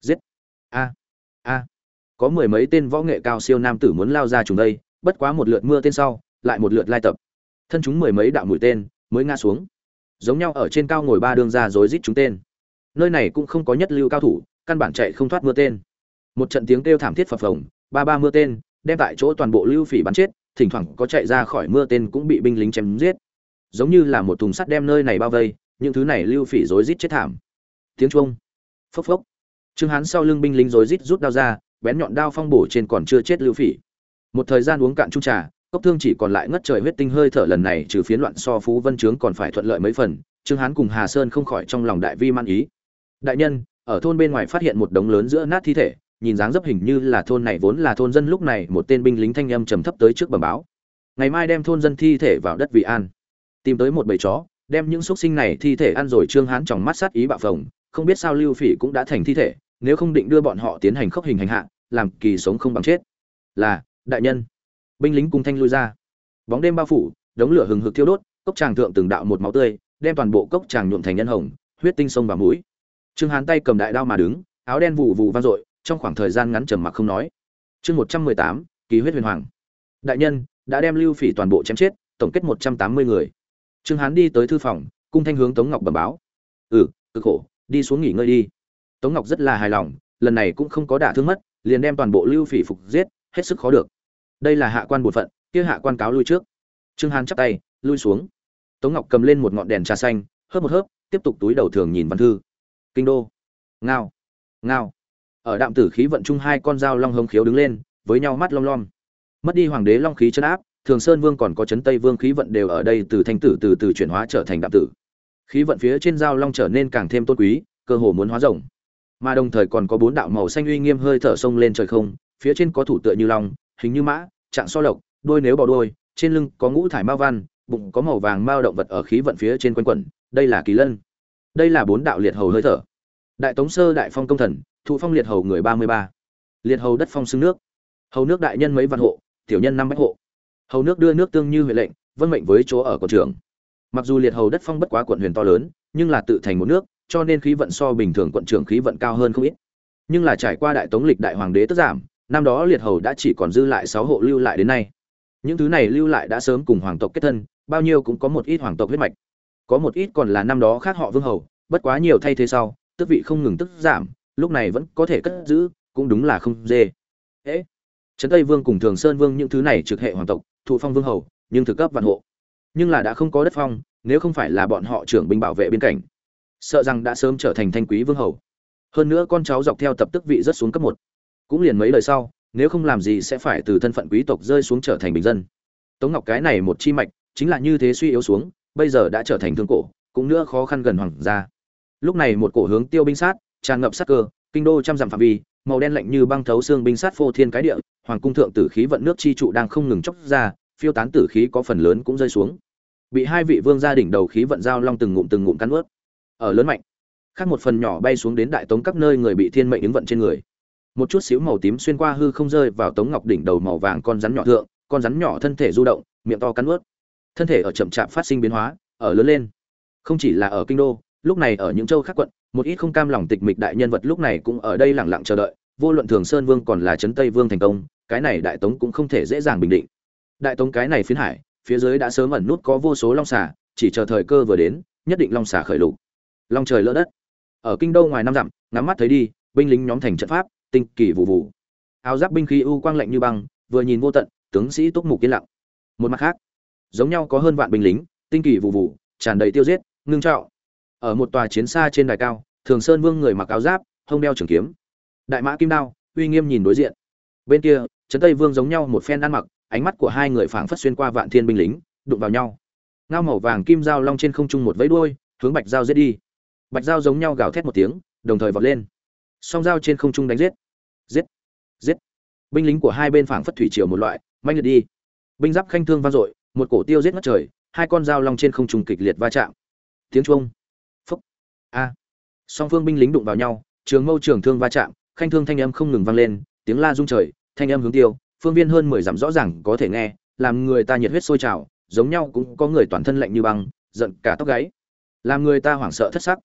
giết. A. A. Có mười mấy tên võ nghệ cao siêu nam tử muốn lao ra trùng đây, bất quá một lượt mưa tên sau, lại một lượt lai tập. Thân chúng mười mấy đạo mũi tên mới ngã xuống. Giống nhau ở trên cao ngồi ba đường ra rối rít chúng tên. Nơi này cũng không có nhất lưu cao thủ, căn bản chạy không thoát mưa tên. Một trận tiếng kêu thảm thiết phập phồng, ba ba mưa tên, đem tại chỗ toàn bộ lưu phỉ bắn chết, thỉnh thoảng có chạy ra khỏi mưa tên cũng bị binh lính chém giết. Giống như là một thùng sắt đem nơi này bao vây, những thứ này lưu phỉ rối rít chết thảm. Tiếng chuông. Phốc phốc trương hán sau lưng binh lính rối rít rút đao ra, bén nhọn đao phong bổ trên còn chưa chết lưu phỉ. Một thời gian uống cạn chung trà, cốc thương chỉ còn lại ngất trời huyết tinh hơi thở lần này trừ phiến loạn so phú vân trướng còn phải thuận lợi mấy phần, trương hán cùng hà sơn không khỏi trong lòng đại vi man ý. Đại nhân, ở thôn bên ngoài phát hiện một đống lớn giữa nát thi thể, nhìn dáng dấp hình như là thôn này vốn là thôn dân lúc này, một tên binh lính thanh âm trầm thấp tới trước bẩm báo. Ngày mai đem thôn dân thi thể vào đất vị an. Tìm tới một bầy chó, đem những xúc sinh này thi thể ăn rồi trương hán trong mắt sát ý bạo phồng, không biết sao lưu phỉ cũng đã thành thi thể nếu không định đưa bọn họ tiến hành khốc hình hành hạ, làm kỳ sống không bằng chết. Là, đại nhân. Binh lính cùng thanh lui ra. Bóng đêm bao phủ, đống lửa hừng hực thiêu đốt, cốc tràng thượng từng đạo một máu tươi, đem toàn bộ cốc tràng nhuộm thành nhân hồng, huyết tinh sông vào mũi. Trương hán tay cầm đại đao mà đứng, áo đen vụ vụ vang dội, trong khoảng thời gian ngắn trầm mặc không nói. Chương một trăm mười tám ký huyết huyền hoàng. Đại nhân, đã đem lưu phỉ toàn bộ chém chết, tổng kết một trăm tám mươi người. Trương hán đi tới thư phòng, cung thanh hướng tống ngọc bẩm báo. Ừ cực khổ, đi xuống nghỉ ngơi đi tống ngọc rất là hài lòng, lần này cũng không có đả thương mất, liền đem toàn bộ lưu phỉ phục giết, hết sức khó được. Đây là hạ quan bột phận, kia hạ quan cáo lui trước. Trương hán chắp tay, lui xuống. Tống ngọc cầm lên một ngọn đèn trà xanh, hớp một hớp, tiếp tục túi đầu thường nhìn văn thư. Kinh đô. Ngao. Ngao. Ở đạm tử khí vận trung hai con dao long hồng khiếu đứng lên, với nhau mắt long lom. Mất đi hoàng đế long khí chân áp, thường sơn vương còn có trấn tây vương khí vận đều ở đây từ thanh tử từ từ chuyển hóa trở thành đạm tử. Khí vận phía trên dao long trở nên càng thêm tôn quý, cơ hồ muốn hóa rồng mà đồng thời còn có bốn đạo màu xanh uy nghiêm hơi thở sông lên trời không, phía trên có thủ tựa như long, hình như mã, trạng so lộc, đôi nếu bò đôi, trên lưng có ngũ thải mao văn, bụng có màu vàng mao động vật ở khí vận phía trên quanh quẩn, đây là kỳ lân. Đây là bốn đạo liệt hầu hơi thở. Đại tống sơ đại phong công thần, thụ phong liệt hầu người ba mươi ba. Liệt hầu đất phong xưng nước. Hầu nước đại nhân mấy văn hộ, tiểu nhân năm bách hộ. Hầu nước đưa nước tương như huệ lệnh, vân mệnh với chỗ ở của trưởng. Mặc dù liệt hầu đất phong bất quá quận huyền to lớn, nhưng là tự thành một nước cho nên khí vận so bình thường quận trưởng khí vận cao hơn không ít. Nhưng là trải qua đại tống lịch đại hoàng đế tức giảm, năm đó liệt hầu đã chỉ còn dư lại sáu hộ lưu lại đến nay. Những thứ này lưu lại đã sớm cùng hoàng tộc kết thân, bao nhiêu cũng có một ít hoàng tộc huyết mạch. Có một ít còn là năm đó khác họ vương hầu, bất quá nhiều thay thế sau tức vị không ngừng tức giảm, lúc này vẫn có thể cất giữ, cũng đúng là không dê. Ế, trấn tây vương cùng thường sơn vương những thứ này trực hệ hoàng tộc, thụ phong vương hầu, nhưng thực cấp vạn hộ. Nhưng là đã không có đất phong, nếu không phải là bọn họ trưởng binh bảo vệ biên cảnh sợ rằng đã sớm trở thành thanh quý vương hầu. Hơn nữa con cháu dọc theo tập tức vị rất xuống cấp một. Cũng liền mấy lời sau, nếu không làm gì sẽ phải từ thân phận quý tộc rơi xuống trở thành bình dân. Tống ngọc cái này một chi mạch, chính là như thế suy yếu xuống, bây giờ đã trở thành thương cổ, cũng nữa khó khăn gần hoàng gia. Lúc này một cổ hướng tiêu binh sát, tràn ngập sát cơ, kinh đô trăm dặm phạm vi, màu đen lạnh như băng thấu xương binh sát phô thiên cái địa, hoàng cung thượng tử khí vận nước chi trụ đang không ngừng chốc ra, phiêu tán tử khí có phần lớn cũng rơi xuống. Bị hai vị vương gia đỉnh đầu khí vận giao long từng ngụm từng ngụm cắn ướt ở lớn mạnh. Khác một phần nhỏ bay xuống đến đại tống các nơi người bị thiên mệnh ứng vận trên người. Một chút xíu màu tím xuyên qua hư không rơi vào tống ngọc đỉnh đầu màu vàng con rắn nhỏ thượng, con rắn nhỏ thân thể du động, miệng to cắn ướt. Thân thể ở chậm chạp phát sinh biến hóa, ở lớn lên. Không chỉ là ở kinh đô, lúc này ở những châu khác quận, một ít không cam lòng tịch mịch đại nhân vật lúc này cũng ở đây lẳng lặng chờ đợi. Vô luận thường sơn vương còn là trấn tây vương thành công, cái này đại tống cũng không thể dễ dàng bình định. Đại tống cái này phiến hải, phía dưới đã sớm ẩn nút có vô số long xà, chỉ chờ thời cơ vừa đến, nhất định long xà khởi lục long trời lỡ đất. Ở kinh đô ngoài năm dặm, ngắm mắt thấy đi, binh lính nhóm thành trận pháp, tinh kỳ vụ vụ áo giáp binh khí u quang lạnh như băng, vừa nhìn vô tận, tướng sĩ túc mục yên lặng. Một mặt khác, giống nhau có hơn vạn binh lính, tinh kỳ vụ vụ tràn đầy tiêu giết, ngưng trọng. Ở một tòa chiến xa trên đài cao, thường sơn vương người mặc áo giáp, hông đeo trường kiếm. Đại mã kim đao, uy nghiêm nhìn đối diện. Bên kia, trấn tây vương giống nhau một phen ăn mặc, ánh mắt của hai người phảng phất xuyên qua vạn thiên binh lính, đụng vào nhau. Ngao màu vàng kim dao long trên không trung một vẫy đuôi, hướng bạch dao giết đi bạch dao giống nhau gào thét một tiếng, đồng thời vọt lên. Song dao trên không trung đánh giết. Giết giết. Binh lính của hai bên phảng phất thủy triều một loại manh liệt đi. Binh giáp khanh thương vang dội, một cổ tiêu giết ngất trời, hai con dao long trên không trung kịch liệt va chạm. Tiếng chuông. Phúc. A. Song phương binh lính đụng vào nhau, trường mâu trường thương va chạm, khanh thương thanh âm không ngừng vang lên, tiếng la rung trời, thanh âm hướng tiêu, phương viên hơn mười dặm rõ ràng có thể nghe, làm người ta nhiệt huyết sôi trào, giống nhau cũng có người toàn thân lạnh như băng, giận cả tóc gáy. Làm người ta hoảng sợ thất sắc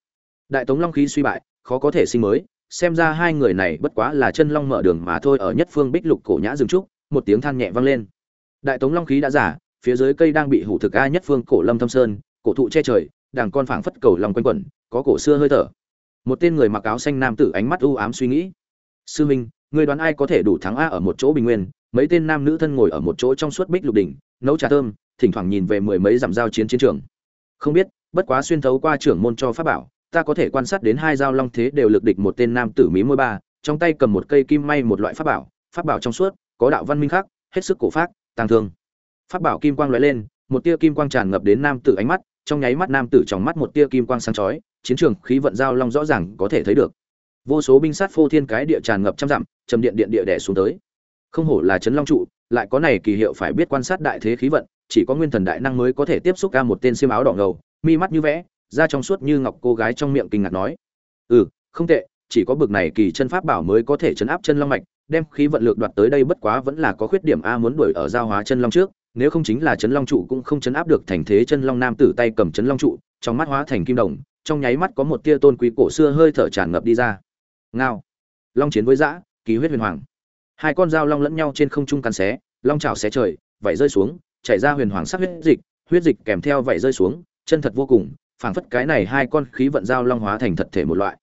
đại tống long khí suy bại, khó có thể sinh mới, xem ra hai người này bất quá là chân long mở đường mà thôi ở nhất phương bích lục cổ nhã dừng trúc, một tiếng than nhẹ vang lên. Đại tống long khí đã giả, phía dưới cây đang bị hủ thực a nhất phương cổ lâm thâm sơn, cổ thụ che trời đàng con phảng phất cầu lòng quanh quẩn, có cổ xưa hơi thở. Một tên người mặc áo xanh nam tử ánh mắt u ám suy nghĩ. Sư minh người đoán ai có thể đủ thắng a ở một chỗ bình nguyên, mấy tên nam nữ thân ngồi ở một chỗ trong suốt bích lục đỉnh, nấu trà thơm, thỉnh thoảng nhìn về mười mấy dặm giao chiến chiến trường. Không biết, bất quá xuyên thấu qua trưởng môn cho pháp bảo ta có thể quan sát đến hai dao long thế đều lực địch một tên nam tử mí môi ba, trong tay cầm một cây kim may một loại pháp bảo pháp bảo trong suốt, có đạo văn minh khác, hết sức cổ phát tăng thương. Pháp bảo kim quang lóe lên, một tia kim quang tràn ngập đến nam tử ánh mắt, trong nháy mắt nam tử trong mắt một tia kim quang sáng chói, chiến trường khí vận giao long rõ ràng có thể thấy được. Vô số binh sát phô thiên cái địa tràn ngập trăm dặm, trầm điện điện địa đẻ xuống tới. Không hổ là trấn long trụ, lại có này kỳ hiệu phải biết quan sát đại thế khí vận, chỉ có nguyên thần đại năng mới có thể tiếp xúc ca một tên xiêm áo đỏ ngầu, mi mắt như vẽ ra trong suốt như ngọc cô gái trong miệng kinh ngạc nói. Ừ không tệ, chỉ có bực này kỳ chân pháp bảo mới có thể chấn áp chân long mạch, đem khí vận lược đoạt tới đây bất quá vẫn là có khuyết điểm a muốn đuổi ở giao hóa chân long trước, nếu không chính là chấn long trụ cũng không chấn áp được thành thế chân long nam tử tay cầm chấn long trụ, trong mắt hóa thành kim đồng, trong nháy mắt có một tia tôn quý cổ xưa hơi thở tràn ngập đi ra. Ngao. Long chiến với dã, kỳ huyết huyền hoàng. Hai con dao long lẫn nhau trên không trung cắn xé, long chảo xé trời, vảy rơi xuống, chảy ra huyền hoàng sắc huyết dịch huyết dịch kèm theo vảy rơi xuống, chân thật vô cùng phảng phất cái này hai con khí vận giao long hóa thành thật thể một loại.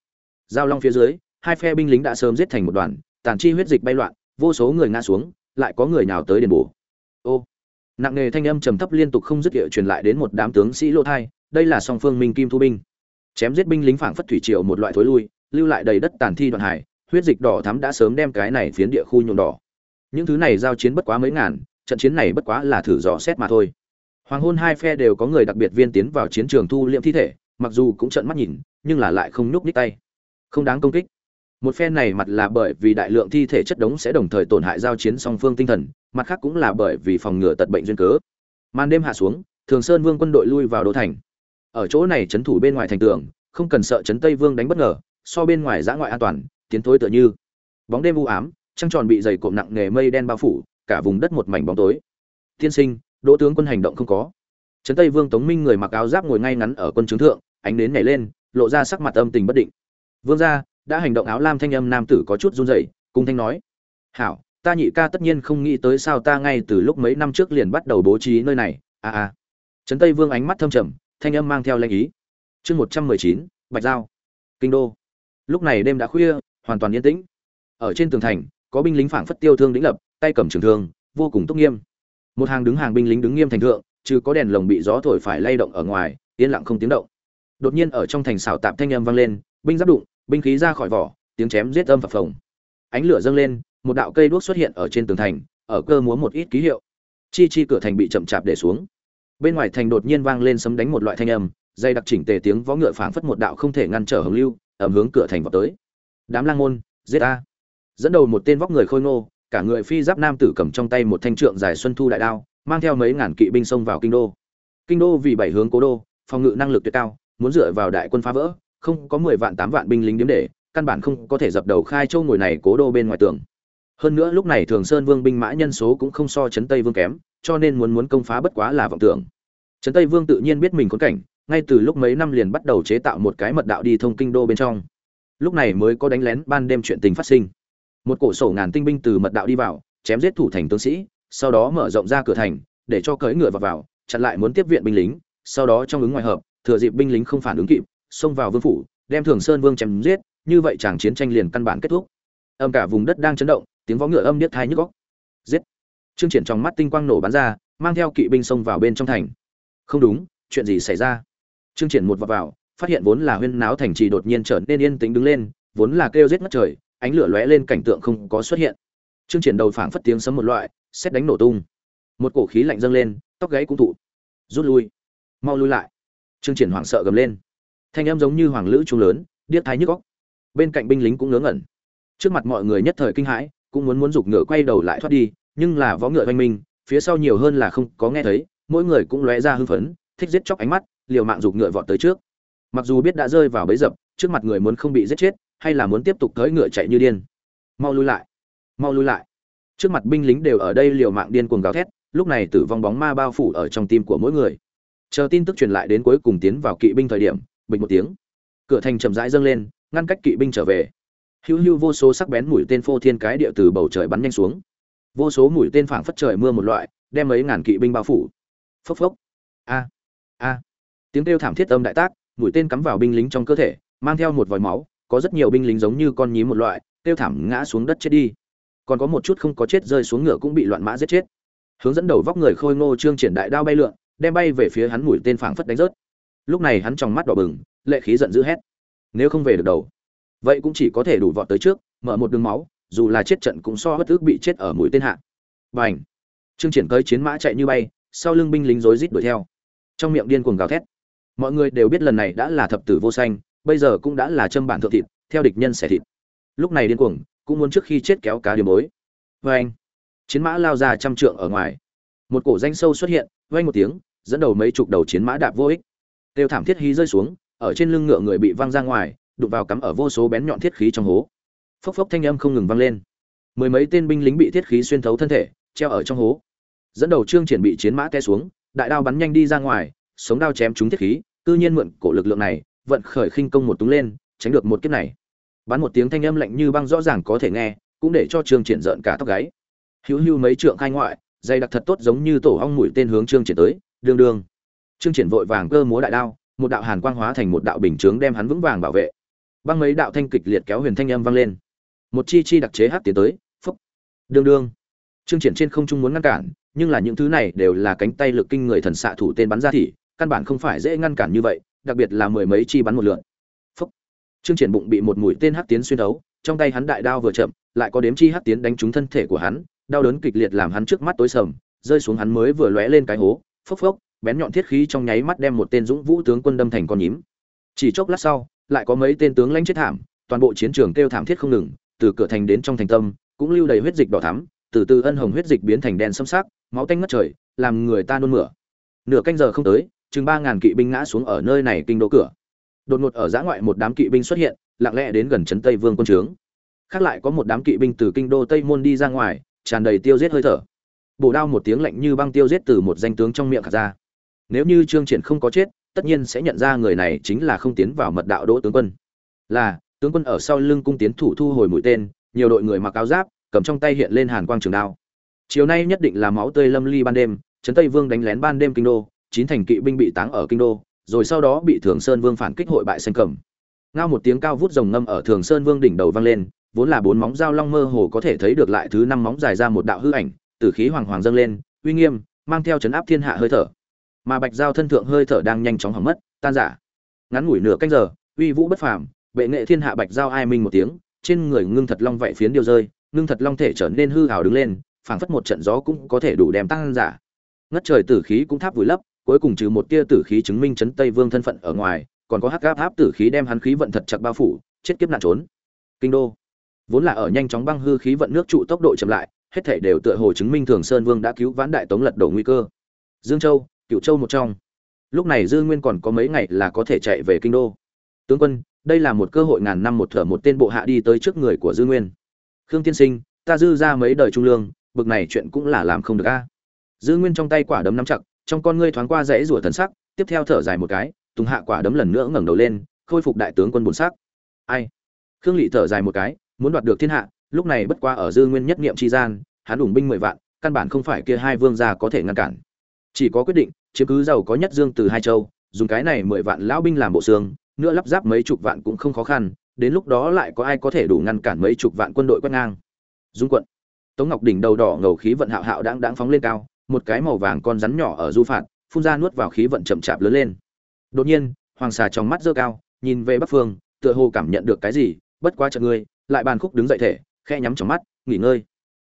Giao long phía dưới, hai phe binh lính đã sớm giết thành một đoàn, tàn chi huyết dịch bay loạn, vô số người ngã xuống, lại có người nào tới đền bù. Ô, nặng nề thanh âm trầm thấp liên tục không dứt địa truyền lại đến một đám tướng sĩ lô thai, đây là song phương minh kim thu binh. Chém giết binh lính phảng phất thủy triều một loại thối lui, lưu lại đầy đất tàn thi đoạn hải, huyết dịch đỏ thắm đã sớm đem cái này phiến địa khu nhuộm đỏ. Những thứ này giao chiến bất quá mấy ngàn, trận chiến này bất quá là thử dò xét mà thôi hoàng hôn hai phe đều có người đặc biệt viên tiến vào chiến trường thu liệm thi thể, mặc dù cũng trận mắt nhìn, nhưng là lại không nhúc nhích tay. Không đáng công kích. Một phe này mặt là bởi vì đại lượng thi thể chất đống sẽ đồng thời tổn hại giao chiến song phương tinh thần, mặt khác cũng là bởi vì phòng ngừa tật bệnh duyên cớ. Màn đêm hạ xuống, thường sơn vương quân đội lui vào đô thành. Ở chỗ này trấn thủ bên ngoài thành tường, không cần sợ trấn tây vương đánh bất ngờ, so bên ngoài giã ngoại an toàn, tiến thối tựa như. Bóng đêm u ám, trăng tròn bị dày cộm nặng nghề mây đen bao phủ, cả vùng đất một mảnh bóng tối. Tiên sinh đỗ tướng quân hành động không có. Trấn tây vương tống minh người mặc áo giáp ngồi ngay ngắn ở quân trướng thượng, ánh đến nhảy lên, lộ ra sắc mặt âm tình bất định. Vương gia, đã hành động áo lam thanh âm nam tử có chút run rẩy, cung thanh nói, hảo, ta nhị ca tất nhiên không nghĩ tới sao ta ngay từ lúc mấy năm trước liền bắt đầu bố trí nơi này, a a. À. trấn tây vương ánh mắt thâm trầm, thanh âm mang theo lanh ý. Chương một trăm mười chín, bạch giao. Kinh đô. Lúc này đêm đã khuya, hoàn toàn yên tĩnh. Ở trên tường thành, có binh lính phảng phất tiêu thương đĩnh lập, tay cầm trường thương, vô cùng tốt nghiêm một hàng đứng hàng binh lính đứng nghiêm thành thượng, chứ có đèn lồng bị gió thổi phải lay động ở ngoài, yên lặng không tiếng động. Đột nhiên ở trong thành xảo tạm thanh âm vang lên, binh giáp đụng, binh khí ra khỏi vỏ, tiếng chém giết âm phập phồng. Ánh lửa dâng lên, một đạo cây đuốc xuất hiện ở trên tường thành, ở cơ múa một ít ký hiệu. Chi chi cửa thành bị chậm chạp để xuống. Bên ngoài thành đột nhiên vang lên sấm đánh một loại thanh âm, dây đặc chỉnh tề tiếng vó ngựa phảng phất một đạo không thể ngăn trở hồng lưu ẩm hướng cửa thành vào tới. Đám lang môn, giết a dẫn đầu một tên vóc người khôi ngô cả người phi giáp nam tử cầm trong tay một thanh trượng dài xuân thu đại đao, mang theo mấy ngàn kỵ binh xông vào kinh đô. Kinh đô vì bảy hướng cố đô, phòng ngự năng lực tuyệt cao, muốn dựa vào đại quân phá vỡ, không có mười vạn tám vạn binh lính điếm để, căn bản không có thể dập đầu khai châu ngồi này cố đô bên ngoài tường. Hơn nữa lúc này thường sơn vương binh mã nhân số cũng không so chấn tây vương kém, cho nên muốn muốn công phá bất quá là vọng tưởng. Trấn tây vương tự nhiên biết mình khốn cảnh, ngay từ lúc mấy năm liền bắt đầu chế tạo một cái mật đạo đi thông kinh đô bên trong. Lúc này mới có đánh lén ban đêm chuyện tình phát sinh một cổ sổ ngàn tinh binh từ mật đạo đi vào chém giết thủ thành tướng sĩ sau đó mở rộng ra cửa thành để cho cưỡi ngựa vào vào chặn lại muốn tiếp viện binh lính sau đó trong ứng ngoài hợp thừa dịp binh lính không phản ứng kịp xông vào vương phủ đem thường sơn vương chém giết như vậy chàng chiến tranh liền căn bản kết thúc. Âm cả vùng đất đang chấn động tiếng vó ngựa âm điếc thai nhức góc giết! Trương triển trong mắt tinh quang nổ bắn ra mang theo kỵ binh xông vào bên trong thành. Không đúng chuyện gì xảy ra? Trương triển một vào, vào phát hiện vốn là huyên náo thành trì đột nhiên trở nên yên tĩnh đứng lên vốn là kêu giết mất trời ánh lửa lóe lên cảnh tượng không có xuất hiện. Trương triển đầu phảng phất tiếng sấm một loại xét đánh nổ tung. Một cổ khí lạnh dâng lên, tóc gáy cũng thụ. Rút lui. Mau lui lại. Trương triển hoảng sợ gầm lên. Thanh âm giống như hoàng lữ trung lớn, điếc thái nhức góc bên cạnh binh lính cũng ngớ ngẩn. Trước mặt mọi người nhất thời kinh hãi, cũng muốn muốn giục ngựa quay đầu lại thoát đi, nhưng là vó ngựa oanh minh phía sau nhiều hơn là không có nghe thấy, mỗi người cũng lóe ra hưng phấn, thích giết chóc ánh mắt, liều mạng giục ngựa vọt tới trước. Mặc dù biết đã rơi vào bẫy dập, trước mặt người muốn không bị giết chết hay là muốn tiếp tục tới ngựa chạy như điên? Mau lui lại. Mau lui lại. Trước mặt binh lính đều ở đây liều mạng điên cuồng gào thét, lúc này tử vong bóng ma bao phủ ở trong tim của mỗi người. Chờ tin tức truyền lại đến cuối cùng tiến vào kỵ binh thời điểm bình một tiếng. Cửa thành chậm rãi dâng lên, ngăn cách kỵ binh trở về. Hữu hữu vô số sắc bén mũi tên phô thiên cái địa từ bầu trời bắn nhanh xuống. Vô số mũi tên phảng phất trời mưa một loại, đem mấy ngàn kỵ binh bao phủ. Phốc phốc. A. A. Tiếng kêu thảm thiết âm đại tác, mũi tên cắm vào binh lính trong cơ thể, mang theo một vòi máu có rất nhiều binh lính giống như con nhím một loại tiêu thảm ngã xuống đất chết đi. Còn có một chút không có chết rơi xuống ngựa cũng bị loạn mã giết chết. Hướng dẫn đầu vóc người khôi ngô trương triển đại đao bay lượn đem bay về phía hắn mũi tên phảng phất đánh rớt. Lúc này hắn trong mắt đỏ bừng lệ khí giận dữ hét. Nếu không về được đầu vậy cũng chỉ có thể đủ vọt tới trước mở một đường máu dù là chết trận cũng so bất ước bị chết ở mũi tên hạ. Bành! Trương triển cưỡi chiến mã chạy như bay sau lưng binh lính rối rít đuổi theo. Trong miệng điên cuồng gào thét. Mọi người đều biết lần này đã là thập tử vô sanh, bây giờ cũng đã là châm bản thượng thịt, theo địch nhân xẻ thịt. Lúc này điên cuồng, cũng muốn trước khi chết kéo cá điểm mối vê vâng anh. Chiến mã lao ra trăm trượng ở ngoài. Một cổ danh sâu xuất hiện, vang một tiếng, dẫn đầu mấy chục đầu chiến mã đạp vô ích. Đều thảm thiết hí rơi xuống, ở trên lưng ngựa người bị văng ra ngoài, đụng vào cắm ở vô số bén nhọn thiết khí trong hố. Phốc phốc thanh âm không ngừng vang lên. Mười mấy tên binh lính bị thiết khí xuyên thấu thân thể, treo ở trong hố. Dẫn đầu trương triển bị chiến mã té xuống, đại đao bắn nhanh đi ra ngoài, sống đao chém trúng thiết khí tự nhiên mượn cổ lực lượng này vận khởi khinh công một túng lên, tránh được một kiếp này. Bắn một tiếng thanh âm lạnh như băng rõ ràng có thể nghe, cũng để cho trương triển giận cả tóc gáy. Hữu hữu mấy trượng khai ngoại, dày đặc thật tốt giống như tổ ong mũi tên hướng trương triển tới đương đương trương triển vội vàng cơ múa đại đao, một đạo hàn quang hóa thành một đạo bình chướng đem hắn vững vàng bảo vệ. Băng mấy đạo thanh kịch liệt kéo huyền thanh âm vang lên. Một chi chi đặc chế hát tiến tới, phúc. Đương đương trương triển trên không trung muốn ngăn cản, nhưng là những thứ này đều là cánh tay lực kinh người thần xạ thủ tên bắn ra thì, căn bản không phải dễ ngăn cản như vậy đặc biệt là mười mấy chi bắn một lượn phúc. Trương triển bụng bị một mũi tên hắc tiến xuyên thấu trong tay hắn đại đao vừa chậm, lại có đếm chi hắc tiến đánh trúng thân thể của hắn, đau đớn kịch liệt làm hắn trước mắt tối sầm, rơi xuống hắn mới vừa lóe lên cái hố, phốc phốc, bén nhọn thiết khí trong nháy mắt đem một tên dũng vũ tướng quân đâm thành con nhím. Chỉ chốc lát sau, lại có mấy tên tướng lãnh chết thảm, toàn bộ chiến trường kêu thảm thiết không ngừng, từ cửa thành đến trong thành tâm, cũng lưu đầy huyết dịch đỏ thắm, từ từ ân hồng huyết dịch biến thành đen sẫm sắc, máu tanh ngất trời, làm người ta nôn mửa. Nửa canh giờ không tới chừng ba ngàn kỵ binh ngã xuống ở nơi này kinh đô cửa. Đột ngột ở giã ngoại một đám kỵ binh xuất hiện, lặng lẽ đến gần trấn tây vương quân trướng. Khác lại có một đám kỵ binh từ kinh đô tây môn đi ra ngoài, tràn đầy tiêu giết hơi thở. Bổ đao một tiếng lạnh như băng tiêu giết từ một danh tướng trong miệng khạc ra. Nếu như trương triển không có chết, tất nhiên sẽ nhận ra người này chính là không tiến vào mật đạo đỗ tướng quân. Là, tướng quân ở sau lưng cung tiến thủ thu hồi mũi tên, nhiều đội người mặc áo giáp, cầm trong tay hiện lên hàn quang trường đao. Chiều nay nhất định là máu tươi lâm ly ban đêm, trấn tây vương đánh lén ban đêm kinh đô chín thành kỵ binh bị táng ở kinh đô, rồi sau đó bị thường sơn vương phản kích hội bại xanh cầm. Ngao một tiếng cao vút rồng ngâm ở thường sơn vương đỉnh đầu vang lên, vốn là bốn móng dao long mơ hồ có thể thấy được lại thứ năm móng dài ra một đạo hư ảnh, tử khí hoàng hoàng dâng lên, uy nghiêm, mang theo chấn áp thiên hạ hơi thở. Mà bạch giao thân thượng hơi thở đang nhanh chóng hỏng mất, tan giả ngắn ngủi nửa canh giờ, uy vũ bất phàm, bệ nghệ thiên hạ bạch giao ai minh một tiếng, trên người ngưng thật long vậy phiến điều rơi, ngưng thật long thể trở nên hư hào đứng lên, phảng phất một trận gió cũng có thể đủ đem tăng giả ngất trời tử khí cũng tháp vùi lấp cuối cùng trừ một tia tử khí chứng minh chấn tây vương thân phận ở ngoài, còn có hắc gáp áp tử khí đem hắn khí vận thật chặt bao phủ, chết kiếp nạn trốn. Kinh đô. Vốn là ở nhanh chóng băng hư khí vận nước trụ tốc độ chậm lại, hết thảy đều tựa hồ chứng minh thường sơn vương đã cứu vãn đại tống lật đổ nguy cơ. Dương châu cựu châu một trong. Lúc này dư nguyên còn có mấy ngày là có thể chạy về kinh đô. Tướng quân, đây là một cơ hội ngàn năm một thở một tên bộ hạ đi tới trước người của dư nguyên. Khương tiên sinh, ta dư ra mấy đời trung lương, bực này chuyện cũng là làm không được a. Dư nguyên trong tay quả đấm nắm chặt trong con ngươi thoáng qua rẽ rủa thần sắc, tiếp theo thở dài một cái, tùng hạ quả đấm lần nữa ngẩng đầu lên, khôi phục đại tướng quân bổn sắc. Ai? Khương lỵ thở dài một cái, muốn đoạt được thiên hạ, lúc này bất qua ở dư nguyên nhất niệm chi gian, hắn ủng binh mười vạn, căn bản không phải kia hai vương gia có thể ngăn cản. Chỉ có quyết định, chiếm cứ giàu có nhất dương từ hai châu, dùng cái này mười vạn lão binh làm bộ xương, nữa lắp ráp mấy chục vạn cũng không khó khăn, đến lúc đó lại có ai có thể đủ ngăn cản mấy chục vạn quân đội quét ngang. Dung quận. Tống ngọc đỉnh đầu đỏ ngầu khí vận hạo hạo đang đang phóng lên cao một cái màu vàng con rắn nhỏ ở du phạt, phun ra nuốt vào khí vận chậm chạp lớn lên. Đột nhiên, hoàng xà trong mắt dơ cao, nhìn về bắc phương, tựa hồ cảm nhận được cái gì, bất quá chợt ngươi lại bàn khúc đứng dậy thể khe nhắm trong mắt, nghỉ ngơi.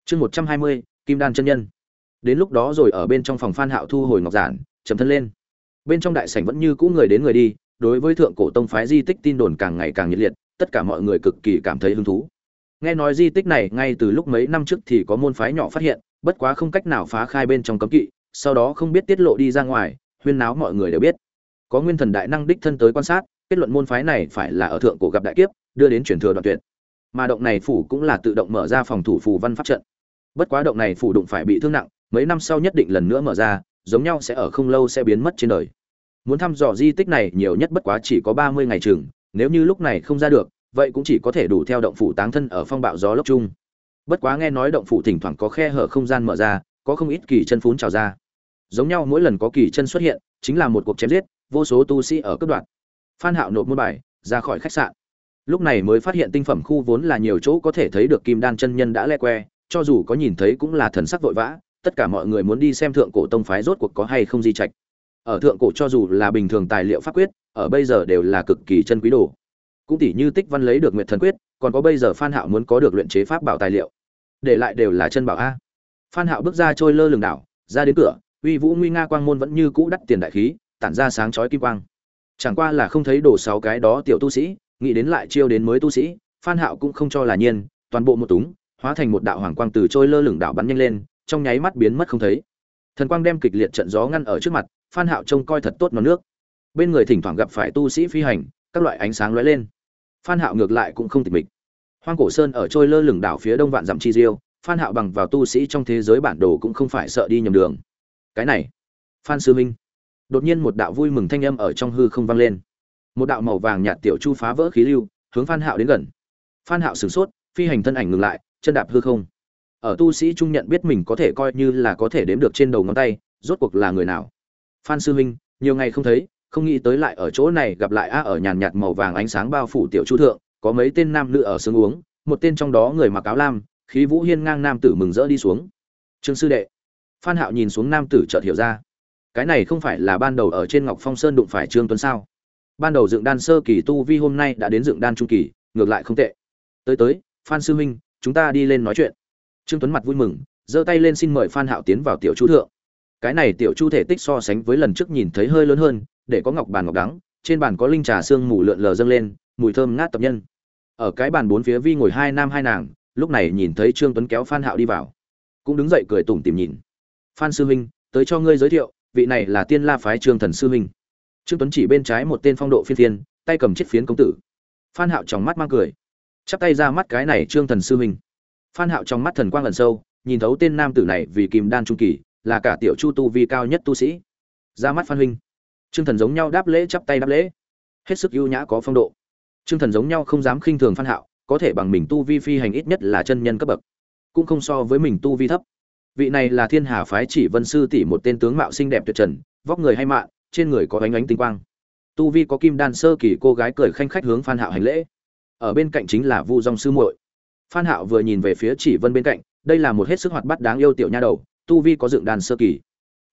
Chương một trăm hai mươi, kim đan chân nhân. Đến lúc đó rồi ở bên trong phòng phan hạo thu hồi ngọc giản chấm thân lên. Bên trong đại sảnh vẫn như cũ người đến người đi, đối với thượng cổ tông phái di tích tin đồn càng ngày càng nhiệt liệt, tất cả mọi người cực kỳ cảm thấy hứng thú. Nghe nói di tích này ngay từ lúc mấy năm trước thì có môn phái nhỏ phát hiện bất quá không cách nào phá khai bên trong cấm kỵ, sau đó không biết tiết lộ đi ra ngoài, huyên náo mọi người đều biết. Có nguyên thần đại năng đích thân tới quan sát, kết luận môn phái này phải là ở thượng cổ gặp đại kiếp, đưa đến truyền thừa đoạn tuyệt. Mà động này phủ cũng là tự động mở ra phòng thủ phù văn pháp trận. Bất quá động này phủ đụng phải bị thương nặng, mấy năm sau nhất định lần nữa mở ra, giống nhau sẽ ở không lâu sẽ biến mất trên đời. Muốn thăm dò di tích này nhiều nhất bất quá chỉ có ba mươi ngày chừng, nếu như lúc này không ra được, vậy cũng chỉ có thể đủ theo động phủ táng thân ở phong bạo gió lốc chung bất quá nghe nói động phủ thỉnh thoảng có khe hở không gian mở ra, có không ít kỳ chân phún trào ra. Giống nhau mỗi lần có kỳ chân xuất hiện, chính là một cuộc chém giết, vô số tu sĩ ở cấp đoạn. Phan hạo nộp môn bài, ra khỏi khách sạn. Lúc này mới phát hiện tinh phẩm khu vốn là nhiều chỗ có thể thấy được kim đan chân nhân đã le que, cho dù có nhìn thấy cũng là thần sắc vội vã, tất cả mọi người muốn đi xem thượng cổ tông phái rốt cuộc có hay không di trạch. Ở thượng cổ cho dù là bình thường tài liệu pháp quyết, ở bây giờ đều là cực kỳ chân quý đồ. Cũng tỷ như tích văn lấy được nguyệt thần quyết, còn có bây giờ phan hạo muốn có được luyện chế pháp bảo tài liệu để lại đều là chân bảo a. Phan hạo bước ra trôi lơ lửng đảo, ra đến cửa, uy vũ nguy nga quang môn vẫn như cũ đắt tiền đại khí, tản ra sáng chói kim quang. Chẳng qua là không thấy đổ sáu cái đó tiểu tu sĩ, nghĩ đến lại chiêu đến mới tu sĩ, phan hạo cũng không cho là nhiên, toàn bộ một túng, hóa thành một đạo hoàng quang từ trôi lơ lửng đảo bắn nhanh lên, trong nháy mắt biến mất không thấy. Thần quang đem kịch liệt trận gió ngăn ở trước mặt, phan hạo trông coi thật tốt nó nước. Bên người thỉnh thoảng gặp phải tu sĩ phi hành, các loại ánh sáng lóe lên. Phan hạo ngược lại cũng không tịch mịch hoang cổ sơn ở trôi lơ lửng đảo phía đông vạn dặm chi diêu phan hạo bằng vào tu sĩ trong thế giới bản đồ cũng không phải sợ đi nhầm đường. Cái này phan sư minh. Đột nhiên một đạo vui mừng thanh âm ở trong hư không vang lên. Một đạo màu vàng nhạt tiểu chu phá vỡ khí lưu hướng phan hạo đến gần. Phan hạo sửng sốt phi hành thân ảnh ngừng lại chân đạp hư không. Ở tu sĩ trung nhận biết mình có thể coi như là có thể đếm được trên đầu ngón tay rốt cuộc là người nào? Phan sư Minh, nhiều ngày không thấy không nghĩ tới lại ở chỗ này gặp lại a ở nhàn nhạt màu vàng ánh sáng bao phủ tiểu chu thượng có mấy tên nam nữ ở sương uống, một tên trong đó người mặc áo lam, khí vũ hiên ngang nam tử mừng rỡ đi xuống. Trương sư đệ. Phan hạo nhìn xuống nam tử chợt hiểu ra. Cái này không phải là ban đầu ở trên ngọc phong sơn đụng phải trương tuấn sao? Ban đầu dựng đan sơ kỳ tu vi hôm nay đã đến dựng đan trung kỳ, ngược lại không tệ. Tới tới, phan sư huynh chúng ta đi lên nói chuyện. Trương tuấn mặt vui mừng, giơ tay lên xin mời phan hạo tiến vào tiểu chu thượng. Cái này tiểu chu thể tích so sánh với lần trước nhìn thấy hơi lớn hơn, để có ngọc bàn ngọc đắng, trên bàn có linh trà xương mù lượn lờ dâng lên mùi thơm ngát tập nhân. Ở cái bàn bốn phía vi ngồi hai nam hai nàng lúc này nhìn thấy trương tuấn kéo phan hạo đi vào. Cũng đứng dậy cười tủm tỉm nhìn. Phan sư huynh tới cho ngươi giới thiệu vị này là tiên la phái trương thần sư huynh. Trương tuấn chỉ bên trái một tên phong độ phiên thiên, tay cầm chiếc phiến công tử. Phan hạo trong mắt mang cười. Chắp tay ra mắt cái này trương thần sư huynh. Phan hạo trong mắt thần quang lần sâu nhìn thấu tên nam tử này vì kim đan trung kỳ là cả tiểu chu tu vi cao nhất tu sĩ. Ra mắt phan huynh. Trương thần giống nhau đáp lễ chắp tay đáp lễ. Hết sức ưu nhã có phong độ trương thần giống nhau không dám khinh thường phan hạo, có thể bằng mình tu vi phi hành ít nhất là chân nhân cấp bậc, cũng không so với mình tu vi thấp. Vị này là thiên hà phái chỉ vân sư tỷ một tên tướng mạo xinh đẹp tuyệt trần, vóc người hay mạ trên người có ánh ánh tinh quang. Tu vi có kim đan sơ kỳ cô gái cười khanh khách hướng phan hạo hành lễ. Ở bên cạnh chính là vu Dung sư muội. Phan hạo vừa nhìn về phía chỉ vân bên cạnh, đây là một hết sức hoạt bát đáng yêu tiểu nha đầu, tu vi có dựng đan sơ kỳ.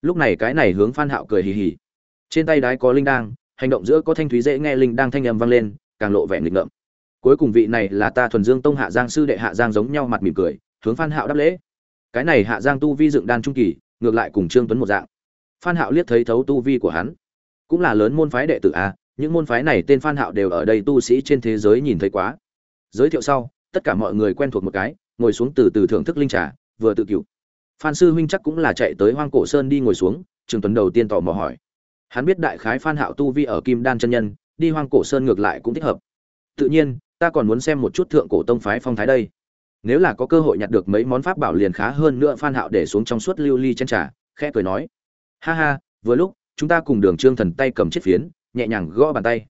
Lúc này cái này hướng phan hạo cười hì hì. Trên tay đái có linh đang hành động giữa có thanh thúy dễ nghe linh đang thanh âm vang lên càng lộ vẻ nghịch ngợm. Cuối cùng vị này là ta thuần dương tông hạ giang sư đệ hạ giang giống nhau mặt mỉm cười, hướng phan hạo đáp lễ. Cái này hạ giang tu vi dựng đan trung kỳ, ngược lại cùng trương tuấn một dạng. Phan hạo liếc thấy thấu tu vi của hắn. Cũng là lớn môn phái đệ tử a, những môn phái này tên phan hạo đều ở đây tu sĩ trên thế giới nhìn thấy quá. Giới thiệu sau, tất cả mọi người quen thuộc một cái, ngồi xuống từ từ thưởng thức linh trà, vừa tự cứu phan sư huynh chắc cũng là chạy tới hoang cổ sơn đi ngồi xuống trường tuấn đầu tiên tò mò hỏi. Hắn biết đại khái phan hạo tu vi ở kim đan chân nhân đi hoang cổ sơn ngược lại cũng thích hợp. Tự nhiên, ta còn muốn xem một chút thượng cổ tông phái phong thái đây. Nếu là có cơ hội nhặt được mấy món pháp bảo liền khá hơn nữa, phan hạo để xuống trong suốt lưu ly chân trà, khẽ cười nói. Ha ha, vừa lúc, chúng ta cùng đường trương thần tay cầm chiếc phiến, nhẹ nhàng gõ bàn tay.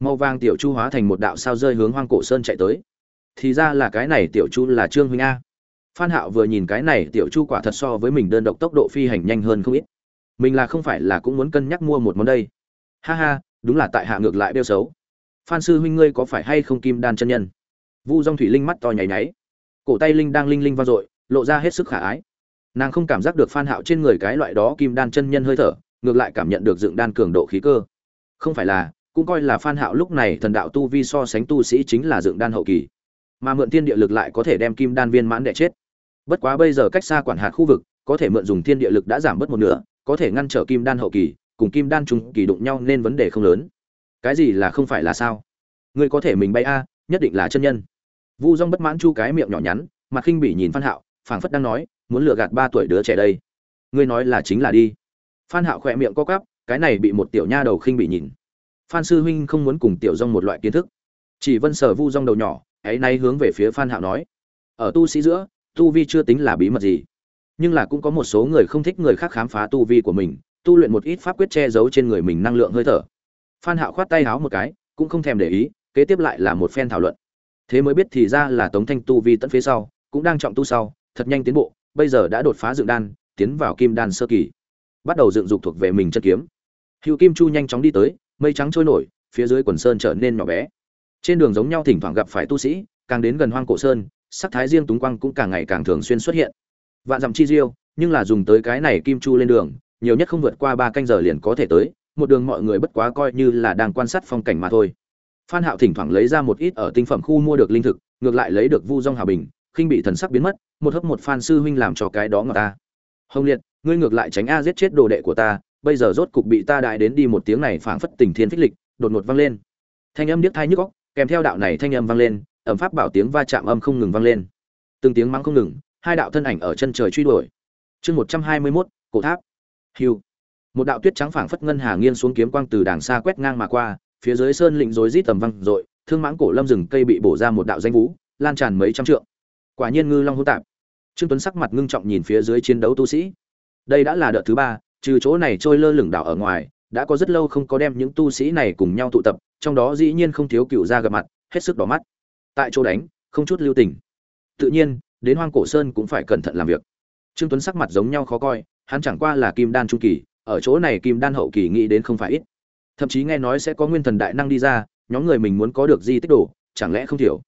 Màu vàng tiểu chu hóa thành một đạo sao rơi hướng hoang cổ sơn chạy tới. Thì ra là cái này tiểu chu là trương huynh a. Phan hạo vừa nhìn cái này tiểu chu quả thật so với mình đơn độc tốc độ phi hành nhanh hơn không ít. Mình là không phải là cũng muốn cân nhắc mua một món đây. Ha ha đúng là tại hạ ngược lại đeo xấu. Phan sư huynh ngươi có phải hay không kim đan chân nhân? Vu dong thủy linh mắt to nháy nháy. Cổ tay linh đang linh linh vang dội, lộ ra hết sức khả ái. Nàng không cảm giác được phan hạo trên người cái loại đó kim đan chân nhân hơi thở, ngược lại cảm nhận được dựng đan cường độ khí cơ. Không phải là, cũng coi là phan hạo lúc này thần đạo tu vi so sánh tu sĩ chính là dựng đan hậu kỳ. Mà mượn thiên địa lực lại có thể đem kim đan viên mãn đẻ chết. Bất quá bây giờ cách xa quản hạt khu vực, có thể mượn dùng thiên địa lực đã giảm bớt một nửa, có thể ngăn trở kim đan hậu kỳ cùng kim đan trung kỳ đụng nhau nên vấn đề không lớn. Cái gì là không phải là sao? Ngươi có thể mình bay a, nhất định là chân nhân. Vu dong bất mãn chu cái miệng nhỏ nhắn, mặt khinh bỉ nhìn phan hạo, phảng phất đang nói, muốn lừa gạt ba tuổi đứa trẻ đây. Ngươi nói là chính là đi. Phan hạo khỏe miệng co quắp, cái này bị một tiểu nha đầu khinh bỉ nhìn. Phan sư huynh không muốn cùng tiểu dong một loại kiến thức. Chỉ vân sở vu dong đầu nhỏ, ấy nay hướng về phía phan hạo nói. Ở tu sĩ giữa, tu vi chưa tính là bí mật gì. Nhưng là cũng có một số người không thích người khác khám phá tu vi của mình tu luyện một ít pháp quyết che giấu trên người mình năng lượng hơi thở. Phan hạo khoát tay háo một cái, cũng không thèm để ý, kế tiếp lại là một phen thảo luận. Thế mới biết thì ra là tống thanh tu vi tận phía sau, cũng đang trọng tu sau, thật nhanh tiến bộ, bây giờ đã đột phá dựng đan, tiến vào kim đan sơ kỳ. Bắt đầu dựng dục thuộc về mình chân kiếm. Hữu kim chu nhanh chóng đi tới, mây trắng trôi nổi, phía dưới quần sơn trở nên nhỏ bé. Trên đường giống nhau thỉnh thoảng gặp phải tu sĩ, càng đến gần hoang cổ sơn, sắc thái riêng túng quang cũng càng ngày càng thường xuyên xuất hiện. Vạn dặm chi diêu, nhưng là dùng tới cái này kim chu lên đường nhiều nhất không vượt qua ba canh giờ liền có thể tới, một đường mọi người bất quá coi như là đang quan sát phong cảnh mà thôi. Phan hạo thỉnh thoảng lấy ra một ít ở tinh phẩm khu mua được linh thực, ngược lại lấy được vu dong hào bình, khinh bị thần sắc biến mất, một hấp một phan sư huynh làm cho cái đó ngọt ta. Hồng liệt, ngươi ngược lại tránh a giết chết đồ đệ của ta, bây giờ rốt cục bị ta đại đến đi một tiếng này phảng phất tình thiên phích lịch, đột ngột vang lên. Thanh âm điếc tai nhức óc, kèm theo đạo này thanh âm vang lên, ẩm pháp bảo tiếng va chạm âm không ngừng vang lên. Từng tiếng mắng không ngừng, hai đạo thân ảnh ở chân trời truy đuổi. Chương một trăm hai mươi mốt, cổ tháp. Hưu, một đạo tuyết trắng phảng phất ngân hà nghiêng xuống kiếm quang từ đàng xa quét ngang mà qua phía dưới sơn lĩnh rối rít tầm văng rội thương mãng cổ lâm rừng cây bị bổ ra một đạo danh vũ lan tràn mấy trăm trượng. Quả nhiên ngư long hỗn tạp. Trương tuấn sắc mặt ngưng trọng nhìn phía dưới chiến đấu tu sĩ. Đây đã là đợt thứ ba trừ chỗ này trôi lơ lửng đảo ở ngoài đã có rất lâu không có đem những tu sĩ này cùng nhau tụ tập trong đó dĩ nhiên không thiếu cựu gia gặp mặt hết sức đỏ mắt. Tại chỗ đánh không chút lưu tình. Tự nhiên đến hoang cổ sơn cũng phải cẩn thận làm việc. Trương tuấn sắc mặt giống nhau khó coi hắn chẳng qua là kim đan trung kỳ, ở chỗ này kim đan hậu kỳ nghĩ đến không phải ít. Thậm chí nghe nói sẽ có nguyên thần đại năng đi ra, nhóm người mình muốn có được di tích đồ, chẳng lẽ không thiểu?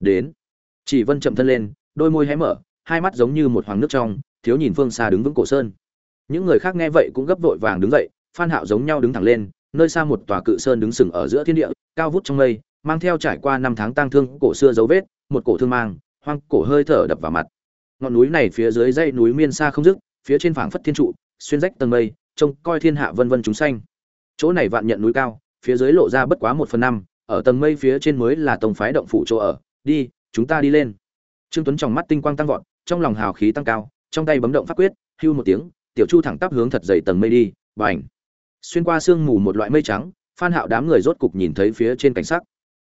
Đến. Chỉ vân chậm thân lên, đôi môi hé mở, hai mắt giống như một hoàng nước trong, thiếu nhìn phương xa đứng vững cổ sơn. Những người khác nghe vậy cũng gấp vội vàng đứng dậy, phan hạo giống nhau đứng thẳng lên, nơi xa một tòa cự sơn đứng sừng ở giữa thiên địa, cao vút trong mây, mang theo trải qua năm tháng tang thương cổ xưa dấu vết, một cổ thương mang, hoang cổ hơi thở đập vào mặt. Ngọn núi này phía dưới dãy núi miên xa không dứt phía trên phảng phất thiên trụ, xuyên rách tầng mây, trông coi thiên hạ vân vân chúng xanh chỗ này vạn nhận núi cao, phía dưới lộ ra bất quá một phần năm, ở tầng mây phía trên mới là tông phái động phủ chỗ ở. Đi, chúng ta đi lên. Trương tuấn trong mắt tinh quang tăng vọt, trong lòng hào khí tăng cao, trong tay bấm động pháp quyết, hưu một tiếng, tiểu chu thẳng tắp hướng thật dày tầng mây đi, bành. Xuyên qua sương mù một loại mây trắng, phan hạo đám người rốt cục nhìn thấy phía trên cảnh sắc.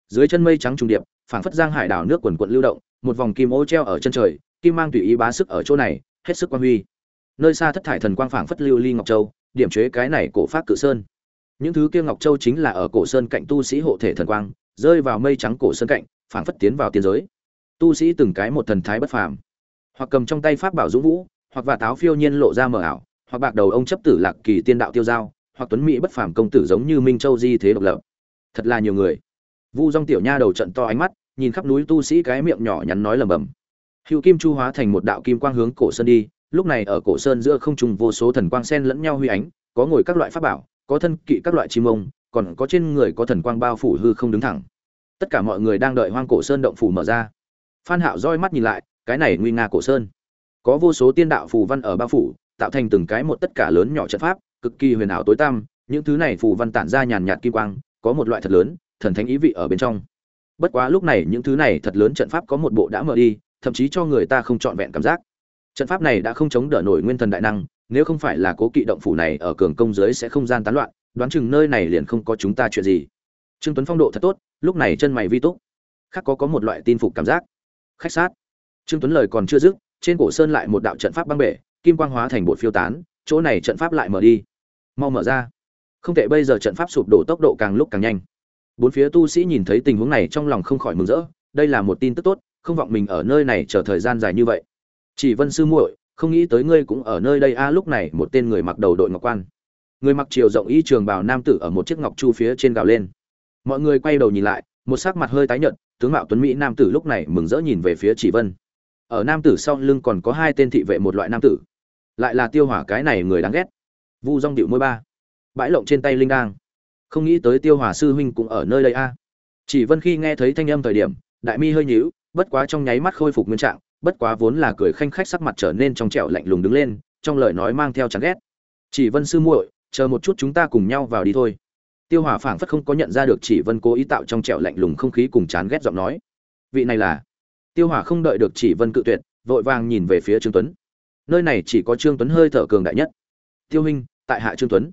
Dưới chân mây trắng trùng điệp, phảng phất giang hải đảo nước quần quận lưu động, một vòng kim ô treo ở chân trời, kim mang tùy ý bá sức ở chỗ này, hết sức quan huy nơi xa thất thải thần quang phảng phất lưu ly ngọc châu, điểm chế cái này cổ phát cự sơn. Những thứ kia ngọc châu chính là ở cổ sơn cạnh tu sĩ hộ thể thần quang, rơi vào mây trắng cổ sơn cạnh, phảng phất tiến vào tiên giới. Tu sĩ từng cái một thần thái bất phàm. Hoặc cầm trong tay pháp bảo dũng vũ, hoặc và táo phiêu nhiên lộ ra mờ ảo, hoặc bạc đầu ông chấp tử lạc kỳ tiên đạo tiêu giao, hoặc tuấn mỹ bất phàm công tử giống như minh châu di thế độc lập. Thật là nhiều người. Vu dong tiểu nha đầu trận to ánh mắt, nhìn khắp núi tu sĩ cái miệng nhỏ nhắn nói lầm bầm. Hữu kim chu hóa thành một đạo kim quang hướng cổ sơn đi lúc này ở cổ sơn giữa không trung vô số thần quang sen lẫn nhau huy ánh, có ngồi các loại pháp bảo, có thân kỵ các loại chim ông còn có trên người có thần quang bao phủ hư không đứng thẳng. Tất cả mọi người đang đợi hoang cổ sơn động phủ mở ra. Phan hạo roi mắt nhìn lại, cái này nguy nga cổ sơn. Có vô số tiên đạo phù văn ở bao phủ, tạo thành từng cái một tất cả lớn nhỏ trận pháp, cực kỳ huyền ảo tối tăm, những thứ này phù văn tản ra nhàn nhạt kim quang, có một loại thật lớn, thần thánh ý vị ở bên trong. Bất quá lúc này những thứ này thật lớn trận pháp có một bộ đã mở đi, thậm chí cho người ta không trọn vẹn cảm giác trận pháp này đã không chống đỡ nổi nguyên thần đại năng, nếu không phải là cố kỵ động phủ này ở cường công giới sẽ không gian tán loạn, đoán chừng nơi này liền không có chúng ta chuyện gì. Trương tuấn phong độ thật tốt, lúc này chân mày vi túc. Khác có có một loại tin phục cảm giác. Khách sát. Trương tuấn lời còn chưa dứt, trên cổ sơn lại một đạo trận pháp băng bể, kim quang hóa thành bột phiêu tán, chỗ này trận pháp lại mở đi. Mau mở ra. Không thể bây giờ trận pháp sụp đổ tốc độ càng lúc càng nhanh. Bốn phía tu sĩ nhìn thấy tình huống này trong lòng không khỏi mừng rỡ, đây là một tin tức tốt, không vọng mình ở nơi này chờ thời gian dài như vậy chỉ vân sư muội, không nghĩ tới ngươi cũng ở nơi đây a, lúc này một tên người mặc đầu đội ngọc quan. Người mặc chiều rộng y trường bào nam tử ở một chiếc ngọc chu phía trên gào lên. Mọi người quay đầu nhìn lại, một sắc mặt hơi tái nhợt, tướng mạo tuấn mỹ nam tử lúc này mừng rỡ nhìn về phía chỉ vân. Ở nam tử sau lưng còn có hai tên thị vệ một loại nam tử. Lại là tiêu hỏa cái này người đáng ghét. Vu rong điệu môi ba. Bãi lộng trên tay linh đang không nghĩ tới tiêu hỏa sư huynh cũng ở nơi đây a. Chỉ vân khi nghe thấy thanh âm thời điểm, đại mi hơi nhíu, bất quá trong nháy mắt khôi phục nguyên trạng bất quá vốn là cười khanh khách sắc mặt trở nên trong trẻo lạnh lùng đứng lên, trong lời nói mang theo chán ghét. Chỉ vân sư muội, chờ một chút chúng ta cùng nhau vào đi thôi. Tiêu hỏa phảng phất không có nhận ra được chỉ vân cố ý tạo trong trẻo lạnh lùng không khí cùng chán ghét giọng nói. Vị này là? Tiêu hỏa không đợi được chỉ vân cự tuyệt, vội vàng nhìn về phía trương tuấn. Nơi này chỉ có trương tuấn hơi thở cường đại nhất. Tiêu huynh, tại hạ trương tuấn.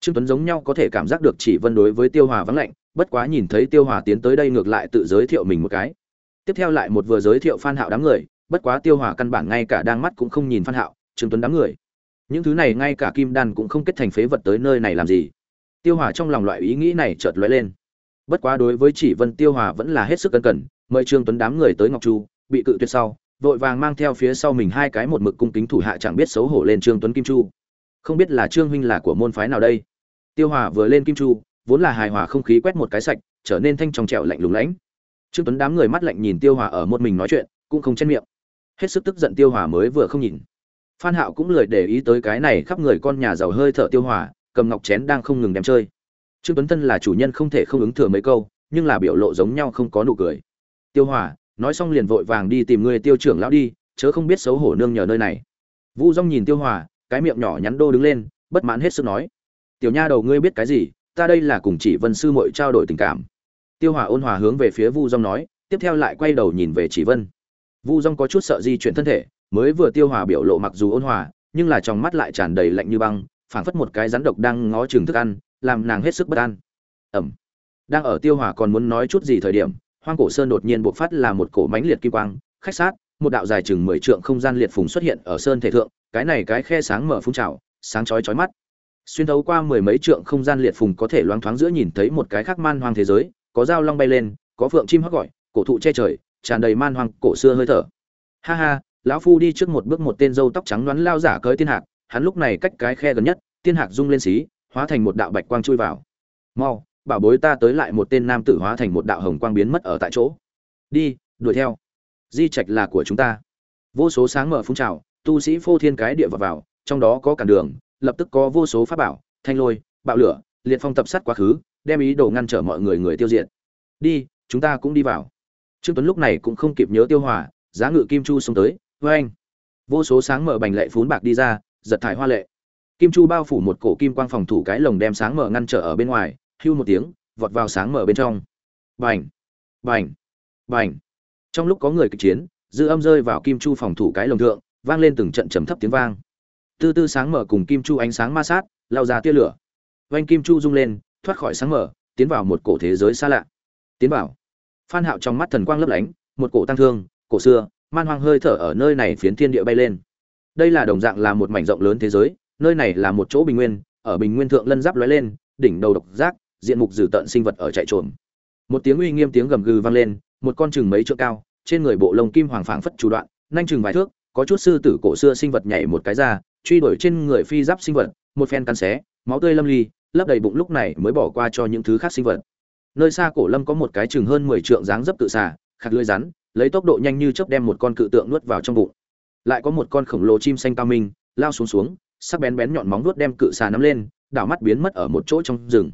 Trương tuấn giống nhau có thể cảm giác được chỉ vân đối với tiêu hòa vắng lạnh, bất quá nhìn thấy tiêu hòa tiến tới đây ngược lại tự giới thiệu mình một cái. Tiếp theo lại một vừa giới thiệu phan hạo đám người bất quá tiêu hòa căn bản ngay cả đang mắt cũng không nhìn phan hạo trương tuấn đám người. Những thứ này ngay cả kim đan cũng không kết thành phế vật tới nơi này làm gì. Tiêu hòa trong lòng loại ý nghĩ này chợt lóe lên. Bất quá đối với chỉ vân tiêu hòa vẫn là hết sức cẩn cẩn, mời trương tuấn đám người tới ngọc chu, bị cự tuyệt sau, vội vàng mang theo phía sau mình hai cái một mực cung kính thủ hạ chẳng biết xấu hổ lên trương tuấn kim chu. Không biết là trương huynh là của môn phái nào đây. Tiêu hòa vừa lên kim chu, vốn là hài hòa không khí quét một cái sạch, trở nên thanh trong trẻo lạnh lùng lãnh. Trương tuấn đám người mắt lạnh nhìn tiêu hòa ở một mình nói chuyện, cũng không chen miệng hết sức tức giận tiêu hòa mới vừa không nhìn. Phan hạo cũng lười để ý tới cái này khắp người con nhà giàu hơi thở tiêu hòa, cầm ngọc chén đang không ngừng đem chơi. Trương tuấn thân là chủ nhân không thể không ứng thừa mấy câu, nhưng là biểu lộ giống nhau không có nụ cười. Tiêu hòa, nói xong liền vội vàng đi tìm người tiêu trưởng lão đi, chớ không biết xấu hổ nương nhờ nơi này. Vu dong nhìn tiêu hòa, cái miệng nhỏ nhắn đô đứng lên, bất mãn hết sức nói. Tiểu nha đầu ngươi biết cái gì, ta đây là cùng chỉ vân sư muội trao đổi tình cảm. Tiêu hòa ôn hòa hướng về phía vu dong nói, tiếp theo lại quay đầu nhìn về chỉ vân vu dong có chút sợ di chuyển thân thể, mới vừa tiêu hòa biểu lộ mặc dù ôn hòa, nhưng là trong mắt lại tràn đầy lạnh như băng, phảng phất một cái rắn độc đang ngó chừng thức ăn, làm nàng hết sức bất an. Ẩm. Đang ở tiêu hòa còn muốn nói chút gì thời điểm, hoang cổ sơn đột nhiên bộc phát là một cổ mãnh liệt kim quang, khách sát, một đạo dài chừng mười trượng không gian liệt phùng xuất hiện ở sơn thể thượng, cái này cái khe sáng mở phun trào, sáng chói chói mắt. Xuyên thấu qua mười mấy trượng không gian liệt phùng có thể loáng thoáng giữa nhìn thấy một cái khác man hoang thế giới, có dao long bay lên, có phượng chim hót gọi, cổ thụ che trời tràn đầy man hoang cổ xưa hơi thở. Ha ha lão phu đi trước một bước một tên dâu tóc trắng đoán lao giả cơi tiên hạc hắn lúc này cách cái khe gần nhất tiên hạc rung lên xí hóa thành một đạo bạch quang chui vào. Mau bảo bối ta tới lại một tên nam tử hóa thành một đạo hồng quang biến mất ở tại chỗ. Đi đuổi theo. Di trạch là của chúng ta. Vô số sáng mở phun trào tu sĩ phô thiên cái địa vào, vào trong đó có cản đường lập tức có vô số pháp bảo thanh lôi bạo lửa liệt phong tập sát quá khứ đem ý đồ ngăn trở mọi người người tiêu diệt. Đi chúng ta cũng đi vào trương tuấn lúc này cũng không kịp nhớ tiêu hòa, giá ngự kim chu xông tới với anh vô số sáng mở bành lệ phún bạc đi ra, giật thải hoa lệ. Kim chu bao phủ một cổ kim quang phòng thủ cái lồng đem sáng mở ngăn trở ở bên ngoài, hưu một tiếng, vọt vào sáng mở bên trong. Bành! Bành! Bành! Trong lúc có người kịch chiến, dư âm rơi vào kim chu phòng thủ cái lồng thượng, vang lên từng trận trầm thấp tiếng vang. Tư tư sáng mở cùng kim chu ánh sáng ma sát, lao ra tia lửa. Vanh kim chu rung lên, thoát khỏi sáng mở, tiến vào một cổ thế giới xa lạ. Tiến vào phan hạo trong mắt thần quang lấp lánh, một cổ tăng thương, cổ xưa, man hoang hơi thở ở nơi này phiến thiên địa bay lên. Đây là đồng dạng là một mảnh rộng lớn thế giới, nơi này là một chỗ bình nguyên, ở bình nguyên thượng lân giáp lóe lên, đỉnh đầu độc giác, diện mục dữ tận sinh vật ở chạy trộm một tiếng uy nghiêm tiếng gầm gừ vang lên, một con chừng mấy trượng cao, trên người bộ lông kim hoàng phảng phất chủ đoạn nhanh chừng vài thước, có chút sư tử cổ xưa sinh vật nhảy một cái ra, truy đuổi trên người phi giáp sinh vật, một phen cắn xé, máu tươi lâm ly, lấp đầy bụng lúc này mới bỏ qua cho những thứ khác sinh vật nơi xa cổ lâm có một cái chừng hơn mười trượng dáng dấp cự xà khạc lưỡi rắn, lấy tốc độ nhanh như chớp đem một con cự tượng nuốt vào trong bụng. Lại có một con khổng lồ chim xanh cao minh, lao xuống xuống, sắc bén bén nhọn móng nuốt đem cự xà nắm lên, đảo mắt biến mất ở một chỗ trong rừng.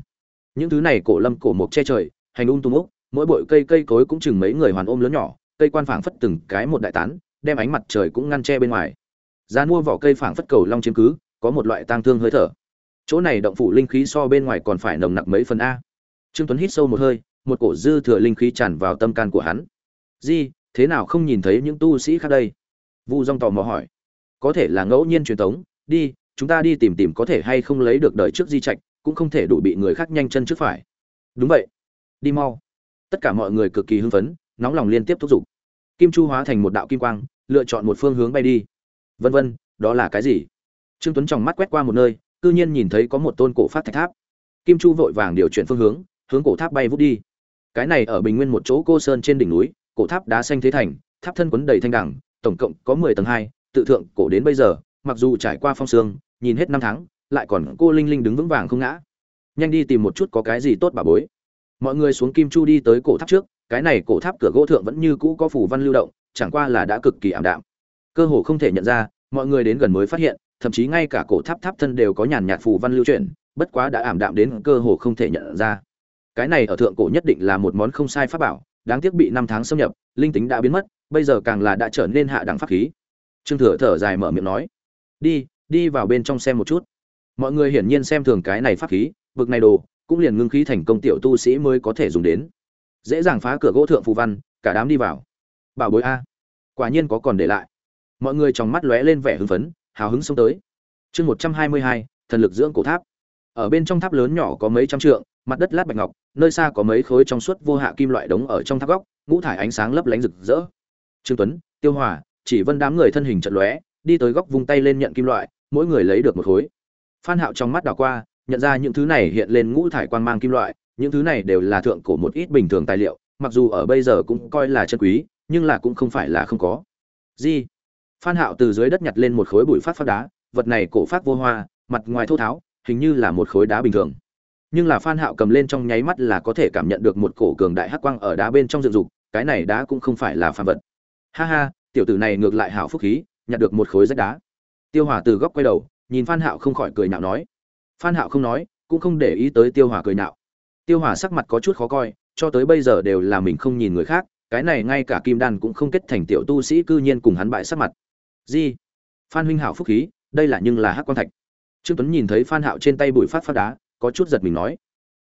Những thứ này cổ lâm cổ mộc che trời, hành ung tung úc, mỗi bụi cây cây cối cũng chừng mấy người hoàn ôm lớn nhỏ, cây quan phảng phất từng cái một đại tán, đem ánh mặt trời cũng ngăn che bên ngoài. Giá mua vỏ cây phảng phất cầu long chiếm cứ, có một loại tang thương hơi thở. Chỗ này động phủ linh khí so bên ngoài còn phải nồng nặc mấy phần a trương tuấn hít sâu một hơi, một cổ dư thừa linh khí tràn vào tâm can của hắn. Di, thế nào không nhìn thấy những tu sĩ khác đây? Vu Dung tò mò hỏi. Có thể là ngẫu nhiên truyền tống. đi, chúng ta đi tìm tìm có thể hay không lấy được đời trước di trạch, cũng không thể đủ bị người khác nhanh chân trước phải. Đúng vậy. Đi mau. Tất cả mọi người cực kỳ hưng phấn, nóng lòng liên tiếp thúc giục. Kim chu hóa thành một đạo kim quang, lựa chọn một phương hướng bay đi. Vân vân, đó là cái gì? Trương tuấn trong mắt quét qua một nơi, cư nhiên nhìn thấy có một tôn cổ phát thạch tháp. Kim chu vội vàng điều chuyển phương hướng hướng cổ tháp bay vút đi. Cái này ở bình nguyên một chỗ cô sơn trên đỉnh núi, cổ tháp đá xanh thế thành, tháp thân quấn đầy thanh đẳng, tổng cộng có mười tầng hai, tự thượng cổ đến bây giờ, mặc dù trải qua phong sương, nhìn hết năm tháng, lại còn cô linh linh đứng vững vàng không ngã. Nhanh đi tìm một chút có cái gì tốt bà bối. Mọi người xuống kim chu đi tới cổ tháp trước, cái này cổ tháp cửa gỗ thượng vẫn như cũ có phủ văn lưu động, chẳng qua là đã cực kỳ ảm đạm. Cơ hồ không thể nhận ra, mọi người đến gần mới phát hiện, thậm chí ngay cả cổ tháp tháp thân đều có nhàn nhạt phù văn lưu chuyển, bất quá đã ảm đạm đến cơ hồ không thể nhận ra cái này ở thượng cổ nhất định là một món không sai pháp bảo, đáng tiếc bị năm tháng xâm nhập, linh tính đã biến mất, bây giờ càng là đã trở nên hạ đẳng pháp khí. Trương thừa thở dài mở miệng nói, đi đi vào bên trong xem một chút. Mọi người hiển nhiên xem thường cái này pháp khí, bực này đồ, cũng liền ngưng khí thành công tiểu tu sĩ mới có thể dùng đến. Dễ dàng phá cửa gỗ thượng phù văn, cả đám đi vào. Bảo bối a, quả nhiên có còn để lại. Mọi người trong mắt lóe lên vẻ hưng phấn, hào hứng xông tới. Chương một trăm hai mươi hai, thần lực dưỡng cổ tháp. Ở bên trong tháp lớn nhỏ có mấy trăm trượng mặt đất lát bạch ngọc, nơi xa có mấy khối trong suốt vô hạ kim loại đống ở trong tháp góc, ngũ thải ánh sáng lấp lánh rực rỡ. Trương tuấn, tiêu hòa, chỉ vân đám người thân hình chật lóe, đi tới góc vung tay lên nhận kim loại, mỗi người lấy được một khối. Phan hạo trong mắt đảo qua, nhận ra những thứ này hiện lên ngũ thải quang mang kim loại, những thứ này đều là thượng cổ một ít bình thường tài liệu, mặc dù ở bây giờ cũng coi là chân quý, nhưng là cũng không phải là không có. Gì? Phan hạo từ dưới đất nhặt lên một khối bụi phát phát đá, vật này cổ phát vô hoa, mặt ngoài thô tháo, hình như là một khối đá bình thường nhưng là phan hạo cầm lên trong nháy mắt là có thể cảm nhận được một cổ cường đại hắc quang ở đá bên trong dựng dục, cái này đá cũng không phải là phàm vật. Ha ha, tiểu tử này ngược lại hảo phúc khí, nhặt được một khối rách đá. Tiêu hòa từ góc quay đầu, nhìn phan hạo không khỏi cười nhạo nói. Phan hạo không nói, cũng không để ý tới tiêu hòa cười nhạo. Tiêu hòa sắc mặt có chút khó coi, cho tới bây giờ đều là mình không nhìn người khác, cái này ngay cả kim đan cũng không kết thành tiểu tu sĩ cư nhiên cùng hắn bại sắc mặt. Gì? Phan huynh hảo phúc khí, đây là nhưng là hắc quang thạch. Trương tuấn nhìn thấy phan hạo trên tay bụi phát phát đá có chút giật mình nói.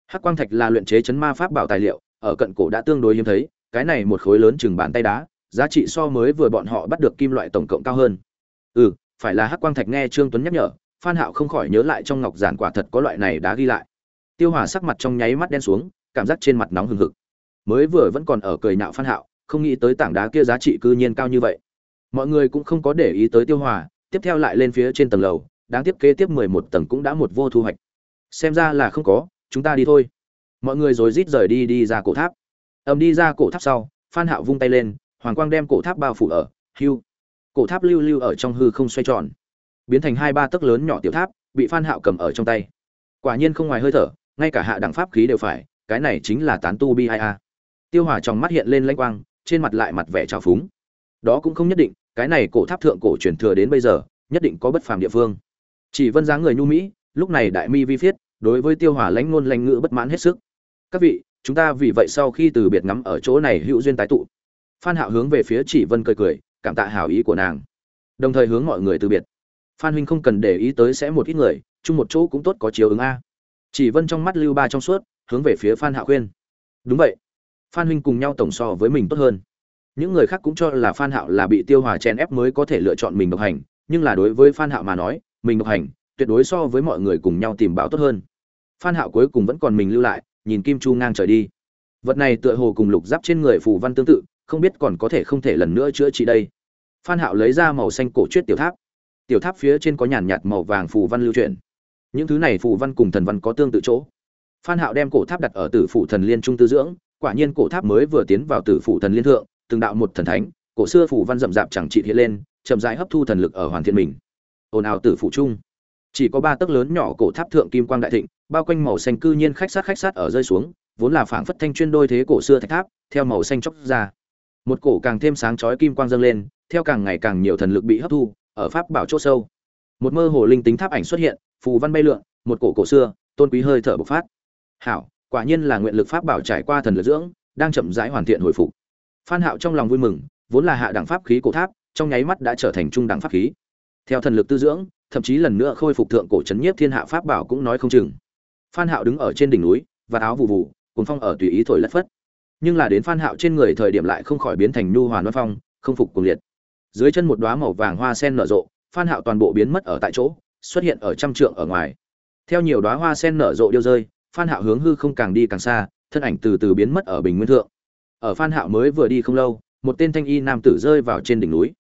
Hắc quang thạch là luyện chế chấn ma pháp bảo tài liệu, ở cận cổ đã tương đối hiếm thấy, cái này một khối lớn chừng bàn tay đá, giá trị so mới vừa bọn họ bắt được kim loại tổng cộng cao hơn. Ừ phải là hắc quang thạch nghe trương tuấn nhắc nhở, phan hạo không khỏi nhớ lại trong ngọc giản quả thật có loại này đá ghi lại. Tiêu hòa sắc mặt trong nháy mắt đen xuống, cảm giác trên mặt nóng hừng hực. Mới vừa vẫn còn ở cười nhạo phan hạo, không nghĩ tới tảng đá kia giá trị cư nhiên cao như vậy. Mọi người cũng không có để ý tới tiêu hòa, tiếp theo lại lên phía trên tầng lầu, đáng tiếc kế tiếp mười một tầng cũng đã một vô thu hoạch xem ra là không có, chúng ta đi thôi. Mọi người rồi rít rời đi đi ra cổ tháp. Ầm đi ra cổ tháp sau, phan hạo vung tay lên, hoàng quang đem cổ tháp bao phủ ở hưu cổ tháp lưu lưu ở trong hư không xoay tròn. Biến thành hai ba tấc lớn nhỏ tiểu tháp, bị phan hạo cầm ở trong tay. Quả nhiên không ngoài hơi thở, ngay cả hạ đẳng pháp khí đều phải, cái này chính là tán tu bi hai a. Tiêu hòa trong mắt hiện lên lanh quang, trên mặt lại mặt vẻ trào phúng. Đó cũng không nhất định, cái này cổ tháp thượng cổ truyền thừa đến bây giờ, nhất định có bất phàm địa phương. Chỉ vân dáng người nhu mỹ, lúc này đại mi vi phiết đối với tiêu hòa lãnh ngôn lãnh ngữ bất mãn hết sức. Các vị, chúng ta vì vậy sau khi từ biệt ngắm ở chỗ này hữu duyên tái tụ. Phan hạo hướng về phía chỉ vân cười cười, cảm tạ hảo ý của nàng. Đồng thời hướng mọi người từ biệt. Phan huynh không cần để ý tới sẽ một ít người, chung một chỗ cũng tốt có chiếu ứng a. Chỉ vân trong mắt lưu ba trong suốt, hướng về phía phan hạo khuyên. Đúng vậy. Phan huynh cùng nhau tổng so với mình tốt hơn. Những người khác cũng cho là phan hạo là bị tiêu hòa chen ép mới có thể lựa chọn mình độc hành, nhưng là đối với phan hạo mà nói, mình độc hành tuyệt đối so với mọi người cùng nhau tìm bảo tốt hơn. Phan hạo cuối cùng vẫn còn mình lưu lại, nhìn kim chu ngang trời đi. Vật này tựa hồ cùng lục giáp trên người phù văn tương tự, không biết còn có thể không thể lần nữa chữa trị đây. Phan hạo lấy ra màu xanh cổ chuyết tiểu tháp. Tiểu tháp phía trên có nhàn nhạt màu vàng phù văn lưu truyền những thứ này phù văn cùng thần văn có tương tự chỗ. Phan hạo đem cổ tháp đặt ở tử phủ thần liên trung tư dưỡng, quả nhiên cổ tháp mới vừa tiến vào tử phủ thần liên thượng, từng đạo một thần thánh, cổ xưa phù văn rậm rạp chẳng trị hiện lên, chậm rãi hấp thu thần lực ở hoàn thiện mình. Ồn ào tử phủ trung chỉ có ba tấc lớn nhỏ cổ tháp thượng kim quang đại thịnh, bao quanh màu xanh cư nhiên khách sát khách sát ở rơi xuống, vốn là phảng phất thanh chuyên đôi thế cổ xưa thạch tháp, theo màu xanh chóc ra. Một cổ càng thêm sáng chói kim quang dâng lên, theo càng ngày càng nhiều thần lực bị hấp thu, ở pháp bảo chỗ sâu. Một mơ hồ linh tính tháp ảnh xuất hiện, phù văn bay lượn, một cổ cổ xưa, tôn quý hơi thở bộc phát. Hảo, quả nhiên là nguyện lực pháp bảo trải qua thần lực dưỡng, đang chậm rãi hoàn thiện hồi phục. Phan hạo trong lòng vui mừng, vốn là hạ đẳng pháp khí cổ tháp, trong nháy mắt đã trở thành trung đẳng pháp khí. Theo thần lực tư dưỡng thậm chí lần nữa khôi phục thượng cổ chấn nhiếp thiên hạ pháp bảo cũng nói không chừng. Phan hạo đứng ở trên đỉnh núi, và áo vụ vụ cuốn phong ở tùy ý thổi lất phất. Nhưng là đến phan hạo trên người thời điểm lại không khỏi biến thành nhu hòa loan phong, không phục cùng liệt. Dưới chân một đóa màu vàng hoa sen nở rộ, phan hạo toàn bộ biến mất ở tại chỗ, xuất hiện ở trăm trượng ở ngoài. Theo nhiều đóa hoa sen nở rộ điêu rơi, phan hạo hướng hư không càng đi càng xa, thân ảnh từ từ biến mất ở bình nguyên thượng. Ở phan hạo mới vừa đi không lâu, một tên thanh y nam tử rơi vào trên đỉnh núi.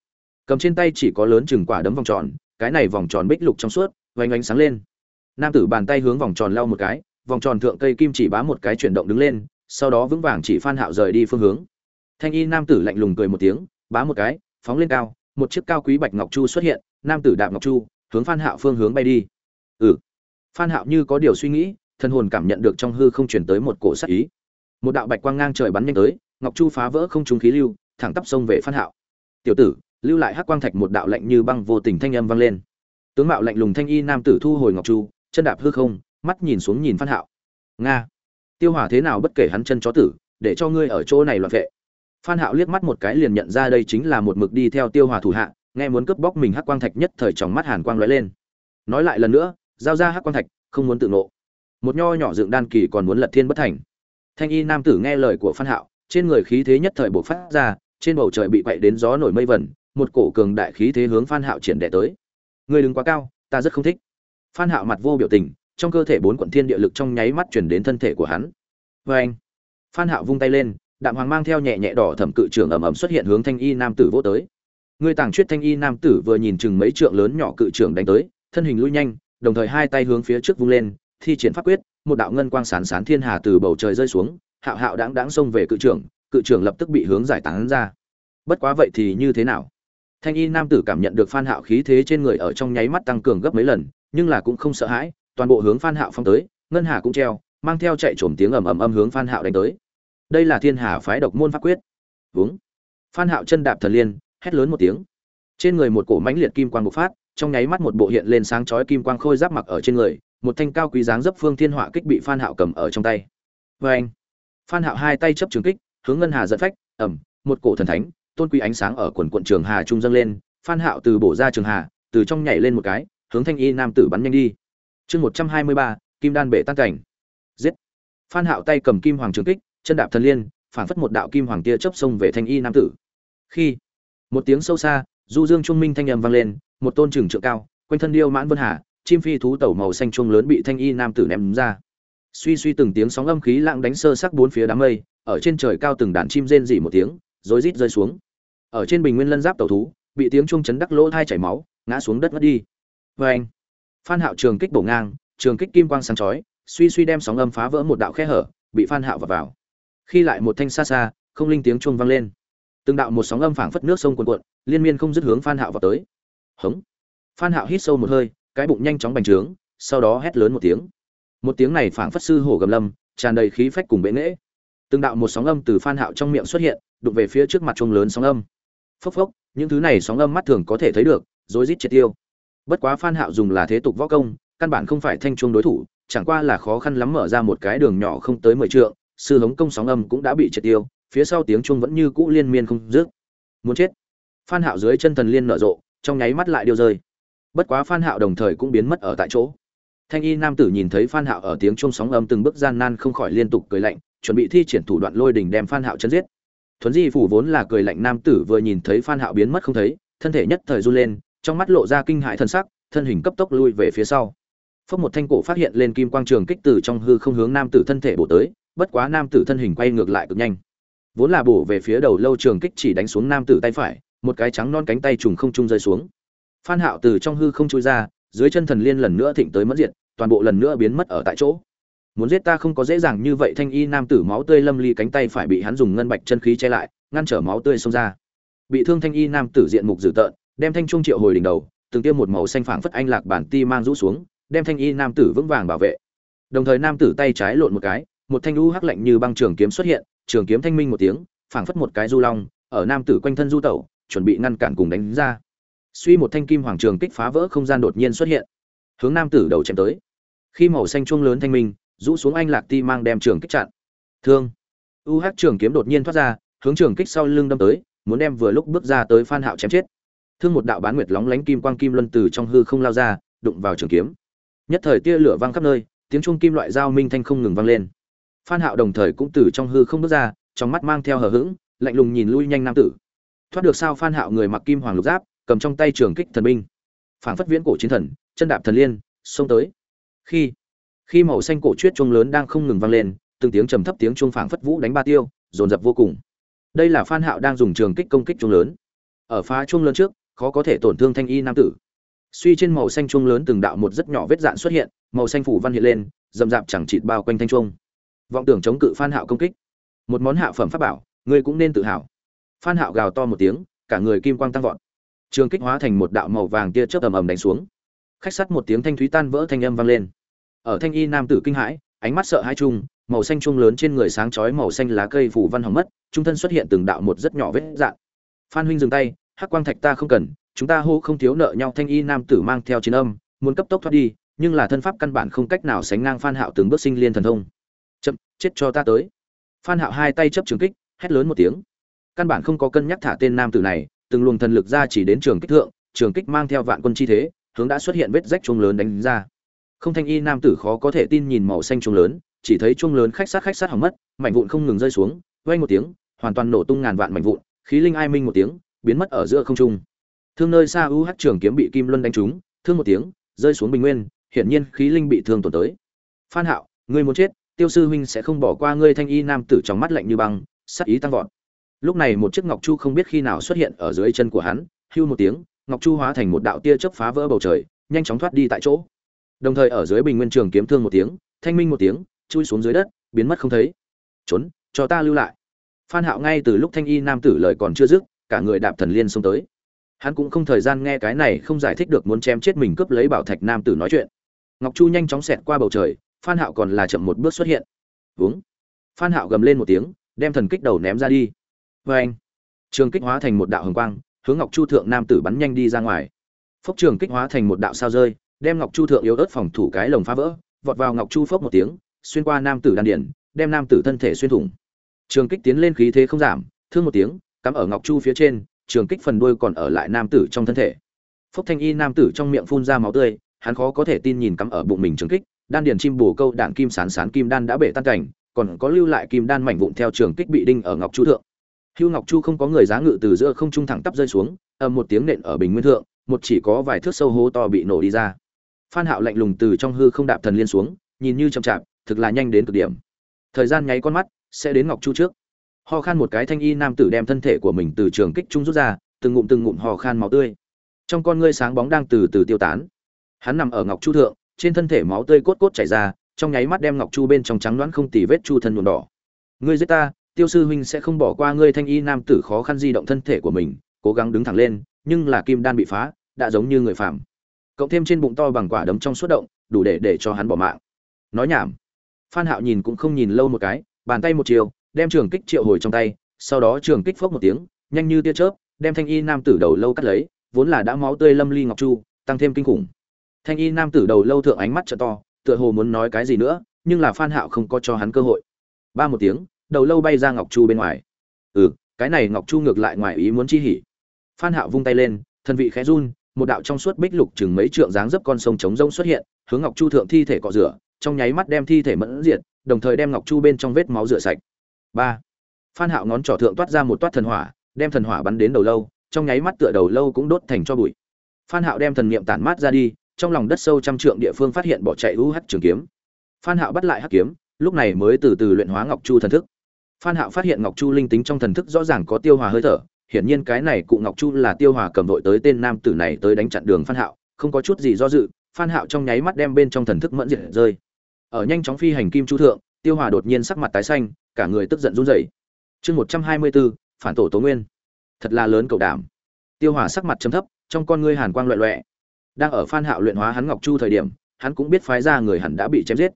Cầm trên tay chỉ có lớn chừng quả đấm vòng tròn cái này vòng tròn bích lục trong suốt vánh ánh sáng lên. Nam tử bàn tay hướng vòng tròn lau một cái, vòng tròn thượng cây kim chỉ bá một cái chuyển động đứng lên, sau đó vững vàng chỉ phan hạo rời đi phương hướng. Thanh y nam tử lạnh lùng cười một tiếng, bá một cái, phóng lên cao, một chiếc cao quý bạch ngọc chu xuất hiện, nam tử đạp ngọc chu, hướng phan hạo phương hướng bay đi. Ừ. Phan hạo như có điều suy nghĩ, thân hồn cảm nhận được trong hư không truyền tới một cổ sát ý. Một đạo bạch quang ngang trời bắn nhanh tới, ngọc chu phá vỡ không trung khí lưu, thẳng tắp sông về phan hạo. Tiểu tử lưu lại hắc quang thạch một đạo lạnh như băng vô tình thanh âm vang lên. Tướng mạo lạnh lùng thanh y nam tử thu hồi ngọc chu chân đạp hư không, mắt nhìn xuống nhìn phan hạo. Nga! Tiêu hỏa thế nào bất kể hắn chân chó tử, để cho ngươi ở chỗ này loạn vệ. Phan hạo liếc mắt một cái liền nhận ra đây chính là một mực đi theo tiêu hỏa thủ hạ, nghe muốn cướp bóc mình hắc quang thạch nhất thời trong mắt hàn quang lóe lên. Nói lại lần nữa, giao ra hắc quang thạch, không muốn tự nộ một nho nhỏ dựng đan kỳ còn muốn lật thiên bất thành. Thanh y nam tử nghe lời của phan hạo, trên người khí thế nhất thời bộc phát ra, trên bầu trời bị quậy đến gió nổi mây vẩn một cổ cường đại khí thế hướng phan hạo triển đệ tới. Người đừng quá cao, ta rất không thích. Phan hạo mặt vô biểu tình, trong cơ thể bốn quận thiên địa lực trong nháy mắt chuyển đến thân thể của hắn. Với anh, phan hạo vung tay lên, đạm hoàng mang theo nhẹ nhẹ đỏ thẩm cự trưởng ầm ầm xuất hiện hướng thanh y nam tử vỗ tới. Người tàng chuyết thanh y nam tử vừa nhìn chừng mấy trượng lớn nhỏ cự trưởng đánh tới, thân hình lui nhanh, đồng thời hai tay hướng phía trước vung lên, thi triển pháp quyết, một đạo ngân quang sán sán thiên hà từ bầu trời rơi xuống, hạo hạo đãng đãng xông về cự trưởng cự trưởng lập tức bị hướng giải tán ra. Bất quá vậy thì như thế nào? Thanh y nam tử cảm nhận được phan hạo khí thế trên người ở trong nháy mắt tăng cường gấp mấy lần, nhưng là cũng không sợ hãi, toàn bộ hướng phan hạo phong tới, ngân hà cũng treo, mang theo chạy trồm tiếng ầm ầm âm hướng phan hạo đánh tới. Đây là thiên hà phái độc môn pháp quyết. Vướng. phan hạo chân đạp thần liên, hét lớn một tiếng. Trên người một cổ mãnh liệt kim quang bộc phát, trong nháy mắt một bộ hiện lên sáng chói kim quang khôi giáp mặc ở trên người, một thanh cao quý dáng dấp phương thiên họa kích bị phan hạo cầm ở trong tay. Với anh phan hạo hai tay chấp trường kích, hướng ngân hà dẫn phách, ầm, một cổ thần thánh tôn quý ánh sáng ở quần quận trường hà trung dâng lên, phan hạo từ bổ ra trường hà, từ trong nhảy lên một cái, hướng thanh y nam tử bắn nhanh đi. Chương một trăm hai mươi ba, kim đan bể tan cảnh. Giết. Phan hạo tay cầm kim hoàng trường kích, chân đạp thần liên, phản phất một đạo kim hoàng tia chớp xông về thanh y nam tử. Khi, một tiếng sâu xa, du dương trung minh thanh âm vang lên, một tôn trường trượng cao, quanh thân điêu mãn vân hà, chim phi thú tẩu màu xanh chuông lớn bị thanh y nam tử ném ra. Suy suy từng tiếng sóng âm khí lặng đánh sơ sắc bốn phía đám mây, ở trên trời cao từng đàn chim rên rỉ một tiếng, rối rít rơi xuống ở trên bình nguyên lân giáp tẩu thú, bị tiếng chuông chấn đắc lỗ thai chảy máu, ngã xuống đất ngất đi. Vê anh, phan hạo trường kích bổ ngang, trường kích kim quang sáng chói, suy suy đem sóng âm phá vỡ một đạo khe hở, bị phan hạo vào vào. Khi lại một thanh xa xa, không linh tiếng chuông vang lên. Từng đạo một sóng âm phảng phất nước sông cuồn cuộn, liên miên không dứt hướng phan hạo vào tới. Hống. Phan hạo hít sâu một hơi, cái bụng nhanh chóng bành trướng, sau đó hét lớn một tiếng. Một tiếng này phảng phất sư hổ gầm lâm, tràn đầy khí phách cùng bệ nễ từng đạo một sóng âm từ phan hạo trong miệng xuất hiện, đụng về phía trước mặt chuông lớn sóng âm phốc phốc, những thứ này sóng âm mắt thường có thể thấy được, rối rít triệt tiêu. Bất quá phan hạo dùng là thế tục võ công, căn bản không phải thanh chuông đối thủ, chẳng qua là khó khăn lắm mở ra một cái đường nhỏ không tới mười trượng, sư hống công sóng âm cũng đã bị triệt tiêu, phía sau tiếng chuông vẫn như cũ liên miên không dứt. Muốn chết. Phan hạo dưới chân thần liên nở rộ, trong nháy mắt lại điêu rơi. Bất quá phan hạo đồng thời cũng biến mất ở tại chỗ. Thanh y nam tử nhìn thấy phan hạo ở tiếng chuông sóng âm từng bước gian nan không khỏi liên tục cười lạnh, chuẩn bị thi triển thủ đoạn lôi đình đem phan hạo chấn giết thuấn di phủ vốn là cười lạnh nam tử vừa nhìn thấy phan hạo biến mất không thấy thân thể nhất thời run lên trong mắt lộ ra kinh hãi thần sắc thân hình cấp tốc lui về phía sau. Phốc một thanh cổ phát hiện lên kim quang trường kích từ trong hư không hướng nam tử thân thể bổ tới bất quá nam tử thân hình quay ngược lại cực nhanh. Vốn là bổ về phía đầu lâu trường kích chỉ đánh xuống nam tử tay phải một cái trắng non cánh tay trùng không trung rơi xuống. Phan hạo từ trong hư không chui ra dưới chân thần liên lần nữa thịnh tới mất diện, toàn bộ lần nữa biến mất ở tại chỗ muốn giết ta không có dễ dàng như vậy, thanh y nam tử máu tươi lâm ly cánh tay phải bị hắn dùng ngân bạch chân khí che lại, ngăn trở máu tươi xông ra. Bị thương thanh y nam tử diện mục dữ tợn, đem thanh trung triệu hồi đỉnh đầu, từng tiêm một màu xanh phảng phất anh lạc bản ti mang rũ xuống, đem thanh y nam tử vững vàng bảo vệ. Đồng thời nam tử tay trái lộn một cái, một thanh u hắc lạnh như băng trường kiếm xuất hiện, trường kiếm thanh minh một tiếng, phảng phất một cái du long, ở nam tử quanh thân du tẩu, chuẩn bị ngăn cản cùng đánh ra. Suy một thanh kim hoàng trường kích phá vỡ không gian đột nhiên xuất hiện. Hướng nam tử đầu chém tới. Khi màu xanh chuông lớn thanh minh rũ xuống anh lạc ti mang đem trường kích chặn. Thương. U hắc trường kiếm đột nhiên thoát ra, hướng trường kích sau lưng đâm tới, muốn đem vừa lúc bước ra tới phan hạo chém chết. Thương một đạo bán nguyệt lóng lánh kim quang kim luân từ trong hư không lao ra, đụng vào trường kiếm. Nhất thời tia lửa vang khắp nơi, tiếng chuông kim loại dao minh thanh không ngừng vang lên. Phan hạo đồng thời cũng từ trong hư không bước ra, trong mắt mang theo hờ hững, lạnh lùng nhìn lui nhanh nam tử. Thoát được sao phan hạo người mặc kim hoàng lục giáp, cầm trong tay trường kích thần binh. Phảng phất viễn cổ chiến thần, chân đạp thần liên, xông tới. Khi khi màu xanh cổ chuyết chuông lớn đang không ngừng vang lên, từng tiếng trầm thấp tiếng chuông phảng phất vũ đánh ba tiêu, dồn dập vô cùng. Đây là phan hạo đang dùng trường kích công kích chuông lớn. Ở phá chuông lớn trước, khó có thể tổn thương thanh y nam tử. Suy trên màu xanh chuông lớn từng đạo một rất nhỏ vết dạn xuất hiện, màu xanh phủ văn hiện lên, dầm dạp chẳng chịt bao quanh thanh chuông. Vọng tưởng chống cự phan hạo công kích. Một món hạ phẩm pháp bảo, ngươi cũng nên tự hào. Phan hạo gào to một tiếng, cả người kim quang tăng vọt. Trường kích hóa thành một đạo màu vàng tia chớp ầm ầm đánh xuống. Khách sắt một tiếng thanh thúy tan vỡ thanh âm vang lên ở thanh y nam tử kinh hãi, ánh mắt sợ hãi chung, màu xanh chung lớn trên người sáng chói màu xanh lá cây phủ văn hỏng mất, trung thân xuất hiện từng đạo một rất nhỏ vết dạn phan huynh dừng tay, hắc quang thạch ta không cần, chúng ta hô không thiếu nợ nhau. Thanh y nam tử mang theo chiến âm, muốn cấp tốc thoát đi, nhưng là thân pháp căn bản không cách nào sánh ngang phan hạo từng bước sinh liên thần thông. Chậm, chết cho ta tới. Phan hạo hai tay chấp trường kích, hét lớn một tiếng. Căn bản không có cân nhắc thả tên nam tử này, từng luồng thần lực ra chỉ đến trường kích thượng, trường kích mang theo vạn quân chi thế, hướng đã xuất hiện vết rách chuông lớn đánh ra không thanh y nam tử khó có thể tin nhìn màu xanh chuông lớn, chỉ thấy chuông lớn khách sát khách sát hỏng mất, mảnh vụn không ngừng rơi xuống vay một tiếng, hoàn toàn nổ tung ngàn vạn mảnh vụn, khí linh ai minh một tiếng, biến mất ở giữa không trung. Thương nơi xa u hát trường kiếm bị kim luân đánh trúng, thương một tiếng, rơi xuống bình nguyên, hiển nhiên khí linh bị thương tổn tới. Phan hạo, ngươi muốn chết, tiêu sư huynh sẽ không bỏ qua ngươi thanh y nam tử trong mắt lạnh như băng, sát ý tăng vọt. Lúc này một chiếc ngọc chu không biết khi nào xuất hiện ở dưới chân của hắn, hưu một tiếng, ngọc chu hóa thành một đạo tia chớp phá vỡ bầu trời, nhanh chóng thoát đi tại chỗ đồng thời ở dưới bình nguyên trường kiếm thương một tiếng, thanh minh một tiếng, chui xuống dưới đất, biến mất không thấy. Trốn, cho ta lưu lại. Phan hạo ngay từ lúc thanh y nam tử lời còn chưa dứt, cả người đạp thần liên xông tới. Hắn cũng không thời gian nghe cái này không giải thích được muốn chém chết mình cướp lấy bảo thạch nam tử nói chuyện. Ngọc chu nhanh chóng xẹt qua bầu trời, phan hạo còn là chậm một bước xuất hiện. Vướng phan hạo gầm lên một tiếng, đem thần kích đầu ném ra đi. Với anh, trường kích hóa thành một đạo hồng quang, hướng ngọc chu thượng nam tử bắn nhanh đi ra ngoài. Phốc trường kích hóa thành một đạo sao rơi đem ngọc chu thượng yếu ớt phòng thủ cái lồng phá vỡ, vọt vào ngọc chu phốc một tiếng, xuyên qua nam tử đan điển đem nam tử thân thể xuyên thủng. Trường kích tiến lên khí thế không giảm, thương một tiếng, cắm ở ngọc chu phía trên, trường kích phần đuôi còn ở lại nam tử trong thân thể. Phốc thanh y nam tử trong miệng phun ra máu tươi, hắn khó có thể tin nhìn cắm ở bụng mình trường kích, đan điền chim bổ câu đạn kim sán sán kim đan đã bể tan cảnh, còn có lưu lại kim đan mảnh vụn theo trường kích bị đinh ở ngọc chu thượng. Hưu ngọc chu không có người giá ngự từ giữa không trung thẳng tắp rơi xuống, ầm một tiếng nện ở bình nguyên thượng, một chỉ có vài thước sâu hố to bị nổ đi ra phan hạo lạnh lùng từ trong hư không đạp thần liên xuống, nhìn như chậm chạp, thực là nhanh đến cực điểm. Thời gian nháy con mắt, sẽ đến ngọc chu trước. Ho khan một cái thanh y nam tử đem thân thể của mình từ trường kích trung rút ra, từng ngụm từng ngụm ho khan máu tươi. Trong con ngươi sáng bóng đang từ từ tiêu tán. Hắn nằm ở ngọc chu thượng, trên thân thể máu tươi cốt cốt chảy ra, trong nháy mắt đem ngọc chu bên trong trắng đoán không tì vết chu thân nhuộm đỏ. Ngươi giết ta, tiêu sư huynh sẽ không bỏ qua ngươi. Thanh y nam tử khó khăn di động thân thể của mình, cố gắng đứng thẳng lên, nhưng là kim đan bị phá, đã giống như người phàm cộng thêm trên bụng to bằng quả đấm trong suốt động, đủ để để cho hắn bỏ mạng. Nói nhảm. Phan hạo nhìn cũng không nhìn lâu một cái, bàn tay một chiều, đem trường kích triệu hồi trong tay, sau đó trường kích phốc một tiếng, nhanh như tia chớp, đem thanh y nam tử đầu lâu cắt lấy, vốn là đã máu tươi lâm ly ngọc chu, tăng thêm kinh khủng. Thanh y nam tử đầu lâu thượng ánh mắt trợ to, tựa hồ muốn nói cái gì nữa, nhưng là phan hạo không có cho hắn cơ hội. Ba một tiếng, đầu lâu bay ra ngọc chu bên ngoài. Ừ cái này ngọc chu ngược lại ngoài ý muốn chi hỉ. Phan hạo vung tay lên, thân vị khẽ run một đạo trong suốt bích lục chừng mấy trượng dáng dấp con sông trống rông xuất hiện hướng ngọc chu thượng thi thể cọ rửa trong nháy mắt đem thi thể mẫn diệt đồng thời đem ngọc chu bên trong vết máu rửa sạch ba phan hạo ngón trỏ thượng toát ra một toát thần hỏa đem thần hỏa bắn đến đầu lâu trong nháy mắt tựa đầu lâu cũng đốt thành cho bụi phan hạo đem thần niệm tản mát ra đi trong lòng đất sâu trăm trượng địa phương phát hiện bỏ chạy UH trường kiếm. Phan Hạo bắt lại hắc kiếm, lúc này mới từ từ luyện hóa Ngọc Chu thần thức. Phan Hạo phát hiện Ngọc Chu linh tính trong thần thức rõ ràng có tiêu hòa hơi thở, hiển nhiên cái này cụ Ngọc Chu là tiêu hòa cầm đội tới tên nam tử này tới đánh chặn đường Phan Hạo, không có chút gì do dự, Phan Hạo trong nháy mắt đem bên trong thần thức mẫn diệt rơi. Ở nhanh chóng phi hành kim chu thượng, tiêu hòa đột nhiên sắc mặt tái xanh, cả người tức giận run rẩy. Chương 124, phản tổ Tố Nguyên. Thật là lớn cầu đảm. Tiêu hòa sắc mặt trầm thấp, trong con ngươi hàn quang loẹt loẹt đang ở phan hạo luyện hóa hắn ngọc chu thời điểm hắn cũng biết phái ra người hẳn đã bị chém giết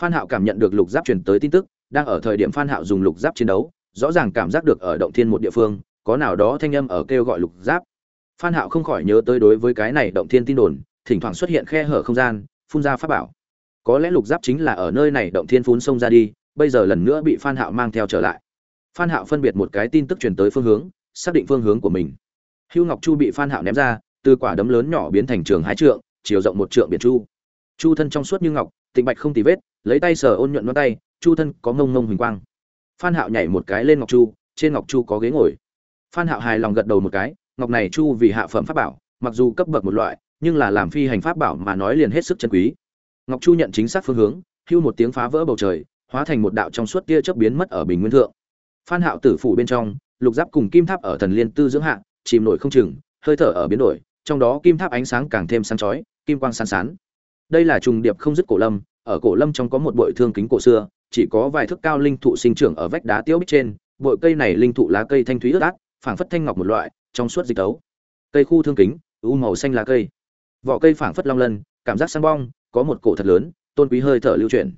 phan hạo cảm nhận được lục giáp truyền tới tin tức đang ở thời điểm phan hạo dùng lục giáp chiến đấu rõ ràng cảm giác được ở động thiên một địa phương có nào đó thanh âm ở kêu gọi lục giáp. Phan hạo không khỏi nhớ tới đối với cái này động thiên tin đồn, thỉnh thoảng xuất hiện khe hở không gian, phun ra pháp bảo. Có lẽ lục giáp chính là ở nơi này động thiên phun sông ra đi, bây giờ lần nữa bị phan hạo mang theo trở lại. Phan hạo phân biệt một cái tin tức truyền tới phương hướng, xác định phương hướng của mình. Hưu ngọc chu bị phan hạo ném ra, từ quả đấm lớn nhỏ biến thành trường hái trượng, chiều rộng một trượng biển chu. Chu thân trong suốt như ngọc, tịnh bạch không tì vết, lấy tay sờ ôn nhuận ngón tay, chu thân có ngông ngông huỳnh quang. Phan hạo nhảy một cái lên ngọc chu, trên ngọc chu có ghế ngồi phan hạo hài lòng gật đầu một cái ngọc này chu vì hạ phẩm pháp bảo mặc dù cấp bậc một loại nhưng là làm phi hành pháp bảo mà nói liền hết sức chân quý ngọc chu nhận chính xác phương hướng hưu một tiếng phá vỡ bầu trời hóa thành một đạo trong suốt tia chớp biến mất ở bình nguyên thượng phan hạo tử phủ bên trong lục giáp cùng kim tháp ở thần liên tư dưỡng hạ chìm nổi không chừng hơi thở ở biến đổi trong đó kim tháp ánh sáng càng thêm sáng chói, kim quang sáng sán. Đây là trùng điệp không dứt cổ lâm, ở cổ lâm trong có một bụi thương kính cổ xưa, chỉ có vài thước cao linh thụ sinh trưởng ở vách đá tiêu bích trên, bụi cây này linh thụ lá cây thanh thúy ướt át, phảng phất thanh ngọc một loại, trong suốt dịch tấu. Cây khu thương kính, u màu xanh lá cây. Vỏ cây phảng phất long lân, cảm giác sáng bong, có một cổ thật lớn, tôn quý hơi thở lưu chuyển.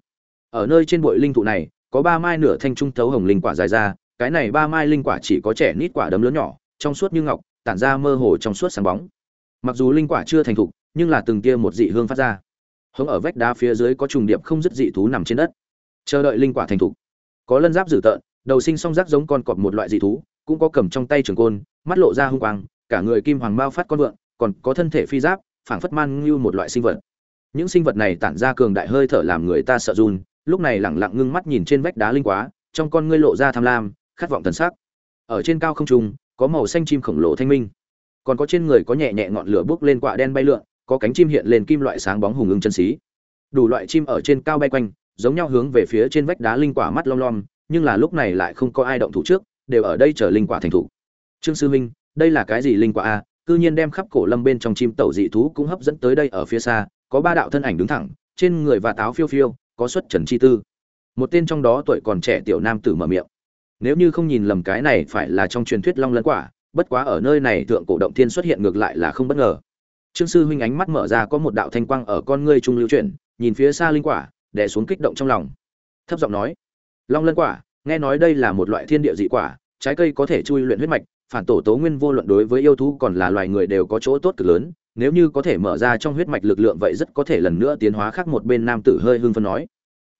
Ở nơi trên bụi linh thụ này, có ba mai nửa thanh trung thấu hồng linh quả dài ra, cái này ba mai linh quả chỉ có trẻ nít quả đấm lớn nhỏ, trong suốt như ngọc, tản ra mơ hồ trong suốt sáng bóng mặc dù linh quả chưa thành thục nhưng là từng tia một dị hương phát ra hướng ở vách đá phía dưới có trùng điệp không dứt dị thú nằm trên đất chờ đợi linh quả thành thục có lân giáp dữ tợn đầu sinh song rác giống con cọp một loại dị thú cũng có cầm trong tay trường côn, mắt lộ ra hung quang, cả người kim hoàng bao phát con vượn còn có thân thể phi giáp, phảng phất man như một loại sinh vật. Những sinh vật này tản ra cường đại hơi thở làm người ta sợ run, lúc này lẳng lặng ngưng mắt nhìn trên vách đá linh quá, trong con ngươi lộ ra tham lam, khát vọng thần sắc. Ở trên cao không trung, có màu xanh chim khổng lồ thanh minh. Còn có trên người có nhẹ nhẹ ngọn lửa bốc lên quạ đen bay lượn, có cánh chim hiện lên kim loại sáng bóng hùng ưng chân xí. Đủ loại chim ở trên cao bay quanh, giống nhau hướng về phía trên vách đá linh quả mắt lom lom, nhưng là lúc này lại không có ai động thủ trước đều ở đây chờ linh quả thành thủ trương sư minh, đây là cái gì linh quả a? Cư nhiên đem khắp cổ lâm bên trong chim tẩu dị thú cũng hấp dẫn tới đây ở phía xa, có ba đạo thân ảnh đứng thẳng, trên người và táo phiêu phiêu, có xuất trần chi tư. Một tên trong đó tuổi còn trẻ tiểu nam tử mở miệng. Nếu như không nhìn lầm cái này phải là trong truyền thuyết long lân quả, bất quá ở nơi này thượng cổ động thiên xuất hiện ngược lại là không bất ngờ. Trương sư huynh ánh mắt mở ra có một đạo thanh quang ở con ngươi trung lưu chuyển, nhìn phía xa linh quả, đè xuống kích động trong lòng. Thấp giọng nói, long lân quả nghe nói đây là một loại thiên địa dị quả, trái cây có thể chui luyện huyết mạch, phản tổ tố nguyên vô luận đối với yêu thú còn là loài người đều có chỗ tốt cực lớn, nếu như có thể mở ra trong huyết mạch lực lượng vậy rất có thể lần nữa tiến hóa khác một bên nam tử hơi hưng phân nói.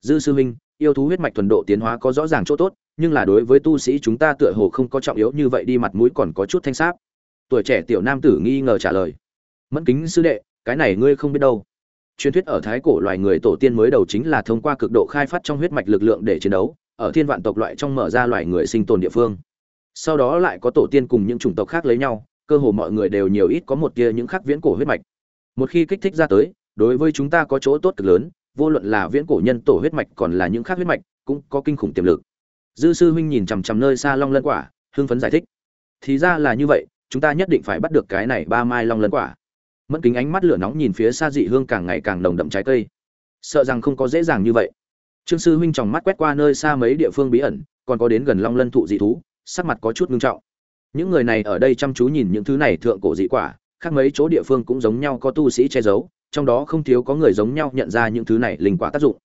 Dư sư huynh, yêu thú huyết mạch thuần độ tiến hóa có rõ ràng chỗ tốt, nhưng là đối với tu sĩ chúng ta tựa hồ không có trọng yếu như vậy đi mặt mũi còn có chút thanh sáp. Tuổi trẻ tiểu nam tử nghi ngờ trả lời. Mẫn kính sư đệ, cái này ngươi không biết đâu. Truyền thuyết ở thái cổ loài người tổ tiên mới đầu chính là thông qua cực độ khai phát trong huyết mạch lực lượng để chiến đấu ở thiên vạn tộc loại trong mở ra loài người sinh tồn địa phương. Sau đó lại có tổ tiên cùng những chủng tộc khác lấy nhau, cơ hồ mọi người đều nhiều ít có một tia những khác viễn cổ huyết mạch. Một khi kích thích ra tới, đối với chúng ta có chỗ tốt cực lớn, vô luận là viễn cổ nhân tổ huyết mạch còn là những khác huyết mạch, cũng có kinh khủng tiềm lực. Dư sư huynh nhìn chằm chằm nơi xa long lân quả, hưng phấn giải thích. Thì ra là như vậy, chúng ta nhất định phải bắt được cái này ba mai long lân quả. Mẫn kính ánh mắt lửa nóng nhìn phía xa dị hương càng ngày càng nồng đậm trái cây. Sợ rằng không có dễ dàng như vậy trương sư huynh tròng mắt quét qua nơi xa mấy địa phương bí ẩn, còn có đến gần long lân thụ dị thú, sắc mặt có chút ngưng trọng. Những người này ở đây chăm chú nhìn những thứ này thượng cổ dị quả, khác mấy chỗ địa phương cũng giống nhau có tu sĩ che giấu, trong đó không thiếu có người giống nhau nhận ra những thứ này linh quả tác dụng.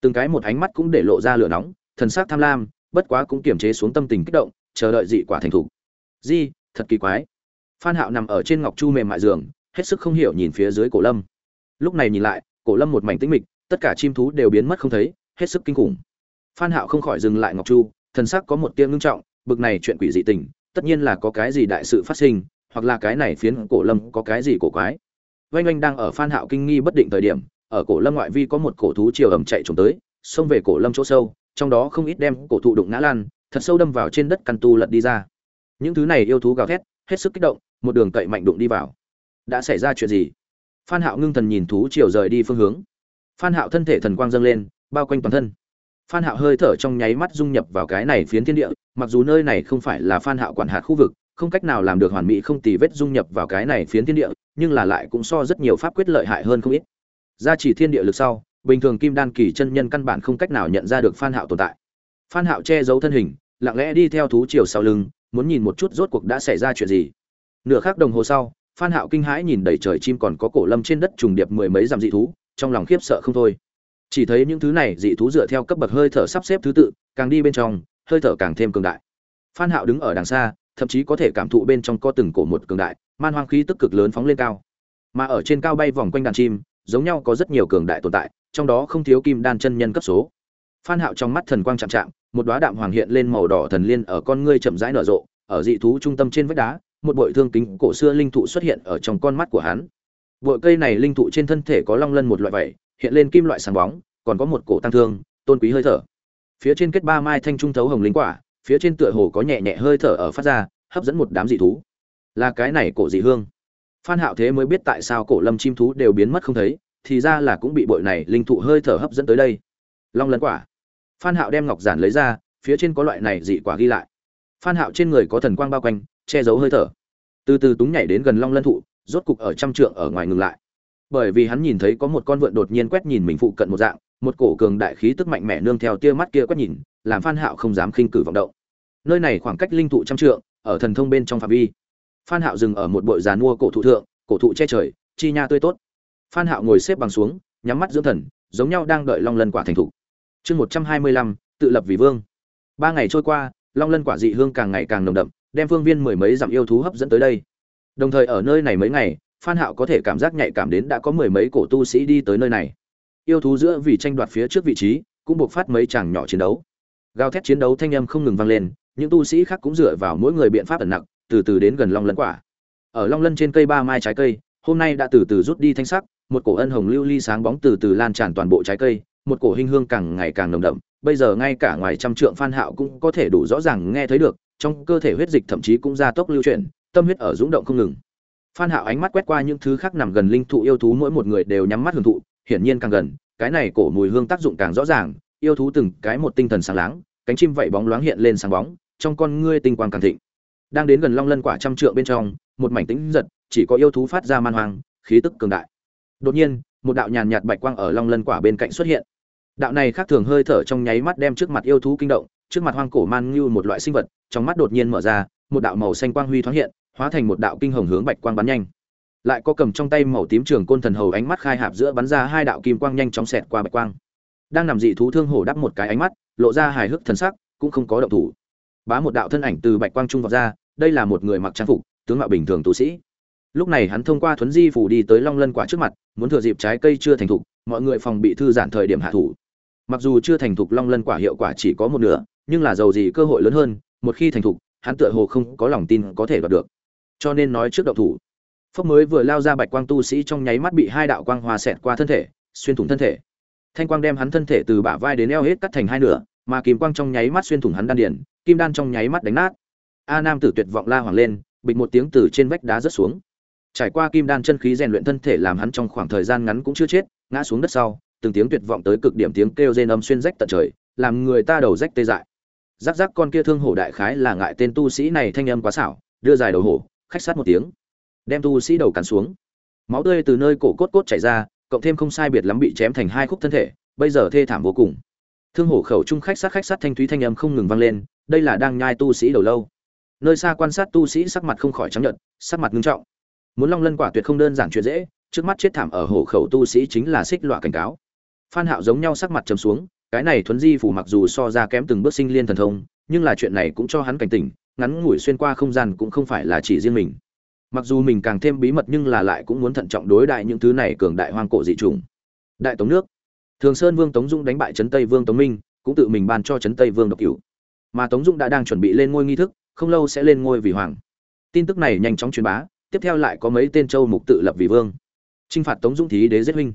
Từng cái một ánh mắt cũng để lộ ra lửa nóng, thần sắc tham lam, bất quá cũng kiềm chế xuống tâm tình kích động, chờ đợi dị quả thành thủ di, thật kỳ quái. Phan hạo nằm ở trên ngọc chu mềm mại giường, hết sức không hiểu nhìn phía dưới cổ lâm. Lúc này nhìn lại, cổ lâm một mảnh tĩnh mịch, tất cả chim thú đều biến mất không thấy hết sức kinh khủng. Phan hạo không khỏi dừng lại ngọc chu, thần sắc có một tia ngưng trọng, bực này chuyện quỷ dị tình, tất nhiên là có cái gì đại sự phát sinh, hoặc là cái này phiến cổ lâm có cái gì cổ quái. Vanh oanh đang ở phan hạo kinh nghi bất định thời điểm, ở cổ lâm ngoại vi có một cổ thú chiều ầm chạy trốn tới, xông về cổ lâm chỗ sâu, trong đó không ít đem cổ thụ đụng ngã lan thật sâu đâm vào trên đất căn tu lật đi ra. Những thứ này yêu thú gào thét, hết sức kích động, một đường cậy mạnh đụng đi vào. Đã xảy ra chuyện gì? Phan hạo ngưng thần nhìn thú chiều rời đi phương hướng. Phan hạo thân thể thần quang dâng lên bao quanh toàn thân. Phan hạo hơi thở trong nháy mắt dung nhập vào cái này phiến thiên địa, mặc dù nơi này không phải là phan hạo quản hạt khu vực, không cách nào làm được hoàn mỹ không tì vết dung nhập vào cái này phiến thiên địa, nhưng là lại cũng so rất nhiều pháp quyết lợi hại hơn không ít. Gia chỉ thiên địa lực sau, bình thường kim đan kỳ chân nhân căn bản không cách nào nhận ra được phan hạo tồn tại. Phan hạo che giấu thân hình, lặng lẽ đi theo thú triều sau lưng, muốn nhìn một chút rốt cuộc đã xảy ra chuyện gì. Nửa khắc đồng hồ sau, phan hạo kinh hãi nhìn đầy trời chim còn có cổ lâm trên đất trùng điệp mười mấy dặm dị thú, trong lòng khiếp sợ không thôi chỉ thấy những thứ này dị thú dựa theo cấp bậc hơi thở sắp xếp thứ tự, càng đi bên trong, hơi thở càng thêm cường đại. Phan hạo đứng ở đằng xa, thậm chí có thể cảm thụ bên trong có từng cổ một cường đại, man hoang khí tức cực lớn phóng lên cao. Mà ở trên cao bay vòng quanh đàn chim, giống nhau có rất nhiều cường đại tồn tại, trong đó không thiếu kim đan chân nhân cấp số. Phan hạo trong mắt thần quang chạm chạm, một đóa đạm hoàng hiện lên màu đỏ thần liên ở con ngươi chậm rãi nở rộ, ở dị thú trung tâm trên vách đá, một bội thương kính cổ xưa linh thụ xuất hiện ở trong con mắt của hắn. Bội cây này linh thụ trên thân thể có long lân một loại vảy hiện lên kim loại sáng bóng, còn có một cổ tăng thương, tôn quý hơi thở. Phía trên kết ba mai thanh trung thấu hồng linh quả, phía trên tựa hồ có nhẹ nhẹ hơi thở ở phát ra, hấp dẫn một đám dị thú. Là cái này cổ dị hương. Phan hạo thế mới biết tại sao cổ lâm chim thú đều biến mất không thấy, thì ra là cũng bị bội này linh thụ hơi thở hấp dẫn tới đây. Long lân quả. Phan hạo đem ngọc giản lấy ra, phía trên có loại này dị quả ghi lại. Phan hạo trên người có thần quang bao quanh, che giấu hơi thở. Từ từ túng nhảy đến gần long lân thụ, rốt cục ở trăm trượng ở ngoài ngừng lại bởi vì hắn nhìn thấy có một con vượn đột nhiên quét nhìn mình phụ cận một dạng, một cổ cường đại khí tức mạnh mẽ nương theo tia mắt kia quét nhìn, làm phan hạo không dám khinh cử vọng động. Nơi này khoảng cách linh thụ trăm trượng, ở thần thông bên trong phạm vi. Phan hạo dừng ở một bụi giàn mua cổ thụ thượng, cổ thụ che trời, chi nha tươi tốt. Phan hạo ngồi xếp bằng xuống, nhắm mắt dưỡng thần, giống nhau đang đợi long lân quả thành thụ. Chương một trăm hai mươi lăm, tự lập vì vương. Ba ngày trôi qua, long lân quả dị hương càng ngày càng nồng đậm, đem phương viên mười mấy dặm yêu thú hấp dẫn tới đây. Đồng thời ở nơi này mấy ngày phan hạo có thể cảm giác nhạy cảm đến đã có mười mấy cổ tu sĩ đi tới nơi này. Yêu thú giữa vì tranh đoạt phía trước vị trí, cũng buộc phát mấy chàng nhỏ chiến đấu. Gào thét chiến đấu thanh âm không ngừng vang lên, những tu sĩ khác cũng dựa vào mỗi người biện pháp ẩn nặng từ từ đến gần long lân quả. Ở long lân trên cây ba mai trái cây, hôm nay đã từ từ rút đi thanh sắc, một cổ ân hồng lưu ly sáng bóng từ từ lan tràn toàn bộ trái cây, một cổ hình hương càng ngày càng nồng đậm. Bây giờ ngay cả ngoài trăm trượng phan hạo cũng có thể đủ rõ ràng nghe thấy được, trong cơ thể huyết dịch thậm chí cũng gia tốc lưu chuyển, tâm huyết ở dũng động không ngừng phan hạo ánh mắt quét qua những thứ khác nằm gần linh thụ yêu thú, mỗi một người đều nhắm mắt hưởng thụ, hiển nhiên càng gần, cái này cổ mùi hương tác dụng càng rõ ràng, yêu thú từng cái một tinh thần sáng láng, cánh chim vậy bóng loáng hiện lên sáng bóng, trong con ngươi tinh quang càng thịnh. Đang đến gần long lân quả trăm trượng bên trong, một mảnh tĩnh giật, chỉ có yêu thú phát ra man hoang, khí tức cường đại. Đột nhiên, một đạo nhàn nhạt bạch quang ở long lân quả bên cạnh xuất hiện. Đạo này khác thường hơi thở trong nháy mắt đem trước mặt yêu thú kinh động, trước mặt hoang cổ man như một loại sinh vật, trong mắt đột nhiên mở ra, một đạo màu xanh quang huy thoáng hiện hóa thành một đạo kinh hồng hướng bạch quang bắn nhanh. Lại có cầm trong tay màu tím trường côn thần hầu ánh mắt khai hạp giữa bắn ra hai đạo kim quang nhanh chóng xẹt qua bạch quang. Đang nằm dị thú thương hổ đắp một cái ánh mắt, lộ ra hài hước thần sắc, cũng không có động thủ. Bá một đạo thân ảnh từ bạch quang trung vào ra, đây là một người mặc trang phục, tướng mạo bình thường tu sĩ. Lúc này hắn thông qua thuấn di phủ đi tới long lân quả trước mặt, muốn thừa dịp trái cây chưa thành thục, mọi người phòng bị thư giãn thời điểm hạ thủ. Mặc dù chưa thành thục long lân quả hiệu quả chỉ có một nửa, nhưng là giàu gì cơ hội lớn hơn, một khi thành thục, hắn tựa hồ không có lòng tin có thể đoạt được cho nên nói trước động thủ. Phốc mới vừa lao ra bạch quang tu sĩ trong nháy mắt bị hai đạo quang hòa xẹt qua thân thể, xuyên thủng thân thể. Thanh quang đem hắn thân thể từ bả vai đến eo hết cắt thành hai nửa, mà kim quang trong nháy mắt xuyên thủng hắn đan điền, kim đan trong nháy mắt đánh nát. A nam tử tuyệt vọng la hoàng lên, bịch một tiếng từ trên vách đá rớt xuống. Trải qua kim đan chân khí rèn luyện thân thể làm hắn trong khoảng thời gian ngắn cũng chưa chết, ngã xuống đất sau, từng tiếng tuyệt vọng tới cực điểm tiếng kêu rên âm xuyên rách tận trời, làm người ta đầu rách tê dại. Giáp giáp con kia thương hổ đại khái là ngại tên tu sĩ này thanh âm quá xảo, đưa dài đầu hổ khách sát một tiếng. Đem tu sĩ đầu cắn xuống. Máu tươi từ nơi cổ cốt cốt chảy ra, cộng thêm không sai biệt lắm bị chém thành hai khúc thân thể, bây giờ thê thảm vô cùng. Thương hổ khẩu trung khách sát khách sát thanh thúy thanh âm không ngừng vang lên, đây là đang nhai tu sĩ đầu lâu. Nơi xa quan sát tu sĩ sắc mặt không khỏi trắng nhợt, sắc mặt nghiêm trọng. Muốn long lân quả tuyệt không đơn giản chuyện dễ, trước mắt chết thảm ở hổ khẩu tu sĩ chính là xích loại cảnh cáo. Phan hạo giống nhau sắc mặt trầm xuống, cái này thuấn di phủ mặc dù so ra kém từng bước sinh liên thần thông, nhưng là chuyện này cũng cho hắn cảnh tỉnh ngắn ngủi xuyên qua không gian cũng không phải là chỉ riêng mình. Mặc dù mình càng thêm bí mật nhưng là lại cũng muốn thận trọng đối đại những thứ này cường đại hoang cổ dị trùng đại tống nước. Thường sơn vương tống dung đánh bại trấn tây vương tống minh, cũng tự mình ban cho trấn tây vương độc cửu mà tống dung đã đang chuẩn bị lên ngôi nghi thức, không lâu sẽ lên ngôi vì hoàng. Tin tức này nhanh chóng truyền bá, tiếp theo lại có mấy tên châu mục tự lập vì vương. Trinh phạt tống dung thí đế giết huynh.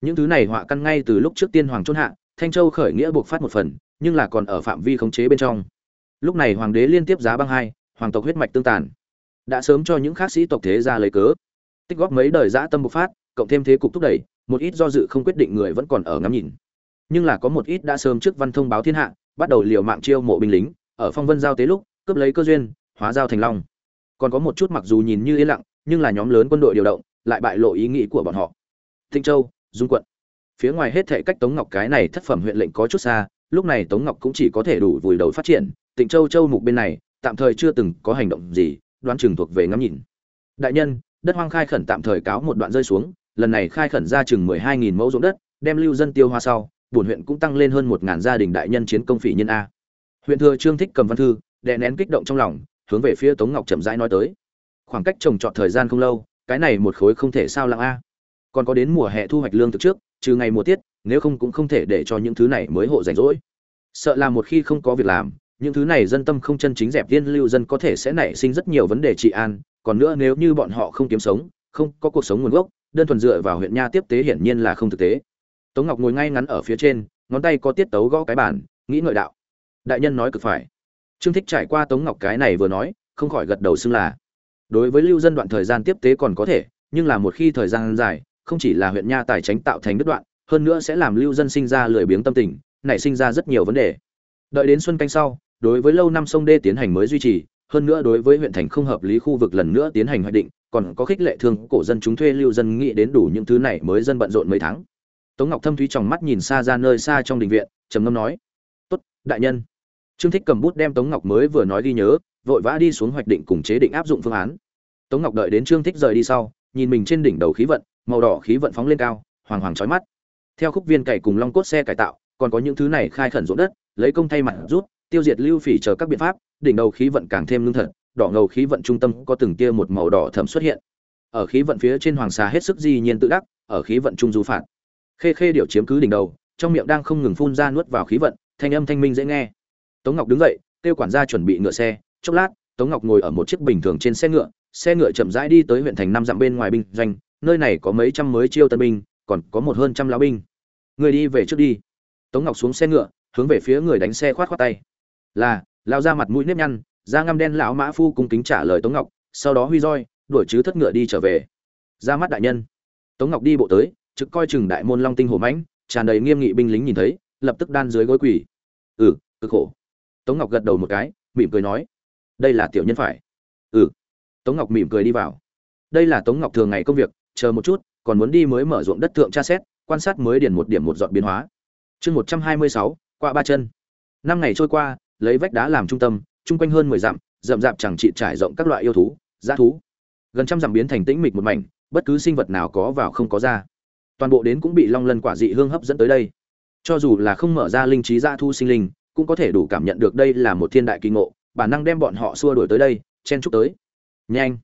Những thứ này họa căn ngay từ lúc trước tiên hoàng chôn hạ, thanh châu khởi nghĩa buộc phát một phần, nhưng là còn ở phạm vi khống chế bên trong lúc này hoàng đế liên tiếp giá băng hai, hoàng tộc huyết mạch tương tàn. Đã sớm cho những khác sĩ tộc thế ra lấy cớ. Tích góp mấy đời dã tâm bộc phát, cộng thêm thế cục thúc đẩy, một ít do dự không quyết định người vẫn còn ở ngắm nhìn. Nhưng là có một ít đã sớm trước văn thông báo thiên hạ, bắt đầu liều mạng chiêu mộ binh lính, ở phong vân giao tế lúc, cướp lấy cơ duyên, hóa giao thành long. Còn có một chút mặc dù nhìn như yên lặng, nhưng là nhóm lớn quân đội điều động, lại bại lộ ý nghĩ của bọn họ. Thịnh châu, dung quận. Phía ngoài hết thệ cách tống ngọc cái này thất phẩm huyện lệnh có chút xa, lúc này tống ngọc cũng chỉ có thể đủ vùi đầu phát triển tịnh châu châu mục bên này, tạm thời chưa từng có hành động gì, đoán chừng thuộc về ngắm nhìn. Đại nhân, đất hoang khai khẩn tạm thời cáo một đoạn rơi xuống, lần này khai khẩn ra chừng mười hai nghìn mẫu ruộng đất, đem lưu dân tiêu hoa sau, bổn huyện cũng tăng lên hơn một ngàn gia đình đại nhân chiến công phỉ nhân a. Huyện thừa trương thích cầm văn thư, đè nén kích động trong lòng, hướng về phía tống ngọc chậm rãi nói tới. Khoảng cách trồng trọt thời gian không lâu, cái này một khối không thể sao lặng a. Còn có đến mùa hè thu hoạch lương thực trước, trừ ngày mùa tiết, nếu không cũng không thể để cho những thứ này mới hộ rảnh rỗi. Sợ là một khi không có việc làm những thứ này dân tâm không chân chính dẹp viên lưu dân có thể sẽ nảy sinh rất nhiều vấn đề trị an, còn nữa nếu như bọn họ không kiếm sống, không có cuộc sống nguồn gốc, đơn thuần dựa vào huyện nha tiếp tế hiển nhiên là không thực tế. Tống ngọc ngồi ngay ngắn ở phía trên, ngón tay có tiết tấu gõ cái bản nghĩ ngợi đạo. Đại nhân nói cực phải. Trương thích trải qua tống ngọc cái này vừa nói, không khỏi gật đầu xưng là. Đối với lưu dân đoạn thời gian tiếp tế còn có thể, nhưng là một khi thời gian dài, không chỉ là huyện nha tài tránh tạo thành đứt đoạn, hơn nữa sẽ làm lưu dân sinh ra lười biếng tâm tình, nảy sinh ra rất nhiều vấn đề. Đợi đến xuân canh sau đối với lâu năm sông đê tiến hành mới duy trì, hơn nữa đối với huyện thành không hợp lý khu vực lần nữa tiến hành hoạch định, còn có khích lệ thương cổ dân chúng thuê lưu dân nghĩ đến đủ những thứ này mới dân bận rộn mấy tháng. Tống ngọc thâm thúy trong mắt nhìn xa ra nơi xa trong đình viện, trầm ngâm nói, tốt, đại nhân. Trương thích cầm bút đem tống ngọc mới vừa nói ghi nhớ, vội vã đi xuống hoạch định cùng chế định áp dụng phương án. Tống ngọc đợi đến trương thích rời đi sau, nhìn mình trên đỉnh đầu khí vận, màu đỏ khí vận phóng lên cao, hoàng hoàng trói mắt. Theo khúc viên cày cùng long cốt xe cải tạo, còn có những thứ này khai khẩn ruộng đất, lấy công thay mặt rút tiêu diệt lưu phỉ chờ các biện pháp, đỉnh đầu khí vận càng thêm lương thật, đỏ ngầu khí vận trung tâm có từng tia một màu đỏ thẫm xuất hiện. Ở khí vận phía trên hoàng xà hết sức di nhiên tự đắc, ở khí vận trung du phạt. Khê khê điệu chiếm cứ đỉnh đầu, trong miệng đang không ngừng phun ra nuốt vào khí vận, thanh âm thanh minh dễ nghe. Tống ngọc đứng dậy tiêu quản gia chuẩn bị ngựa xe. Chốc lát, tống ngọc ngồi ở một chiếc bình thường trên xe ngựa xe ngựa chậm rãi đi tới huyện thành năm dặm bên ngoài binh doanh, nơi này có mấy trăm mới chiêu tân binh, còn có một hơn trăm lão binh. Người đi về trước đi. Tống ngọc xuống xe ngựa, hướng về phía người đánh xe khoát khoát tay là, lao ra mặt mũi nếp nhăn, da ngăm đen lão mã phu cung kính trả lời tống ngọc, sau đó huy roi, đuổi chứ thất ngựa đi trở về. Ra mắt đại nhân. Tống ngọc đi bộ tới, trực coi chừng đại môn long tinh Hổ mãnh, tràn đầy nghiêm nghị binh lính nhìn thấy, lập tức đan dưới gối quỳ. Ừ cực khổ. Tống ngọc gật đầu một cái, mỉm cười nói, đây là tiểu nhân phải. Ừ. Tống ngọc mỉm cười đi vào. Đây là tống ngọc thường ngày công việc, chờ một chút, còn muốn đi mới mở ruộng đất thượng tra xét, quan sát mới điền một điểm một dọn biến hóa. Chương một trăm hai mươi sáu, qua ba chân. Năm ngày trôi qua lấy vách đá làm trung tâm, chung quanh hơn mười dặm, rậm rạp chẳng trị trải rộng các loại yêu thú g thú. Gần trăm dặm biến thành tĩnh mịch một mảnh, bất cứ sinh vật nào có vào không có ra. Toàn bộ đến cũng bị long lân quả dị hương hấp dẫn tới đây. Cho dù là không mở ra linh trí g thu sinh linh, cũng có thể đủ cảm nhận được đây là một thiên đại kỳ ngộ, bản năng đem bọn họ xua đuổi tới đây, chen chúc tới. Nhanh!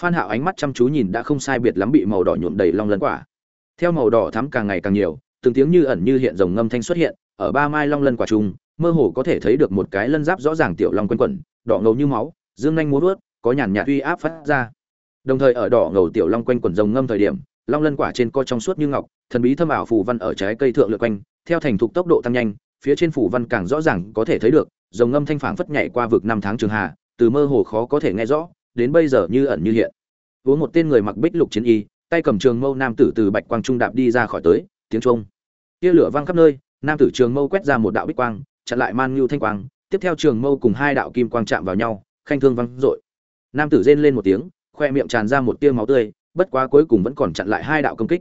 Phan hạo ánh mắt chăm chú nhìn đã không sai biệt lắm bị màu đỏ nhuộm đầy long lân quả. Theo màu đỏ thắm càng ngày càng nhiều, từng tiếng như ẩn như hiện rồng ngâm thanh xuất hiện, ở ba mai long lân quả trùng mơ hồ có thể thấy được một cái lân giáp rõ ràng tiểu long quấn quẩn, đỏ ngầu như máu, dương nhanh múa vớt có nhàn nhạt uy áp phát ra. Đồng thời ở đỏ ngầu tiểu long quanh quẩn rồng ngâm thời điểm, long lân quả trên co trong suốt như ngọc, thần bí thâm ảo phù văn ở trái cây thượng lượn quanh, theo thành thục tốc độ tăng nhanh, phía trên phủ văn càng rõ ràng có thể thấy được, rồng ngâm thanh phảng phất nhảy qua vực năm tháng trường hà, từ mơ hồ khó có thể nghe rõ, đến bây giờ như ẩn như hiện. Uống một tên người mặc bích lục chiến y, tay cầm trường mâu nam tử từ bạch quang trung đạp đi ra khỏi tới, tiếng trung tia lửa vang khắp nơi, nam tử trường mâu quét ra một đạo bích quang chặn lại man nhu thanh quang, tiếp theo trường mâu cùng hai đạo kim quang chạm vào nhau, khanh thương vang dội. Nam tử rên lên một tiếng, khoe miệng tràn ra một tia máu tươi, bất quá cuối cùng vẫn còn chặn lại hai đạo công kích.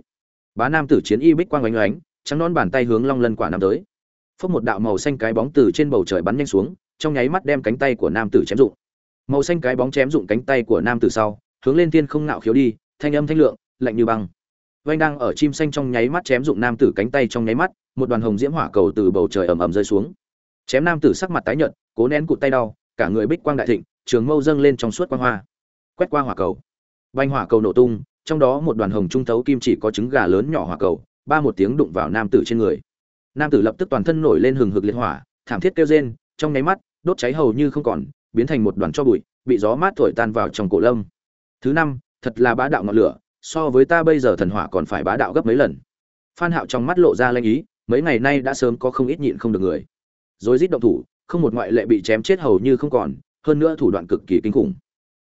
Bá nam tử chiến y bích quang oanh oánh, trắng nón bàn tay hướng long lân quả nam tới. Phốc một đạo màu xanh cái bóng từ trên bầu trời bắn nhanh xuống, trong nháy mắt đem cánh tay của nam tử chém dụng màu xanh cái bóng chém dụng cánh tay của nam tử sau, hướng lên thiên không nạo khiếu đi, thanh âm thanh lượng, lạnh như băng. Vanh đang ở chim xanh trong nháy mắt chém dụng nam tử cánh tay trong nháy mắt, một đoàn hồng diễm hỏa cầu từ bầu trời ầm ầm rơi xuống chém nam tử sắc mặt tái nhợt, cố nén cụt tay đau, cả người bích quang đại thịnh, trường mâu dâng lên trong suốt quang hoa. Quét qua hỏa cầu. Banh hỏa cầu nổ tung, trong đó một đoàn hồng trung thấu kim chỉ có trứng gà lớn nhỏ hỏa cầu, ba một tiếng đụng vào nam tử trên người. Nam tử lập tức toàn thân nổi lên hừng hực liệt hỏa, thảm thiết kêu rên, trong nháy mắt, đốt cháy hầu như không còn, biến thành một đoàn cho bụi, bị gió mát thổi tan vào trong cổ lâm. Thứ năm, thật là bá đạo ngọn lửa, so với ta bây giờ thần hỏa còn phải bá đạo gấp mấy lần. Phan hạo trong mắt lộ ra lanh ý, mấy ngày nay đã sớm có không ít nhịn không được người rồi rít động thủ, không một ngoại lệ bị chém chết hầu như không còn, hơn nữa thủ đoạn cực kỳ kinh khủng.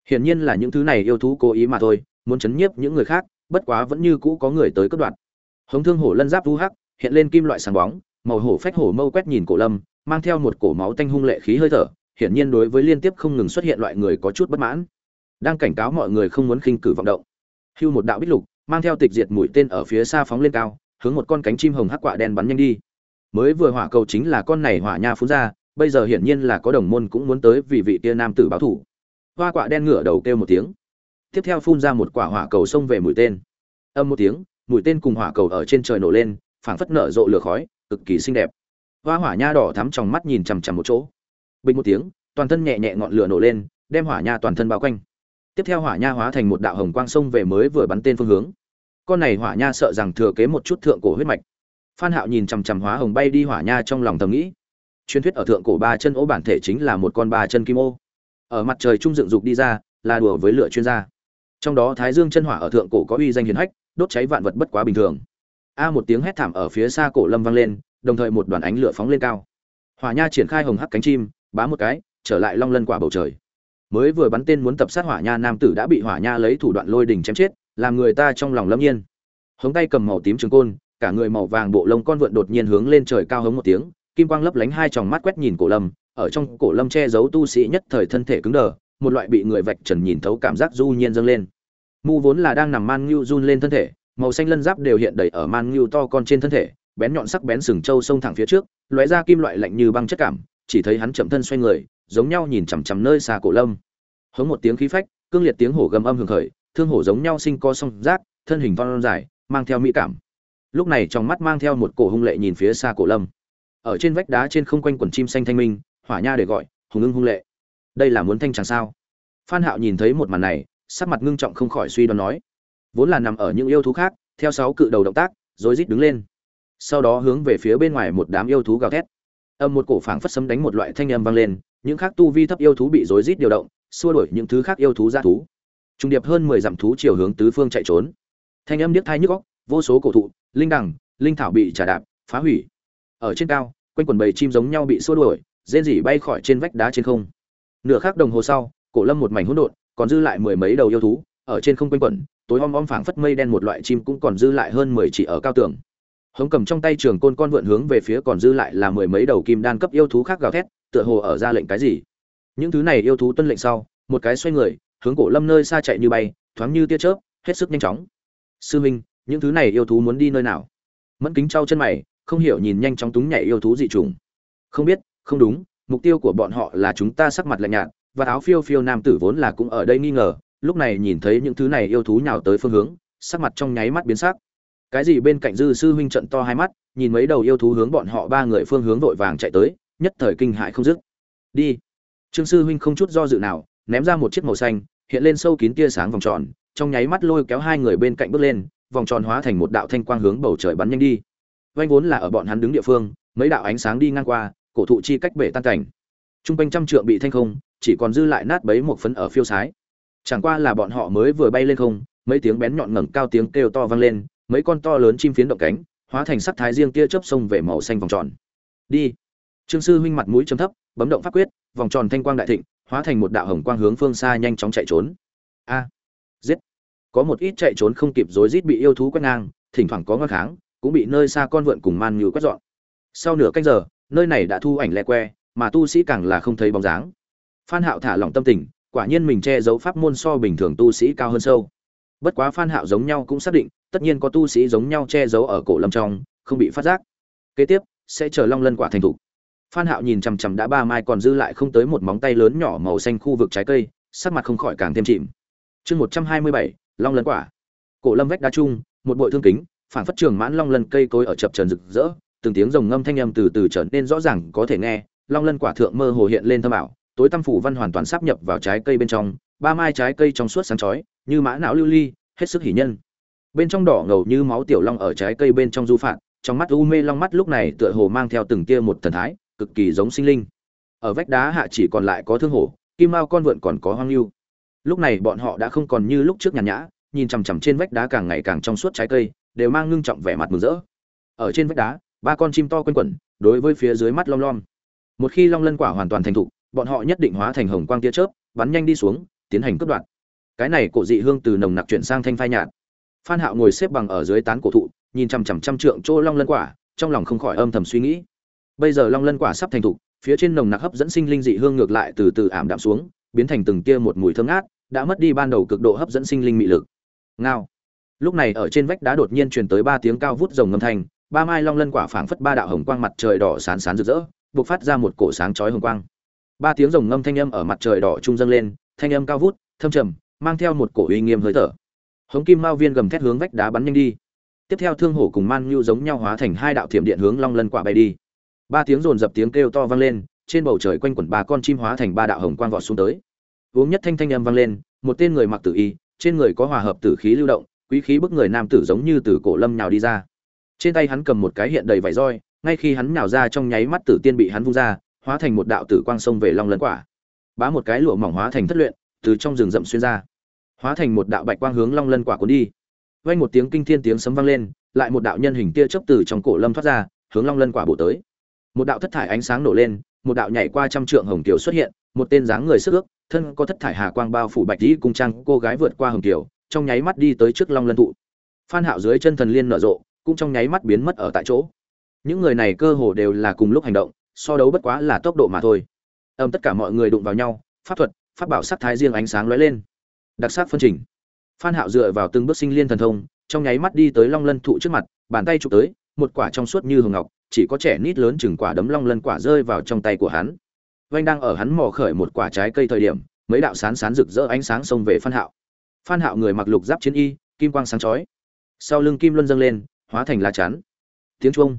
Hiển nhiên là những thứ này yêu thú cố ý mà thôi, muốn chấn nhiếp những người khác, bất quá vẫn như cũ có người tới cất đoạn hống thương hổ lân giáp vu hắc, hiện lên kim loại sáng bóng, màu hổ phách hổ mâu quét nhìn cổ lâm, mang theo một cổ máu tanh hung lệ khí hơi thở, hiển nhiên đối với liên tiếp không ngừng xuất hiện loại người có chút bất mãn. Đang cảnh cáo mọi người không muốn khinh cử vọng động. Hưu một đạo bích lục, mang theo tịch diệt mũi tên ở phía xa phóng lên cao, hướng một con cánh chim hồng hắc quạ đen bắn nhanh đi mới vừa hỏa cầu chính là con này hỏa nha phun ra, bây giờ hiển nhiên là có đồng môn cũng muốn tới vì vị kia nam tử báo thủ. Hoa quạ đen ngửa đầu kêu một tiếng. Tiếp theo phun ra một quả hỏa cầu xông về mũi tên. Âm một tiếng, mũi tên cùng hỏa cầu ở trên trời nổ lên, phảng phất nở rộ lửa khói, cực kỳ xinh đẹp. Hoa hỏa nha đỏ thắm trong mắt nhìn chằm chằm một chỗ. Bình một tiếng, toàn thân nhẹ nhẹ ngọn lửa nổ lên, đem hỏa nha toàn thân bao quanh. Tiếp theo hỏa nha hóa thành một đạo hồng quang sông về mới vừa bắn tên phương hướng. Con này hỏa nha sợ rằng thừa kế một chút thượng cổ huyết mạch phan hạo nhìn chằm chằm hóa hồng bay đi hỏa nha trong lòng thầm nghĩ. Truyền thuyết ở thượng cổ ba chân ô bản thể chính là một con ba chân kim ô. Ở mặt trời trung dựng dục đi ra, là đùa với lửa chuyên gia. Trong đó thái dương chân hỏa ở thượng cổ có uy danh hiển hách, đốt cháy vạn vật bất quá bình thường. A một tiếng hét thảm ở phía xa cổ lâm vang lên, đồng thời một đoàn ánh lửa phóng lên cao. Hỏa nha triển khai hồng hắc cánh chim, bá một cái, trở lại long lân quả bầu trời. Mới vừa bắn tên muốn tập sát hỏa nha nam tử đã bị hỏa nha lấy thủ đoạn lôi đình chém chết, làm người ta trong lòng lâm nhiên. Hống tay cầm màu tím trường côn cả người màu vàng bộ lông con vượn đột nhiên hướng lên trời cao hống một tiếng, kim quang lấp lánh hai tròng mắt quét nhìn cổ lâm, ở trong cổ lâm che giấu tu sĩ nhất thời thân thể cứng đờ, một loại bị người vạch trần nhìn thấu cảm giác du nhiên dâng lên. Mu vốn là đang nằm man nhưu run lên thân thể, màu xanh lân giáp đều hiện đầy ở man nhưu to con trên thân thể, bén nhọn sắc bén sừng trâu xông thẳng phía trước, lóe ra kim loại lạnh như băng chất cảm, chỉ thấy hắn chậm thân xoay người, giống nhau nhìn chằm chằm nơi xa cổ lâm. Hống một tiếng khí phách, cương liệt tiếng hổ gầm âm hưởng khởi, thương hổ giống nhau sinh co song rác thân hình von dài, mang theo mỹ cảm lúc này trong mắt mang theo một cổ hung lệ nhìn phía xa cổ lâm. Ở trên vách đá trên không quanh quần chim xanh thanh minh, hỏa nha để gọi, hùng ưng hung lệ. Đây là muốn thanh chẳng sao? Phan hạo nhìn thấy một màn này, sắc mặt ngưng trọng không khỏi suy đoán nói, vốn là nằm ở những yêu thú khác, theo sáu cự đầu động tác rồi rít đứng lên. Sau đó hướng về phía bên ngoài một đám yêu thú gào thét. Âm một cổ phảng phất sấm đánh một loại thanh âm vang lên, những khác tu vi thấp yêu thú bị rối rít điều động, xua đuổi những thứ khác yêu thú ra thú. Trung điệp hơn mười dặm thú chiều hướng tứ phương chạy trốn. Thanh âm điếc thai nhức óc vô số cổ thụ, linh đằng, linh thảo bị trả đạp, phá hủy. Ở trên cao, quanh quần bầy chim giống nhau bị xua đuổi, rên rỉ bay khỏi trên vách đá trên không. Nửa khắc đồng hồ sau, cổ lâm một mảnh hỗn độn, còn dư lại mười mấy đầu yêu thú, ở trên không quanh quẩn, tối om om phảng phất mây đen một loại chim cũng còn dư lại hơn mười chỉ ở cao tường. Hống cầm trong tay trường côn con vượn hướng về phía còn dư lại là mười mấy đầu kim đan cấp yêu thú khác gào thét, tựa hồ ở ra lệnh cái gì. Những thứ này yêu thú tuân lệnh sau, một cái xoay người, hướng cổ lâm nơi xa chạy như bay, thoáng như tia chớp, hết sức nhanh chóng. Sư minh những thứ này yêu thú muốn đi nơi nào? Mẫn kính trao chân mày, không hiểu nhìn nhanh chóng túng nhảy yêu thú dị trùng không biết, không đúng, mục tiêu của bọn họ là chúng ta sắc mặt lạnh nhạt, và áo phiêu phiêu nam tử vốn là cũng ở đây nghi ngờ, lúc này nhìn thấy những thứ này yêu thú nhào tới phương hướng, sắc mặt trong nháy mắt biến sắc. Cái gì bên cạnh dư sư huynh trận to hai mắt, nhìn mấy đầu yêu thú hướng bọn họ ba người phương hướng vội vàng chạy tới, nhất thời kinh hại không dứt. Đi. Trương sư huynh không chút do dự nào, ném ra một chiếc màu xanh, hiện lên sâu kín tia sáng vòng tròn, trong nháy mắt lôi kéo hai người bên cạnh bước lên vòng tròn hóa thành một đạo thanh quang hướng bầu trời bắn nhanh đi. Vanh vốn là ở bọn hắn đứng địa phương, mấy đạo ánh sáng đi ngang qua, cổ thụ chi cách bể tan cảnh. Trung quanh trăm trượng bị thanh không, chỉ còn dư lại nát bấy một phấn ở phiêu sái. Chẳng qua là bọn họ mới vừa bay lên không, mấy tiếng bén nhọn ngẩng cao tiếng kêu to vang lên, mấy con to lớn chim phiến động cánh, hóa thành sắc thái riêng tia chớp sông về màu xanh vòng tròn. Đi. Trương sư huynh mặt mũi trầm thấp, bấm động pháp quyết, vòng tròn thanh quang đại thịnh, hóa thành một đạo hồng quang hướng phương xa nhanh chóng chạy trốn. A. Giết có một ít chạy trốn không kịp rối rít bị yêu thú quét ngang thỉnh thoảng có ngăn kháng cũng bị nơi xa con vượn cùng man như quét dọn. Sau nửa canh giờ nơi này đã thu ảnh lẹ que mà tu sĩ càng là không thấy bóng dáng. Phan hạo thả lỏng tâm tình quả nhiên mình che giấu pháp môn so bình thường tu sĩ cao hơn sâu. Bất quá phan hạo giống nhau cũng xác định tất nhiên có tu sĩ giống nhau che giấu ở cổ lâm trong không bị phát giác. Kế tiếp sẽ chờ long lân quả thành thủ. Phan hạo nhìn chằm chằm đã ba mai còn dư lại không tới một móng tay lớn nhỏ màu xanh khu vực trái cây sắc mặt không khỏi càng thêm chìm. Chương 127, long lân quả. Cổ lâm vách đá trung một bội thương kính phản phất trường mãn long lân cây cối ở chập trần rực rỡ, từng tiếng rồng ngâm thanh âm từ từ trở nên rõ ràng có thể nghe, long lân quả thượng mơ hồ hiện lên thâm ảo, tối tăm phủ văn hoàn toàn sắp nhập vào trái cây bên trong, ba mai trái cây trong suốt sáng chói, như mã não lưu ly, hết sức hỉ nhân. Bên trong đỏ ngầu như máu tiểu long ở trái cây bên trong du phạt, trong mắt u mê long mắt lúc này tựa hồ mang theo từng tia một thần thái, cực kỳ giống sinh linh. Ở vách đá hạ chỉ còn lại có thương hổ, kim mao con vượn còn có hoang lưu lúc này bọn họ đã không còn như lúc trước nhàn nhã, nhìn chằm chằm trên vách đá càng ngày càng trong suốt trái cây, đều mang ngưng trọng vẻ mặt mừng rỡ. Ở trên vách đá, ba con chim to quanh quẩn, đối với phía dưới mắt long lom. Một khi long lân quả hoàn toàn thành thục, bọn họ nhất định hóa thành hồng quang tia chớp, bắn nhanh đi xuống, tiến hành cướp đoạt. Cái này cổ dị hương từ nồng nặc chuyển sang thanh phai nhạt. Phan hạo ngồi xếp bằng ở dưới tán cổ thụ, nhìn chằm chằm trăm trượng chỗ long lân quả, trong lòng không khỏi âm thầm suy nghĩ. Bây giờ long lân quả sắp thành thục, phía trên nồng nặc hấp dẫn sinh linh dị hương ngược lại từ từ ảm đạm xuống, biến thành từng tia một mùi thơm ngát đã mất đi ban đầu cực độ hấp dẫn sinh linh mị lực. Ngao. Lúc này ở trên vách đá đột nhiên truyền tới ba tiếng cao vút rồng ngâm thanh, ba mai long lân quả phảng phất ba đạo hồng quang mặt trời đỏ sán sán rực rỡ bộc phát ra một cổ sáng chói hồng quang. Ba tiếng rồng ngâm thanh âm ở mặt trời đỏ trung dâng lên, thanh âm cao vút, thâm trầm, mang theo một cổ uy nghiêm hơi thở. Hống kim mao viên gầm thét hướng vách đá bắn nhanh đi. Tiếp theo thương hổ cùng man nhu giống nhau hóa thành hai đạo thiểm điện hướng long lân quả bay đi. Ba tiếng rồn dập tiếng kêu to vang lên, trên bầu trời quanh quẩn ba con chim hóa thành ba đạo hồng quang vọt xuống tới uống nhất thanh thanh âm vang lên, một tên người mặc tử y, trên người có hòa hợp tử khí lưu động, quý khí bức người nam tử giống như từ cổ lâm nhào đi ra. Trên tay hắn cầm một cái hiện đầy vải roi, ngay khi hắn nhào ra trong nháy mắt tử tiên bị hắn vung ra, hóa thành một đạo tử quang sông về long lân quả. Bá một cái lụa mỏng hóa thành thất luyện, từ trong rừng rậm xuyên ra. Hóa thành một đạo bạch quang hướng long lân quả cuốn đi. Vang một tiếng kinh thiên tiếng sấm vang lên, lại một đạo nhân hình tia chớp từ trong cổ lâm thoát ra, hướng long lân quả bổ tới. Một đạo thất thải ánh sáng nổ lên một đạo nhảy qua trăm trượng hồng kiều xuất hiện, một tên dáng người sức ước, thân có thất thải hà quang bao phủ bạch dĩ cung trang, cô gái vượt qua hồng kiều, trong nháy mắt đi tới trước long lân thụ. Phan hạo dưới chân thần liên nở rộ, cũng trong nháy mắt biến mất ở tại chỗ. Những người này cơ hồ đều là cùng lúc hành động, so đấu bất quá là tốc độ mà thôi. Âm tất cả mọi người đụng vào nhau, pháp thuật, pháp bảo sắc thái riêng ánh sáng lóe lên. Đặc sắc phân trình. Phan hạo dựa vào từng bước sinh liên thần thông, trong nháy mắt đi tới long lân thụ trước mặt, bàn tay chụp tới, một quả trong suốt như hồng ngọc chỉ có trẻ nít lớn chừng quả đấm long lân quả rơi vào trong tay của hắn. Vanh đang ở hắn mò khởi một quả trái cây thời điểm, mấy đạo sán sán rực rỡ ánh sáng xông về phan hạo. Phan hạo người mặc lục giáp chiến y, kim quang sáng chói. Sau lưng kim luân dâng lên, hóa thành lá chắn. Tiếng chuông.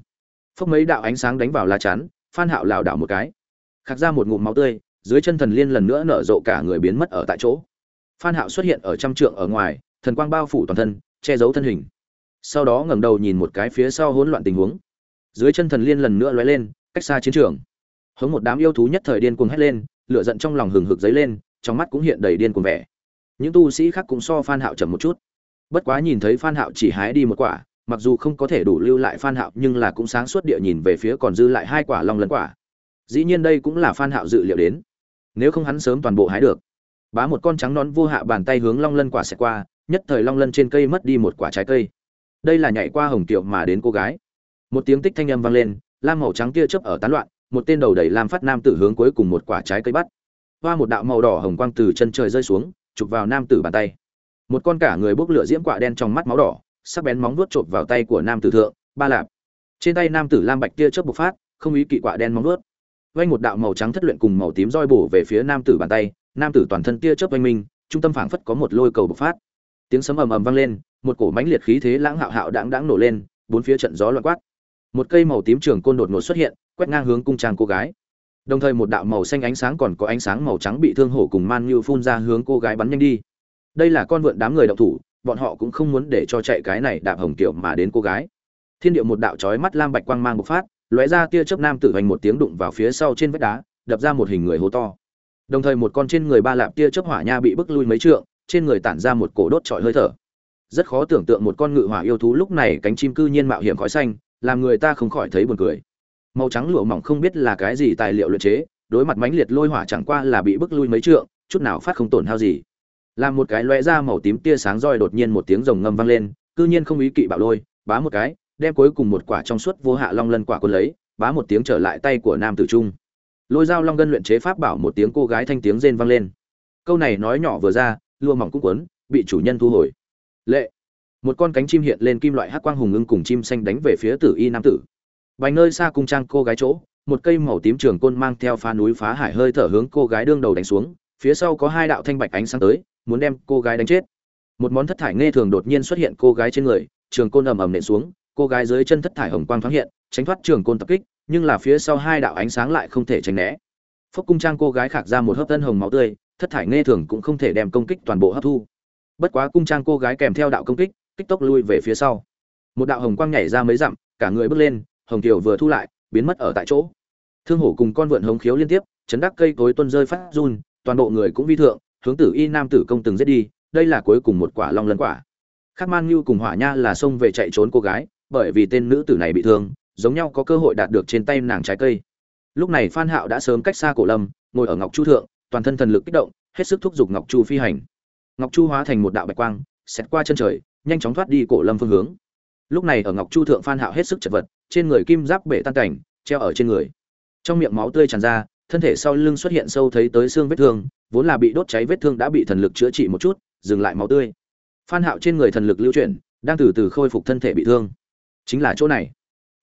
Phốc mấy đạo ánh sáng đánh vào lá chắn, phan hạo lảo đảo một cái. Khạc ra một ngụm máu tươi, dưới chân thần liên lần nữa nở rộ cả người biến mất ở tại chỗ. Phan hạo xuất hiện ở trăm trượng ở ngoài, thần quang bao phủ toàn thân, che giấu thân hình. Sau đó ngẩng đầu nhìn một cái phía sau hỗn loạn tình huống dưới chân thần liên lần nữa lóe lên, cách xa chiến trường. Hướng một đám yêu thú nhất thời điên cuồng hét lên, lửa giận trong lòng hừng hực dấy lên, trong mắt cũng hiện đầy điên cuồng vẻ. Những tu sĩ khác cũng so phan hạo chậm một chút. Bất quá nhìn thấy phan hạo chỉ hái đi một quả, mặc dù không có thể đủ lưu lại phan hạo, nhưng là cũng sáng suốt địa nhìn về phía còn dư lại hai quả long lân quả. Dĩ nhiên đây cũng là phan hạo dự liệu đến. Nếu không hắn sớm toàn bộ hái được. Bá một con trắng nón vô hạ bàn tay hướng long lân quả sẽ qua, nhất thời long lân trên cây mất đi một quả trái cây. Đây là nhảy qua hồng tiệu mà đến cô gái một tiếng tích thanh âm vang lên, lam màu trắng kia chớp ở tán loạn, một tên đầu đầy lam phát nam tử hướng cuối cùng một quả trái cây bắt. Hoa một đạo màu đỏ hồng quang từ chân trời rơi xuống, chụp vào nam tử bàn tay. Một con cả người bốc lửa diễm quả đen trong mắt máu đỏ, sắc bén móng vuốt chộp vào tay của nam tử thượng, ba lạp. Trên tay nam tử lam bạch kia chớp bộc phát, không ý kỵ quả đen móng vuốt. Vay một đạo màu trắng thất luyện cùng màu tím roi bổ về phía nam tử bàn tay, nam tử toàn thân tia chớp oanh minh, trung tâm phảng phất có một lôi cầu bộc phát. Tiếng sấm ầm ầm vang lên, một cổ mãnh liệt khí thế lãng hạo hạo đãng đãng nổ lên, bốn phía trận gió loạn quát một cây màu tím trường côn đột ngột xuất hiện, quét ngang hướng cung trang cô gái. Đồng thời một đạo màu xanh ánh sáng còn có ánh sáng màu trắng bị thương hổ cùng man như phun ra hướng cô gái bắn nhanh đi. Đây là con vượn đám người động thủ, bọn họ cũng không muốn để cho chạy cái này đạp hồng kiểu mà đến cô gái. Thiên điệu một đạo chói mắt lam bạch quang mang một phát, lóe ra tia chớp nam tử hành một tiếng đụng vào phía sau trên vách đá, đập ra một hình người hố to. Đồng thời một con trên người ba lạp tia chớp hỏa nha bị bức lui mấy trượng, trên người tản ra một cổ đốt trọi hơi thở. Rất khó tưởng tượng một con ngự hỏa yêu thú lúc này cánh chim cư nhiên mạo hiểm khói xanh làm người ta không khỏi thấy buồn cười. Màu trắng lụa mỏng không biết là cái gì tài liệu luyện chế, đối mặt mãnh liệt lôi hỏa chẳng qua là bị bức lui mấy trượng, chút nào phát không tổn hao gì. Làm một cái lóe ra màu tím tia sáng roi đột nhiên một tiếng rồng ngâm vang lên, cư nhiên không ý kỵ bạo lôi, bá một cái, đem cuối cùng một quả trong suốt vô hạ long lân quả quân lấy, bá một tiếng trở lại tay của nam tử trung. Lôi dao long gân luyện chế pháp bảo một tiếng cô gái thanh tiếng rên vang lên. Câu này nói nhỏ vừa ra lua mỏng cũng quấn bị chủ nhân thu hồi. Lệ một con cánh chim hiện lên kim loại hắc quang hùng ưng cùng chim xanh đánh về phía tử y nam tử. Vài nơi xa cung trang cô gái chỗ, một cây màu tím trường côn mang theo phá núi phá hải hơi thở hướng cô gái đương đầu đánh xuống, phía sau có hai đạo thanh bạch ánh sáng tới, muốn đem cô gái đánh chết. Một món thất thải nghe thường đột nhiên xuất hiện cô gái trên người, trường côn ầm ầm nện xuống, cô gái dưới chân thất thải hồng quang thoáng hiện, tránh thoát trường côn tập kích, nhưng là phía sau hai đạo ánh sáng lại không thể tránh né. Phúc cung trang cô gái khạc ra một hớp tân hồng máu tươi, thất thải nghe thường cũng không thể đem công kích toàn bộ hấp thu. Bất quá cung trang cô gái kèm theo đạo công kích kích tốc lui về phía sau. Một đạo hồng quang nhảy ra mấy dặm, cả người bước lên, hồng kiều vừa thu lại, biến mất ở tại chỗ. Thương hổ cùng con vượn hống khiếu liên tiếp, chấn đắc cây cối tuân rơi phát run, toàn bộ người cũng vi thượng, hướng tử y nam tử công từng giết đi, đây là cuối cùng một quả long lân quả. Khắc man như cùng hỏa nha là xông về chạy trốn cô gái, bởi vì tên nữ tử này bị thương, giống nhau có cơ hội đạt được trên tay nàng trái cây. Lúc này phan hạo đã sớm cách xa cổ lâm, ngồi ở ngọc chu thượng, toàn thân thần lực kích động, hết sức thúc giục ngọc chu phi hành. Ngọc chu hóa thành một đạo bạch quang, xẹt qua chân trời nhanh chóng thoát đi cổ lâm phương hướng. Lúc này ở ngọc chu thượng phan hạo hết sức chật vật, trên người kim giáp bể tan cảnh, treo ở trên người. Trong miệng máu tươi tràn ra, thân thể sau lưng xuất hiện sâu thấy tới xương vết thương, vốn là bị đốt cháy vết thương đã bị thần lực chữa trị một chút, dừng lại máu tươi. Phan hạo trên người thần lực lưu chuyển, đang từ từ khôi phục thân thể bị thương. Chính là chỗ này.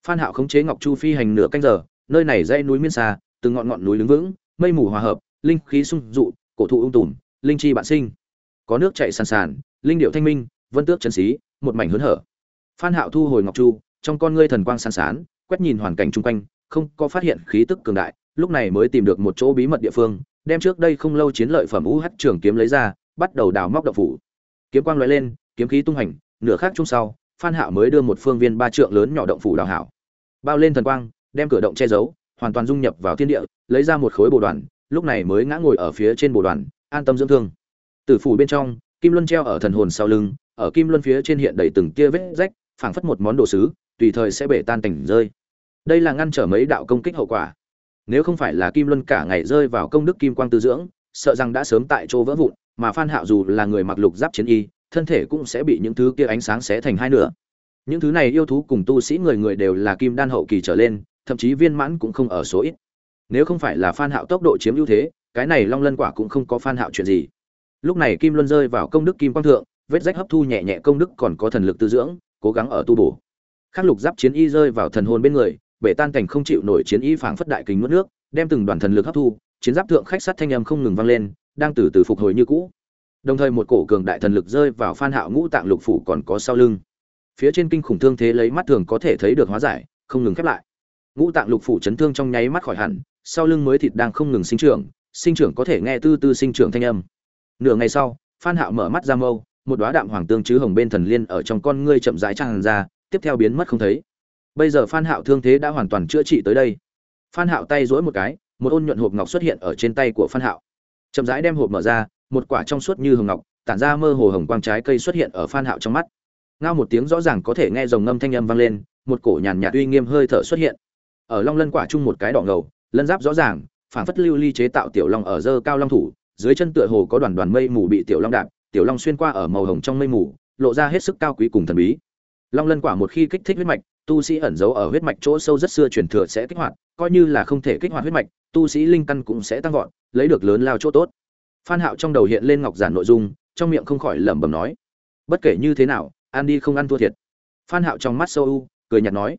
Phan hạo khống chế ngọc chu phi hành nửa canh giờ, nơi này dãy núi miên xa, từng ngọn ngọn núi đứng vững, mây mù hòa hợp, linh khí sung dụ, cổ thụ ung tùm, linh chi bạn sinh. Có nước chảy sàn sàn, linh điệu thanh minh vân tước chân xí, một mảnh hớn hở. Phan hạo thu hồi ngọc chu, trong con ngươi thần quang sáng sán, quét nhìn hoàn cảnh chung quanh, không có phát hiện khí tức cường đại, lúc này mới tìm được một chỗ bí mật địa phương, đem trước đây không lâu chiến lợi phẩm UH trường kiếm lấy ra, bắt đầu đào móc động phủ. Kiếm quang lóe lên, kiếm khí tung hành, nửa khắc chung sau, phan hạo mới đưa một phương viên ba trượng lớn nhỏ động phủ đào hảo. Bao lên thần quang, đem cửa động che giấu, hoàn toàn dung nhập vào thiên địa, lấy ra một khối bồ đoàn, lúc này mới ngã ngồi ở phía trên bồ đoàn, an tâm dưỡng thương. Tử phủ bên trong, kim luân treo ở thần hồn sau lưng ở kim luân phía trên hiện đầy từng tia vết rách, phảng phất một món đồ sứ, tùy thời sẽ bể tan tành rơi. Đây là ngăn trở mấy đạo công kích hậu quả. Nếu không phải là kim luân cả ngày rơi vào công đức kim quang tư dưỡng, sợ rằng đã sớm tại chỗ vỡ vụn, mà phan hạo dù là người mặc lục giáp chiến y, thân thể cũng sẽ bị những thứ kia ánh sáng xé thành hai nửa. Những thứ này yêu thú cùng tu sĩ người người đều là kim đan hậu kỳ trở lên, thậm chí viên mãn cũng không ở số ít. Nếu không phải là phan hạo tốc độ chiếm ưu thế, cái này long lân quả cũng không có phan hạo chuyện gì. Lúc này kim luân rơi vào công đức kim quang thượng vết rách hấp thu nhẹ nhẹ công đức còn có thần lực tư dưỡng, cố gắng ở tu bổ. Khắc lục giáp chiến y rơi vào thần hồn bên người, bể tan cảnh không chịu nổi chiến y phảng phất đại kính nuốt nước, đem từng đoàn thần lực hấp thu, chiến giáp thượng khách sát thanh âm không ngừng vang lên, đang từ từ phục hồi như cũ. Đồng thời một cổ cường đại thần lực rơi vào phan hạo ngũ tạng lục phủ còn có sau lưng. Phía trên kinh khủng thương thế lấy mắt thường có thể thấy được hóa giải, không ngừng khép lại. Ngũ tạng lục phủ chấn thương trong nháy mắt khỏi hẳn, sau lưng mới thịt đang không ngừng sinh trưởng sinh trưởng có thể nghe tư tư sinh trưởng thanh âm. Nửa ngày sau, phan hạo mở mắt ra mâu một đóa đạm hoàng tương chứ hồng bên thần liên ở trong con ngươi chậm rãi tràn ra, tiếp theo biến mất không thấy. Bây giờ phan hạo thương thế đã hoàn toàn chữa trị tới đây. Phan hạo tay duỗi một cái, một ôn nhuận hộp ngọc xuất hiện ở trên tay của phan hạo. Chậm rãi đem hộp mở ra, một quả trong suốt như hồng ngọc, tản ra mơ hồ hồng quang trái cây xuất hiện ở phan hạo trong mắt. Ngao một tiếng rõ ràng có thể nghe rồng ngâm thanh âm vang lên, một cổ nhàn nhạt uy nghiêm hơi thở xuất hiện. Ở long lân quả chung một cái đỏ ngầu, lân giáp rõ ràng phản phất lưu ly chế tạo tiểu long ở dơ cao long thủ, dưới chân tựa hồ có đoàn đoàn mây mù bị tiểu long đạp tiểu long xuyên qua ở màu hồng trong mây mù, lộ ra hết sức cao quý cùng thần bí. Long lân quả một khi kích thích huyết mạch, tu sĩ ẩn giấu ở huyết mạch chỗ sâu rất xưa truyền thừa sẽ kích hoạt, coi như là không thể kích hoạt huyết mạch, tu sĩ linh căn cũng sẽ tăng vọt, lấy được lớn lao chỗ tốt. Phan hạo trong đầu hiện lên ngọc giản nội dung, trong miệng không khỏi lẩm bẩm nói, bất kể như thế nào, ăn đi không ăn thua thiệt. Phan hạo trong mắt sâu u, cười nhạt nói,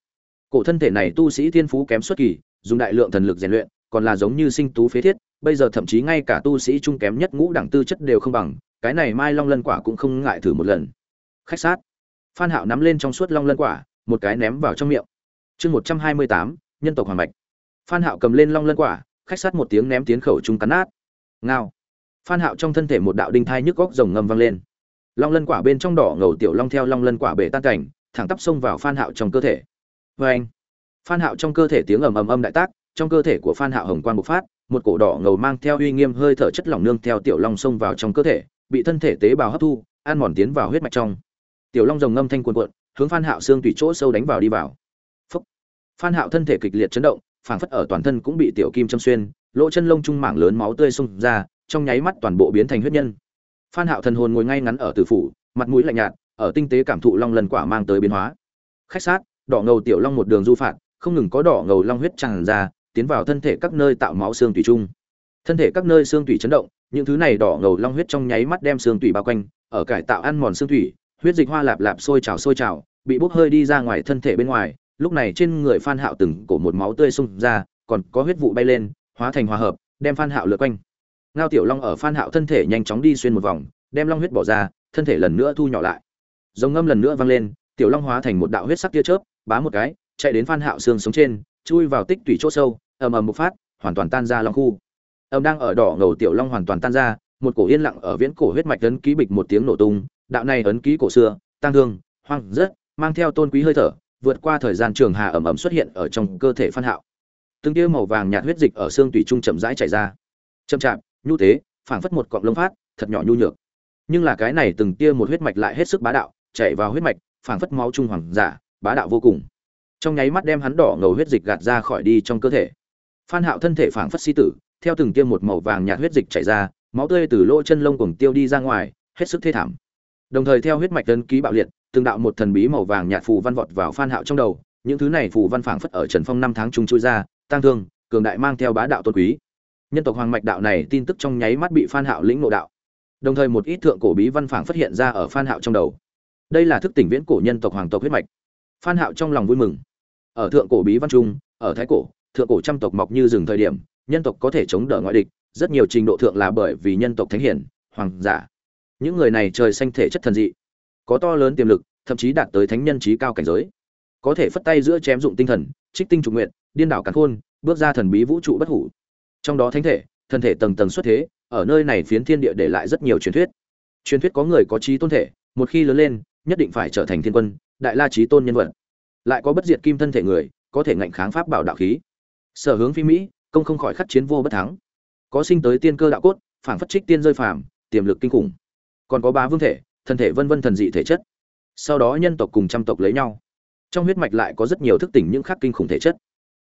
cổ thân thể này tu sĩ thiên phú kém xuất kỳ, dùng đại lượng thần lực rèn luyện, còn là giống như sinh tú phế thiết, bây giờ thậm chí ngay cả tu sĩ trung kém nhất ngũ đẳng tư chất đều không bằng cái này mai long lân quả cũng không ngại thử một lần. Khách sát. Phan hạo nắm lên trong suốt long lân quả, một cái ném vào trong miệng. Chương một trăm hai mươi tám, nhân tộc hoàng mạch. Phan hạo cầm lên long lân quả, khách sát một tiếng ném tiến khẩu trung cắn nát. Ngao. Phan hạo trong thân thể một đạo đinh thai nhức góc rồng ngầm vang lên. Long lân quả bên trong đỏ ngầu tiểu long theo long lân quả bể tan cảnh, thẳng tắp xông vào phan hạo trong cơ thể. Với anh phan hạo trong cơ thể tiếng ầm ầm âm đại tác, trong cơ thể của phan hạo hồng quang bộc phát, một cổ đỏ ngầu mang theo uy nghiêm hơi thở chất lỏng nương theo tiểu long xông vào trong cơ thể bị thân thể tế bào hấp thu, ăn mòn tiến vào huyết mạch trong. Tiểu long rồng ngâm thanh cuồn cuộn, hướng phan hạo xương tủy chỗ sâu đánh vào đi vào. Phúc. phan hạo thân thể kịch liệt chấn động, phảng phất ở toàn thân cũng bị tiểu kim châm xuyên, lỗ chân lông trung mảng lớn máu tươi xung ra, trong nháy mắt toàn bộ biến thành huyết nhân. Phan hạo thần hồn ngồi ngay ngắn ở tử phủ, mặt mũi lạnh nhạt, ở tinh tế cảm thụ long lần quả mang tới biến hóa. Khách sát, đỏ ngầu tiểu long một đường du phạt, không ngừng có đỏ ngầu long huyết tràn ra, tiến vào thân thể các nơi tạo máu xương tủy trung thân thể các nơi xương tủy chấn động những thứ này đỏ ngầu long huyết trong nháy mắt đem xương tủy bao quanh, ở cải tạo ăn mòn xương tủy, huyết dịch hoa lạp lạp sôi trào sôi trào, bị bốc hơi đi ra ngoài thân thể bên ngoài. Lúc này trên người phan hạo từng cổ một máu tươi xung ra, còn có huyết vụ bay lên, hóa thành hòa hợp, đem phan hạo lượt quanh. Ngao tiểu long ở phan hạo thân thể nhanh chóng đi xuyên một vòng, đem long huyết bỏ ra, thân thể lần nữa thu nhỏ lại. Giống ngâm lần nữa vang lên, tiểu long hóa thành một đạo huyết sắc tia chớp, bá một cái, chạy đến phan hạo xương sống trên, chui vào tích tủy chỗ sâu, ầm ầm một phát, hoàn toàn tan ra long khu âm đang ở đỏ ngầu tiểu long hoàn toàn tan ra một cổ yên lặng ở viễn cổ huyết mạch ấn ký bịch một tiếng nổ tung đạo này ấn ký cổ xưa tăng thương hoang rất mang theo tôn quý hơi thở vượt qua thời gian trường hà ẩm ẩm xuất hiện ở trong cơ thể phan hạo. Từng tia màu vàng nhạt huyết dịch ở xương tủy trung chậm rãi chảy ra. Chậm chạp nhu thế, phảng phất một cọng lông phát thật nhỏ nhu nhược. Nhưng là cái này từng tia một huyết mạch lại hết sức bá đạo chảy vào huyết mạch phảng phất máu trung hoàng giả bá đạo vô cùng. Trong nháy mắt đem hắn đỏ ngầu huyết dịch gạt ra khỏi đi trong cơ thể. Phan hạo thân thể phảng phất si tử theo từng tiêm một màu vàng nhạt huyết dịch chảy ra, máu tươi từ lỗ chân lông cuồng tiêu đi ra ngoài, hết sức thê thảm. Đồng thời theo huyết mạch đơn ký bạo liệt, từng đạo một thần bí màu vàng nhạt phù văn vọt vào phan hạo trong đầu, những thứ này phù văn phảng phất ở trần phong năm tháng trung chui ra tăng thương, cường đại mang theo bá đạo tôn quý. Nhân tộc hoàng mạch đạo này tin tức trong nháy mắt bị phan hạo lĩnh ngộ đạo. Đồng thời một ít thượng cổ bí văn phảng phát hiện ra ở phan hạo trong đầu. Đây là thức tỉnh viễn cổ nhân tộc hoàng tộc huyết mạch. Phan hạo trong lòng vui mừng. Ở thượng cổ bí văn trung ở thái cổ, thượng cổ trăm tộc mọc như rừng thời điểm nhân tộc có thể chống đỡ ngoại địch, rất nhiều trình độ thượng là bởi vì nhân tộc thánh hiển, hoàng giả. Những người này trời xanh thể chất thần dị, có to lớn tiềm lực, thậm chí đạt tới thánh nhân trí cao cảnh giới. Có thể phất tay giữa chém dụng tinh thần, trích tinh trục nguyện điên đảo càn khôn, bước ra thần bí vũ trụ bất hủ. Trong đó thánh thể thân thể tầng tầng xuất thế, ở nơi này phiến thiên địa để lại rất nhiều truyền thuyết. Truyền thuyết có người có trí tôn thể, một khi lớn lên, nhất định phải trở thành thiên quân, đại la trí tôn nhân vật. Lại có bất diệt kim thân thể người, có thể ngạnh kháng pháp bảo đạo khí. Sở hướng phi mỹ công không khỏi khắc chiến vô bất thắng. Có sinh tới tiên cơ đạo cốt phản phất trích tiên rơi phàm, tiềm lực kinh khủng. Còn có bá vương thể, thân thể vân vân thần dị thể chất. Sau đó nhân tộc cùng trăm tộc lấy nhau. Trong huyết mạch lại có rất nhiều thức tỉnh những khắc kinh khủng thể chất.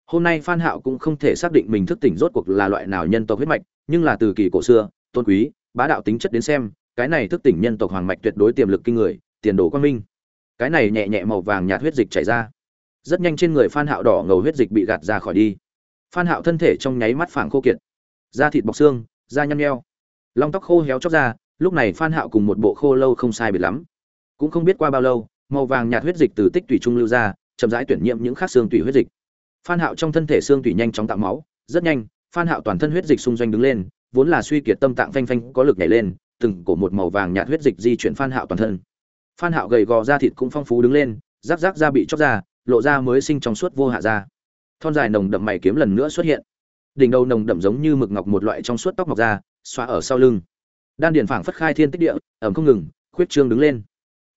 Hôm nay phan hạo cũng không thể xác định mình thức tỉnh rốt cuộc là loại nào nhân tộc huyết mạch, nhưng là từ kỳ cổ xưa, tôn quý, bá đạo tính chất đến xem, cái này thức tỉnh nhân tộc hoàng mạch tuyệt đối tiềm lực kinh người, tiền đồ quang minh. Cái này nhẹ nhẹ màu vàng nhạt huyết dịch chảy ra. Rất nhanh trên người phan hạo đỏ ngầu huyết dịch bị gạt ra khỏi đi phan hạo thân thể trong nháy mắt phảng khô kiệt. Da thịt bọc xương, da nhăn nheo. Long tóc khô héo chóc ra, lúc này phan hạo cùng một bộ khô lâu không sai biệt lắm. Cũng không biết qua bao lâu, màu vàng nhạt huyết dịch từ tích tủy trung lưu ra, chậm rãi tuyển nhiệm những khác xương tủy huyết dịch. Phan hạo trong thân thể xương tủy nhanh chóng tạo máu, rất nhanh, phan hạo toàn thân huyết dịch xung doanh đứng lên, vốn là suy kiệt tâm tạng phanh phanh có lực nhảy lên, từng cổ một màu vàng nhạt huyết dịch di chuyển phan hạo toàn thân. Phan hạo gầy gò da thịt cũng phong phú đứng lên rắc rắc da bị chóc ra, lộ ra mới sinh trong suốt vô hạ da thon dài nồng đậm mày kiếm lần nữa xuất hiện. Đỉnh đầu nồng đậm giống như mực ngọc một loại trong suốt tóc ngọc ra xoa ở sau lưng. Đan điền phảng phất khai thiên tích địa ẩm không ngừng khuyết trương đứng lên.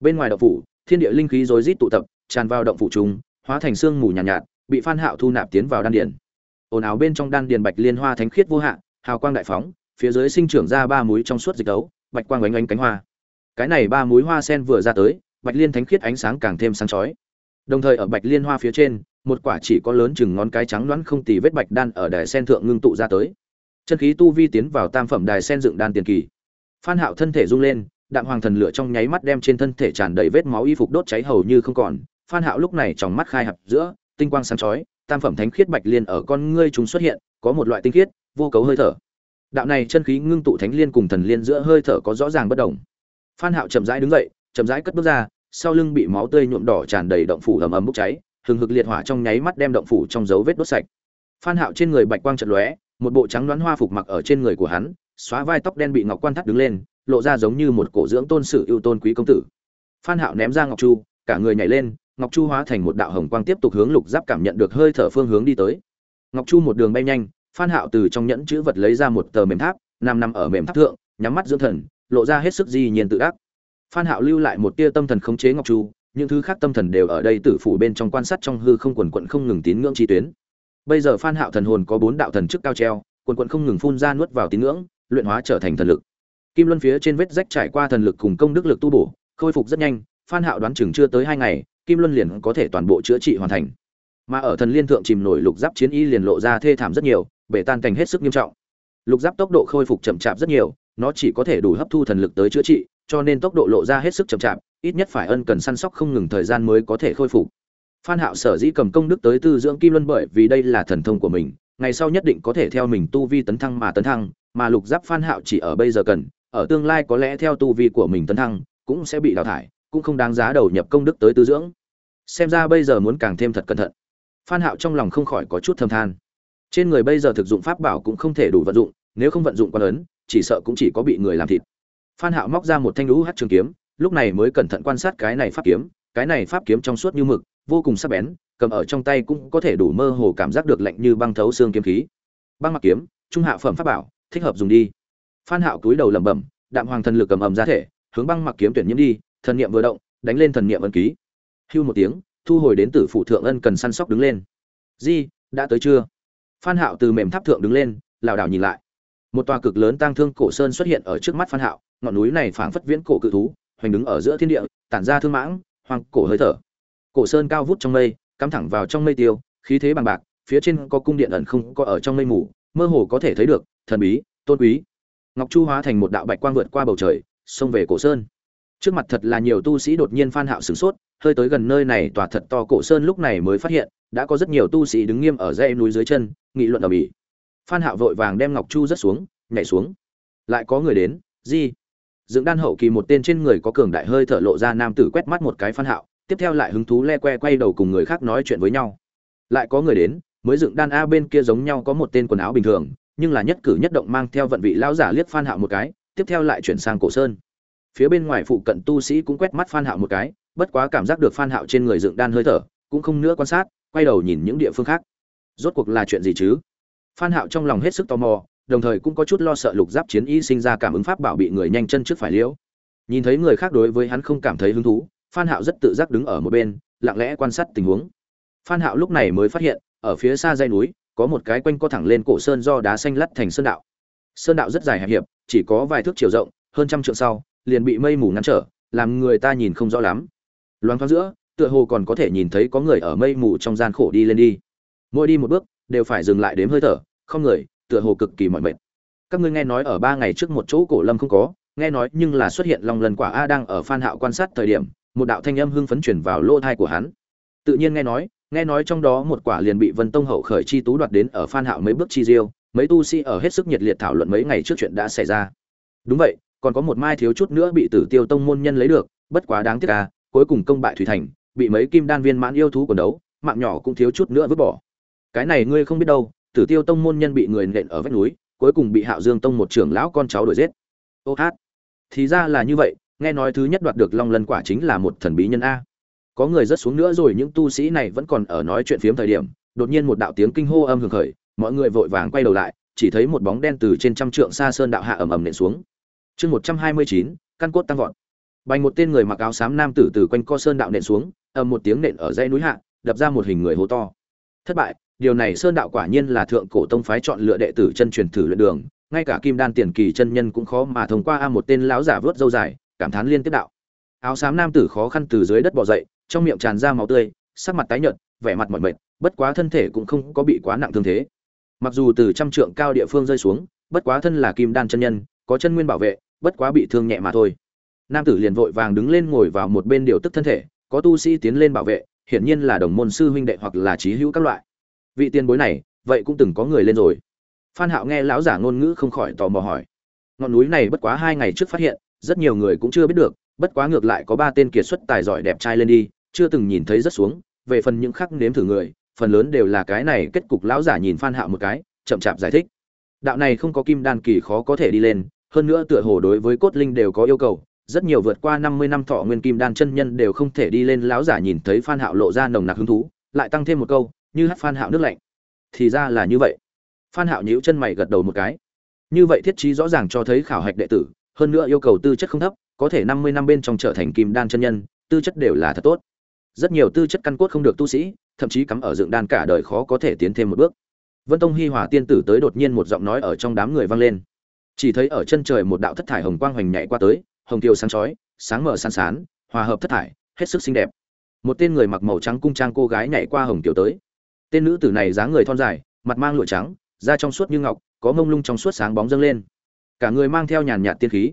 Bên ngoài động phủ thiên địa linh khí rối rít tụ tập tràn vào động phủ chúng hóa thành xương mù nhàn nhạt, nhạt bị phan hạo thu nạp tiến vào đan điền. Ồn ào bên trong đan điền bạch liên hoa thánh khiết vô hạn hào quang đại phóng phía dưới sinh trưởng ra ba múi trong suốt dịch đấu bạch quang ánh ánh cánh hoa. Cái này ba múi hoa sen vừa ra tới bạch liên thánh khiết ánh sáng càng thêm sáng chói. Đồng thời ở bạch liên hoa phía trên một quả chỉ có lớn chừng ngón cái trắng loãng không tì vết bạch đan ở đài sen thượng ngưng tụ ra tới. Chân khí tu vi tiến vào tam phẩm đài sen dựng đan tiền kỳ. Phan hạo thân thể rung lên, đạm hoàng thần lửa trong nháy mắt đem trên thân thể tràn đầy vết máu y phục đốt cháy hầu như không còn. Phan hạo lúc này trong mắt khai hạp giữa, tinh quang sáng chói, tam phẩm thánh khiết bạch liên ở con ngươi chúng xuất hiện, có một loại tinh khiết, vô cấu hơi thở. Đạo này chân khí ngưng tụ thánh liên cùng thần liên giữa hơi thở có rõ ràng bất đồng. Phan hạo chậm rãi đứng dậy, chậm rãi cất bước ra, sau lưng bị máu tươi nhuộm đỏ tràn đầy động phủ ầm ầm bốc cháy hừng hực liệt hỏa trong nháy mắt đem động phủ trong dấu vết đốt sạch. Phan hạo trên người bạch quang chợt lóe, một bộ trắng đoán hoa phục mặc ở trên người của hắn, xóa vai tóc đen bị ngọc quan thắt đứng lên, lộ ra giống như một cổ dưỡng tôn sử ưu tôn quý công tử. Phan hạo ném ra ngọc chu, cả người nhảy lên, ngọc chu hóa thành một đạo hồng quang tiếp tục hướng lục giáp cảm nhận được hơi thở phương hướng đi tới. Ngọc chu một đường bay nhanh, phan hạo từ trong nhẫn chữ vật lấy ra một tờ mềm tháp, nằm nằm ở mềm tháp thượng, nhắm mắt dưỡng thần, lộ ra hết sức di nhiên tự đắc. Phan hạo lưu lại một tia tâm thần khống chế ngọc chu những thứ khác tâm thần đều ở đây tử phủ bên trong quan sát trong hư không quần quận không ngừng tín ngưỡng chi tuyến. Bây giờ phan hạo thần hồn có bốn đạo thần chức cao treo, quần quận không ngừng phun ra nuốt vào tín ngưỡng, luyện hóa trở thành thần lực. Kim luân phía trên vết rách trải qua thần lực cùng công đức lực tu bổ, khôi phục rất nhanh, phan hạo đoán chừng chưa tới hai ngày, kim luân liền có thể toàn bộ chữa trị hoàn thành. Mà ở thần liên thượng chìm nổi lục giáp chiến y liền lộ ra thê thảm rất nhiều, bể tan cảnh hết sức nghiêm trọng. Lục giáp tốc độ khôi phục chậm chạp rất nhiều, nó chỉ có thể đủ hấp thu thần lực tới chữa trị, cho nên tốc độ lộ ra hết sức chậm chạp ít nhất phải ân cần săn sóc không ngừng thời gian mới có thể khôi phục. Phan hạo sở dĩ cầm công đức tới tư dưỡng kim luân bởi vì đây là thần thông của mình, ngày sau nhất định có thể theo mình tu vi tấn thăng mà tấn thăng, mà lục giáp phan hạo chỉ ở bây giờ cần, ở tương lai có lẽ theo tu vi của mình tấn thăng, cũng sẽ bị đào thải, cũng không đáng giá đầu nhập công đức tới tư dưỡng. Xem ra bây giờ muốn càng thêm thật cẩn thận. Phan hạo trong lòng không khỏi có chút thầm than. Trên người bây giờ thực dụng pháp bảo cũng không thể đủ vận dụng, nếu không vận dụng quá lớn, chỉ sợ cũng chỉ có bị người làm thịt. Phan hạo móc ra một thanh lũ hắc trường kiếm lúc này mới cẩn thận quan sát cái này pháp kiếm, cái này pháp kiếm trong suốt như mực, vô cùng sắc bén, cầm ở trong tay cũng có thể đủ mơ hồ cảm giác được lạnh như băng thấu xương kiếm khí. Băng mặc kiếm, trung hạ phẩm pháp bảo, thích hợp dùng đi. Phan hạo cúi đầu lẩm bẩm, đạm hoàng thần lực cầm ầm ra thể, hướng băng mặc kiếm tuyển nhiễm đi, thần niệm vừa động, đánh lên thần niệm ân ký. Hưu một tiếng, thu hồi đến tử phụ thượng ân cần săn sóc đứng lên. Di, đã tới chưa? Phan hạo từ mềm tháp thượng đứng lên, lảo đảo nhìn lại. Một tòa cực lớn tang thương cổ sơn xuất hiện ở trước mắt phan hạo, ngọn núi này phảng phất viễn cổ cự thú hoành đứng ở giữa thiên địa, tản ra thương mãng, hoang cổ hơi thở. Cổ sơn cao vút trong mây, cắm thẳng vào trong mây tiêu, khí thế bằng bạc, phía trên có cung điện ẩn không có ở trong mây mù, mơ hồ có thể thấy được, thần bí, tôn quý. Ngọc chu hóa thành một đạo bạch quang vượt qua bầu trời, xông về cổ sơn. Trước mặt thật là nhiều tu sĩ đột nhiên phan hạo sửng sốt, hơi tới gần nơi này tòa thật to cổ sơn lúc này mới phát hiện, đã có rất nhiều tu sĩ đứng nghiêm ở dãy núi dưới chân, nghị luận ở bỉ. Phan hạo vội vàng đem ngọc chu rất xuống, nhảy xuống. Lại có người đến gì dựng đan hậu kỳ một tên trên người có cường đại hơi thở lộ ra nam tử quét mắt một cái phan hạo, tiếp theo lại hứng thú le que quay đầu cùng người khác nói chuyện với nhau. Lại có người đến, mới dựng đan a bên kia giống nhau có một tên quần áo bình thường, nhưng là nhất cử nhất động mang theo vận vị lão giả liếc phan hạo một cái, tiếp theo lại chuyển sang cổ sơn. Phía bên ngoài phụ cận tu sĩ cũng quét mắt phan hạo một cái, bất quá cảm giác được phan hạo trên người dựng đan hơi thở, cũng không nữa quan sát, quay đầu nhìn những địa phương khác. Rốt cuộc là chuyện gì chứ? Phan hạo trong lòng hết sức tò mò đồng thời cũng có chút lo sợ lục giáp chiến y sinh ra cảm ứng pháp bảo bị người nhanh chân trước phải liễu. Nhìn thấy người khác đối với hắn không cảm thấy hứng thú, phan hạo rất tự giác đứng ở một bên, lặng lẽ quan sát tình huống. Phan hạo lúc này mới phát hiện, ở phía xa dãy núi, có một cái quanh co thẳng lên cổ sơn do đá xanh lắt thành sơn đạo. Sơn đạo rất dài hẹp hiệp, chỉ có vài thước chiều rộng, hơn trăm trượng sau, liền bị mây mù ngăn trở, làm người ta nhìn không rõ lắm. Loáng thoáng giữa, tựa hồ còn có thể nhìn thấy có người ở mây mù trong gian khổ đi lên đi. Mỗi đi một bước, đều phải dừng lại đếm hơi thở, không người tựa hồ cực kỳ mỏi mệt. Các ngươi nghe nói ở ba ngày trước một chỗ cổ lâm không có, nghe nói nhưng là xuất hiện long lần quả a đang ở phan hạo quan sát thời điểm, một đạo thanh âm hưng phấn truyền vào lỗ thai của hắn. Tự nhiên nghe nói nghe nói trong đó một quả liền bị vân tông hậu khởi chi tú đoạt đến ở phan hạo mấy bước chi diêu, mấy tu sĩ ở hết sức nhiệt liệt thảo luận mấy ngày trước chuyện đã xảy ra. Đúng vậy, còn có một mai thiếu chút nữa bị tử tiêu tông môn nhân lấy được, bất quá đáng tiếc à cuối cùng công bại thủy thành, bị mấy kim đan viên mãn yêu thú quần đấu, mạng nhỏ cũng thiếu chút nữa vứt bỏ. Cái này ngươi không biết đâu tử tiêu tông môn nhân bị người nện ở vách núi, cuối cùng bị hạo dương tông một trưởng lão con cháu đuổi giết. Ô hát. Thì ra là như vậy, nghe nói thứ nhất đoạt được long lân quả chính là một thần bí nhân a. Có người rất xuống nữa rồi, những tu sĩ này vẫn còn ở nói chuyện phiếm thời điểm, đột nhiên một đạo tiếng kinh hô âm hưởng khởi, mọi người vội vàng quay đầu lại, chỉ thấy một bóng đen từ trên trăm trượng xa sơn đạo hạ ầm ầm nện xuống. Chương một trăm hai mươi chín, căn cốt tăng vọt. Bành một tên người mặc áo xám nam tử từ quanh co sơn đạo nện xuống, ầm một tiếng nện ở dãy núi hạ, đập ra một hình người hố to. Thất bại điều này sơn đạo quả nhiên là thượng cổ tông phái chọn lựa đệ tử chân truyền thử luyện đường, ngay cả kim đan tiền kỳ chân nhân cũng khó mà thông qua a một tên lão giả vớt dâu dài, cảm thán liên tiếp đạo. Áo xám nam tử khó khăn từ dưới đất bò dậy, trong miệng tràn ra máu tươi, sắc mặt tái nhợt, vẻ mặt mỏi mệt, bất quá thân thể cũng không có bị quá nặng thương thế. Mặc dù từ trăm trượng cao địa phương rơi xuống, bất quá thân là kim đan chân nhân, có chân nguyên bảo vệ, bất quá bị thương nhẹ mà thôi. Nam tử liền vội vàng đứng lên ngồi vào một bên điều tức thân thể, có tu sĩ tiến lên bảo vệ, hiển nhiên là đồng môn sư huynh đệ hoặc là trí hữu các loại vị tiền bối này, vậy cũng từng có người lên rồi. Phan hạo nghe lão giả ngôn ngữ không khỏi tò mò hỏi. Ngọn núi này bất quá hai ngày trước phát hiện, rất nhiều người cũng chưa biết được, bất quá ngược lại có ba tên kiệt xuất tài giỏi đẹp trai lên đi, chưa từng nhìn thấy rất xuống. Về phần những khắc nếm thử người, phần lớn đều là cái này, kết cục lão giả nhìn phan hạo một cái, chậm chạp giải thích. Đạo này không có kim đan kỳ khó có thể đi lên, hơn nữa tựa hồ đối với cốt linh đều có yêu cầu. Rất nhiều vượt qua năm mươi năm thọ nguyên kim đan chân nhân đều không thể đi lên, lão giả nhìn thấy phan hạo lộ ra nồng nặc hứng thú, lại tăng thêm một câu như hát phan hạo nước lạnh. Thì ra là như vậy. Phan hạo nhíu chân mày gật đầu một cái. Như vậy thiết trí rõ ràng cho thấy khảo hạch đệ tử, hơn nữa yêu cầu tư chất không thấp, có thể năm mươi năm bên trong trở thành kim đan chân nhân, tư chất đều là thật tốt. Rất nhiều tư chất căn cốt không được tu sĩ, thậm chí cắm ở dựng đan cả đời khó có thể tiến thêm một bước. Vân tông hi hòa tiên tử tới đột nhiên một giọng nói ở trong đám người vang lên. Chỉ thấy ở chân trời một đạo thất thải hồng quang hoành nhảy qua tới, hồng tiêu sáng chói, sáng mở san sán, hòa hợp thất thải, hết sức xinh đẹp. Một tên người mặc màu trắng cung trang cô gái nhảy qua hồng tiểu tới tên nữ tử này dáng người thon dài, mặt mang lụa trắng, da trong suốt như ngọc, có mông lung trong suốt sáng bóng dâng lên. Cả người mang theo nhàn nhạt tiên khí.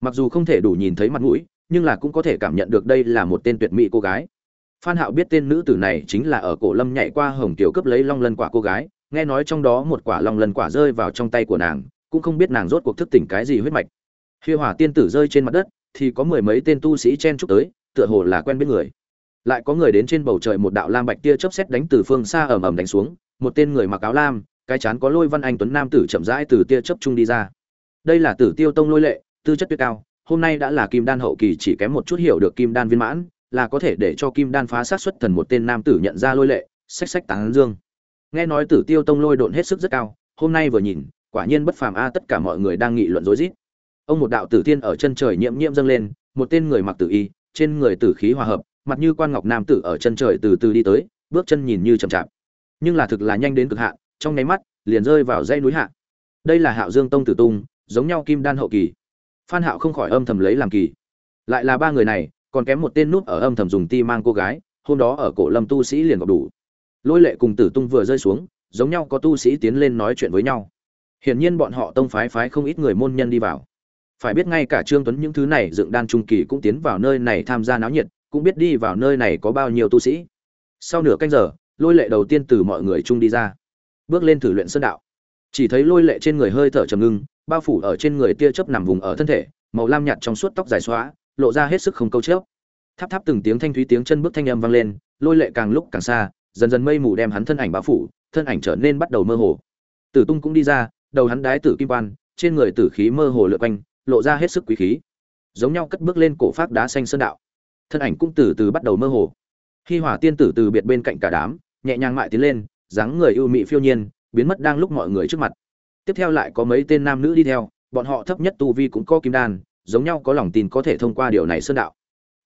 Mặc dù không thể đủ nhìn thấy mặt mũi, nhưng là cũng có thể cảm nhận được đây là một tên tuyệt mỹ cô gái. Phan hạo biết tên nữ tử này chính là ở cổ lâm nhảy qua hồng tiểu cấp lấy long lân quả cô gái, nghe nói trong đó một quả long lân quả rơi vào trong tay của nàng, cũng không biết nàng rốt cuộc thức tỉnh cái gì huyết mạch. Khi hỏa tiên tử rơi trên mặt đất, thì có mười mấy tên tu sĩ chen chúc tới, tựa hồ là quen biết người lại có người đến trên bầu trời một đạo lam bạch tia chớp xét đánh từ phương xa ầm ầm đánh xuống, một tên người mặc áo lam, cái chán có lôi văn anh tuấn nam tử chậm rãi từ tia chớp trung đi ra. Đây là tử tiêu tông lôi lệ, tư chất tuyệt cao, hôm nay đã là kim đan hậu kỳ, chỉ kém một chút hiểu được kim đan viên mãn, là có thể để cho kim đan phá sát xuất thần một tên nam tử nhận ra lôi lệ sách sách tán dương. Nghe nói tử tiêu tông lôi độn hết sức rất cao, hôm nay vừa nhìn, quả nhiên bất phàm a, tất cả mọi người đang nghị luận rối rít. Ông một đạo tử tiên ở chân trời nhiễm nhiễm dâng lên, một tên người mặc tử y, trên người tử khí hòa hợp mặt như quan ngọc nam tử ở chân trời từ từ đi tới, bước chân nhìn như chậm chạp. Nhưng là thực là nhanh đến cực hạn, trong nháy mắt, liền rơi vào dãy núi hạ. Đây là hạo dương tông tử tung, giống nhau kim đan hậu kỳ. Phan hạo không khỏi âm thầm lấy làm kỳ. Lại là ba người này, còn kém một tên nút ở âm thầm dùng ti mang cô gái, hôm đó ở cổ lâm tu sĩ liền gặp đủ. Lôi lệ cùng tử tung vừa rơi xuống, giống nhau có tu sĩ tiến lên nói chuyện với nhau. Hiển nhiên bọn họ tông phái phái không ít người môn nhân đi vào. Phải biết ngay cả trương tuấn những thứ này dựng đan trung kỳ cũng tiến vào nơi này tham gia náo nhiệt cũng biết đi vào nơi này có bao nhiêu tu sĩ. Sau nửa canh giờ, lôi lệ đầu tiên từ mọi người chung đi ra. Bước lên thử luyện sơn đạo. Chỉ thấy lôi lệ trên người hơi thở trầm ngưng, bao phủ ở trên người tia chớp nằm vùng ở thân thể, màu lam nhạt trong suốt tóc dài xóa, lộ ra hết sức không câu chớp. Tháp tháp từng tiếng thanh thúy tiếng chân bước thanh âm vang lên, lôi lệ càng lúc càng xa, dần dần mây mù đem hắn thân ảnh bao phủ, thân ảnh trở nên bắt đầu mơ hồ. Tử tung cũng đi ra, đầu hắn đái tử kim quan, trên người tử khí mơ hồ lượn quanh, lộ ra hết sức quý khí. Giống nhau cất bước lên cổ phát đá xanh sơn đạo thân ảnh cũng từ từ bắt đầu mơ hồ. Khi hỏa tiên tử từ biệt bên cạnh cả đám, nhẹ nhàng mại tiến lên, dáng người ưu mị phiêu nhiên, biến mất đang lúc mọi người trước mặt. Tiếp theo lại có mấy tên nam nữ đi theo, bọn họ thấp nhất tu vi cũng có kim đan, giống nhau có lòng tin có thể thông qua điều này sơn đạo.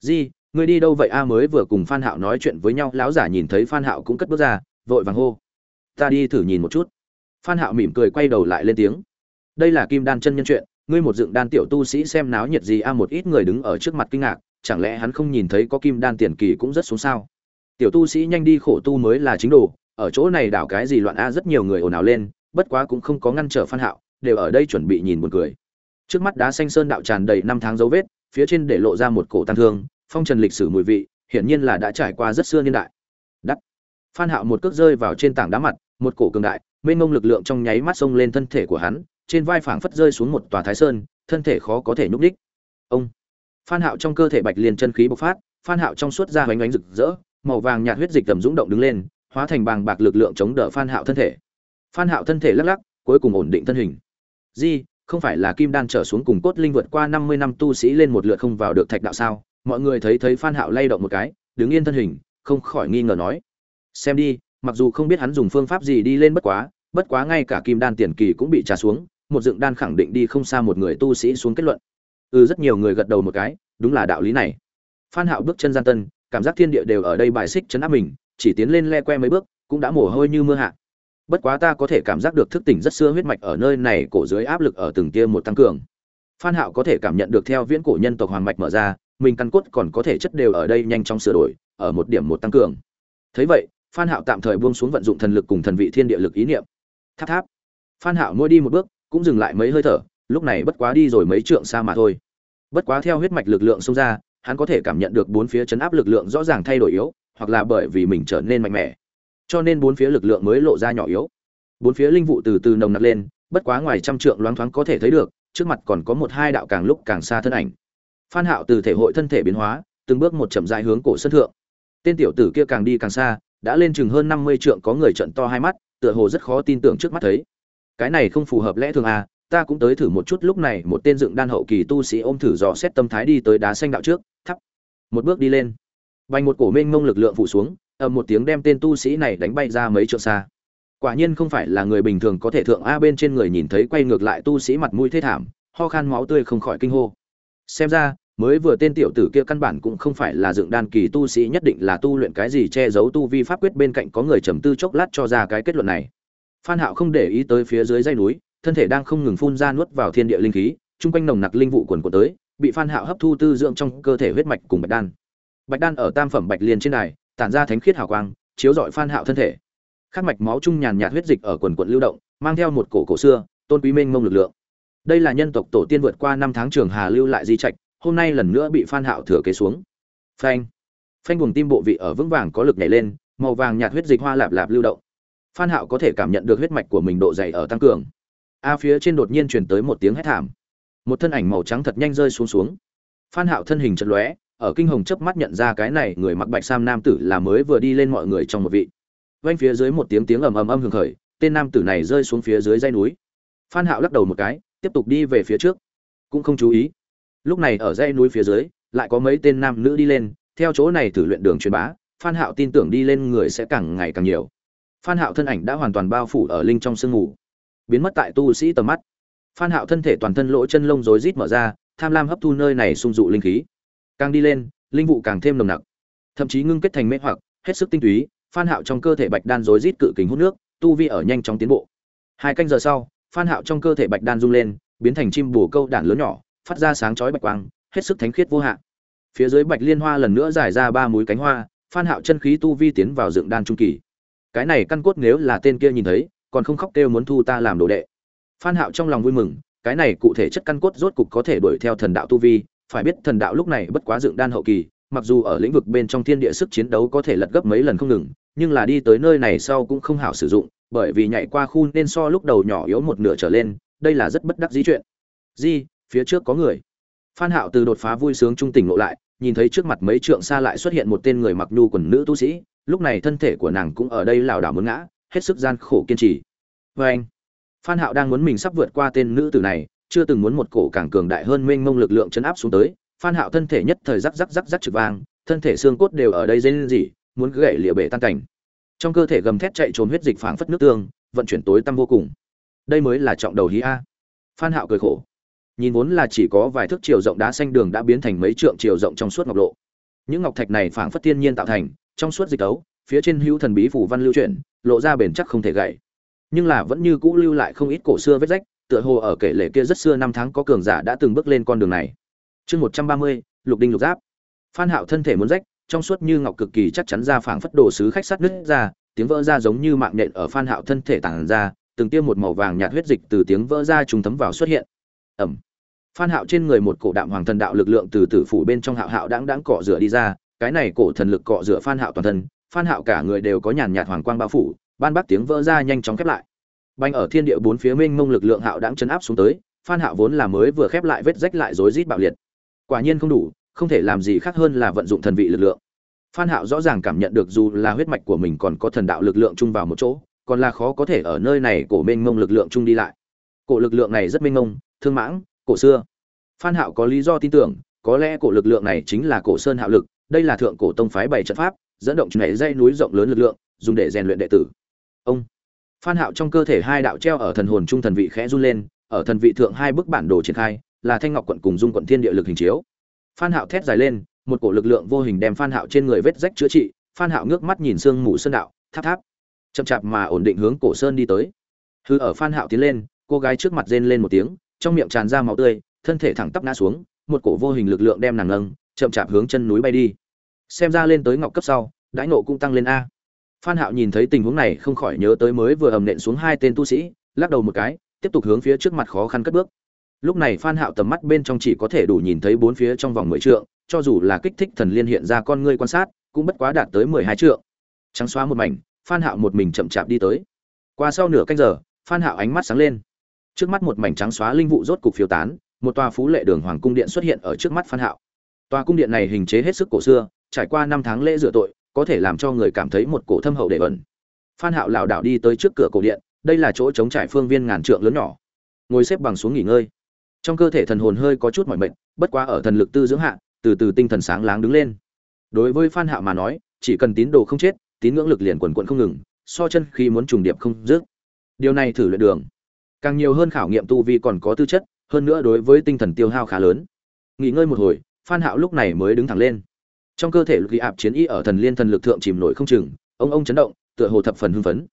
Di người đi đâu vậy? A, mới vừa cùng phan hạo nói chuyện với nhau, lão giả nhìn thấy phan hạo cũng cất bước ra, vội vàng hô. Ta đi thử nhìn một chút. Phan hạo mỉm cười quay đầu lại lên tiếng. Đây là kim đan chân nhân chuyện ngươi một dựng đan tiểu tu sĩ xem náo nhiệt gì a, một ít người đứng ở trước mặt kinh ngạc, chẳng lẽ hắn không nhìn thấy có kim đan tiền kỳ cũng rất xuống sao? Tiểu tu sĩ nhanh đi khổ tu mới là chính đồ, ở chỗ này đảo cái gì loạn a, rất nhiều người ồn ào lên, bất quá cũng không có ngăn trở phan hạo, đều ở đây chuẩn bị nhìn một cười. Trước mắt đá xanh sơn đạo tràn đầy năm tháng dấu vết, phía trên để lộ ra một cổ tăng thương, phong trần lịch sử mùi vị, hiển nhiên là đã trải qua rất xưa niên đại. Đắt. Phan hạo một cước rơi vào trên tảng đá mặt, một cổ cường đại, mênh mông lực lượng trong nháy mắt xông lên thân thể của hắn trên vai phảng phất rơi xuống một tòa thái sơn, thân thể khó có thể nhúc đích ông. Phan hạo trong cơ thể bạch liên chân khí bộc phát, phan hạo trong suốt ra hoành ánh rực rỡ, màu vàng nhạt huyết dịch tầm dũng động đứng lên, hóa thành bàng bạc lực lượng chống đỡ phan hạo thân thể. Phan hạo thân thể lắc lắc, cuối cùng ổn định thân hình. Di, không phải là kim đan trở xuống cùng cốt linh vượt qua 50 năm tu sĩ lên một lượt không vào được thạch đạo sao? Mọi người thấy thấy phan hạo lay động một cái, đứng yên thân hình, không khỏi nghi ngờ nói. Xem đi, mặc dù không biết hắn dùng phương pháp gì đi lên bất quá bất quá ngay cả kim đan tiền kỳ cũng bị trà xuống một dựng đan khẳng định đi không xa một người tu sĩ xuống kết luận. Ừ rất nhiều người gật đầu một cái, đúng là đạo lý này. Phan hạo bước chân gian tân, cảm giác thiên địa đều ở đây bài xích chấn áp mình, chỉ tiến lên le que mấy bước, cũng đã mồ hôi như mưa hạ. Bất quá ta có thể cảm giác được thức tỉnh rất xưa huyết mạch ở nơi này, cổ dưới áp lực ở từng kia một tăng cường. Phan hạo có thể cảm nhận được theo viễn cổ nhân tộc hoàng mạch mở ra, mình căn cốt còn có thể chất đều ở đây nhanh chóng sửa đổi, ở một điểm một tăng cường. Thấy vậy, phan hạo tạm thời buông xuống vận dụng thần lực cùng thần vị thiên địa lực ý niệm. Tháp tháp. Phan hạo mỗi đi một bước cũng dừng lại mấy hơi thở, lúc này bất quá đi rồi mấy trượng xa mà thôi. Bất quá theo huyết mạch lực lượng xông ra, hắn có thể cảm nhận được bốn phía chấn áp lực lượng rõ ràng thay đổi yếu, hoặc là bởi vì mình trở nên mạnh mẽ. Cho nên bốn phía lực lượng mới lộ ra nhỏ yếu. Bốn phía linh vụ từ từ nồng nặc lên, bất quá ngoài trăm trượng loáng thoáng có thể thấy được, trước mặt còn có một hai đạo càng lúc càng xa thân ảnh. Phan hạo từ thể hội thân thể biến hóa, từng bước một chậm rãi hướng cổ sân thượng. Tên tiểu tử kia càng đi càng xa, đã lên chừng hơn năm mươi trượng có người trận to hai mắt, tựa hồ rất khó tin tưởng trước mắt thấy cái này không phù hợp lẽ thường à ta cũng tới thử một chút lúc này một tên dựng đan hậu kỳ tu sĩ ôm thử dò xét tâm thái đi tới đá xanh đạo trước, thắp, một bước đi lên. Bành một cổ mênh mông lực lượng phủ xuống, ầm một tiếng đem tên tu sĩ này đánh bay ra mấy trượng xa. Quả nhiên không phải là người bình thường có thể thượng a bên trên người nhìn thấy quay ngược lại tu sĩ mặt mũi thế thảm, ho khan máu tươi không khỏi kinh hô. Xem ra, mới vừa tên tiểu tử kia căn bản cũng không phải là dựng đan kỳ tu sĩ, nhất định là tu luyện cái gì che giấu tu vi pháp quyết bên cạnh có người trầm tư chốc lát cho ra cái kết luận này phan hạo không để ý tới phía dưới dây núi, thân thể đang không ngừng phun ra nuốt vào thiên địa linh khí trung quanh nồng nặc linh vụ quần của tới, bị phan hạo hấp thu tư dưỡng trong cơ thể huyết mạch cùng bạch đan. Bạch đan ở tam phẩm bạch liên trên này tản ra thánh khiết hào quang, chiếu rọi phan hạo thân thể. Khắc mạch máu trung nhàn nhạt huyết dịch ở quần quần lưu động, mang theo một cổ cổ xưa, tôn quý minh mông lực lượng. Đây là nhân tộc tổ tiên vượt qua năm tháng trường hà lưu lại di trạch, hôm nay lần nữa bị phan hạo thừa kế xuống. Phanh. Phanh buồng tim bộ vị ở vững vàng có lực nhảy lên, màu vàng nhạt huyết dịch hoa lạp lạp lưu động phan hạo có thể cảm nhận được huyết mạch của mình độ dày ở tăng cường. A phía trên đột nhiên truyền tới một tiếng hét thảm. Một thân ảnh màu trắng thật nhanh rơi xuống xuống. Phan hạo thân hình chật lóe, ở kinh hồng chớp mắt nhận ra cái này người mặc bạch sam nam tử là mới vừa đi lên mọi người trong một vị. Vang phía dưới một tiếng tiếng ầm ầm âm hưởng khởi, tên nam tử này rơi xuống phía dưới dãy núi. Phan hạo lắc đầu một cái, tiếp tục đi về phía trước. Cũng không chú ý. Lúc này ở dãy núi phía dưới, lại có mấy tên nam nữ đi lên. Theo chỗ này thử luyện đường truyền bá, phan hạo tin tưởng đi lên người sẽ càng ngày càng nhiều phan hạo thân ảnh đã hoàn toàn bao phủ ở linh trong sương ngủ, biến mất tại tu sĩ tầm mắt. Phan hạo thân thể toàn thân lỗ chân lông rối rít mở ra, tham lam hấp thu nơi này sung dụ linh khí. Càng đi lên, linh vụ càng thêm nồng nặc, thậm chí ngưng kết thành mê hoặc, hết sức tinh túy, phan hạo trong cơ thể bạch đan rối rít cự kính hút nước, tu vi ở nhanh chóng tiến bộ. Hai canh giờ sau, phan hạo trong cơ thể bạch đan rung lên, biến thành chim bồ câu đản lớn nhỏ, phát ra sáng chói bạch quang, hết sức thánh khiết vô hạn. Phía dưới bạch liên hoa lần nữa giải ra ba múi cánh hoa, phan hạo chân khí tu vi tiến vào dựng đan trung kỳ cái này căn cốt nếu là tên kia nhìn thấy, còn không khóc kêu muốn thu ta làm đồ đệ. Phan hạo trong lòng vui mừng, cái này cụ thể chất căn cốt rốt cục có thể đuổi theo thần đạo tu vi, phải biết thần đạo lúc này bất quá dựng đan hậu kỳ, mặc dù ở lĩnh vực bên trong thiên địa sức chiến đấu có thể lật gấp mấy lần không ngừng, nhưng là đi tới nơi này sau cũng không hảo sử dụng, bởi vì nhảy qua khu nên so lúc đầu nhỏ yếu một nửa trở lên, đây là rất bất đắc dĩ chuyện. Di, phía trước có người. Phan hạo từ đột phá vui sướng trung tỉnh ngộ lại, nhìn thấy trước mặt mấy trượng xa lại xuất hiện một tên người mặc nhu quần nữ tu sĩ lúc này thân thể của nàng cũng ở đây lảo đảo muốn ngã, hết sức gian khổ kiên trì. Với anh, phan hạo đang muốn mình sắp vượt qua tên nữ tử này, chưa từng muốn một cổ càng cường đại hơn mênh mông lực lượng chấn áp xuống tới. Phan hạo thân thể nhất thời rắc rắc rắc rắc trực vang, thân thể xương cốt đều ở đây dây gì muốn gãy lìa bể tan cảnh. Trong cơ thể gầm thét chạy trốn huyết dịch phảng phất nước tương, vận chuyển tối tăm vô cùng. Đây mới là trọng đầu hí a. Phan hạo cười khổ. Nhìn vốn là chỉ có vài thước chiều rộng đá xanh đường đã biến thành mấy trượng chiều rộng trong suốt ngọc lộ. Những ngọc thạch này phảng phất thiên nhiên tạo thành trong suốt dịch tấu, phía trên hữu thần bí phủ văn lưu chuyển, lộ ra bền chắc không thể gãy. Nhưng là vẫn như cũ lưu lại không ít cổ xưa vết rách, tựa hồ ở kể lệ kia rất xưa năm tháng có cường giả đã từng bước lên con đường này. Chương một trăm ba mươi, lục đinh lục giáp. Phan hạo thân thể muốn rách, trong suốt như ngọc cực kỳ chắc chắn ra phảng phất đồ sứ khách sắt nứt ra, tiếng vỡ ra giống như mạng nhện ở phan hạo thân thể tàng ra, từng tiêm một màu vàng nhạt huyết dịch từ tiếng vỡ ra trùng thấm vào xuất hiện. Ẩm. Phan hạo trên người một cổ đạm hoàng thần đạo lực lượng từ tử phủ bên trong hạo hạo đãng đãng cọ rửa đi ra cái này cổ thần lực cọ rửa phan hạo toàn thân, phan hạo cả người đều có nhàn nhạt hoàng quang bao phủ, ban bác tiếng vỡ ra nhanh chóng khép lại. Banh ở thiên địa bốn phía mênh mông lực lượng hạo đãng chấn áp xuống tới, phan hạo vốn là mới vừa khép lại vết rách lại rối rít bạo liệt. Quả nhiên không đủ, không thể làm gì khác hơn là vận dụng thần vị lực lượng. Phan hạo rõ ràng cảm nhận được dù là huyết mạch của mình còn có thần đạo lực lượng chung vào một chỗ, còn là khó có thể ở nơi này cổ mênh mông lực lượng chung đi lại. Cổ lực lượng này rất mênh mông, thương mãng, cổ xưa. Phan hạo có lý do tin tưởng, có lẽ cổ lực lượng này chính là cổ sơn hạo lực đây là thượng cổ tông phái bảy trận pháp, dẫn động nhảy dây núi rộng lớn lực lượng, dùng để rèn luyện đệ tử. Ông phan hạo trong cơ thể hai đạo treo ở thần hồn trung thần vị khẽ run lên, ở thần vị thượng hai bức bản đồ triển khai, là thanh ngọc quận cùng dung quận thiên địa lực hình chiếu. Phan hạo thét dài lên, một cổ lực lượng vô hình đem phan hạo trên người vết rách chữa trị, phan hạo ngước mắt nhìn xương mù sơn đạo, tháp tháp, chậm chạp mà ổn định hướng cổ sơn đi tới. Hư ở phan hạo tiến lên, cô gái trước mặt rên lên một tiếng, trong miệng tràn ra máu tươi, thân thể thẳng tắp ngã xuống, một cổ vô hình lực lượng đem nàng nâng, chậm chạp hướng chân núi bay đi xem ra lên tới ngọc cấp sau, đãi nộ cũng tăng lên a. Phan hạo nhìn thấy tình huống này không khỏi nhớ tới mới vừa ầm nện xuống hai tên tu sĩ, lắc đầu một cái, tiếp tục hướng phía trước mặt khó khăn cất bước. Lúc này phan hạo tầm mắt bên trong chỉ có thể đủ nhìn thấy bốn phía trong vòng mười trượng, cho dù là kích thích thần liên hiện ra con ngươi quan sát, cũng bất quá đạt tới mười hai trượng. Trắng xóa một mảnh, phan hạo một mình chậm chạp đi tới. Qua sau nửa canh giờ, phan hạo ánh mắt sáng lên. Trước mắt một mảnh trắng xóa linh vụ rốt cục phiêu tán, một tòa phú lệ đường hoàng cung điện xuất hiện ở trước mắt phan hạo. Tòa cung điện này hình chế hết sức cổ xưa trải qua năm tháng lễ rửa tội, có thể làm cho người cảm thấy một cổ thâm hậu để ẩn. Phan hạo lảo đảo đi tới trước cửa cổ điện, đây là chỗ chống trải phương viên ngàn trượng lớn nhỏ. Ngồi xếp bằng xuống nghỉ ngơi. Trong cơ thể thần hồn hơi có chút mỏi mệt, bất quá ở thần lực tư dưỡng hạ, từ từ tinh thần sáng láng đứng lên. Đối với phan hạo mà nói, chỉ cần tín đồ không chết, tín ngưỡng lực liền quần quận không ngừng, so chân khi muốn trùng điệp không dứt. Điều này thử luyện đường. Càng nhiều hơn khảo nghiệm tu vi còn có tư chất, hơn nữa đối với tinh thần tiêu hao khá lớn. Nghỉ ngơi một hồi, phan hạo lúc này mới đứng thẳng lên trong cơ thể lực ạp chiến y ở thần liên thần lực thượng chìm nổi không chừng, ông ông chấn động, tựa hồ thập phần hưng phấn.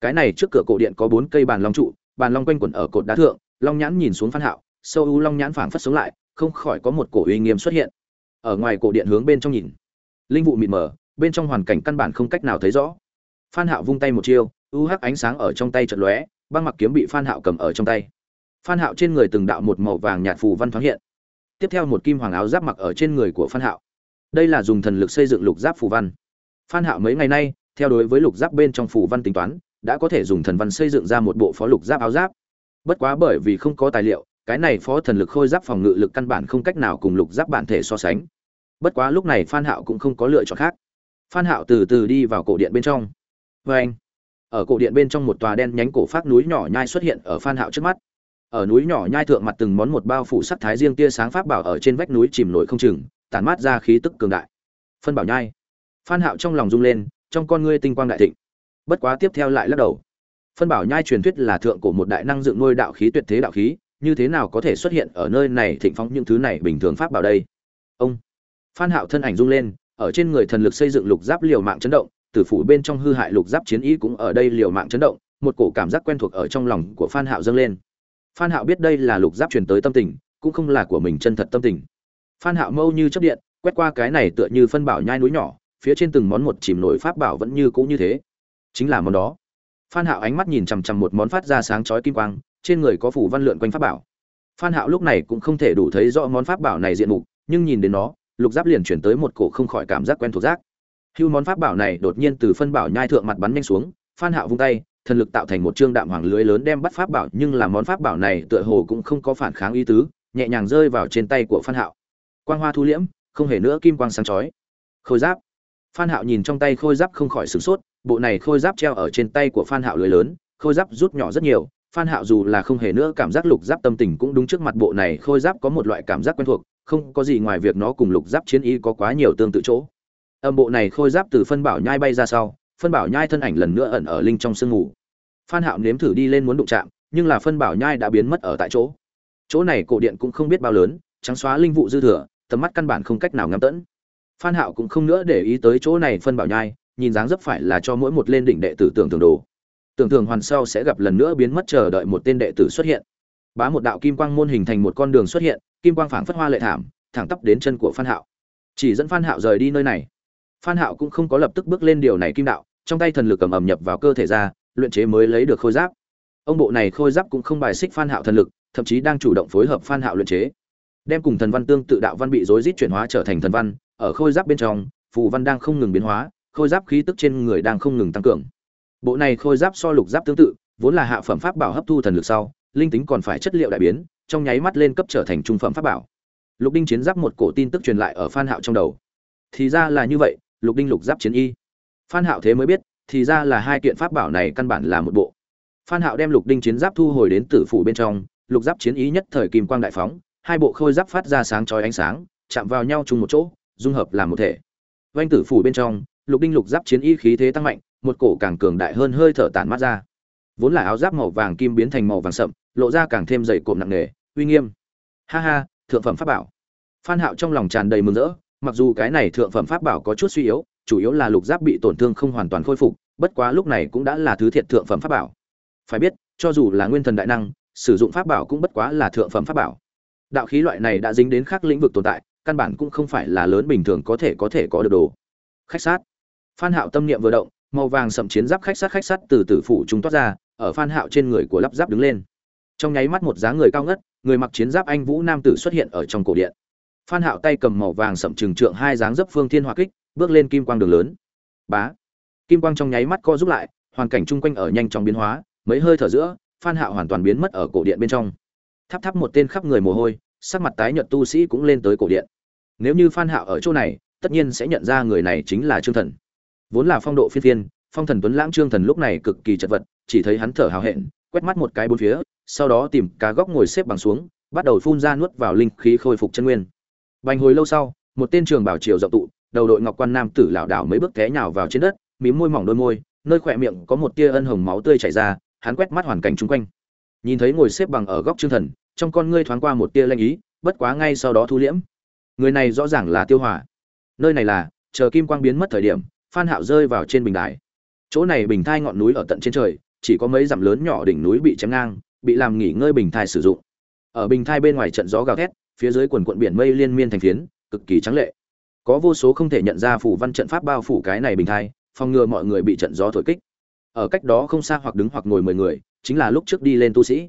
Cái này trước cửa cổ điện có bốn cây bàn long trụ, bàn long quanh quẩn ở cột đá thượng, long nhãn nhìn xuống phan hạo, sâu u long nhãn phảng phất sống lại, không khỏi có một cổ uy nghiêm xuất hiện. Ở ngoài cổ điện hướng bên trong nhìn, linh vụ mịt mờ, bên trong hoàn cảnh căn bản không cách nào thấy rõ. Phan hạo vung tay một chiêu, u hắc ánh sáng ở trong tay chợt lóe, băng mặc kiếm bị phan hạo cầm ở trong tay. Phan hạo trên người từng đạo một màu vàng nhạt phù văn thoáng hiện. Tiếp theo một kim hoàng áo giáp mặc ở trên người của phan hạo đây là dùng thần lực xây dựng lục giáp phù văn. Phan hạo mấy ngày nay, theo đối với lục giáp bên trong phù văn tính toán, đã có thể dùng thần văn xây dựng ra một bộ phó lục giáp áo giáp. Bất quá bởi vì không có tài liệu, cái này phó thần lực khôi giáp phòng ngự lực căn bản không cách nào cùng lục giáp bản thể so sánh. Bất quá lúc này phan hạo cũng không có lựa chọn khác. Phan hạo từ từ đi vào cổ điện bên trong. Với anh, ở cổ điện bên trong một tòa đen nhánh cổ phát núi nhỏ nhai xuất hiện ở phan hạo trước mắt. Ở núi nhỏ nhai thượng mặt từng món một bao phủ sắc thái riêng tia sáng pháp bảo ở trên vách núi chìm nổi không chừng tản mát ra khí tức cường đại. Phân bảo nhai. Phan hạo trong lòng rung lên, trong con ngươi tinh quang đại thịnh. Bất quá tiếp theo lại lắc đầu. Phân bảo nhai truyền thuyết là thượng cổ một đại năng dựng nuôi đạo khí tuyệt thế đạo khí, như thế nào có thể xuất hiện ở nơi này thịnh phóng những thứ này bình thường pháp bảo đây? Ông. Phan hạo thân ảnh rung lên, ở trên người thần lực xây dựng lục giáp liều mạng chấn động tử phủ bên trong hư hại lục giáp chiến ý cũng ở đây liều mạng chấn động, một cổ cảm giác quen thuộc ở trong lòng của phan hạo dâng lên. Phan hạo biết đây là lục giáp truyền tới tâm tình, cũng không là của mình chân thật tâm tình phan hạo mâu như chớp điện, quét qua cái này tựa như phân bảo nhai núi nhỏ, phía trên từng món một chìm nổi pháp bảo vẫn như cũ như thế. Chính là món đó. Phan hạo ánh mắt nhìn chằm chằm một món phát ra sáng chói kim quang, trên người có phủ văn lượn quanh pháp bảo. Phan hạo lúc này cũng không thể đủ thấy rõ món pháp bảo này diện mục, nhưng nhìn đến nó, lục giáp liền chuyển tới một cổ không khỏi cảm giác quen thuộc giác. Hưu món pháp bảo này đột nhiên từ phân bảo nhai thượng mặt bắn nhanh xuống, phan hạo vung tay, thần lực tạo thành một trương đạm hoàng lưới lớn đem bắt pháp bảo, nhưng là món pháp bảo này tựa hồ cũng không có phản kháng ý tứ, nhẹ nhàng rơi vào trên tay của phan hạo quang hoa thu liễm, không hề nữa kim quang sáng chói. Khôi giáp. Phan hạo nhìn trong tay khôi giáp không khỏi sửng sốt, bộ này khôi giáp treo ở trên tay của phan hạo lưới lớn, khôi giáp rút nhỏ rất nhiều. Phan hạo dù là không hề nữa cảm giác lục giáp tâm tình cũng đúng trước mặt bộ này khôi giáp có một loại cảm giác quen thuộc, không có gì ngoài việc nó cùng lục giáp chiến y có quá nhiều tương tự chỗ. Âm bộ này khôi giáp từ phân bảo nhai bay ra sau, phân bảo nhai thân ảnh lần nữa ẩn ở linh trong sương ngủ. Phan hạo nếm thử đi lên muốn đụng chạm, nhưng là phân bảo nhai đã biến mất ở tại chỗ. Chỗ này cổ điện cũng không biết bao lớn, trắng xóa linh vụ dư thừa tầm mắt căn bản không cách nào ngắm tẫn. Phan hạo cũng không nữa để ý tới chỗ này phân bảo nhai, nhìn dáng dấp phải là cho mỗi một lên đỉnh đệ tử tưởng tượng đồ. Tưởng tượng hoàn sau sẽ gặp lần nữa biến mất chờ đợi một tên đệ tử xuất hiện. Bá một đạo kim quang môn hình thành một con đường xuất hiện, kim quang phảng phất hoa lệ thảm, thẳng tắp đến chân của phan hạo. Chỉ dẫn phan hạo rời đi nơi này. Phan hạo cũng không có lập tức bước lên điều này kim đạo, trong tay thần lực cầm ẩm nhập vào cơ thể ra, luyện chế mới lấy được khôi giáp. Ông bộ này khôi giáp cũng không bài xích phan hạo thần lực, thậm chí đang chủ động phối hợp phan hạo luyện chế đem cùng thần văn tương tự đạo văn bị rối rít chuyển hóa trở thành thần văn, ở khôi giáp bên trong, phù văn đang không ngừng biến hóa, khôi giáp khí tức trên người đang không ngừng tăng cường. Bộ này khôi giáp so lục giáp tương tự, vốn là hạ phẩm pháp bảo hấp thu thần lực sau, linh tính còn phải chất liệu đại biến, trong nháy mắt lên cấp trở thành trung phẩm pháp bảo. Lục đinh chiến giáp một cổ tin tức truyền lại ở phan hạo trong đầu. Thì ra là như vậy, lục đinh lục giáp chiến y. Phan hạo thế mới biết, thì ra là hai kiện pháp bảo này căn bản là một bộ. Phan hạo đem lục đinh chiến giáp thu hồi đến tử phủ bên trong, lục giáp chiến ý nhất thời kim quang đại phóng hai bộ khôi giáp phát ra sáng chói ánh sáng, chạm vào nhau chung một chỗ, dung hợp làm một thể. Vành tử phủ bên trong, lục đinh lục giáp chiến y khí thế tăng mạnh, một cổ càng cường đại hơn hơi thở tản mát ra. Vốn là áo giáp màu vàng kim biến thành màu vàng sậm, lộ ra càng thêm dày cộm nặng nề, uy nghiêm. Ha ha, thượng phẩm pháp bảo. Phan hạo trong lòng tràn đầy mừng rỡ, mặc dù cái này thượng phẩm pháp bảo có chút suy yếu, chủ yếu là lục giáp bị tổn thương không hoàn toàn khôi phục, bất quá lúc này cũng đã là thứ thiệt thượng phẩm pháp bảo. Phải biết, cho dù là nguyên thần đại năng, sử dụng pháp bảo cũng bất quá là thượng phẩm pháp bảo đạo khí loại này đã dính đến khác lĩnh vực tồn tại, căn bản cũng không phải là lớn bình thường có thể có thể có được đồ. Khách sát phan hạo tâm niệm vừa động, màu vàng sậm chiến giáp khách sát khách sát từ tử phủ chúng toát ra, ở phan hạo trên người của lắp giáp đứng lên. Trong nháy mắt một dáng người cao ngất, người mặc chiến giáp anh vũ nam tử xuất hiện ở trong cổ điện. Phan hạo tay cầm màu vàng sậm trừng trượng hai dáng dấp phương thiên hỏa kích, bước lên kim quang đường lớn. Bá. Kim quang trong nháy mắt co rút lại, hoàn cảnh chung quanh ở nhanh chóng biến hóa, mấy hơi thở giữa, phan hạo hoàn toàn biến mất ở cổ điện bên trong thắp thắp một tên khắp người mồ hôi, sắc mặt tái nhợt tu sĩ cũng lên tới cổ điện. Nếu như phan hạo ở chỗ này, tất nhiên sẽ nhận ra người này chính là trương thần. Vốn là phong độ phiên phiên, phong thần tuấn lãng trương thần lúc này cực kỳ chật vật, chỉ thấy hắn thở hào hẹn, quét mắt một cái bốn phía, sau đó tìm cá góc ngồi xếp bằng xuống, bắt đầu phun ra nuốt vào linh khí khôi phục chân nguyên. Bành hồi lâu sau, một tên trường bảo triều rộng tụ, đầu đội ngọc quan nam tử lảo đảo mấy bước té nhào vào trên đất, mím môi mỏng đôi môi, nơi khỏe miệng có một tia ân hồng máu tươi chảy ra, hắn quét mắt hoàn cảnh chung quanh nhìn thấy ngồi xếp bằng ở góc trương thần, trong con ngươi thoáng qua một tia lanh ý, bất quá ngay sau đó thu liễm. Người này rõ ràng là tiêu hòa. Nơi này là, chờ kim quang biến mất thời điểm, phan hạo rơi vào trên bình đài. Chỗ này bình thai ngọn núi ở tận trên trời, chỉ có mấy dặm lớn nhỏ đỉnh núi bị chém ngang, bị làm nghỉ ngơi bình thai sử dụng. Ở bình thai bên ngoài trận gió gào thét, phía dưới quần quận biển mây liên miên thành phiến, cực kỳ trắng lệ. Có vô số không thể nhận ra phủ văn trận pháp bao phủ cái này bình thai, phòng ngừa mọi người bị trận gió thổi kích ở cách đó không xa hoặc đứng hoặc ngồi mười người, chính là lúc trước đi lên tu sĩ.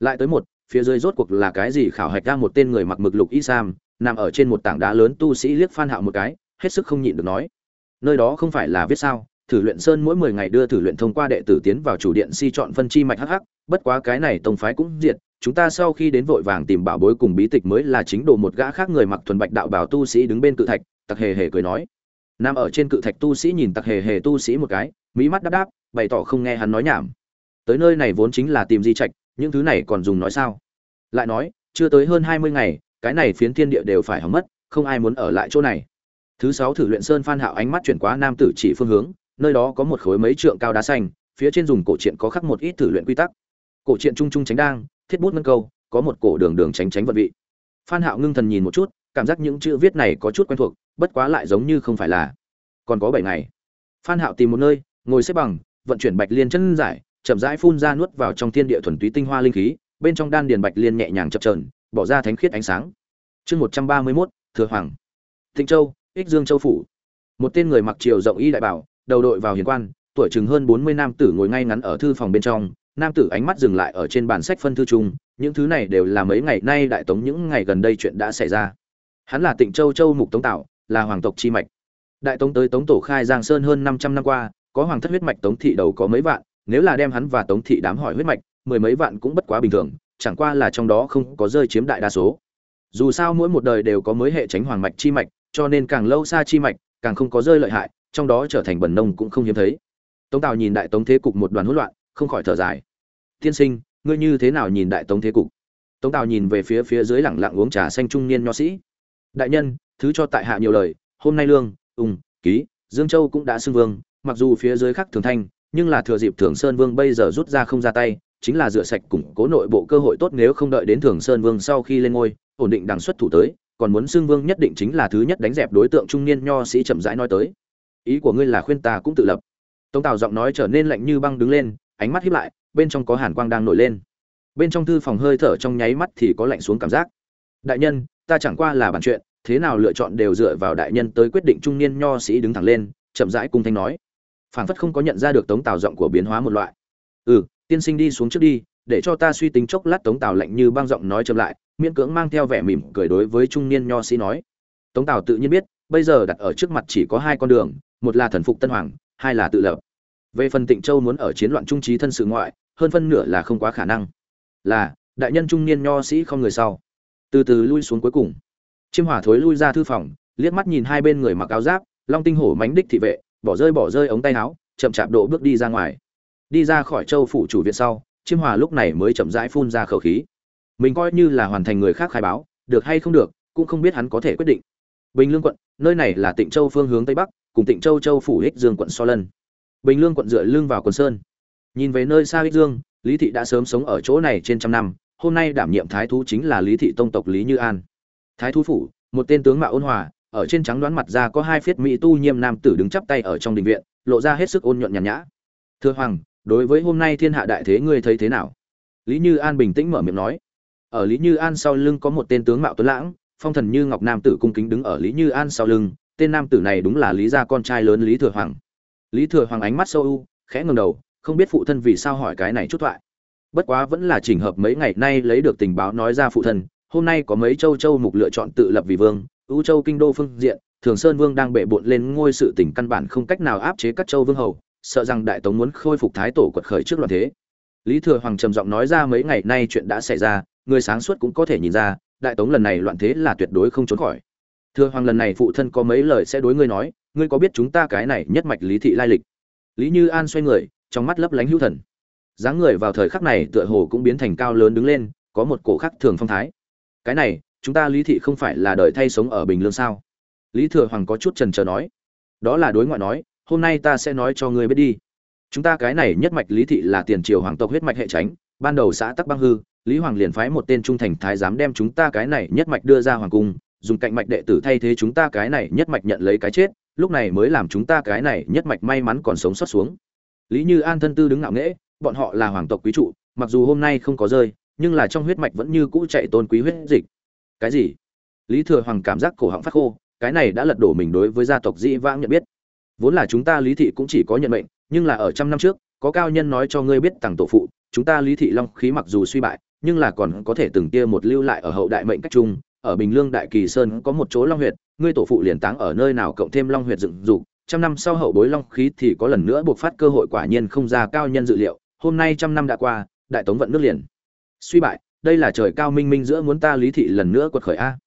Lại tới một, phía dưới rốt cuộc là cái gì khảo hạch ra một tên người mặc mực lục y sam, nằm ở trên một tảng đá lớn tu sĩ liếc phan hạo một cái, hết sức không nhịn được nói. Nơi đó không phải là viết sao, thử luyện sơn mỗi mười ngày đưa thử luyện thông qua đệ tử tiến vào chủ điện si chọn phân chi mạch hắc hắc, bất quá cái này tông phái cũng diệt, chúng ta sau khi đến vội vàng tìm bảo bối cùng bí tịch mới là chính đồ một gã khác người mặc thuần bạch đạo bảo tu sĩ đứng bên cự thạch, tặc hề hề cười nói. Nam ở trên cự thạch tu sĩ nhìn tặc hề hề tu sĩ một cái mỹ mắt đáp đáp bày tỏ không nghe hắn nói nhảm. Tới nơi này vốn chính là tìm di trạch, những thứ này còn dùng nói sao? Lại nói, chưa tới hơn hai mươi ngày, cái này phiến thiên địa đều phải hỏng mất, không ai muốn ở lại chỗ này. Thứ sáu thử luyện sơn phan hạo ánh mắt chuyển qua nam tử chỉ phương hướng, nơi đó có một khối mấy trượng cao đá xanh, phía trên dùng cổ truyện có khắc một ít thử luyện quy tắc. Cổ truyện trung trung tránh đang, thiết bút ngân câu, có một cổ đường đường tránh tránh vận vị. Phan hạo ngưng thần nhìn một chút, cảm giác những chữ viết này có chút quen thuộc, bất quá lại giống như không phải là. Còn có bảy ngày. Phan hạo tìm một nơi, ngồi xếp bằng vận chuyển bạch liên chân giải chậm rãi phun ra nuốt vào trong thiên địa thuần túy tinh hoa linh khí bên trong đan điền bạch liên nhẹ nhàng chập chờn bỏ ra thánh khiết ánh sáng chương một trăm ba mươi mốt thừa hoàng Tịnh Châu, Ích Dương Châu phủ. Một tên người mặc triều rộng y đại bảo, đầu đội vào hiền quan, tuổi chừng hơn bốn mươi nam tử ngồi ngay ngắn ở thư phòng bên trong, nam tử ánh mắt dừng lại ở trên bản sách phân thư chung, những thứ này đều là mấy ngày nay đại tống những ngày gần đây chuyện đã xảy ra. Hắn là Tịnh Châu Châu mục Tống Tạo, là hoàng tộc chi mạch. Đại Tống tới Tống tổ khai Giang Sơn hơn 500 năm qua, có hoàng thất huyết mạch Tống thị đầu có mấy vạn, nếu là đem hắn và Tống thị đám hỏi huyết mạch, mười mấy vạn cũng bất quá bình thường, chẳng qua là trong đó không có rơi chiếm đại đa số. Dù sao mỗi một đời đều có mới hệ tránh hoàng mạch chi mạch, cho nên càng lâu xa chi mạch, càng không có rơi lợi hại, trong đó trở thành bẩn nông cũng không hiếm thấy. Tống Tào nhìn đại tống thế cục một đoàn hỗn loạn, không khỏi thở dài. "Tiên sinh, ngươi như thế nào nhìn đại tống thế cục?" Tống Tào nhìn về phía phía dưới lặng lặng uống trà xanh trung niên nho sĩ. "Đại nhân, thứ cho tại hạ nhiều lời, hôm nay lương, ung, ký, Dương Châu cũng đã xưng vương, mặc dù phía dưới khác thường thanh, nhưng là thừa dịp Thường Sơn Vương bây giờ rút ra không ra tay, chính là rửa sạch củng cố nội bộ cơ hội tốt nếu không đợi đến Thường Sơn Vương sau khi lên ngôi, ổn định đằng xuất thủ tới, còn muốn xưng vương nhất định chính là thứ nhất đánh dẹp đối tượng trung niên nho sĩ chậm rãi nói tới. Ý của ngươi là khuyên ta cũng tự lập. Tống Tào giọng nói trở nên lạnh như băng đứng lên, ánh mắt híp lại, bên trong có hàn quang đang nổi lên. Bên trong thư phòng hơi thở trong nháy mắt thì có lạnh xuống cảm giác. Đại nhân, ta chẳng qua là bàn chuyện, thế nào lựa chọn đều dựa vào đại nhân tới quyết định trung niên nho sĩ đứng thẳng lên, chậm rãi cung thanh nói. Phảng phất không có nhận ra được Tống Tào giọng của biến hóa một loại. "Ừ, tiên sinh đi xuống trước đi, để cho ta suy tính chốc lát." Tống Tào lạnh như băng giọng nói chậm lại, miễn cưỡng mang theo vẻ mỉm cười đối với trung niên nho sĩ nói. Tống Tào tự nhiên biết, bây giờ đặt ở trước mặt chỉ có hai con đường, một là thần phục Tân Hoàng, hai là tự lập. Về phần Tịnh Châu muốn ở chiến loạn trung trí thân sự ngoại, hơn phân nửa là không quá khả năng. Là, đại nhân trung niên nho sĩ không người sau. Từ từ lui xuống cuối cùng. Chiêm Hỏa thối lui ra thư phòng, liếc mắt nhìn hai bên người mặc áo giáp, long tinh hổ mánh đích thị vệ, bỏ rơi bỏ rơi ống tay áo, chậm chạp độ bước đi ra ngoài. Đi ra khỏi Châu phủ chủ viện sau, Chiêm Hòa lúc này mới chậm rãi phun ra khẩu khí. Mình coi như là hoàn thành người khác khai báo, được hay không được, cũng không biết hắn có thể quyết định. Bình Lương quận, nơi này là Tịnh Châu phương hướng tây bắc, cùng Tịnh Châu châu phủ Hích Dương quận so lân. Bình Lương quận dựa lưng vào quần sơn. Nhìn về nơi xa Hích Dương, Lý thị đã sớm sống ở chỗ này trên trăm năm, hôm nay đảm nhiệm thái thú chính là Lý thị tông tộc Lý Như An. Thái thú phủ, một tên tướng mạo ôn hòa, ở trên trắng đoán mặt ra có hai phiết mỹ tu nhiêm nam tử đứng chắp tay ở trong đình viện, lộ ra hết sức ôn nhuận nhàn nhã. Thưa hoàng, đối với hôm nay thiên hạ đại thế ngươi thấy thế nào? Lý Như An bình tĩnh mở miệng nói. Ở Lý Như An sau lưng có một tên tướng mạo tuấn lãng, phong thần như ngọc nam tử cung kính đứng ở Lý Như An sau lưng, tên nam tử này đúng là Lý gia con trai lớn Lý Thừa Hoàng. Lý Thừa Hoàng ánh mắt sâu u, khẽ ngẩng đầu, không biết phụ thân vì sao hỏi cái này chút thoại. Bất quá vẫn là chỉnh hợp mấy ngày nay lấy được tình báo nói ra phụ thân, hôm nay có mấy châu châu mục lựa chọn tự lập vì vương, ưu châu kinh đô phương diện, Thường Sơn Vương đang bệ bội lên ngôi sự tình căn bản không cách nào áp chế các châu vương hầu, sợ rằng đại tống muốn khôi phục thái tổ quật khởi trước loạn thế. Lý Thừa Hoàng trầm giọng nói ra mấy ngày nay chuyện đã xảy ra, người sáng suốt cũng có thể nhìn ra, đại tống lần này loạn thế là tuyệt đối không trốn khỏi. Thừa Hoàng lần này phụ thân có mấy lời sẽ đối ngươi nói, ngươi có biết chúng ta cái này nhất mạch Lý thị lai lịch? Lý Như An xoay người, trong mắt lấp lánh hữu thần. dáng người vào thời khắc này tựa hồ cũng biến thành cao lớn đứng lên có một cổ khắc thường phong thái cái này chúng ta lý thị không phải là đợi thay sống ở bình lương sao? Lý thừa hoàng có chút trần trờ nói. Đó là đối ngoại nói, hôm nay ta sẽ nói cho ngươi biết đi. Chúng ta cái này nhất mạch lý thị là tiền triều hoàng tộc huyết mạch hệ tránh, ban đầu xã tắc băng hư, lý hoàng liền phái một tên trung thành thái giám đem chúng ta cái này nhất mạch đưa ra hoàng cung, dùng cạnh mạch đệ tử thay thế chúng ta cái này nhất mạch nhận lấy cái chết, lúc này mới làm chúng ta cái này nhất mạch may mắn còn sống sót xuống. Lý như an thân tư đứng ngạo nghễ, bọn họ là hoàng tộc quý trụ, mặc dù hôm nay không có rơi, nhưng là trong huyết mạch vẫn như cũ chạy tôn quý huyết dịch cái gì? Lý thừa hoàng cảm giác cổ họng phát khô, cái này đã lật đổ mình đối với gia tộc dĩ vãng nhận biết. Vốn là chúng ta lý thị cũng chỉ có nhận mệnh, nhưng là ở trăm năm trước, có cao nhân nói cho ngươi biết tặng tổ phụ, chúng ta lý thị long khí mặc dù suy bại, nhưng là còn có thể từng tia một lưu lại ở hậu đại mệnh cách trung. Ở bình lương đại kỳ sơn có một chỗ long huyệt, ngươi tổ phụ liền táng ở nơi nào cộng thêm long huyệt dựng dục. Trăm năm sau hậu bối long khí thì có lần nữa buộc phát cơ hội quả nhiên không ra cao nhân dự liệu. Hôm nay trăm năm đã qua, đại tống vận nước liền. Suy bại đây là trời cao minh minh giữa muốn ta lý thị lần nữa quật khởi a.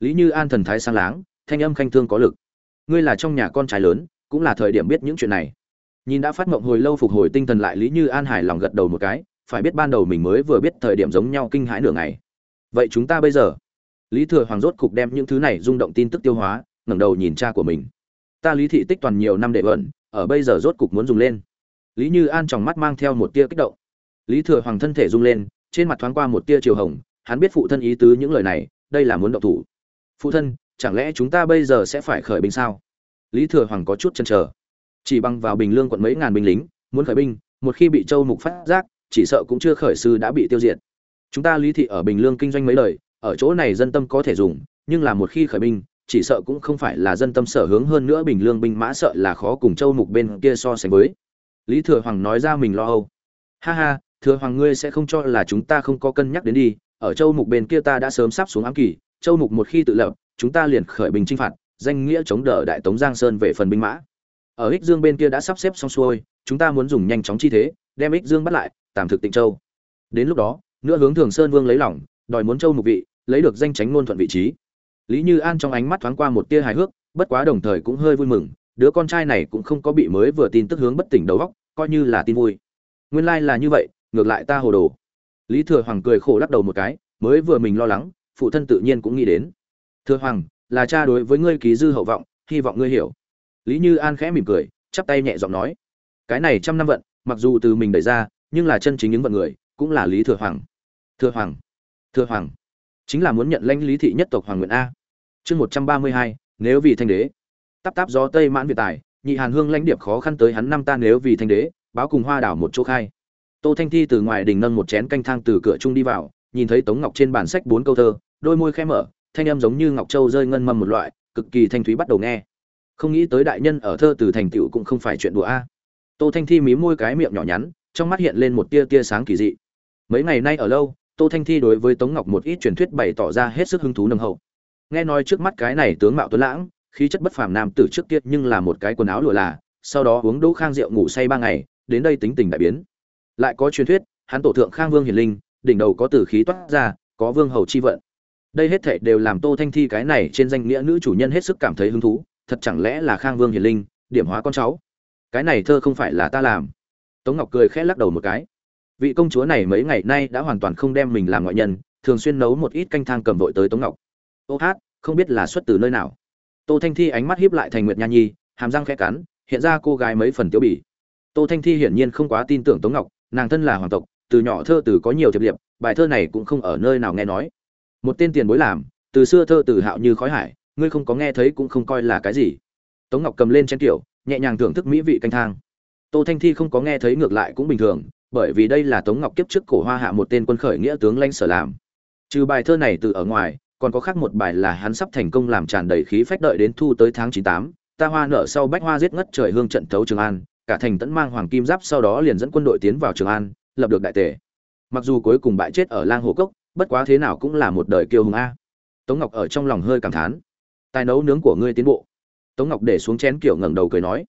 Lý như an thần thái sang láng, thanh âm khanh thương có lực. Ngươi là trong nhà con trai lớn, cũng là thời điểm biết những chuyện này. Nhìn đã phát mộng hồi lâu phục hồi tinh thần lại, lý như an hài lòng gật đầu một cái, phải biết ban đầu mình mới vừa biết thời điểm giống nhau kinh hãi nửa ngày. Vậy chúng ta bây giờ? Lý thừa hoàng rốt cục đem những thứ này rung động tin tức tiêu hóa, ngẩng đầu nhìn cha của mình. Ta lý thị tích toàn nhiều năm đệ vẩn ở bây giờ rốt cục muốn dùng lên. Lý như an trong mắt mang theo một tia kích động. Lý thừa hoàng thân thể rung lên trên mặt thoáng qua một tia chiều hồng, hắn biết phụ thân ý tứ những lời này, đây là muốn động thủ. Phụ thân, chẳng lẽ chúng ta bây giờ sẽ phải khởi binh sao? Lý thừa hoàng có chút chần chờ. Chỉ bằng vào bình lương quận mấy ngàn binh lính, muốn khởi binh, một khi bị châu mục phát giác, chỉ sợ cũng chưa khởi sư đã bị tiêu diệt. Chúng ta lý thị ở bình lương kinh doanh mấy lời ở chỗ này dân tâm có thể dùng, nhưng là một khi khởi binh, chỉ sợ cũng không phải là dân tâm sở hướng hơn nữa bình lương binh mã sợ là khó cùng châu mục bên kia so sánh với. Lý thừa hoàng nói ra mình lo âu. Ha ha thừa hoàng ngươi sẽ không cho là chúng ta không có cân nhắc đến đi, ở châu mục bên kia ta đã sớm sắp xuống ám kỳ, châu mục một khi tự lập, chúng ta liền khởi bình chinh phạt, danh nghĩa chống đỡ đại tống giang sơn về phần binh mã. Ở ích dương bên kia đã sắp xếp xong xuôi, chúng ta muốn dùng nhanh chóng chi thế, đem ích dương bắt lại, tạm thực tịnh châu. Đến lúc đó nữa hướng thường sơn vương lấy lòng, đòi muốn châu mục vị, lấy được danh tránh ngôn thuận vị trí. Lý như an trong ánh mắt thoáng qua một tia hài hước, bất quá đồng thời cũng hơi vui mừng, đứa con trai này cũng không có bị mới vừa tin tức hướng bất tỉnh đầu óc, coi như là tin vui. Nguyên lai là như vậy ngược lại ta hồ đồ. Lý thừa hoàng cười khổ lắc đầu một cái, mới vừa mình lo lắng, phụ thân tự nhiên cũng nghĩ đến. Thừa hoàng, là cha đối với ngươi ký dư hậu vọng, hy vọng ngươi hiểu. Lý như an khẽ mỉm cười, chắp tay nhẹ giọng nói. Cái này trăm năm vận, mặc dù từ mình đẩy ra, nhưng là chân chính những vận người, cũng là lý thừa hoàng. Thừa hoàng thừa hoàng, chính là muốn nhận lãnh lý thị nhất tộc hoàng nguyện a. Chương một trăm ba mươi hai, nếu vì thanh đế. Tắp tắp gió tây mãn việt tài, nhị hàn hương lãnh điệp khó khăn tới hắn năm ta nếu vì thanh đế, báo cùng hoa đảo một chỗ khai tô thanh thi từ ngoài đình nâng một chén canh thang từ cửa trung đi vào, nhìn thấy tống ngọc trên bản sách bốn câu thơ, đôi môi khẽ mở, thanh âm giống như ngọc châu rơi ngân mâm một loại, cực kỳ thanh thúy bắt đầu nghe. Không nghĩ tới đại nhân ở thơ từ thành tựu cũng không phải chuyện đùa a. Tô thanh thi mí môi cái miệng nhỏ nhắn, trong mắt hiện lên một tia tia sáng kỳ dị. Mấy ngày nay ở lâu, tô thanh thi đối với tống ngọc một ít truyền thuyết bày tỏ ra hết sức hứng thú nâng hậu. Nghe nói trước mắt cái này tướng mạo tuấn lãng, khí chất bất phàm nam tử trước kia nhưng là một cái quần áo lụa là, sau đó uống đỗ khang rượu ngủ say ba ngày, đến đây tính tình đại biến lại có truyền thuyết, hắn tổ thượng khang vương hiền linh, đỉnh đầu có tử khí toát ra, có vương hầu chi vận. Đây hết thảy đều làm tô thanh thi cái này trên danh nghĩa nữ chủ nhân hết sức cảm thấy hứng thú, thật chẳng lẽ là khang vương hiền linh, điểm hóa con cháu? Cái này thơ không phải là ta làm. Tống ngọc cười khẽ lắc đầu một cái. Vị công chúa này mấy ngày nay đã hoàn toàn không đem mình làm ngoại nhân, thường xuyên nấu một ít canh thang cầm vội tới tống ngọc. Ô hát, không biết là xuất từ nơi nào. Tô thanh thi ánh mắt hiếp lại thành nguyệt nha nhi, hàm răng khẽ cắn, hiện ra cô gái mấy phần tiêu bỉ tô thanh thi hiển nhiên không quá tin tưởng tống ngọc nàng thân là hoàng tộc, từ nhỏ thơ từ có nhiều thiệp liệp, bài thơ này cũng không ở nơi nào nghe nói. Một tên tiền bối làm, từ xưa thơ từ hạo như khói hải, ngươi không có nghe thấy cũng không coi là cái gì. Tống ngọc cầm lên chén kiểu nhẹ nhàng thưởng thức mỹ vị canh thang. Tô thanh thi không có nghe thấy ngược lại cũng bình thường, bởi vì đây là tống ngọc kiếp trước cổ hoa hạ một tên quân khởi nghĩa tướng lãnh sở làm. Trừ bài thơ này từ ở ngoài, còn có khác một bài là hắn sắp thành công làm tràn đầy khí phách đợi đến thu tới tháng chín tám, ta hoa nở sau bách hoa giết ngất trời hương trận thấu trường an cả thành tẫn mang hoàng kim giáp sau đó liền dẫn quân đội tiến vào trường an, lập được đại tề mặc dù cuối cùng bại chết ở lang hồ cốc, bất quá thế nào cũng là một đời kiêu hùng a. Tống ngọc ở trong lòng hơi cảm thán. Tài nấu nướng của ngươi tiến bộ. Tống ngọc để xuống chén kiểu ngẩng đầu cười nói.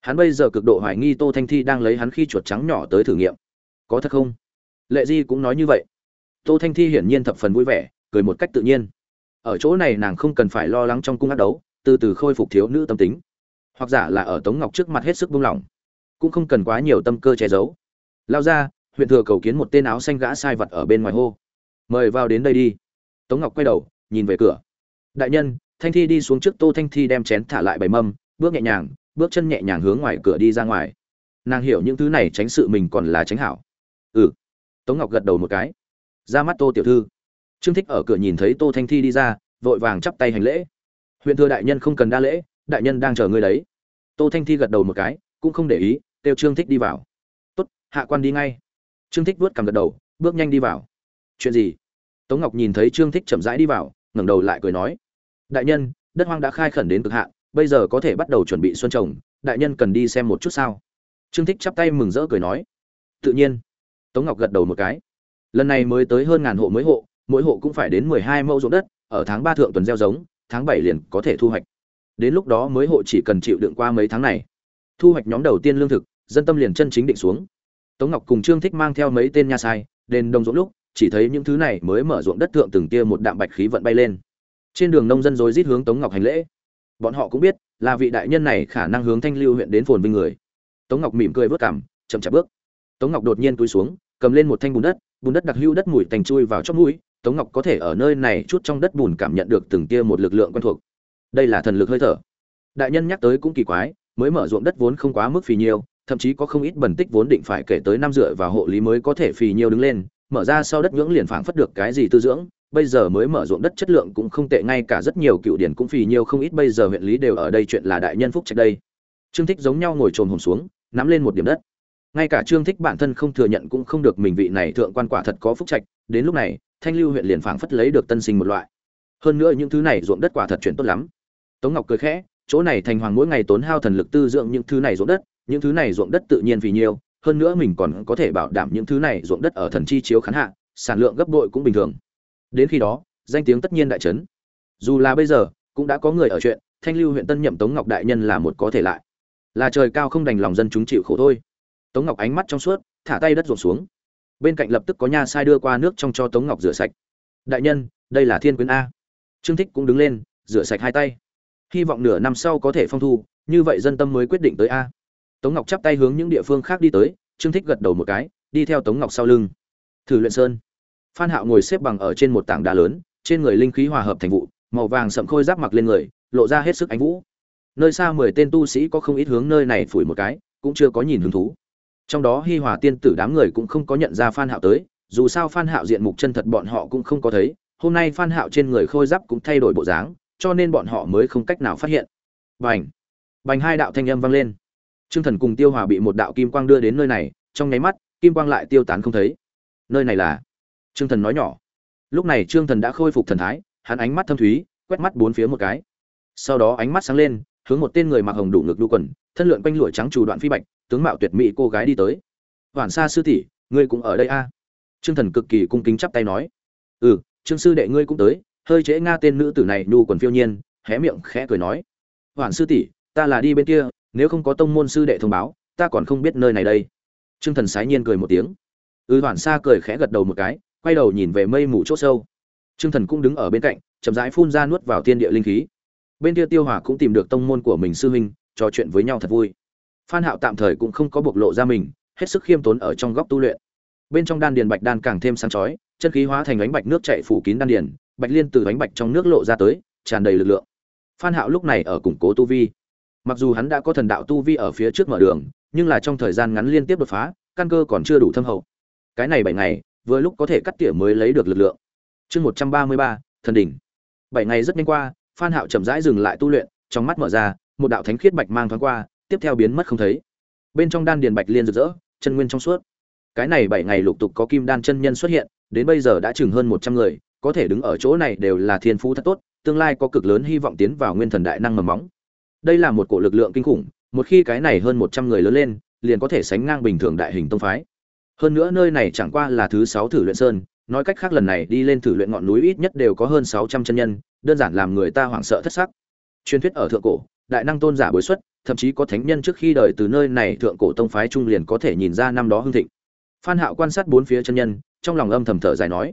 Hắn bây giờ cực độ hoài nghi tô thanh thi đang lấy hắn khi chuột trắng nhỏ tới thử nghiệm. Có thật không? Lệ di cũng nói như vậy. Tô thanh thi hiển nhiên thập phần vui vẻ, cười một cách tự nhiên. Ở chỗ này nàng không cần phải lo lắng trong cung ác đấu, từ từ khôi phục thiếu nữ tâm tính. Hoặc giả là ở tống ngọc trước mặt hết sức buông lỏng cũng không cần quá nhiều tâm cơ che giấu. Lao ra, huyện thừa cầu kiến một tên áo xanh gã sai vật ở bên ngoài hô. Mời vào đến đây đi. Tống ngọc quay đầu, nhìn về cửa. Đại nhân, thanh thi đi xuống trước tô thanh thi đem chén thả lại bày mâm, bước nhẹ nhàng, bước chân nhẹ nhàng hướng ngoài cửa đi ra ngoài. Nàng hiểu những thứ này tránh sự mình còn là tránh hảo. Ừ. Tống ngọc gật đầu một cái. Ra mắt tô tiểu thư. Trương thích ở cửa nhìn thấy tô thanh thi đi ra, vội vàng chắp tay hành lễ. Huyện thừa đại nhân không cần đa lễ, đại nhân đang chờ ngươi đấy. Tô thanh thi gật đầu một cái, cũng không để ý kêu trương thích đi vào. Tốt, hạ quan đi ngay. Trương thích vuốt cằm gật đầu, bước nhanh đi vào. Chuyện gì? Tống ngọc nhìn thấy trương thích chậm rãi đi vào, ngẩng đầu lại cười nói, đại nhân, đất hoang đã khai khẩn đến cực hạn, bây giờ có thể bắt đầu chuẩn bị xuân trồng, đại nhân cần đi xem một chút sao? Trương thích chắp tay mừng rỡ cười nói, tự nhiên. Tống ngọc gật đầu một cái. Lần này mới tới hơn ngàn hộ mới hộ, mỗi hộ cũng phải đến mười hai mẫu ruộng đất, ở tháng ba thượng tuần gieo giống, tháng bảy liền có thể thu hoạch. Đến lúc đó mới hộ chỉ cần chịu đựng qua mấy tháng này. Thu hoạch nhóm đầu tiên lương thực dân tâm liền chân chính định xuống. Tống ngọc cùng trương thích mang theo mấy tên nha sai, đền đồng ruộng lúc, chỉ thấy những thứ này mới mở ruộng đất thượng từng tia một đạm bạch khí vận bay lên. Trên đường nông dân rối rít hướng tống ngọc hành lễ. Bọn họ cũng biết, là vị đại nhân này khả năng hướng thanh lưu huyện đến phồn vinh người. Tống ngọc mỉm cười vớt cảm chậm chạp bước. Tống ngọc đột nhiên túi xuống, cầm lên một thanh bùn đất bùn đất đặc lưu đất mùi tành chui vào trong mũi. Tống ngọc có thể ở nơi này chút trong đất bùn cảm nhận được từng tia một lực lượng quen thuộc. Đây là thần lực hơi thở. Đại nhân nhắc tới cũng kỳ quái, mới mở ruộng đất vốn không quá mức phì nhiêu thậm chí có không ít bẩn tích vốn định phải kể tới năm rưỡi và hộ lý mới có thể phì nhiêu đứng lên, mở ra sau đất nhưỡng liền phảng phất được cái gì tư dưỡng, bây giờ mới mở ruộng đất chất lượng cũng không tệ, ngay cả rất nhiều cựu điển cũng phì nhiêu không ít, bây giờ huyện lý đều ở đây, chuyện là đại nhân phúc trạch đây. Trương thích giống nhau ngồi trồm hồn xuống, nắm lên một điểm đất. Ngay cả trương thích bản thân không thừa nhận cũng không được mình vị này thượng quan quả thật có phúc trạch, đến lúc này, thanh lưu huyện liền phảng phất lấy được tân sinh một loại. Hơn nữa những thứ này ruộng đất quả thật chuyển tốt lắm. Tống ngọc cười khẽ, chỗ này thành hoàng mỗi ngày tốn hao thần lực tư dưỡng những thứ này ruộng đất những thứ này ruộng đất tự nhiên vì nhiều hơn nữa mình còn có thể bảo đảm những thứ này ruộng đất ở thần chi chiếu khán hạ sản lượng gấp bội cũng bình thường. Đến khi đó danh tiếng tất nhiên đại chấn, dù là bây giờ cũng đã có người ở chuyện thanh lưu huyện tân nhậm tống ngọc đại nhân là một có thể lại. Là trời cao không đành lòng dân chúng chịu khổ thôi. Tống ngọc ánh mắt trong suốt thả tay đất ruộng xuống. Bên cạnh lập tức có nha sai đưa qua nước trong cho tống ngọc rửa sạch. Đại nhân đây là thiên quyến a. Trương thích cũng đứng lên rửa sạch hai tay. Hy vọng nửa năm sau có thể phong thu như vậy dân tâm mới quyết định tới a tống ngọc chắp tay hướng những địa phương khác đi tới, trương thích gật đầu một cái, đi theo tống ngọc sau lưng. Thử luyện sơn. Phan hạo ngồi xếp bằng ở trên một tảng đá lớn, trên người linh khí hòa hợp thành vụ, màu vàng sậm khôi giáp mặc lên người, lộ ra hết sức ánh vũ. Nơi xa mười tên tu sĩ có không ít hướng nơi này phủi một cái, cũng chưa có nhìn hứng thú. Trong đó hi hòa tiên tử đám người cũng không có nhận ra phan hạo tới, dù sao phan hạo diện mục chân thật bọn họ cũng không có thấy, hôm nay phan hạo trên người khôi giáp cũng thay đổi bộ dáng, cho nên bọn họ mới không cách nào phát hiện. Bành! Bành hai đạo thanh âm vang lên trương thần cùng tiêu hòa bị một đạo kim quang đưa đến nơi này, trong nháy mắt, kim quang lại tiêu tán không thấy. Nơi này là? Trương thần nói nhỏ. Lúc này trương thần đã khôi phục thần thái, hắn ánh mắt thâm thúy, quét mắt bốn phía một cái. Sau đó ánh mắt sáng lên, hướng một tên người mặc hồng đủ ngực đu quần, thân lượn quanh lụa trắng trù đoạn phi bạch, tướng mạo tuyệt mỹ cô gái đi tới. Hoàn sa sư tỷ, ngươi cũng ở đây a? À? trương thần cực kỳ cung kính chắp tay nói. Ừ trương sư đệ ngươi cũng tới. Hơi trễ nga tên nữ tử này nhu quần phiêu nhiên, hé miệng khẽ cười nói. Hoàn sư tỷ, ta là đi bên kia nếu không có tông môn sư đệ thông báo, ta còn không biết nơi này đây. Trương thần sái nhiên cười một tiếng. Ừ hoàn sa cười khẽ gật đầu một cái, quay đầu nhìn về mây mù c h ỗ sâu. Trương thần cũng đứng ở bên cạnh, chậm rãi phun ra nuốt vào tiên địa linh khí. Bên kia tiêu hòa cũng tìm được tông môn của mình sư huynh, trò chuyện với nhau thật vui. Phan hạo tạm thời cũng không có bộc lộ ra mình, hết sức khiêm tốn ở trong góc tu luyện. Bên trong đan điền bạch đan càng thêm sáng chói, chân khí hóa thành ánh bạch nước chảy phủ kín đan điền, bạch liên từ ánh bạch trong nước lộ ra tới, tràn đầy lực lượng. Phan hạo lúc này ở củng cố tu vi mặc dù hắn đã có thần đạo tu vi ở phía trước mở đường, nhưng là trong thời gian ngắn liên tiếp đột phá, căn cơ còn chưa đủ thâm hậu. Cái này bảy ngày, vừa lúc có thể cắt tỉa mới lấy được lực lượng. Chương một trăm ba mươi ba, thần đỉnh. Bảy ngày rất nhanh qua, phan hạo chậm rãi dừng lại tu luyện, trong mắt mở ra, một đạo thánh khiết bạch mang thoáng qua, tiếp theo biến mất không thấy. Bên trong đan điền bạch liên rực rỡ, chân nguyên trong suốt. Cái này bảy ngày lục tục có kim đan chân nhân xuất hiện, đến bây giờ đã chừng hơn một trăm người, có thể đứng ở chỗ này đều là thiên phú thật tốt, tương lai có cực lớn hy vọng tiến vào nguyên thần đại năng mầm móng đây là một cổ lực lượng kinh khủng, một khi cái này hơn một trăm người lớn lên, liền có thể sánh ngang bình thường đại hình tông phái. Hơn nữa nơi này chẳng qua là thứ sáu thử luyện sơn, nói cách khác lần này đi lên thử luyện ngọn núi ít nhất đều có hơn sáu trăm chân nhân, đơn giản làm người ta hoảng sợ thất sắc. Truyền thuyết ở thượng cổ, đại năng tôn giả bối xuất, thậm chí có thánh nhân trước khi đời từ nơi này thượng cổ tông phái trung liền có thể nhìn ra năm đó hưng thịnh. Phan hạo quan sát bốn phía chân nhân, trong lòng âm thầm thở dài nói,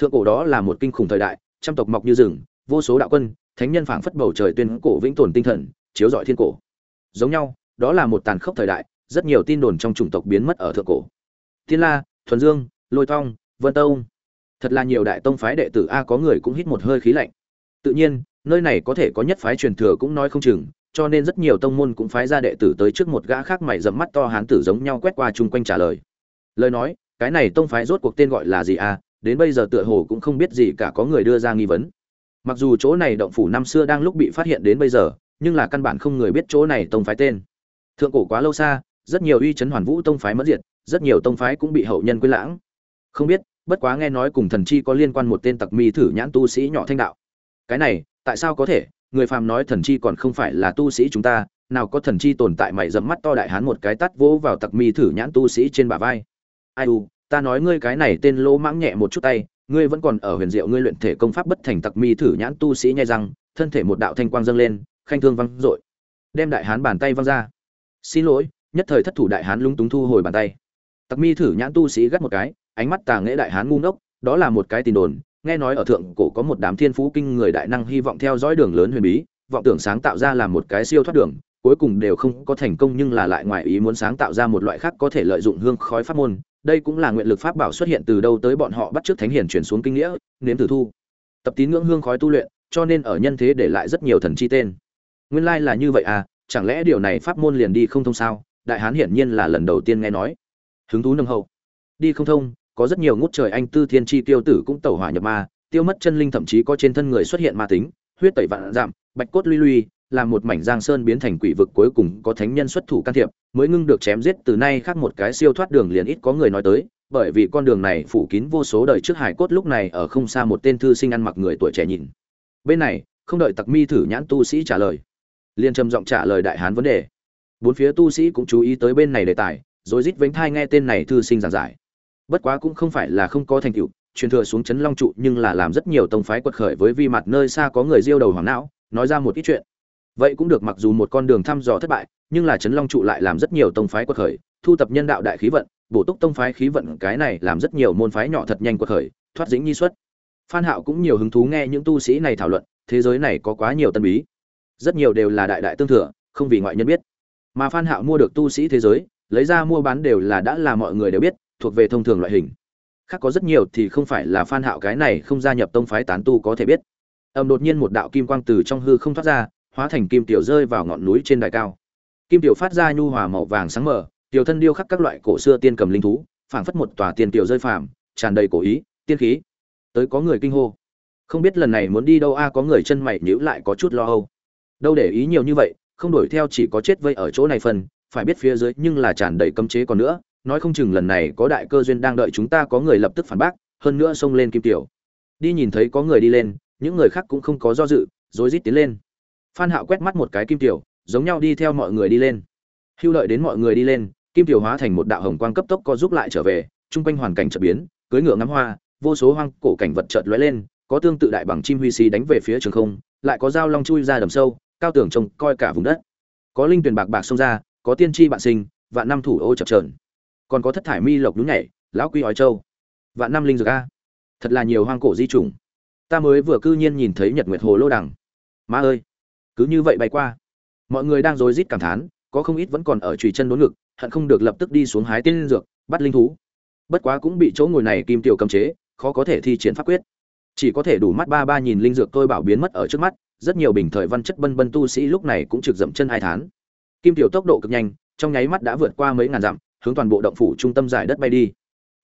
thượng cổ đó là một kinh khủng thời đại, trăm tộc mọc như rừng, vô số đạo quân, thánh nhân phảng phất bầu trời tuyên cổ vĩnh tồn tinh thần chiếu rọi thiên cổ. Giống nhau, đó là một tàn khốc thời đại, rất nhiều tin đồn trong chủng tộc biến mất ở thượng cổ. Thiên la, thuần dương, lôi tông, vân tông. Thật là nhiều đại tông phái đệ tử a có người cũng hít một hơi khí lạnh. Tự nhiên, nơi này có thể có nhất phái truyền thừa cũng nói không chừng, cho nên rất nhiều tông môn cũng phái ra đệ tử tới trước một gã khác mày dẫm mắt to hán tử giống nhau quét qua chung quanh trả lời. Lời nói, cái này tông phái rốt cuộc tên gọi là gì a, đến bây giờ tựa hồ cũng không biết gì cả có người đưa ra nghi vấn. Mặc dù chỗ này động phủ năm xưa đang lúc bị phát hiện đến bây giờ nhưng là căn bản không người biết chỗ này tông phái tên. Thượng cổ quá lâu xa, rất nhiều uy chấn hoàn vũ tông phái mất diệt, rất nhiều tông phái cũng bị hậu nhân quên lãng. Không biết, bất quá nghe nói cùng thần chi có liên quan một tên tặc mi thử nhãn tu sĩ nhỏ thanh đạo. Cái này, tại sao có thể? Người phàm nói thần chi còn không phải là tu sĩ chúng ta, nào có thần chi tồn tại mày dẫm mắt to đại hán một cái tắt vỗ vào tặc mi thử nhãn tu sĩ trên bả vai. Ai u, ta nói ngươi cái này tên lỗ mãng nhẹ một chút tay, ngươi vẫn còn ở huyền diệu ngươi luyện thể công pháp bất thành tặc mi thử nhãn tu sĩ nhai răng, thân thể một đạo thanh quang dâng lên khanh thương văng dội. Đem đại hán bàn tay văng ra. Xin lỗi, nhất thời thất thủ đại hán lúng túng thu hồi bàn tay. Tặc mi thử nhãn tu sĩ gắt một cái, ánh mắt tà nghệ đại hán ngu ngốc, đó là một cái tin đồn, nghe nói ở thượng cổ có một đám thiên phú kinh người đại năng hy vọng theo dõi đường lớn huyền bí, vọng tưởng sáng tạo ra là một cái siêu thoát đường, cuối cùng đều không có thành công nhưng là lại ngoài ý muốn sáng tạo ra một loại khác có thể lợi dụng hương khói pháp môn. Đây cũng là nguyện lực pháp bảo xuất hiện từ đâu tới bọn họ bắt chước thánh hiền chuyển xuống kinh nghĩa, nếm tử thu. Tập tín ngưỡng hương khói tu luyện, cho nên ở nhân thế để lại rất nhiều thần chi tên nguyên lai là như vậy à chẳng lẽ điều này pháp môn liền đi không thông sao? Đại hán hiển nhiên là lần đầu tiên nghe nói. Hứng thú nâng hậu. Đi không thông, có rất nhiều ngút trời anh tư thiên chi tiêu tử cũng tẩu hỏa nhập ma, tiêu mất chân linh thậm chí có trên thân người xuất hiện ma tính, huyết tẩy vạn giảm, bạch cốt luy luy làm một mảnh giang sơn biến thành quỷ vực cuối cùng có thánh nhân xuất thủ can thiệp, mới ngưng được chém giết, từ nay khác một cái siêu thoát đường liền ít có người nói tới, bởi vì con đường này phủ kín vô số đời trước hải cốt lúc này ở không xa một tên thư sinh ăn mặc người tuổi trẻ nhìn. Bên này, không đợi tặc mi thử nhãn tu sĩ trả lời liền trầm giọng trả lời đại hán vấn đề. Bốn phía tu sĩ cũng chú ý tới bên này đề tài, rồi rít vánh thai nghe tên này thư sinh giảng giải. Bất quá cũng không phải là không có thành tựu, truyền thừa xuống chấn long trụ nhưng là làm rất nhiều tông phái quật khởi với vi mặt nơi xa có người diêu đầu hoàng não, nói ra một ít chuyện. Vậy cũng được mặc dù một con đường thăm dò thất bại, nhưng là chấn long trụ lại làm rất nhiều tông phái quật khởi, thu tập nhân đạo đại khí vận, bổ túc tông phái khí vận, cái này làm rất nhiều môn phái nhỏ thật nhanh quật khởi, thoát dĩnh nhi xuất. Phan hạo cũng nhiều hứng thú nghe những tu sĩ này thảo luận, thế giới này có quá nhiều tân bí rất nhiều đều là đại đại tương thừa, không vì ngoại nhân biết. Mà phan hạo mua được tu sĩ thế giới, lấy ra mua bán đều là đã là mọi người đều biết, thuộc về thông thường loại hình. Khác có rất nhiều thì không phải là phan hạo cái này không gia nhập tông phái tán tu có thể biết. Ầm đột nhiên một đạo kim quang từ trong hư không thoát ra, hóa thành kim tiểu rơi vào ngọn núi trên đài cao. Kim tiểu phát ra nhu hòa màu vàng sáng mờ, tiểu thân điêu khắc các loại cổ xưa tiên cầm linh thú, phảng phất một tòa tiên tiểu rơi phàm, tràn đầy cổ ý, tiên khí. Tới có người kinh hô. Không biết lần này muốn đi đâu a, có người chân mày nhíu lại có chút lo âu đâu để ý nhiều như vậy, không đuổi theo chỉ có chết vây ở chỗ này phần, phải biết phía dưới nhưng là tràn đầy cấm chế còn nữa, nói không chừng lần này có đại cơ duyên đang đợi chúng ta có người lập tức phản bác, hơn nữa xông lên kim tiểu. Đi nhìn thấy có người đi lên, những người khác cũng không có do dự, rối rít tiến lên. Phan hạo quét mắt một cái kim tiểu, giống nhau đi theo mọi người đi lên. Hưu lợi đến mọi người đi lên, kim tiểu hóa thành một đạo hồng quang cấp tốc co giúp lại trở về trung quanh hoàn cảnh chợt biến, cưỡi ngựa ngắm hoa, vô số hoang cổ cảnh vật chợt lóe lên, có tương tự đại bằng chim huy xì đánh về phía trường không, lại có dao long chui ra đầm sâu cao tường trông coi cả vùng đất. Có linh tuyền bạc bạc xông ra, có tiên tri bạn sinh, vạn năm thủ ô chập trờn còn có thất thải mi lộc nhún nhảy, lão quy ói châu. Vạn năm linh dược a. Thật là nhiều hoang cổ di trùng. ta mới vừa cư nhiên nhìn thấy nhật nguyệt hồ lô đằng. Ma ơi, cứ như vậy bay qua. Mọi người đang rối rít cảm thán, có không ít vẫn còn ở trùy chân đốn ngực, hận không được lập tức đi xuống hái tiên dược, bắt linh thú. Bất quá cũng bị chỗ ngồi này kim tiểu cấm chế, khó có thể thi triển pháp quyết. Chỉ có thể đủ mắt ba ba nhìn linh dược tôi bảo biến mất ở trước mắt rất nhiều bình thời văn chất bân bân tu sĩ lúc này cũng trực dậm chân hai thán kim tiểu tốc độ cực nhanh, trong nháy mắt đã vượt qua mấy ngàn dặm, hướng toàn bộ động phủ trung tâm giải đất bay đi.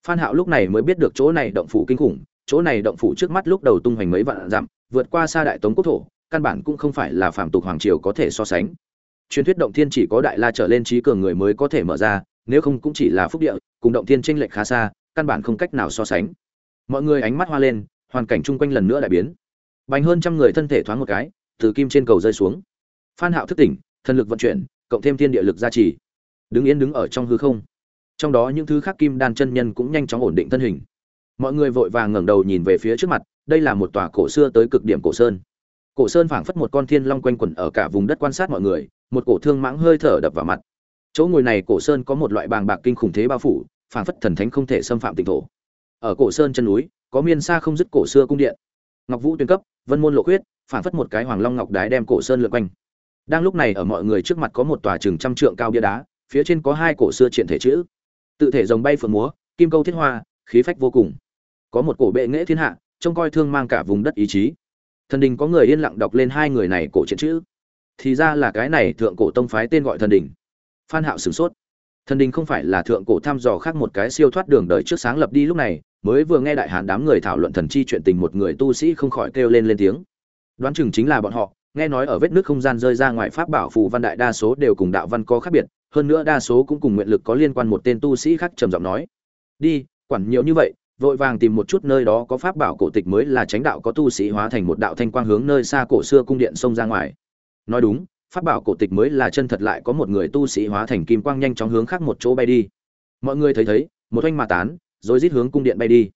Phan hạo lúc này mới biết được chỗ này động phủ kinh khủng, chỗ này động phủ trước mắt lúc đầu tung hoành mấy vạn dặm, vượt qua xa đại tống quốc thổ, căn bản cũng không phải là phạm tục hoàng triều có thể so sánh. Truyền thuyết động thiên chỉ có đại la trở lên trí cường người mới có thể mở ra, nếu không cũng chỉ là phúc địa, cùng động thiên tranh lệch khá xa, căn bản không cách nào so sánh. Mọi người ánh mắt hoa lên, hoàn cảnh chung quanh lần nữa đại biến bành hơn trăm người thân thể thoáng một cái, từ kim trên cầu rơi xuống. Phan hạo thức tỉnh, thần lực vận chuyển, cộng thêm thiên địa lực gia trì. Đứng yên đứng ở trong hư không. Trong đó những thứ khác kim đan chân nhân cũng nhanh chóng ổn định thân hình. Mọi người vội vàng ngẩng đầu nhìn về phía trước mặt, đây là một tòa cổ xưa tới cực điểm cổ sơn. Cổ sơn phảng phất một con thiên long quanh quẩn ở cả vùng đất quan sát mọi người, một cổ thương mãng hơi thở đập vào mặt. Chỗ ngồi này cổ sơn có một loại bàng bạc kinh khủng thế bao phủ, phảng phất thần thánh không thể xâm phạm tỉnh thổ. Ở cổ sơn chân núi, có miên xa không dứt cổ xưa cung điện ngọc vũ tuyên cấp, vân môn lộ quyết phản phất một cái hoàng long ngọc đái đem cổ sơn lượn quanh. Đang lúc này ở mọi người trước mặt có một tòa trường trăm trượng cao bia đá, phía trên có hai cổ xưa triện thể chữ. Tự thể rồng bay phượng múa, kim câu thiết hoa, khí phách vô cùng. Có một cổ bệ nghệ thiên hạ, trông coi thương mang cả vùng đất ý chí. Thần đình có người yên lặng đọc lên hai người này cổ triện chữ. Thì ra là cái này thượng cổ tông phái tên gọi thần đình. Phan hạo sửng sốt thần đình không phải là thượng cổ thăm dò khác một cái siêu thoát đường đời trước sáng lập đi lúc này, mới vừa nghe đại hán đám người thảo luận thần chi chuyện tình một người tu sĩ không khỏi kêu lên lên tiếng. Đoán chừng chính là bọn họ, nghe nói ở vết nước không gian rơi ra ngoài pháp bảo phù văn đại đa số đều cùng đạo văn có khác biệt, hơn nữa đa số cũng cùng nguyện lực có liên quan một tên tu sĩ khác trầm giọng nói. Đi, quản nhiều như vậy, vội vàng tìm một chút nơi đó có pháp bảo cổ tịch mới là tránh đạo có tu sĩ hóa thành một đạo thanh quang hướng nơi xa cổ xưa cung điện xông ra ngoài. Nói đúng pháp bảo cổ tịch mới là chân thật lại có một người tu sĩ hóa thành kim quang nhanh chóng hướng khác một chỗ bay đi. Mọi người thấy thấy, một oanh mà tán, rồi rít hướng cung điện bay đi.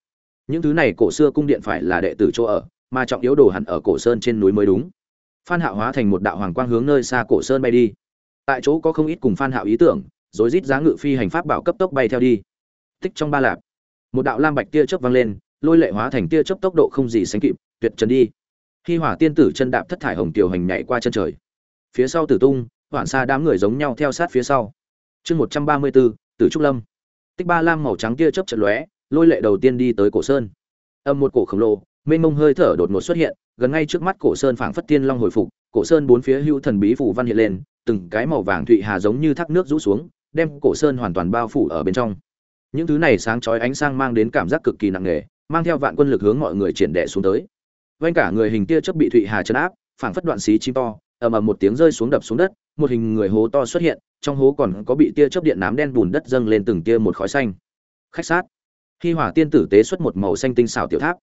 Những thứ này cổ xưa cung điện phải là đệ tử chỗ ở, mà trọng yếu đồ hẳn ở cổ sơn trên núi mới đúng. Phan hạo hóa thành một đạo hoàng quang hướng nơi xa cổ sơn bay đi. Tại chỗ có không ít cùng phan hạo ý tưởng, rồi rít giá ngự phi hành pháp bảo cấp tốc bay theo đi. Tích trong ba lạp, một đạo lam bạch tia chớp vang lên, lôi lệ hóa thành tia chớp tốc độ không gì sánh kịp, tuyệt trần đi. Khi hỏa tiên tử chân đạp thất thải hồng tiểu hành nhảy qua chân trời phía sau tử tung hoạn xa đám người giống nhau theo sát phía sau. Chương một trăm ba mươi bốn tử trúc lâm. Tích ba lam màu trắng kia chớp trận lóe, lôi lệ đầu tiên đi tới cổ sơn. Âm một cổ khổng lồ, mênh mông hơi thở đột ngột xuất hiện, gần ngay trước mắt cổ sơn phảng phất tiên long hồi phục, cổ sơn bốn phía hữu thần bí phủ văn hiện lên, từng cái màu vàng thụy hà giống như thác nước rũ xuống, đem cổ sơn hoàn toàn bao phủ ở bên trong. Những thứ này sáng chói ánh sang mang đến cảm giác cực kỳ nặng nề, mang theo vạn quân lực hướng mọi người triển đẻ xuống tới. Vanh cả người hình tia chớp bị thụy hà chấn áp, phảng phất đoạn xí chim to ầm ầm một tiếng rơi xuống đập xuống đất, một hình người hố to xuất hiện, trong hố còn có bị tia chớp điện nám đen bùn đất dâng lên từng tia một khói xanh. Khách sát. Khi hỏa tiên tử tế xuất một màu xanh tinh xảo tiểu tháp.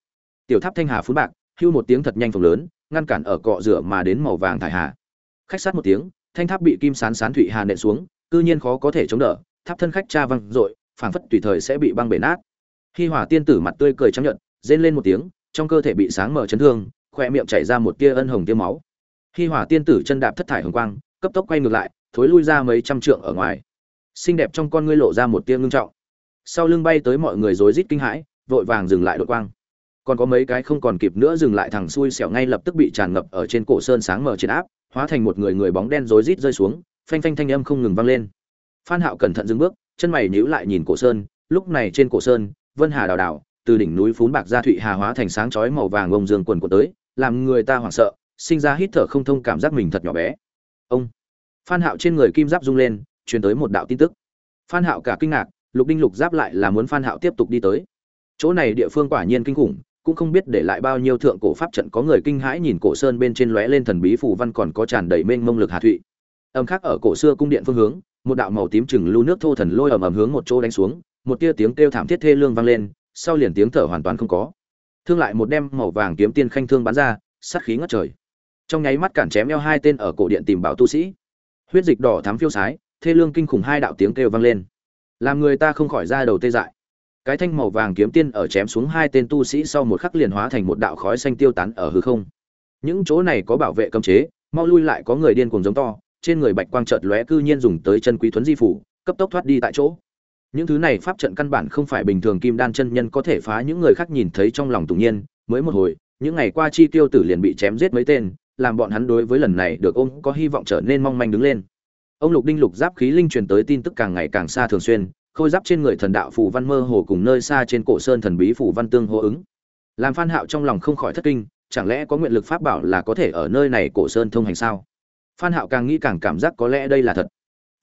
Tiểu tháp thanh hà phún bạc, hưu một tiếng thật nhanh phồng lớn, ngăn cản ở cọ rửa mà đến màu vàng thải hà. Khách sát một tiếng, thanh tháp bị kim sán sán thụy hà nện xuống, cư nhiên khó có thể chống đỡ, tháp thân khách cha văng rồi phảng phất tùy thời sẽ bị băng bể nát. Khi hỏa tiên tử mặt tươi cười chấp nhận rên lên một tiếng, trong cơ thể bị sáng mở chấn thương khoe miệng chảy ra một tia ân hồng tia máu khi hỏa tiên tử chân đạp thất thải hồng quang, cấp tốc quay ngược lại, thối lui ra mấy trăm trượng ở ngoài. Xinh đẹp trong con ngươi lộ ra một tia ngưng trọng. Sau lưng bay tới mọi người rối rít kinh hãi, vội vàng dừng lại đội quang. Còn có mấy cái không còn kịp nữa dừng lại thằng xui xẻo ngay lập tức bị tràn ngập ở trên cổ sơn sáng mở trên áp, hóa thành một người người bóng đen rối rít rơi xuống, phanh phanh thanh âm không ngừng vang lên. Phan hạo cẩn thận dừng bước, chân mày nhíu lại nhìn cổ sơn, lúc này trên cổ sơn, vân hà đào đào, từ đỉnh núi phún bạc ra thụy hà hóa thành sáng chói màu vàng ông dương quần của tới, làm người ta hoảng sợ sinh ra hít thở không thông cảm giác mình thật nhỏ bé. Ông. Phan hạo trên người kim giáp rung lên, truyền tới một đạo tin tức. Phan hạo cả kinh ngạc, lục đinh lục giáp lại là muốn phan hạo tiếp tục đi tới. Chỗ này địa phương quả nhiên kinh khủng, cũng không biết để lại bao nhiêu thượng cổ pháp trận có người kinh hãi nhìn cổ sơn bên trên lóe lên thần bí phù văn còn có tràn đầy mênh mông lực hà thụy. Âm khác ở cổ xưa cung điện phương hướng, một đạo màu tím chừng lưu nước thô thần lôi ầm ầm hướng một chỗ đánh xuống, một tia tiếng kêu thảm thiết thê lương vang lên, sau liền tiếng thở hoàn toàn không có. Thương lại một đem màu vàng kiếm tiên khanh thương bắn ra, sát khí ngất trời trong nháy mắt cản chém eo hai tên ở cổ điện tìm bảo tu sĩ. Huyết dịch đỏ thắm phiêu sái, thê lương kinh khủng hai đạo tiếng kêu vang lên. Làm người ta không khỏi ra đầu tê dại. Cái thanh màu vàng kiếm tiên ở chém xuống hai tên tu sĩ sau một khắc liền hóa thành một đạo khói xanh tiêu tán ở hư không. Những chỗ này có bảo vệ cấm chế, mau lui lại có người điên cuồng giống to, trên người bạch quang chợt lóe cư nhiên dùng tới chân quý thuấn di phủ, cấp tốc thoát đi tại chỗ. Những thứ này pháp trận căn bản không phải bình thường kim đan chân nhân có thể phá, những người khác nhìn thấy trong lòng tùng nhiên, mới một hồi, những ngày qua chi tiêu tử liền bị chém giết mấy tên làm bọn hắn đối với lần này được ôm có hy vọng trở nên mong manh đứng lên. Ông lục đinh lục giáp khí linh truyền tới tin tức càng ngày càng xa thường xuyên, khôi giáp trên người thần đạo phù văn mơ hồ cùng nơi xa trên cổ sơn thần bí phù văn tương hô ứng. Làm phan hạo trong lòng không khỏi thất kinh, chẳng lẽ có nguyện lực pháp bảo là có thể ở nơi này cổ sơn thông hành sao? Phan hạo càng nghĩ càng cảm giác có lẽ đây là thật.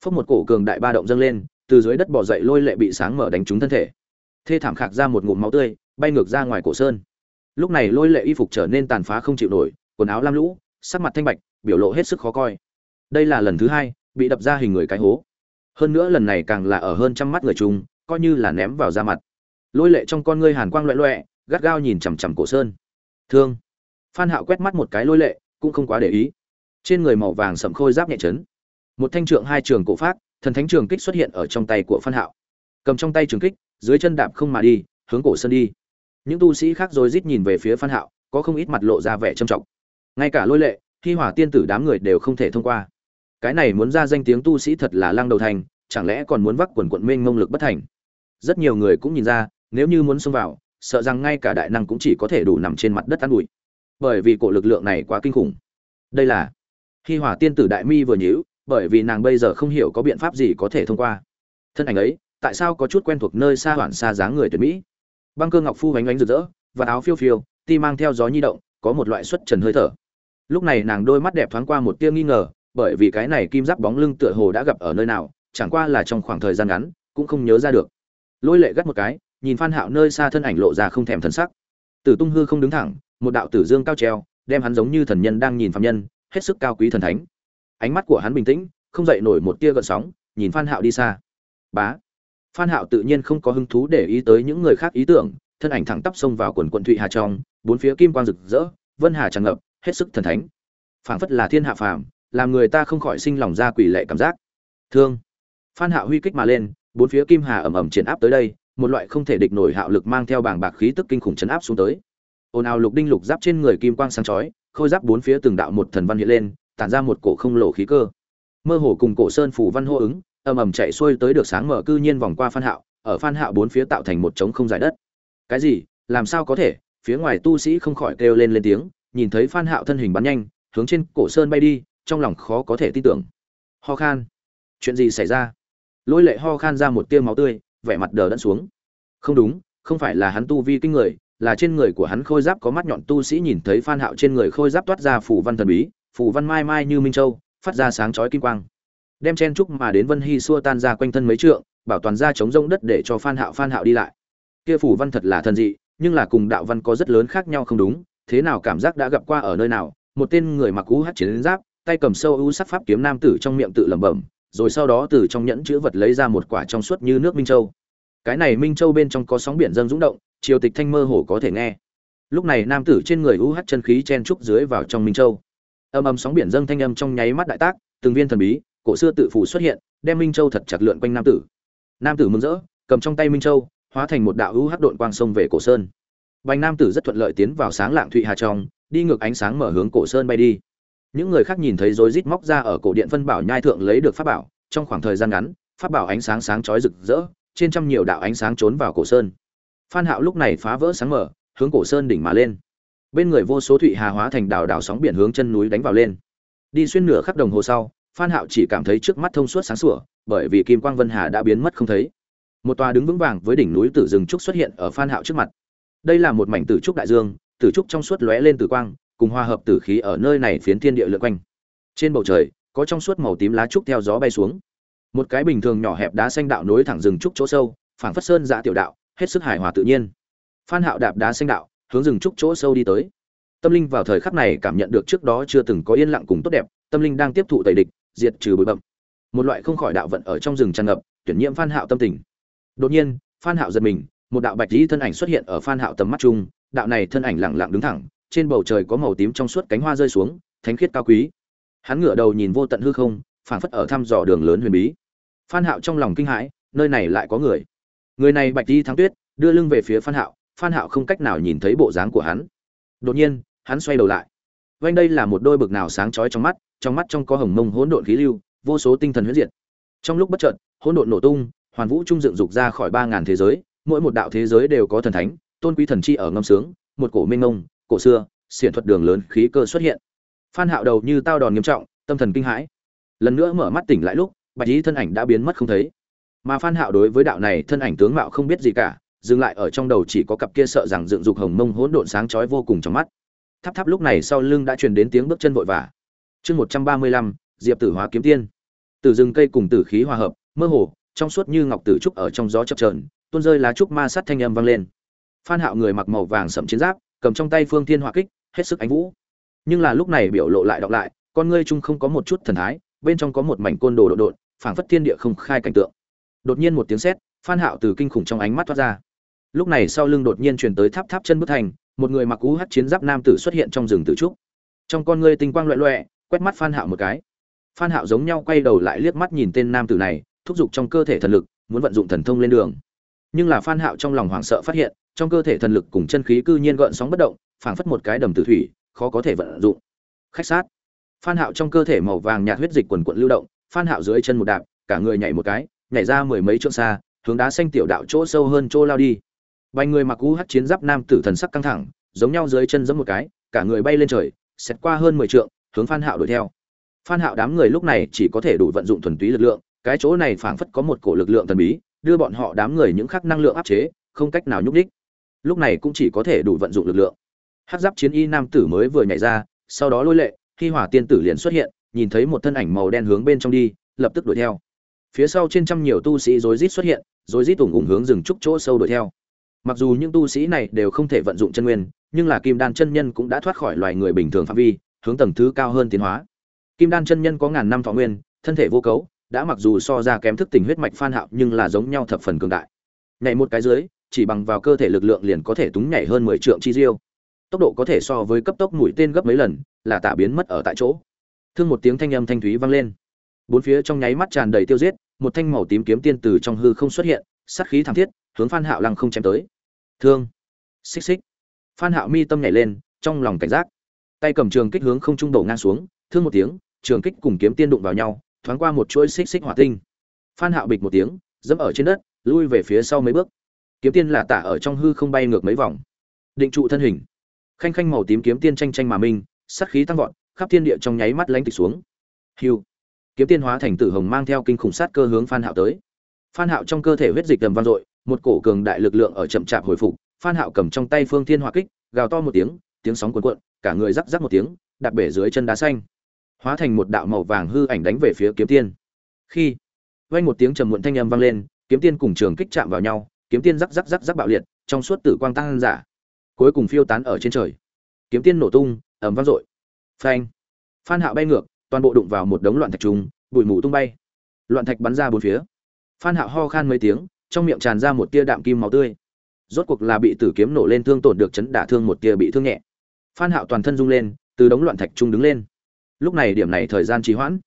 Phốc một cổ cường đại ba động dâng lên, từ dưới đất bò dậy lôi lệ bị sáng mở đánh trúng thân thể. Thê thảm khạc ra một ngụm máu tươi, bay ngược ra ngoài cổ sơn. Lúc này lôi lệ y phục trở nên tàn phá không chịu nổi quần áo lam lũ, sắc mặt thanh bạch, biểu lộ hết sức khó coi. Đây là lần thứ hai, bị đập ra hình người cái hố. Hơn nữa lần này càng là ở hơn trăm mắt người chung, coi như là ném vào da mặt. Lôi lệ trong con ngươi hàn quang loẹ loẹ, gắt gao nhìn chằm chằm cổ sơn. Thương. Phan hạo quét mắt một cái lôi lệ, cũng không quá để ý. Trên người màu vàng sậm khôi giáp nhẹ chấn. Một thanh trượng hai trường cổ phát, thần thánh trường kích xuất hiện ở trong tay của phan hạo. Cầm trong tay trường kích, dưới chân đạp không mà đi, hướng cổ sơn đi. Những tu sĩ khác rồi rít nhìn về phía phan hạo, có không ít mặt lộ ra vẻ trầm trọng ngay cả lôi lệ khi hỏa tiên tử đám người đều không thể thông qua. Cái này muốn ra danh tiếng tu sĩ thật là lăng đầu thành, chẳng lẽ còn muốn vác quần quận mênh ngông lực bất thành? Rất nhiều người cũng nhìn ra, nếu như muốn xông vào, sợ rằng ngay cả đại năng cũng chỉ có thể đủ nằm trên mặt đất ăn bụi bởi vì cổ lực lượng này quá kinh khủng. Đây là khi hỏa tiên tử đại mi vừa nhíu, bởi vì nàng bây giờ không hiểu có biện pháp gì có thể thông qua. Thân ảnh ấy, tại sao có chút quen thuộc nơi xa hoản xa dáng người tuyệt mỹ? Băng cơ ngọc phu vánh ánh rực rỡ, và áo phiêu phiêu, ti mang theo gió nhi động, có một loại xuất trần hơi thở lúc này nàng đôi mắt đẹp thoáng qua một tia nghi ngờ, bởi vì cái này kim giáp bóng lưng tựa hồ đã gặp ở nơi nào, chẳng qua là trong khoảng thời gian ngắn, cũng không nhớ ra được. Lôi lệ gắt một cái, nhìn phan hạo nơi xa thân ảnh lộ ra không thèm thần sắc. Tử tung hư không đứng thẳng, một đạo tử dương cao treo, đem hắn giống như thần nhân đang nhìn phạm nhân, hết sức cao quý thần thánh. Ánh mắt của hắn bình tĩnh, không dậy nổi một tia gợn sóng, nhìn phan hạo đi xa. Bá! Phan hạo tự nhiên không có hứng thú để ý tới những người khác ý tưởng, thân ảnh thẳng tắp xông vào quần quận thụy hà trong, bốn phía kim quang rực rỡ, vân hà tràn ngập hết sức thần thánh. Phảng phất là thiên hạ phàm, làm người ta không khỏi sinh lòng ra quỷ lệ cảm giác. Thương. Phan hạ huy kích mà lên, bốn phía kim hà ầm ầm triển áp tới đây, một loại không thể địch nổi hạo lực mang theo bảng bạc khí tức kinh khủng chấn áp xuống tới. Ồn ào lục đinh lục giáp trên người kim quang sáng chói, khôi giáp bốn phía từng đạo một thần văn hiện lên, tản ra một cổ không lộ khí cơ. Mơ hồ cùng cổ sơn phủ văn hô ứng, ầm ầm chạy xuôi tới được sáng mở cư nhiên vòng qua phan hạo ở phan hạo bốn phía tạo thành một trống không dài đất. Cái gì? Làm sao có thể? Phía ngoài tu sĩ không khỏi kêu lên lên tiếng nhìn thấy phan hạo thân hình bắn nhanh, hướng trên cổ sơn bay đi, trong lòng khó có thể tin tưởng. Ho khan. Chuyện gì xảy ra? Lôi lệ ho khan ra một tia máu tươi, vẻ mặt đờ đẫn xuống. Không đúng, không phải là hắn tu vi kinh người, là trên người của hắn khôi giáp có mắt nhọn tu sĩ nhìn thấy phan hạo trên người khôi giáp toát ra phủ văn thần bí phủ văn mai mai như minh châu, phát ra sáng chói kim quang. Đem chen trúc mà đến vân hy xua tan ra quanh thân mấy trượng, bảo toàn ra chống rông đất để cho phan hạo phan hạo đi lại. Kia phủ văn thật là thần dị, nhưng là cùng đạo văn có rất lớn khác nhau không đúng thế nào cảm giác đã gặp qua ở nơi nào, một tên người mặc cú hát chiến giáp, tay cầm sâu u sắc pháp kiếm nam tử trong miệng tự lẩm bẩm, rồi sau đó từ trong nhẫn chữ vật lấy ra một quả trong suốt như nước minh châu. Cái này minh châu bên trong có sóng biển dâng dũng động, triều tịch thanh mơ hồ có thể nghe. Lúc này nam tử trên người u hát chân khí chen trúc dưới vào trong minh châu. Âm âm sóng biển dâng thanh âm trong nháy mắt đại tác, từng viên thần bí, cổ xưa tự phủ xuất hiện, đem minh châu thật chặt lượn quanh nam tử. Nam tử mừng rỡ, cầm trong tay minh châu, hóa thành một đạo u hát độn quang sông về cổ sơn bành nam tử rất thuận lợi tiến vào sáng lạng thụy hà trong, đi ngược ánh sáng mở hướng cổ sơn bay đi. Những người khác nhìn thấy rối rít móc ra ở cổ điện phân bảo nhai thượng lấy được pháp bảo, trong khoảng thời gian ngắn, pháp bảo ánh sáng sáng chói rực rỡ, trên trăm nhiều đạo ánh sáng trốn vào cổ sơn. Phan hạo lúc này phá vỡ sáng mở, hướng cổ sơn đỉnh mà lên. Bên người vô số thụy hà hóa thành đảo đảo sóng biển hướng chân núi đánh vào lên. Đi xuyên nửa khắc đồng hồ sau, phan hạo chỉ cảm thấy trước mắt thông suốt sáng sủa, bởi vì kim quang vân hà đã biến mất không thấy. Một tòa đứng vững vàng với đỉnh núi tử rừng trúc xuất hiện ở phan hạo trước mặt đây là một mảnh tử trúc đại dương, tử trúc trong suốt lóe lên tử quang, cùng hòa hợp tử khí ở nơi này phiến thiên địa lượn quanh. Trên bầu trời, có trong suốt màu tím lá trúc theo gió bay xuống. Một cái bình thường nhỏ hẹp đá xanh đạo nối thẳng rừng trúc chỗ sâu, phảng phất sơn dạ tiểu đạo, hết sức hài hòa tự nhiên. Phan hạo đạp đá xanh đạo, hướng rừng trúc chỗ sâu đi tới. Tâm linh vào thời khắc này cảm nhận được trước đó chưa từng có yên lặng cùng tốt đẹp, tâm linh đang tiếp thụ tẩy địch, diệt trừ bụi bậm một loại không khỏi đạo vận ở trong rừng tràn ngập, tuyển nhiễm phan hạo tâm tình. Đột nhiên, phan hạo giật mình một đạo bạch lý thân ảnh xuất hiện ở phan hạo tầm mắt chung, đạo này thân ảnh lặng lặng đứng thẳng, trên bầu trời có màu tím trong suốt cánh hoa rơi xuống, thánh khiết cao quý. Hắn ngửa đầu nhìn vô tận hư không, phảng phất ở thăm dò đường lớn huyền bí. Phan hạo trong lòng kinh hãi, nơi này lại có người. Người này bạch đi thắng tuyết, đưa lưng về phía phan hạo phan hạo không cách nào nhìn thấy bộ dáng của hắn. Đột nhiên, hắn xoay đầu lại. Vanh đây là một đôi bực nào sáng chói trong mắt trong mắt trong có hồng mông hỗn độn khí lưu, vô số tinh thần huyết diệt. Trong lúc bất chợt, hỗn độn nổ tung, hoàn vũ trung dựng dục ra khỏi ba ngàn thế giới mỗi một đạo thế giới đều có thần thánh tôn quý thần chi ở ngâm sướng một cổ minh ngông cổ xưa xiển thuật đường lớn khí cơ xuất hiện. Phan hạo đầu như tao đòn nghiêm trọng tâm thần kinh hãi. Lần nữa mở mắt tỉnh lại lúc bạch ý thân ảnh đã biến mất không thấy. Mà phan hạo đối với đạo này thân ảnh tướng mạo không biết gì cả dừng lại ở trong đầu chỉ có cặp kia sợ rằng dựng dục hồng mông hỗn độn sáng chói vô cùng trong mắt. Tháp tháp lúc này sau lưng đã truyền đến tiếng bước chân vội vã. Chương 135, diệp tử hóa kiếm tiên. Từ rừng cây cùng tử khí hòa hợp mơ hồ trong suốt như ngọc tử trúc ở trong gió chập chờn tuôn rơi lá trúc ma sát thanh âm vang lên. Phan hạo người mặc màu vàng sẫm chiến giáp cầm trong tay phương thiên hỏa kích hết sức ánh vũ. Nhưng là lúc này biểu lộ lại đọc lại con ngươi chung không có một chút thần thái bên trong có một mảnh côn đồ độ độn, phảng phất thiên địa không khai cảnh tượng. Đột nhiên một tiếng sét phan hạo từ kinh khủng trong ánh mắt thoát ra. Lúc này sau lưng đột nhiên truyền tới tháp tháp chân bước thành một người mặc cú hất chiến giáp nam tử xuất hiện trong rừng tử trúc. Trong con ngươi tinh quang loẹt loẹt quét mắt phan hạo một cái. Phan hạo giống nhau quay đầu lại liếc mắt nhìn tên nam tử này thúc giục trong cơ thể thần lực muốn vận dụng thần thông lên đường nhưng là phan hạo trong lòng hoảng sợ phát hiện, trong cơ thể thần lực cùng chân khí cư nhiên gợn sóng bất động, phảng phất một cái đầm tử thủy, khó có thể vận dụng. Khách sát. Phan hạo trong cơ thể màu vàng nhạt huyết dịch quần cuộn lưu động, phan hạo dưới chân một đạp, cả người nhảy một cái, nhảy ra mười mấy trượng xa, hướng đá xanh tiểu đạo chỗ sâu hơn chỗ lao đi. Bay người mặc u hắc chiến giáp nam tử thần sắc căng thẳng, giống nhau dưới chân giẫm một cái, cả người bay lên trời xét qua hơn mười trượng, hướng phan hạo đuổi theo. Phan hạo đám người lúc này chỉ có thể đủ vận dụng thuần túy lực lượng, cái chỗ này phảng phất có một cổ lực lượng thần bí đưa bọn họ đám người những khắc năng lượng áp chế, không cách nào nhúc đích lúc này cũng chỉ có thể đủ vận dụng lực lượng. Hắc giáp chiến y nam tử mới vừa nhảy ra, sau đó lôi lệ, khi hỏa tiên tử liền xuất hiện, nhìn thấy một thân ảnh màu đen hướng bên trong đi, lập tức đuổi theo. Phía sau trên trăm nhiều tu sĩ rối rít xuất hiện, rối rít ủng ủng hướng rừng trúc chỗ sâu đuổi theo. Mặc dù những tu sĩ này đều không thể vận dụng chân nguyên, nhưng là kim đan chân nhân cũng đã thoát khỏi loài người bình thường phạm vi, hướng tầng thứ cao hơn tiến hóa. Kim đan chân nhân có ngàn năm thọ nguyên, thân thể vô cấu đã mặc dù so ra kém thức tỉnh huyết mạch phan hạo nhưng là giống nhau thập phần cường đại. Nhảy một cái dưới, chỉ bằng vào cơ thể lực lượng liền có thể túng nhảy hơn 10 trượng chi diêu. Tốc độ có thể so với cấp tốc mũi tên gấp mấy lần, là tạ biến mất ở tại chỗ. Thương một tiếng thanh âm thanh thúy vang lên. Bốn phía trong nháy mắt tràn đầy tiêu giết, một thanh màu tím kiếm tiên từ trong hư không xuất hiện, sát khí thảm thiết, hướng phan hạo lăng không chém tới. Thương. Xích xích. Phan hạo mi tâm nhảy lên, trong lòng cảnh giác. Tay cầm trường kích hướng không trung đổ ngang xuống, thương một tiếng, trường kích cùng kiếm tiên đụng vào nhau thoáng qua một chuỗi xích xích hỏa tinh. Phan hạo bịch một tiếng dẫm ở trên đất lui về phía sau mấy bước. Kiếm tiên là tả ở trong hư không bay ngược mấy vòng. Định trụ thân hình. Khanh khanh màu tím kiếm tiên tranh tranh mà minh sát khí tăng vọt khắp thiên địa trong nháy mắt lánh tịch xuống. Hưu, kiếm tiên hóa thành tử hồng mang theo kinh khủng sát cơ hướng phan hạo tới. Phan hạo trong cơ thể huyết dịch đầm vang dội một cổ cường đại lực lượng ở chậm chạp hồi phục. Phan hạo cầm trong tay phương thiên hỏa kích gào to một tiếng tiếng sóng cuồn cuộn cả người rắc rắc một tiếng đạp bể dưới chân đá xanh hóa thành một đạo màu vàng hư ảnh đánh về phía kiếm tiên. Khi, vang một tiếng trầm muộn thanh âm vang lên, kiếm tiên cùng trường kích chạm vào nhau, kiếm tiên rắc rắc rắc rắc bạo liệt, trong suốt tử quang tăng giả, cuối cùng phiêu tán ở trên trời. Kiếm tiên nổ tung, ầm vang dội. Phanh. Phan hạo bay ngược, toàn bộ đụng vào một đống loạn thạch trùng, bụi mù tung bay. Loạn thạch bắn ra bốn phía. Phan hạo ho khan mấy tiếng, trong miệng tràn ra một tia đạm kim máu tươi. Rốt cuộc là bị tử kiếm nổ lên thương tổn được chấn đả thương một tia bị thương nhẹ. Phan hạo toàn thân rung lên, từ đống loạn thạch trung đứng lên lúc này điểm này thời gian trì hoãn.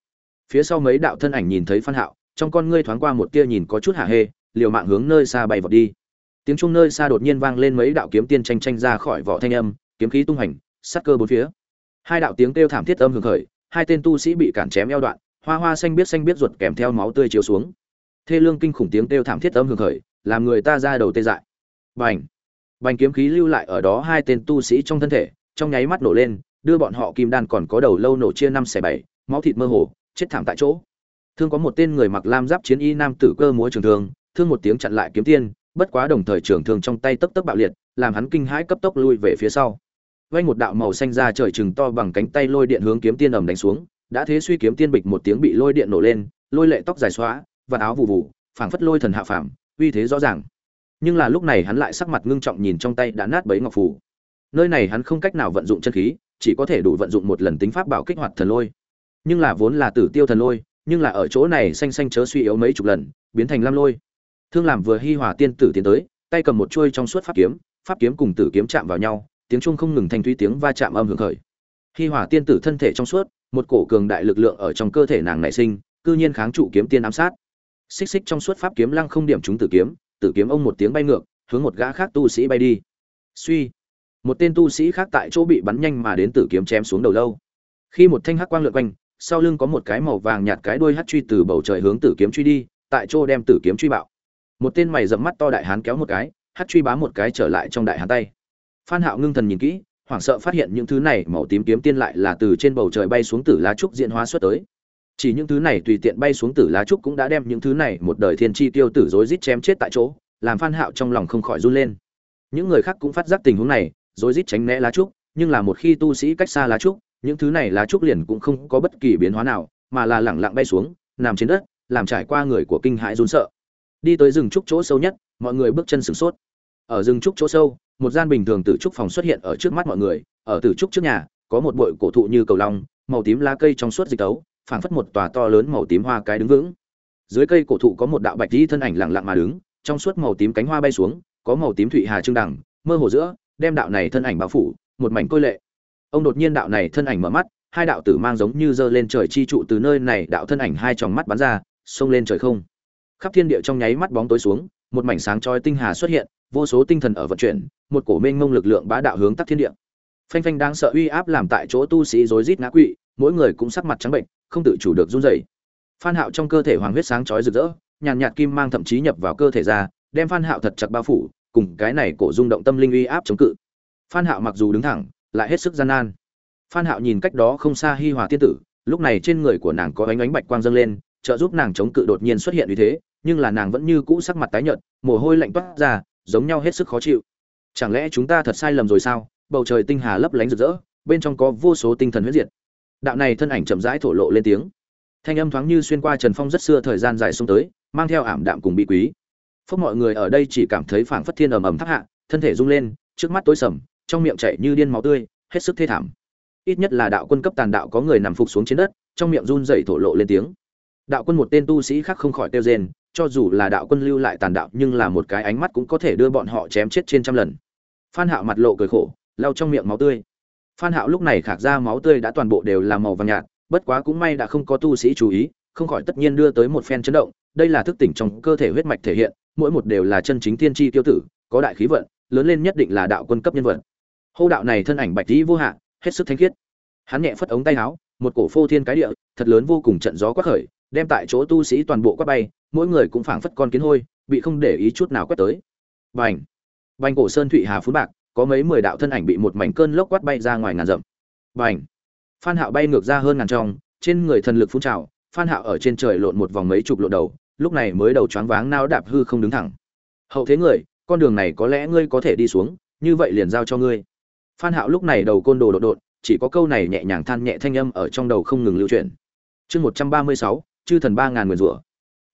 Phía sau mấy đạo thân ảnh nhìn thấy phan hạo, trong con ngươi thoáng qua một tia nhìn có chút hạ hê, liều mạng hướng nơi xa bay vọt đi. Tiếng trung nơi xa đột nhiên vang lên mấy đạo kiếm tiên tranh tranh ra khỏi vỏ thanh âm, kiếm khí tung hành, sát cơ bốn phía. Hai đạo tiếng kêu thảm thiết âm hưởng khởi, hai tên tu sĩ bị cản chém eo đoạn, hoa hoa xanh biết xanh biết ruột kèm theo máu tươi chiếu xuống. Thê lương kinh khủng tiếng kêu thảm thiết âm hưởng khởi, làm người ta ra đầu tê dại. Bành! Bành kiếm khí lưu lại ở đó hai tên tu sĩ trong thân thể, trong nháy mắt nổ lên đưa bọn họ kim đan còn có đầu lâu nổ chia năm xẻ bảy, máu thịt mơ hồ, chết thảm tại chỗ. Thương có một tên người mặc lam giáp chiến y nam tử cơ múa trường thương thương một tiếng chặn lại kiếm tiên, bất quá đồng thời trường thương trong tay tấp tấp bạo liệt, làm hắn kinh hãi cấp tốc lui về phía sau. Vay một đạo màu xanh ra trời chừng to bằng cánh tay lôi điện hướng kiếm tiên ầm đánh xuống, đã thế suy kiếm tiên bịch một tiếng bị lôi điện nổ lên, lôi lệ tóc dài xóa, và áo vụ vụ phảng phất lôi thần hạ phàm, uy thế rõ ràng. Nhưng là lúc này hắn lại sắc mặt ngưng trọng nhìn trong tay đã nát bấy ngọc phù. Nơi này hắn không cách nào vận dụng chân khí chỉ có thể đủ vận dụng một lần tính pháp bảo kích hoạt thần lôi. Nhưng là vốn là tử tiêu thần lôi, nhưng là ở chỗ này xanh xanh chớ suy yếu mấy chục lần, biến thành lam lôi. Thương làm vừa hi hòa tiên tử tiến tới, tay cầm một chuôi trong suốt pháp kiếm pháp kiếm cùng tử kiếm chạm vào nhau, tiếng trung không ngừng thanh thúy tiếng va chạm âm hưởng khởi. Hi hòa tiên tử thân thể trong suốt, một cổ cường đại lực lượng ở trong cơ thể nàng nảy sinh, cư nhiên kháng trụ kiếm tiên ám sát. Xích xích trong suốt pháp kiếm lăng không điểm trúng tử kiếm tử kiếm ông một tiếng bay ngược, hướng một gã khác tu sĩ bay đi. Suy một tên tu sĩ khác tại chỗ bị bắn nhanh mà đến tử kiếm chém xuống đầu lâu. Khi một thanh hắc quang lượn quanh, sau lưng có một cái màu vàng nhạt cái đuôi hắt truy từ bầu trời hướng tử kiếm truy đi, tại chỗ đem tử kiếm truy bạo. Một tên mày dẫm mắt to đại hán kéo một cái, hắt truy bám một cái trở lại trong đại hán tay. Phan hạo ngưng thần nhìn kỹ, hoảng sợ phát hiện những thứ này màu tím kiếm tiên lại là từ trên bầu trời bay xuống tử lá trúc diễn hóa xuất tới. Chỉ những thứ này tùy tiện bay xuống tử lá trúc cũng đã đem những thứ này một đời thiên chi tiêu tử rối rít chém chết tại chỗ, làm phan hạo trong lòng không khỏi run lên. Những người khác cũng phát giác tình huống này rối rít tránh né lá trúc, nhưng là một khi tu sĩ cách xa lá trúc, những thứ này lá trúc liền cũng không có bất kỳ biến hóa nào, mà là lẳng lặng bay xuống, nằm trên đất, làm trải qua người của kinh hãi run sợ. Đi tới rừng trúc chỗ sâu nhất, mọi người bước chân sửng sốt. Ở rừng trúc chỗ sâu, một gian bình thường tử trúc phòng xuất hiện ở trước mắt mọi người. Ở tử trúc trước nhà, có một bụi cổ thụ như cầu long, màu tím lá cây trong suốt dịch tấu, phảng phất một tòa to lớn màu tím hoa cái đứng vững. Dưới cây cổ thụ có một đạo bạch y thân ảnh lặng lặng mà đứng, trong suốt màu tím cánh hoa bay xuống, có màu tím thủy hà trưng đẳng mơ hồ giữa đem đạo này thân ảnh bao phủ, một mảnh côi lệ. Ông đột nhiên đạo này thân ảnh mở mắt, hai đạo tử mang giống như giơ lên trời chi trụ từ nơi này, đạo thân ảnh hai tròng mắt bắn ra, xông lên trời không. Khắp thiên địa trong nháy mắt bóng tối xuống, một mảnh sáng chói tinh hà xuất hiện, vô số tinh thần ở vận chuyển, một cổ mênh mông lực lượng bá đạo hướng tắc thiên địa. Phanh phanh đang sợ uy áp làm tại chỗ tu sĩ rối rít ngã quỵ, mỗi người cũng sắc mặt trắng bệnh, không tự chủ được run rẩy. Phan hạo trong cơ thể hoàng huyết sáng chói rực rỡ, nhàn nhạt kim mang thậm chí nhập vào cơ thể ra, đem phan hạo thật chặt bao phủ cùng cái này cổ rung động tâm linh uy áp chống cự. Phan hạo mặc dù đứng thẳng, lại hết sức gian nan. Phan hạo nhìn cách đó không xa hi hòa tiên tử, lúc này trên người của nàng có ánh ánh bạch quang dâng lên, trợ giúp nàng chống cự đột nhiên xuất hiện uy thế, nhưng là nàng vẫn như cũ sắc mặt tái nhợt, mồ hôi lạnh toát ra, giống nhau hết sức khó chịu. Chẳng lẽ chúng ta thật sai lầm rồi sao? Bầu trời tinh hà lấp lánh rực rỡ, bên trong có vô số tinh thần huyết diệt. Đạo này thân ảnh chậm rãi thổ lộ lên tiếng. Thanh âm thoáng như xuyên qua trần phong rất xưa thời gian dài xuống tới, mang theo ảm đạm cùng bị quý phúc mọi người ở đây chỉ cảm thấy phảng phất thiên ầm ầm thác hạ, thân thể rung lên, trước mắt tối sầm, trong miệng chảy như điên máu tươi, hết sức thê thảm. Ít nhất là đạo quân cấp tàn đạo có người nằm phục xuống trên đất, trong miệng run rẩy thổ lộ lên tiếng. Đạo quân một tên tu sĩ khác không khỏi kêu rên, cho dù là đạo quân lưu lại tàn đạo, nhưng là một cái ánh mắt cũng có thể đưa bọn họ chém chết trên trăm lần. Phan hạo mặt lộ cười khổ, lau trong miệng máu tươi. Phan hạo lúc này khạc ra máu tươi đã toàn bộ đều là màu vàng nhạt, bất quá cũng may đã không có tu sĩ chú ý, không khỏi tất nhiên đưa tới một phen chấn động, đây là thức tỉnh trong cơ thể huyết mạch thể hiện mỗi một đều là chân chính tiên tri tiêu tử, có đại khí vận, lớn lên nhất định là đạo quân cấp nhân vật. Hô đạo này thân ảnh bạch dĩ vô hạn hết sức thanh khiết. Hắn nhẹ phất ống tay áo, một cổ phô thiên cái địa, thật lớn vô cùng trận gió quát khởi, đem tại chỗ tu sĩ toàn bộ quát bay, mỗi người cũng phảng phất con kiến hôi, bị không để ý chút nào quét tới. Bành! Bành cổ sơn thụy hà phú bạc, có mấy mười đạo thân ảnh bị một mảnh cơn lốc quát bay ra ngoài ngàn dặm. Bành! Phan hạo bay ngược ra hơn ngàn trong trên người thần lực phun trào, phan hạo ở trên trời lộn một vòng mấy chục lộ đầu lúc này mới đầu choáng váng nao đạp hư không đứng thẳng. Hậu thế người, con đường này có lẽ ngươi có thể đi xuống, như vậy liền giao cho ngươi. Phan hạo lúc này đầu côn đồ đột đột, chỉ có câu này nhẹ nhàng than nhẹ thanh âm ở trong đầu không ngừng lưu chuyển. Chương một trăm ba mươi sáu, chư thần ba ngàn rủa.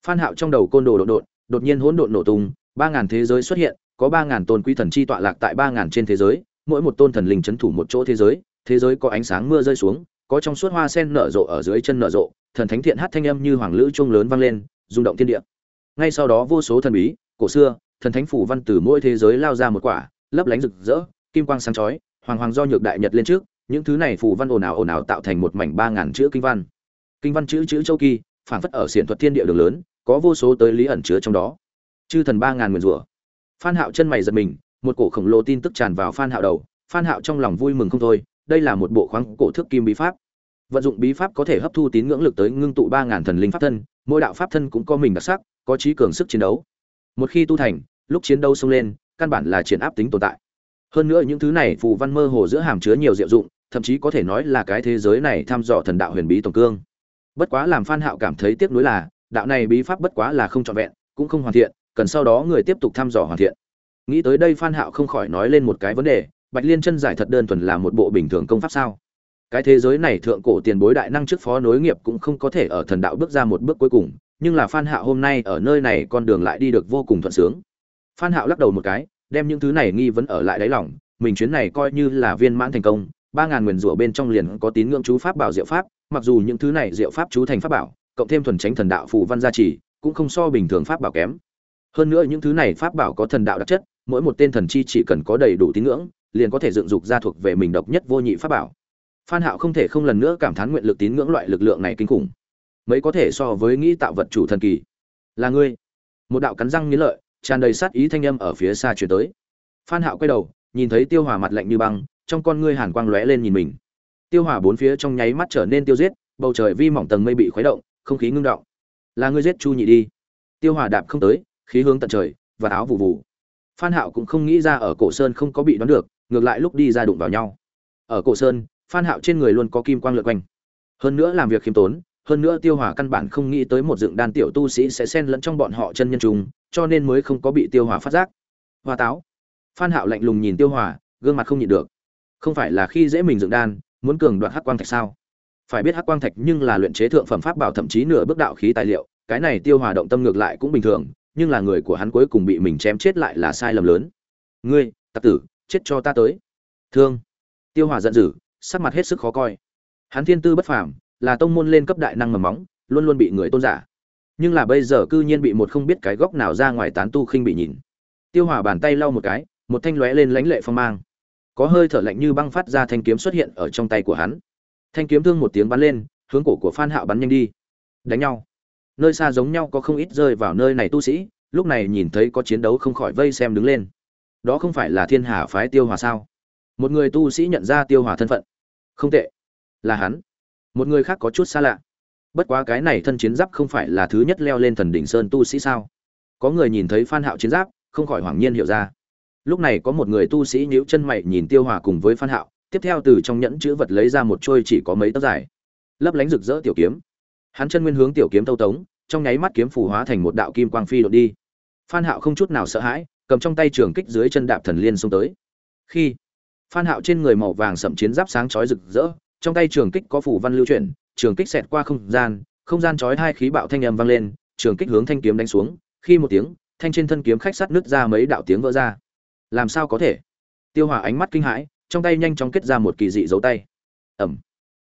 Phan hạo trong đầu côn đồ đột đột đột nhiên hỗn độn nổ tung, ba ngàn thế giới xuất hiện, có ba ngàn tôn quý thần chi tọa lạc tại ba ngàn trên thế giới, mỗi một tôn thần linh chấn thủ một chỗ thế giới thế giới có ánh sáng mưa rơi xuống, có trong suốt hoa sen nở rộ ở dưới chân nở rộ, thần thánh thiện hát thanh âm như hoàng lữ chuông lớn vang lên rung động thiên địa. Ngay sau đó vô số thần bí, cổ xưa, thần thánh phủ văn từ mỗi thế giới lao ra một quả, lấp lánh rực rỡ, kim quang sáng chói, hoàng hoàng do nhược đại nhật lên trước, những thứ này phủ văn ồn ào ồn ào tạo thành một mảnh ba ngàn chữ kinh văn. Kinh văn chữ chữ châu kỳ, phản phất ở xiển thuật thiên địa đường lớn, có vô số tới lý ẩn chứa trong đó. Chư thần ba ngàn nguyền rủa. Phan hạo chân mày giật mình, một cổ khổng lồ tin tức tràn vào phan hạo đầu, phan hạo trong lòng vui mừng không thôi, đây là một bộ khoáng cổ thước kim bí pháp. Vận dụng bí pháp có thể hấp thu tín ngưỡng lực tới ngưng tụ ba ngàn thần linh pháp thân mỗi đạo pháp thân cũng có mình đặc sắc, có trí cường sức chiến đấu. Một khi tu thành, lúc chiến đấu xông lên, căn bản là triển áp tính tồn tại. Hơn nữa những thứ này phù văn mơ hồ giữa hàm chứa nhiều diệu dụng, thậm chí có thể nói là cái thế giới này thăm dò thần đạo huyền bí tổng cương. Bất quá làm phan hạo cảm thấy tiếc nuối là, đạo này bí pháp bất quá là không trọn vẹn, cũng không hoàn thiện, cần sau đó người tiếp tục thăm dò hoàn thiện. Nghĩ tới đây phan hạo không khỏi nói lên một cái vấn đề, bạch liên chân giải thật đơn thuần là một bộ bình thường công pháp sao? Cái thế giới này thượng cổ tiền bối đại năng trước phó nối nghiệp cũng không có thể ở thần đạo bước ra một bước cuối cùng, nhưng là phan hạo hôm nay ở nơi này con đường lại đi được vô cùng thuận sướng. Phan hạo lắc đầu một cái, đem những thứ này nghi vấn ở lại đáy lòng, mình chuyến này coi như là viên mãn thành công, ba ngàn nguyền rủa bên trong liền có tín ngưỡng chú pháp bảo diệu pháp, mặc dù những thứ này diệu pháp chú thành pháp bảo, cộng thêm thuần tránh thần đạo phù văn gia trì, cũng không so bình thường pháp bảo kém. Hơn nữa những thứ này pháp bảo có thần đạo đặc chất, mỗi một tên thần chi chỉ cần có đầy đủ tín ngưỡng, liền có thể dựng dục ra thuộc về mình độc nhất vô nhị pháp bảo phan hạo không thể không lần nữa cảm thán nguyện lực tín ngưỡng loại lực lượng này kinh khủng. Mấy có thể so với nghĩ tạo vật chủ thần kỳ. Là ngươi. Một đạo cắn răng nghiến lợi, tràn đầy sát ý thanh âm ở phía xa truyền tới. Phan hạo quay đầu, nhìn thấy tiêu hòa mặt lạnh như băng, trong con ngươi hàn quang lóe lên nhìn mình. Tiêu hòa bốn phía trong nháy mắt trở nên tiêu giết, bầu trời vi mỏng tầng mây bị khuấy động, không khí ngưng động. Là ngươi giết chu nhị đi. Tiêu hòa đạp không tới, khí hướng tận trời và áo vụ vụ phan hạo cũng không nghĩ ra ở cổ sơn không có bị đoán được, ngược lại lúc đi ra đụng vào nhau. Ở cổ sơn phan hạo trên người luôn có kim quang lượn quanh. Hơn nữa làm việc khiêm tốn, hơn nữa tiêu hòa căn bản không nghĩ tới một dựng đan tiểu tu sĩ sẽ xen lẫn trong bọn họ chân nhân trùng cho nên mới không có bị tiêu hòa phát giác. Hoa táo. Phan hạo lạnh lùng nhìn tiêu hòa gương mặt không nhịn được. Không phải là khi dễ mình dựng đan, muốn cường đoạt hắc quang thạch sao? Phải biết hắc quang thạch nhưng là luyện chế thượng phẩm pháp bảo thậm chí nửa bước đạo khí tài liệu, cái này tiêu hòa động tâm ngược lại cũng bình thường, nhưng là người của hắn cuối cùng bị mình chém chết lại là sai lầm lớn. Ngươi, tặc tử, chết cho ta tới. Thương. Tiêu hòa giận dữ sắc mặt hết sức khó coi. Hắn thiên tư bất phàm, là tông môn lên cấp đại năng mầm móng, luôn luôn bị người tôn giả. Nhưng là bây giờ cư nhiên bị một không biết cái góc nào ra ngoài tán tu khinh bị nhìn. Tiêu hỏa bàn tay lau một cái, một thanh lóe lên lánh lệ phong mang. Có hơi thở lạnh như băng phát ra thanh kiếm xuất hiện ở trong tay của hắn. Thanh kiếm thương một tiếng bắn lên, hướng cổ của phan hạo bắn nhanh đi. Đánh nhau. Nơi xa giống nhau có không ít rơi vào nơi này tu sĩ, lúc này nhìn thấy có chiến đấu không khỏi vây xem đứng lên. Đó không phải là thiên hà phái tiêu hòa sao? Một người tu sĩ nhận ra tiêu hòa thân phận không tệ. Là hắn. Một người khác có chút xa lạ. Bất quá cái này thân chiến giáp không phải là thứ nhất leo lên thần đỉnh sơn tu sĩ sao? Có người nhìn thấy phan hạo chiến giáp, không khỏi hoảng nhiên hiểu ra. Lúc này có một người tu sĩ nhíu chân mày nhìn tiêu hòa cùng với phan hạo, tiếp theo từ trong nhẫn chữ vật lấy ra một trôi chỉ có mấy tấc dài. Lấp lánh rực rỡ tiểu kiếm. Hắn chân nguyên hướng tiểu kiếm tâu tống, trong nháy mắt kiếm phù hóa thành một đạo kim quang phi đột đi. Phan hạo không chút nào sợ hãi, cầm trong tay trường kích dưới chân đạp thần liên xông tới. Khi phan hạo trên người màu vàng sẫm chiến giáp sáng chói rực rỡ trong tay trường kích có phủ văn lưu chuyển trường kích xẹt qua không gian không gian chói hai khí bạo thanh âm vang lên trường kích hướng thanh kiếm đánh xuống khi một tiếng thanh trên thân kiếm khách sắt nứt ra mấy đạo tiếng vỡ ra. Làm sao có thể? Tiêu hỏa ánh mắt kinh hãi trong tay nhanh chóng kết ra một kỳ dị dấu tay. Ầm,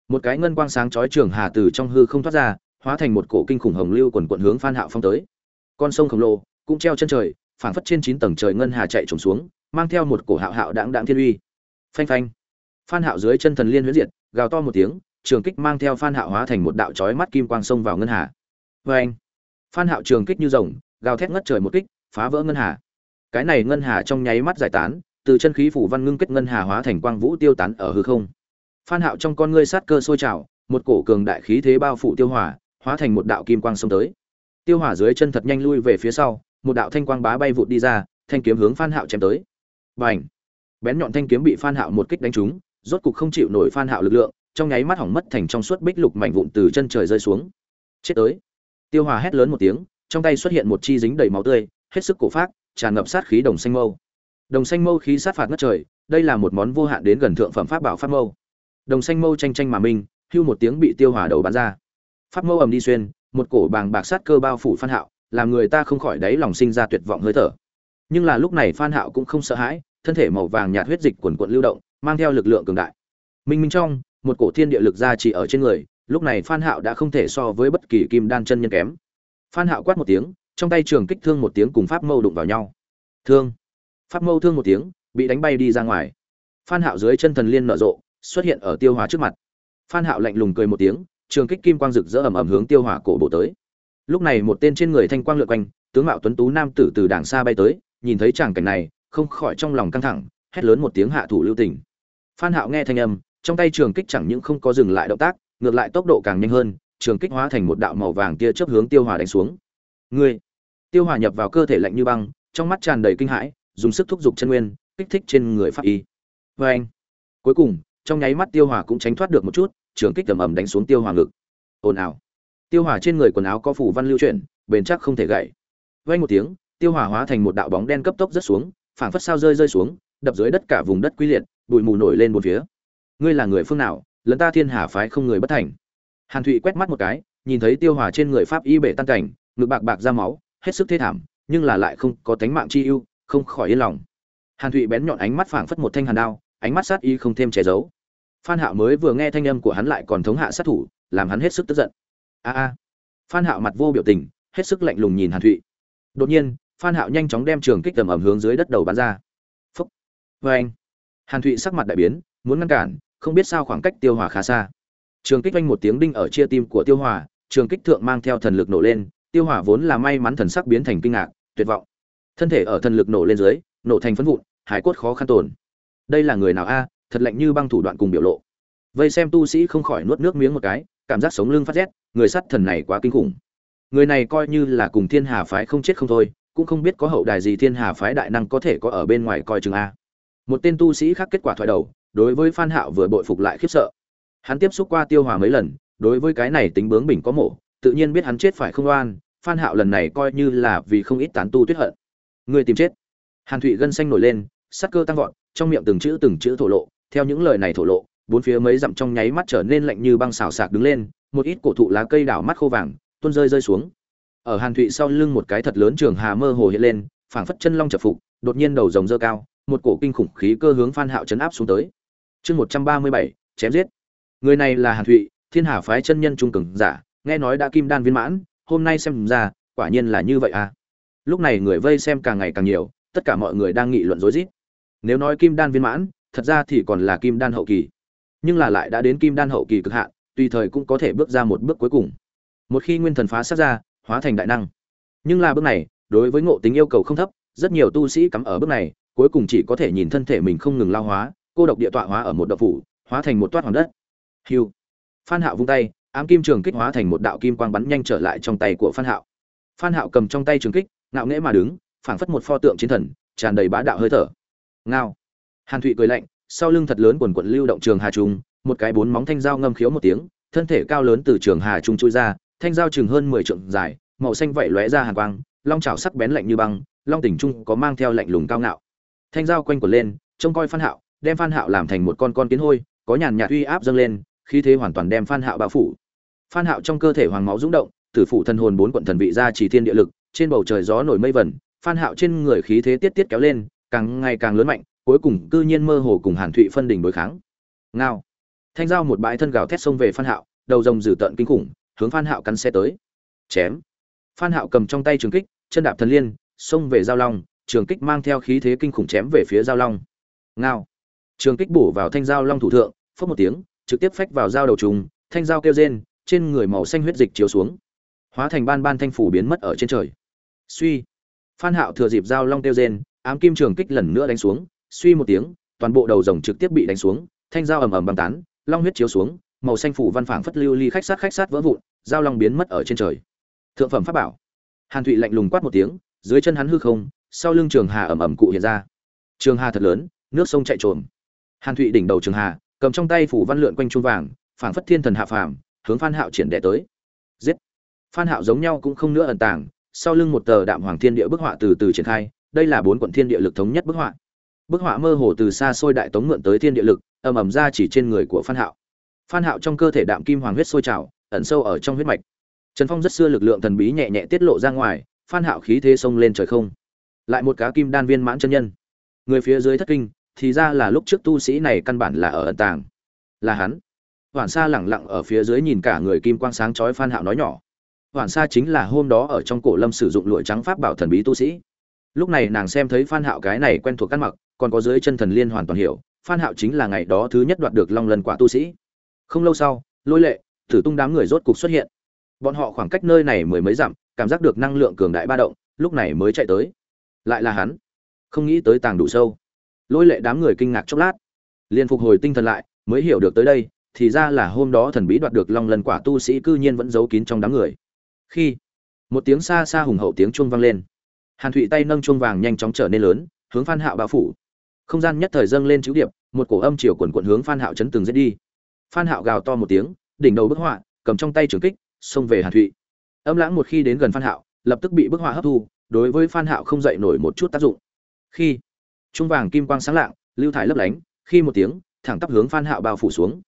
một cái ngân quang sáng chói trường hà từ trong hư không thoát ra hóa thành một cổ kinh khủng hồng lưu quần quần hướng phan hạo phong tới. Con sông khổng lồ cũng treo chân trời phảng phất trên chín tầng trời ngân hà chạy trùng xuống mang theo một cổ hạo hạo đãng đãng thiên uy phanh phanh. Phan hạo dưới chân thần liên huyễn diệt, gào to một tiếng, trường kích mang theo phan hạo hóa thành một đạo chói mắt kim quang sông vào ngân hà. Vê anh phan hạo trường kích như rồng, gào thét ngất trời một kích, phá vỡ ngân hà. Cái này ngân hà trong nháy mắt giải tán, từ chân khí phủ văn ngưng kết ngân hà hóa thành quang vũ tiêu tán ở hư không. Phan hạo trong con ngươi sát cơ sôi trào, một cổ cường đại khí thế bao phủ tiêu hỏa hóa thành một đạo kim quang xông tới. Tiêu hỏa dưới chân thật nhanh lui về phía sau, một đạo thanh quang bá bay vụt đi ra, thanh kiếm hướng phan hạo chém tới. Bành bén nhọn thanh kiếm bị phan hạo một kích đánh trúng, rốt cục không chịu nổi phan hạo lực lượng, trong nháy mắt hỏng mất thành trong suốt bích lục mảnh vụn từ chân trời rơi xuống. Chết tới. Tiêu hòa hét lớn một tiếng, trong tay xuất hiện một chi dính đầy máu tươi, hết sức cổ phát tràn ngập sát khí đồng xanh mâu. Đồng xanh mâu khí sát phạt ngất trời, đây là một món vô hạn đến gần thượng phẩm pháp bảo pháp mâu. Đồng xanh mâu tranh tranh mà minh, hưu một tiếng bị tiêu hòa đầu bắn ra. Pháp mâu ầm đi xuyên, một cổ bàng bạc sát cơ bao phủ phan hạo, làm người ta không khỏi đáy lòng sinh ra tuyệt vọng hơi thở. Nhưng là lúc này phan hạo cũng không sợ hãi thân thể màu vàng nhạt huyết dịch cuồn cuộn lưu động, mang theo lực lượng cường đại. Minh minh trong, một cổ thiên địa lực ra chỉ ở trên người, lúc này phan hạo đã không thể so với bất kỳ kim đan chân nhân kém. Phan hạo quát một tiếng, trong tay trường kích thương một tiếng cùng pháp mâu đụng vào nhau. Thương. Pháp mâu thương một tiếng, bị đánh bay đi ra ngoài. Phan hạo dưới chân thần liên nở rộ, xuất hiện ở tiêu hóa trước mặt. Phan hạo lạnh lùng cười một tiếng, trường kích kim quang rực rỡ ầm ầm hướng tiêu hỏa cổ bộ tới. Lúc này một tên trên người thanh quang lượn quanh, tướng mạo tuấn tú nam tử từ đàng xa bay tới, nhìn thấy tràng cảnh này không khỏi trong lòng căng thẳng, hét lớn một tiếng hạ thủ lưu tình. Phan hạo nghe thanh âm, trong tay trường kích chẳng những không có dừng lại động tác, ngược lại tốc độ càng nhanh hơn, trường kích hóa thành một đạo màu vàng tia chớp hướng tiêu hòa đánh xuống. Ngươi! Tiêu hòa nhập vào cơ thể lạnh như băng, trong mắt tràn đầy kinh hãi, dùng sức thúc giục chân nguyên, kích thích trên người pháp y. Với anh cuối cùng, trong nháy mắt tiêu hòa cũng tránh thoát được một chút, trường kích tầm ầm đánh xuống tiêu hòa ngực. Ồn ào. Tiêu hòa trên người quần áo có phủ văn lưu chuyển, bền chắc không thể gãy. Vang một tiếng, tiêu hòa hóa thành một đạo bóng đen cấp tốc rất xuống phảng phất sao rơi rơi xuống, đập dưới đất cả vùng đất quy liệt, bụi mù nổi lên một phía. Ngươi là người phương nào lẫn ta thiên hà phái không người bất thành? Hàn thụy quét mắt một cái, nhìn thấy tiêu hòa trên người pháp y bể tan cảnh, ngực bạc bạc ra máu, hết sức thê thảm, nhưng là lại không có tánh mạng chi ưu, không khỏi yên lòng. Hàn thụy bén nhọn ánh mắt phảng phất một thanh hàn đao, ánh mắt sát y không thêm che giấu. Phan hạo mới vừa nghe thanh âm của hắn lại còn thống hạ sát thủ, làm hắn hết sức tức giận. A a. Phan hạo mặt vô biểu tình, hết sức lạnh lùng nhìn hàn thụy. Đột nhiên phan hạo nhanh chóng đem trường kích tầm ẩm hướng dưới đất đầu bắn ra. Phúc. Với anh. Hàn thụy sắc mặt đại biến, muốn ngăn cản, không biết sao khoảng cách tiêu hòa khá xa. Trường kích vang một tiếng đinh ở chia tim của tiêu hòa, trường kích thượng mang theo thần lực nổ lên, tiêu hòa vốn là may mắn thần sắc biến thành kinh ngạc, tuyệt vọng. Thân thể ở thần lực nổ lên dưới, nổ thành phấn vụn, hải cốt khó khăn tồn. Đây là người nào a? Thật lạnh như băng thủ đoạn cùng biểu lộ. Vây xem tu sĩ không khỏi nuốt nước miếng một cái, cảm giác sống lưng phát rét, người sát thần này quá kinh khủng. Người này coi như là cùng thiên hà phái không chết không thôi cũng không biết có hậu đài gì thiên hà phái đại năng có thể có ở bên ngoài coi chừng a. Một tên tu sĩ khác kết quả thoại đầu, đối với phan hạo vừa bội phục lại khiếp sợ. Hắn tiếp xúc qua tiêu hòa mấy lần, đối với cái này tính bướng bỉnh có mổ tự nhiên biết hắn chết phải không oan, phan hạo lần này coi như là vì không ít tán tu tuyết hận. Người tìm chết. Hàn thụy gân xanh nổi lên, sắc cơ tăng vọt, trong miệng từng chữ từng chữ thổ lộ, theo những lời này thổ lộ, bốn phía mấy dặm trong nháy mắt trở nên lạnh như băng xào sạc đứng lên, một ít cổ thụ lá cây đảo mắt khô vàng, tuôn rơi rơi xuống ở hàn thụy sau lưng một cái thật lớn trường hà mơ hồ hiện lên, phảng phất chân long chập phục, đột nhiên đầu rồng dơ cao, một cổ kinh khủng khí cơ hướng phan hạo chấn áp xuống tới. Chương một trăm ba mươi bảy, chém giết. Người này là hàn thụy, thiên hà phái chân nhân trung cường giả, nghe nói đã kim đan viên mãn, hôm nay xem ra, quả nhiên là như vậy à. Lúc này người vây xem càng ngày càng nhiều, tất cả mọi người đang nghị luận rối rít. Nếu nói kim đan viên mãn, thật ra thì còn là kim đan hậu kỳ. Nhưng là lại đã đến kim đan hậu kỳ cực hạn, tùy thời cũng có thể bước ra một bước cuối cùng. Một khi nguyên thần phá sát ra hóa thành đại năng. Nhưng là bước này, đối với ngộ tính yêu cầu không thấp, rất nhiều tu sĩ cắm ở bước này, cuối cùng chỉ có thể nhìn thân thể mình không ngừng lao hóa, cô độc địa tọa hóa ở một độc phủ, hóa thành một toát hoàng đất. Hiu phan hạo vung tay, ám kim trường kích hóa thành một đạo kim quang bắn nhanh trở lại trong tay của phan hạo. Phan hạo cầm trong tay trường kích, ngạo nghễ mà đứng, phảng phất một pho tượng chiến thần, tràn đầy bá đạo hơi thở. Ngao. Hàn thụy cười lạnh, sau lưng thật lớn quần quần lưu động trường hà trung, một cái bốn móng thanh dao ngâm khiếu một tiếng, thân thể cao lớn từ trường hà trung chui ra thanh dao chừng hơn mười trượng dài, màu xanh vậy lóe ra hàn quang, long chảo sắc bén lạnh như băng, long tỉnh trung có mang theo lạnh lùng cao ngạo. Thanh dao quanh quẩn lên, trông coi phan hạo, đem phan hạo làm thành một con con kiến hôi, có nhàn nhạt uy áp dâng lên, khí thế hoàn toàn đem phan hạo bao phủ. Phan hạo trong cơ thể hoàng máu dũng động, tử phụ thần hồn bốn quận thần vị ra chỉ thiên địa lực, trên bầu trời gió nổi mây vẩn phan hạo trên người khí thế tiết tiết kéo lên, càng ngày càng lớn mạnh, cuối cùng cư nhiên mơ hồ cùng hàn thụy phân đỉnh đối kháng. Ngao. Thanh dao một bãi thân gào thét xông về phan hạo, đầu rồng dữ tợn kinh khủng hướng phan hạo cắn xe tới. Chém. Phan hạo cầm trong tay trường kích, chân đạp thần liên, xông về giao long, trường kích mang theo khí thế kinh khủng chém về phía giao long. Ngao. Trường kích bổ vào thanh giao long thủ thượng phất một tiếng, trực tiếp phách vào giao đầu trùng, thanh giao kêu rên, trên người màu xanh huyết dịch chiếu xuống. Hóa thành ban ban thanh phủ biến mất ở trên trời. Suy. Phan hạo thừa dịp giao long kêu rên, ám kim trường kích lần nữa đánh xuống, suy một tiếng, toàn bộ đầu rồng trực tiếp bị đánh xuống, thanh giao ầm ầm băng tán, long huyết chiếu xuống màu xanh phủ văn phảng phất lưu ly khách sát khách sát vỡ vụn, giao long biến mất ở trên trời. Thượng phẩm pháp bảo. Hàn thụy lạnh lùng quát một tiếng, dưới chân hắn hư không, sau lưng trường hà ầm ầm cụ hiện ra. Trường hà thật lớn, nước sông chạy trồm. Hàn thụy đỉnh đầu trường hà, cầm trong tay phủ văn lượn quanh chuông vàng, phảng phất thiên thần hạ phàm, hướng phan hạo triển đệ tới. Giết! Phan hạo giống nhau cũng không nữa ẩn tàng, sau lưng một tờ đạm hoàng thiên địa bức họa từ từ triển khai, đây là bốn quận thiên địa lực thống nhất bức họa. Bức họa mơ hồ từ xa xôi đại tống mượn tới thiên địa lực, ầm ầm ra chỉ trên người của phan hạo phan hạo trong cơ thể đạm kim hoàng huyết sôi trào ẩn sâu ở trong huyết mạch trần phong rất xưa lực lượng thần bí nhẹ nhẹ tiết lộ ra ngoài phan hạo khí thế sông lên trời không lại một cá kim đan viên mãn chân nhân người phía dưới thất kinh thì ra là lúc trước tu sĩ này căn bản là ở ẩn tàng là hắn hoàn Sa lẳng lặng ở phía dưới nhìn cả người kim quang sáng chói Phan Hạo nói nhỏ. hoàn Sa chính là hôm đó ở trong cổ lâm sử dụng lụa trắng pháp bảo thần bí tu sĩ. Lúc này nàng xem thấy Phan Hạo cái này quen thuộc căn mặc, còn có dưới chân thần liên hoàn toàn hiểu, Phan Hạo chính là ngày đó thứ nhất đoạt được Long Lần quả tu sĩ. Không lâu sau, Lôi Lệ, Tử Tung đám người rốt cục xuất hiện. Bọn họ khoảng cách nơi này mười mấy dặm, cảm giác được năng lượng cường đại ba động, lúc này mới chạy tới. Lại là hắn. Không nghĩ tới tàng đủ sâu. Lôi Lệ đám người kinh ngạc chốc lát, liền phục hồi tinh thần lại, mới hiểu được tới đây, thì ra là hôm đó thần bí đoạt được long lần quả tu sĩ cư nhiên vẫn giấu kín trong đám người khi một tiếng xa xa hùng hậu tiếng chuông vang lên hàn thụy tay nâng chuông vàng nhanh chóng trở nên lớn hướng phan hạo bao phủ không gian nhất thời dâng lên chữ điệp một cổ âm chiều quần quận hướng phan hạo chấn từng giết đi phan hạo gào to một tiếng, đỉnh đầu bức họa, cầm trong tay trường kích, xông về hàn thụy. Âm lãng một khi đến gần phan hạo, lập tức bị bức họa hấp thu, đối với phan hạo không dậy nổi một chút tác dụng. Khi trung vàng kim quang sáng lạng, lưu thải lấp lánh, khi một tiếng, thẳng tắp hướng phan hạo bao phủ xuống.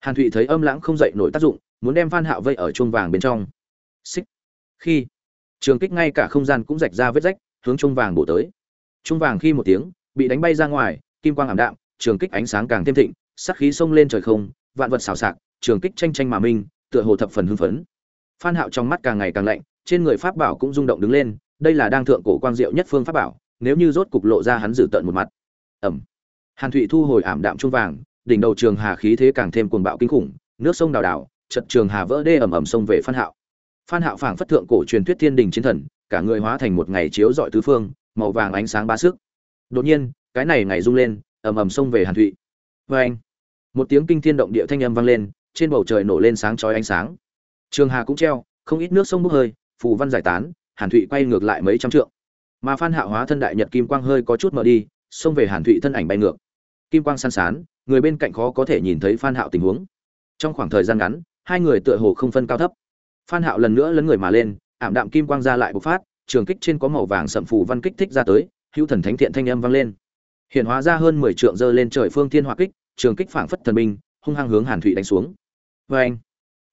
Hàn thụy thấy âm lãng không dậy nổi tác dụng, muốn đem phan hạo vây ở trung vàng bên trong. Xích. Khi trường kích ngay cả không gian cũng rạch ra vết rách, hướng trung vàng bổ tới. Trung vàng khi một tiếng, bị đánh bay ra ngoài, kim quang ảm đạm, trường kích ánh sáng càng thêm thịnh sắc khí xông lên trời không vạn vật xào xạc trường kích tranh tranh mà minh tựa hồ thập phần hưng phấn. Phan hạo trong mắt càng ngày càng lạnh trên người pháp bảo cũng rung động đứng lên đây là đang thượng cổ quang diệu nhất phương pháp bảo nếu như rốt cục lộ ra hắn dự tận một mặt. Ẩm. Hàn thụy thu hồi ảm đạm trung vàng đỉnh đầu trường hà khí thế càng thêm cuồng bạo kinh khủng nước sông đào đào, trận trường hà vỡ đê ầm ầm sông về phan hạo. Phan hạo phảng phất thượng cổ truyền thuyết thiên đình chiến thần cả người hóa thành một ngày chiếu rọi tứ phương màu vàng ánh sáng ba sức. Đột nhiên cái này ngày rung lên ầm ầm sông về hàn thụy. Với anh một tiếng kinh thiên động địa thanh âm vang lên, trên bầu trời nổ lên sáng chói ánh sáng. Trường hà cũng treo, không ít nước sông bốc hơi, phù văn giải tán, hàn thụy quay ngược lại mấy trăm trượng. Mà phan hạo hóa thân đại nhật kim quang hơi có chút mở đi, xông về hàn thụy thân ảnh bay ngược. Kim quang san sán, người bên cạnh khó có thể nhìn thấy phan hạo tình huống. Trong khoảng thời gian ngắn, hai người tựa hồ không phân cao thấp. Phan hạo lần nữa lấn người mà lên, ảm đạm kim quang ra lại bộc phát, trường kích trên có màu vàng sậm phù văn kích thích ra tới, hữu thần thánh thiện thanh âm vang lên. Hiện hóa ra hơn 10 trượng dơ lên trời phương thiên hỏa kích trường kích phảng phất thần binh, hung hăng hướng hàn Thụy đánh xuống. Với anh,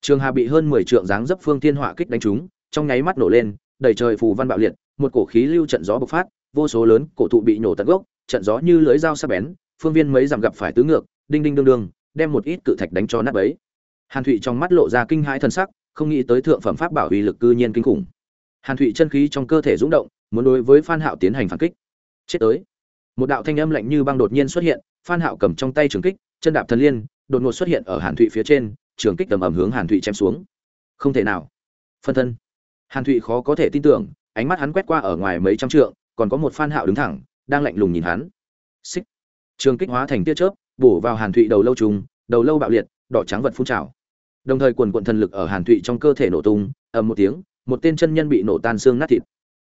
trường hà bị hơn 10 trượng dáng dấp phương thiên hỏa kích đánh trúng, trong nháy mắt nổ lên, đầy trời phù văn bạo liệt, một cổ khí lưu trận gió bộc phát, vô số lớn cổ thụ bị nổ tận gốc, trận gió như lưới dao sắc bén, phương viên mấy dặm gặp phải tứ ngược, đinh đinh đương đương, đem một ít cự thạch đánh cho nát bấy. Hàn thụy trong mắt lộ ra kinh hãi thần sắc, không nghĩ tới thượng phẩm pháp bảo uy lực cư nhiên kinh khủng. Hàn thụy chân khí trong cơ thể rung động, muốn đối với phan hạo tiến hành phản kích. Chết tới. Một đạo thanh âm lạnh như băng đột nhiên xuất hiện phan hạo cầm trong tay trường kích, chân đạp thần liên, đột ngột xuất hiện ở hàn thụy phía trên, trường kích tầm ầm hướng hàn thụy chém xuống. Không thể nào. Phân thân. Hàn thụy khó có thể tin tưởng, ánh mắt hắn quét qua ở ngoài mấy trăm trượng, còn có một phan hạo đứng thẳng, đang lạnh lùng nhìn hắn. Xích. Trường kích hóa thành tia chớp, bổ vào hàn thụy đầu lâu trùng, đầu lâu bạo liệt, đỏ trắng vật phun trào. Đồng thời quần quần thần lực ở hàn thụy trong cơ thể nổ tung, ầm một tiếng, một tên chân nhân bị nổ tan xương nát thịt.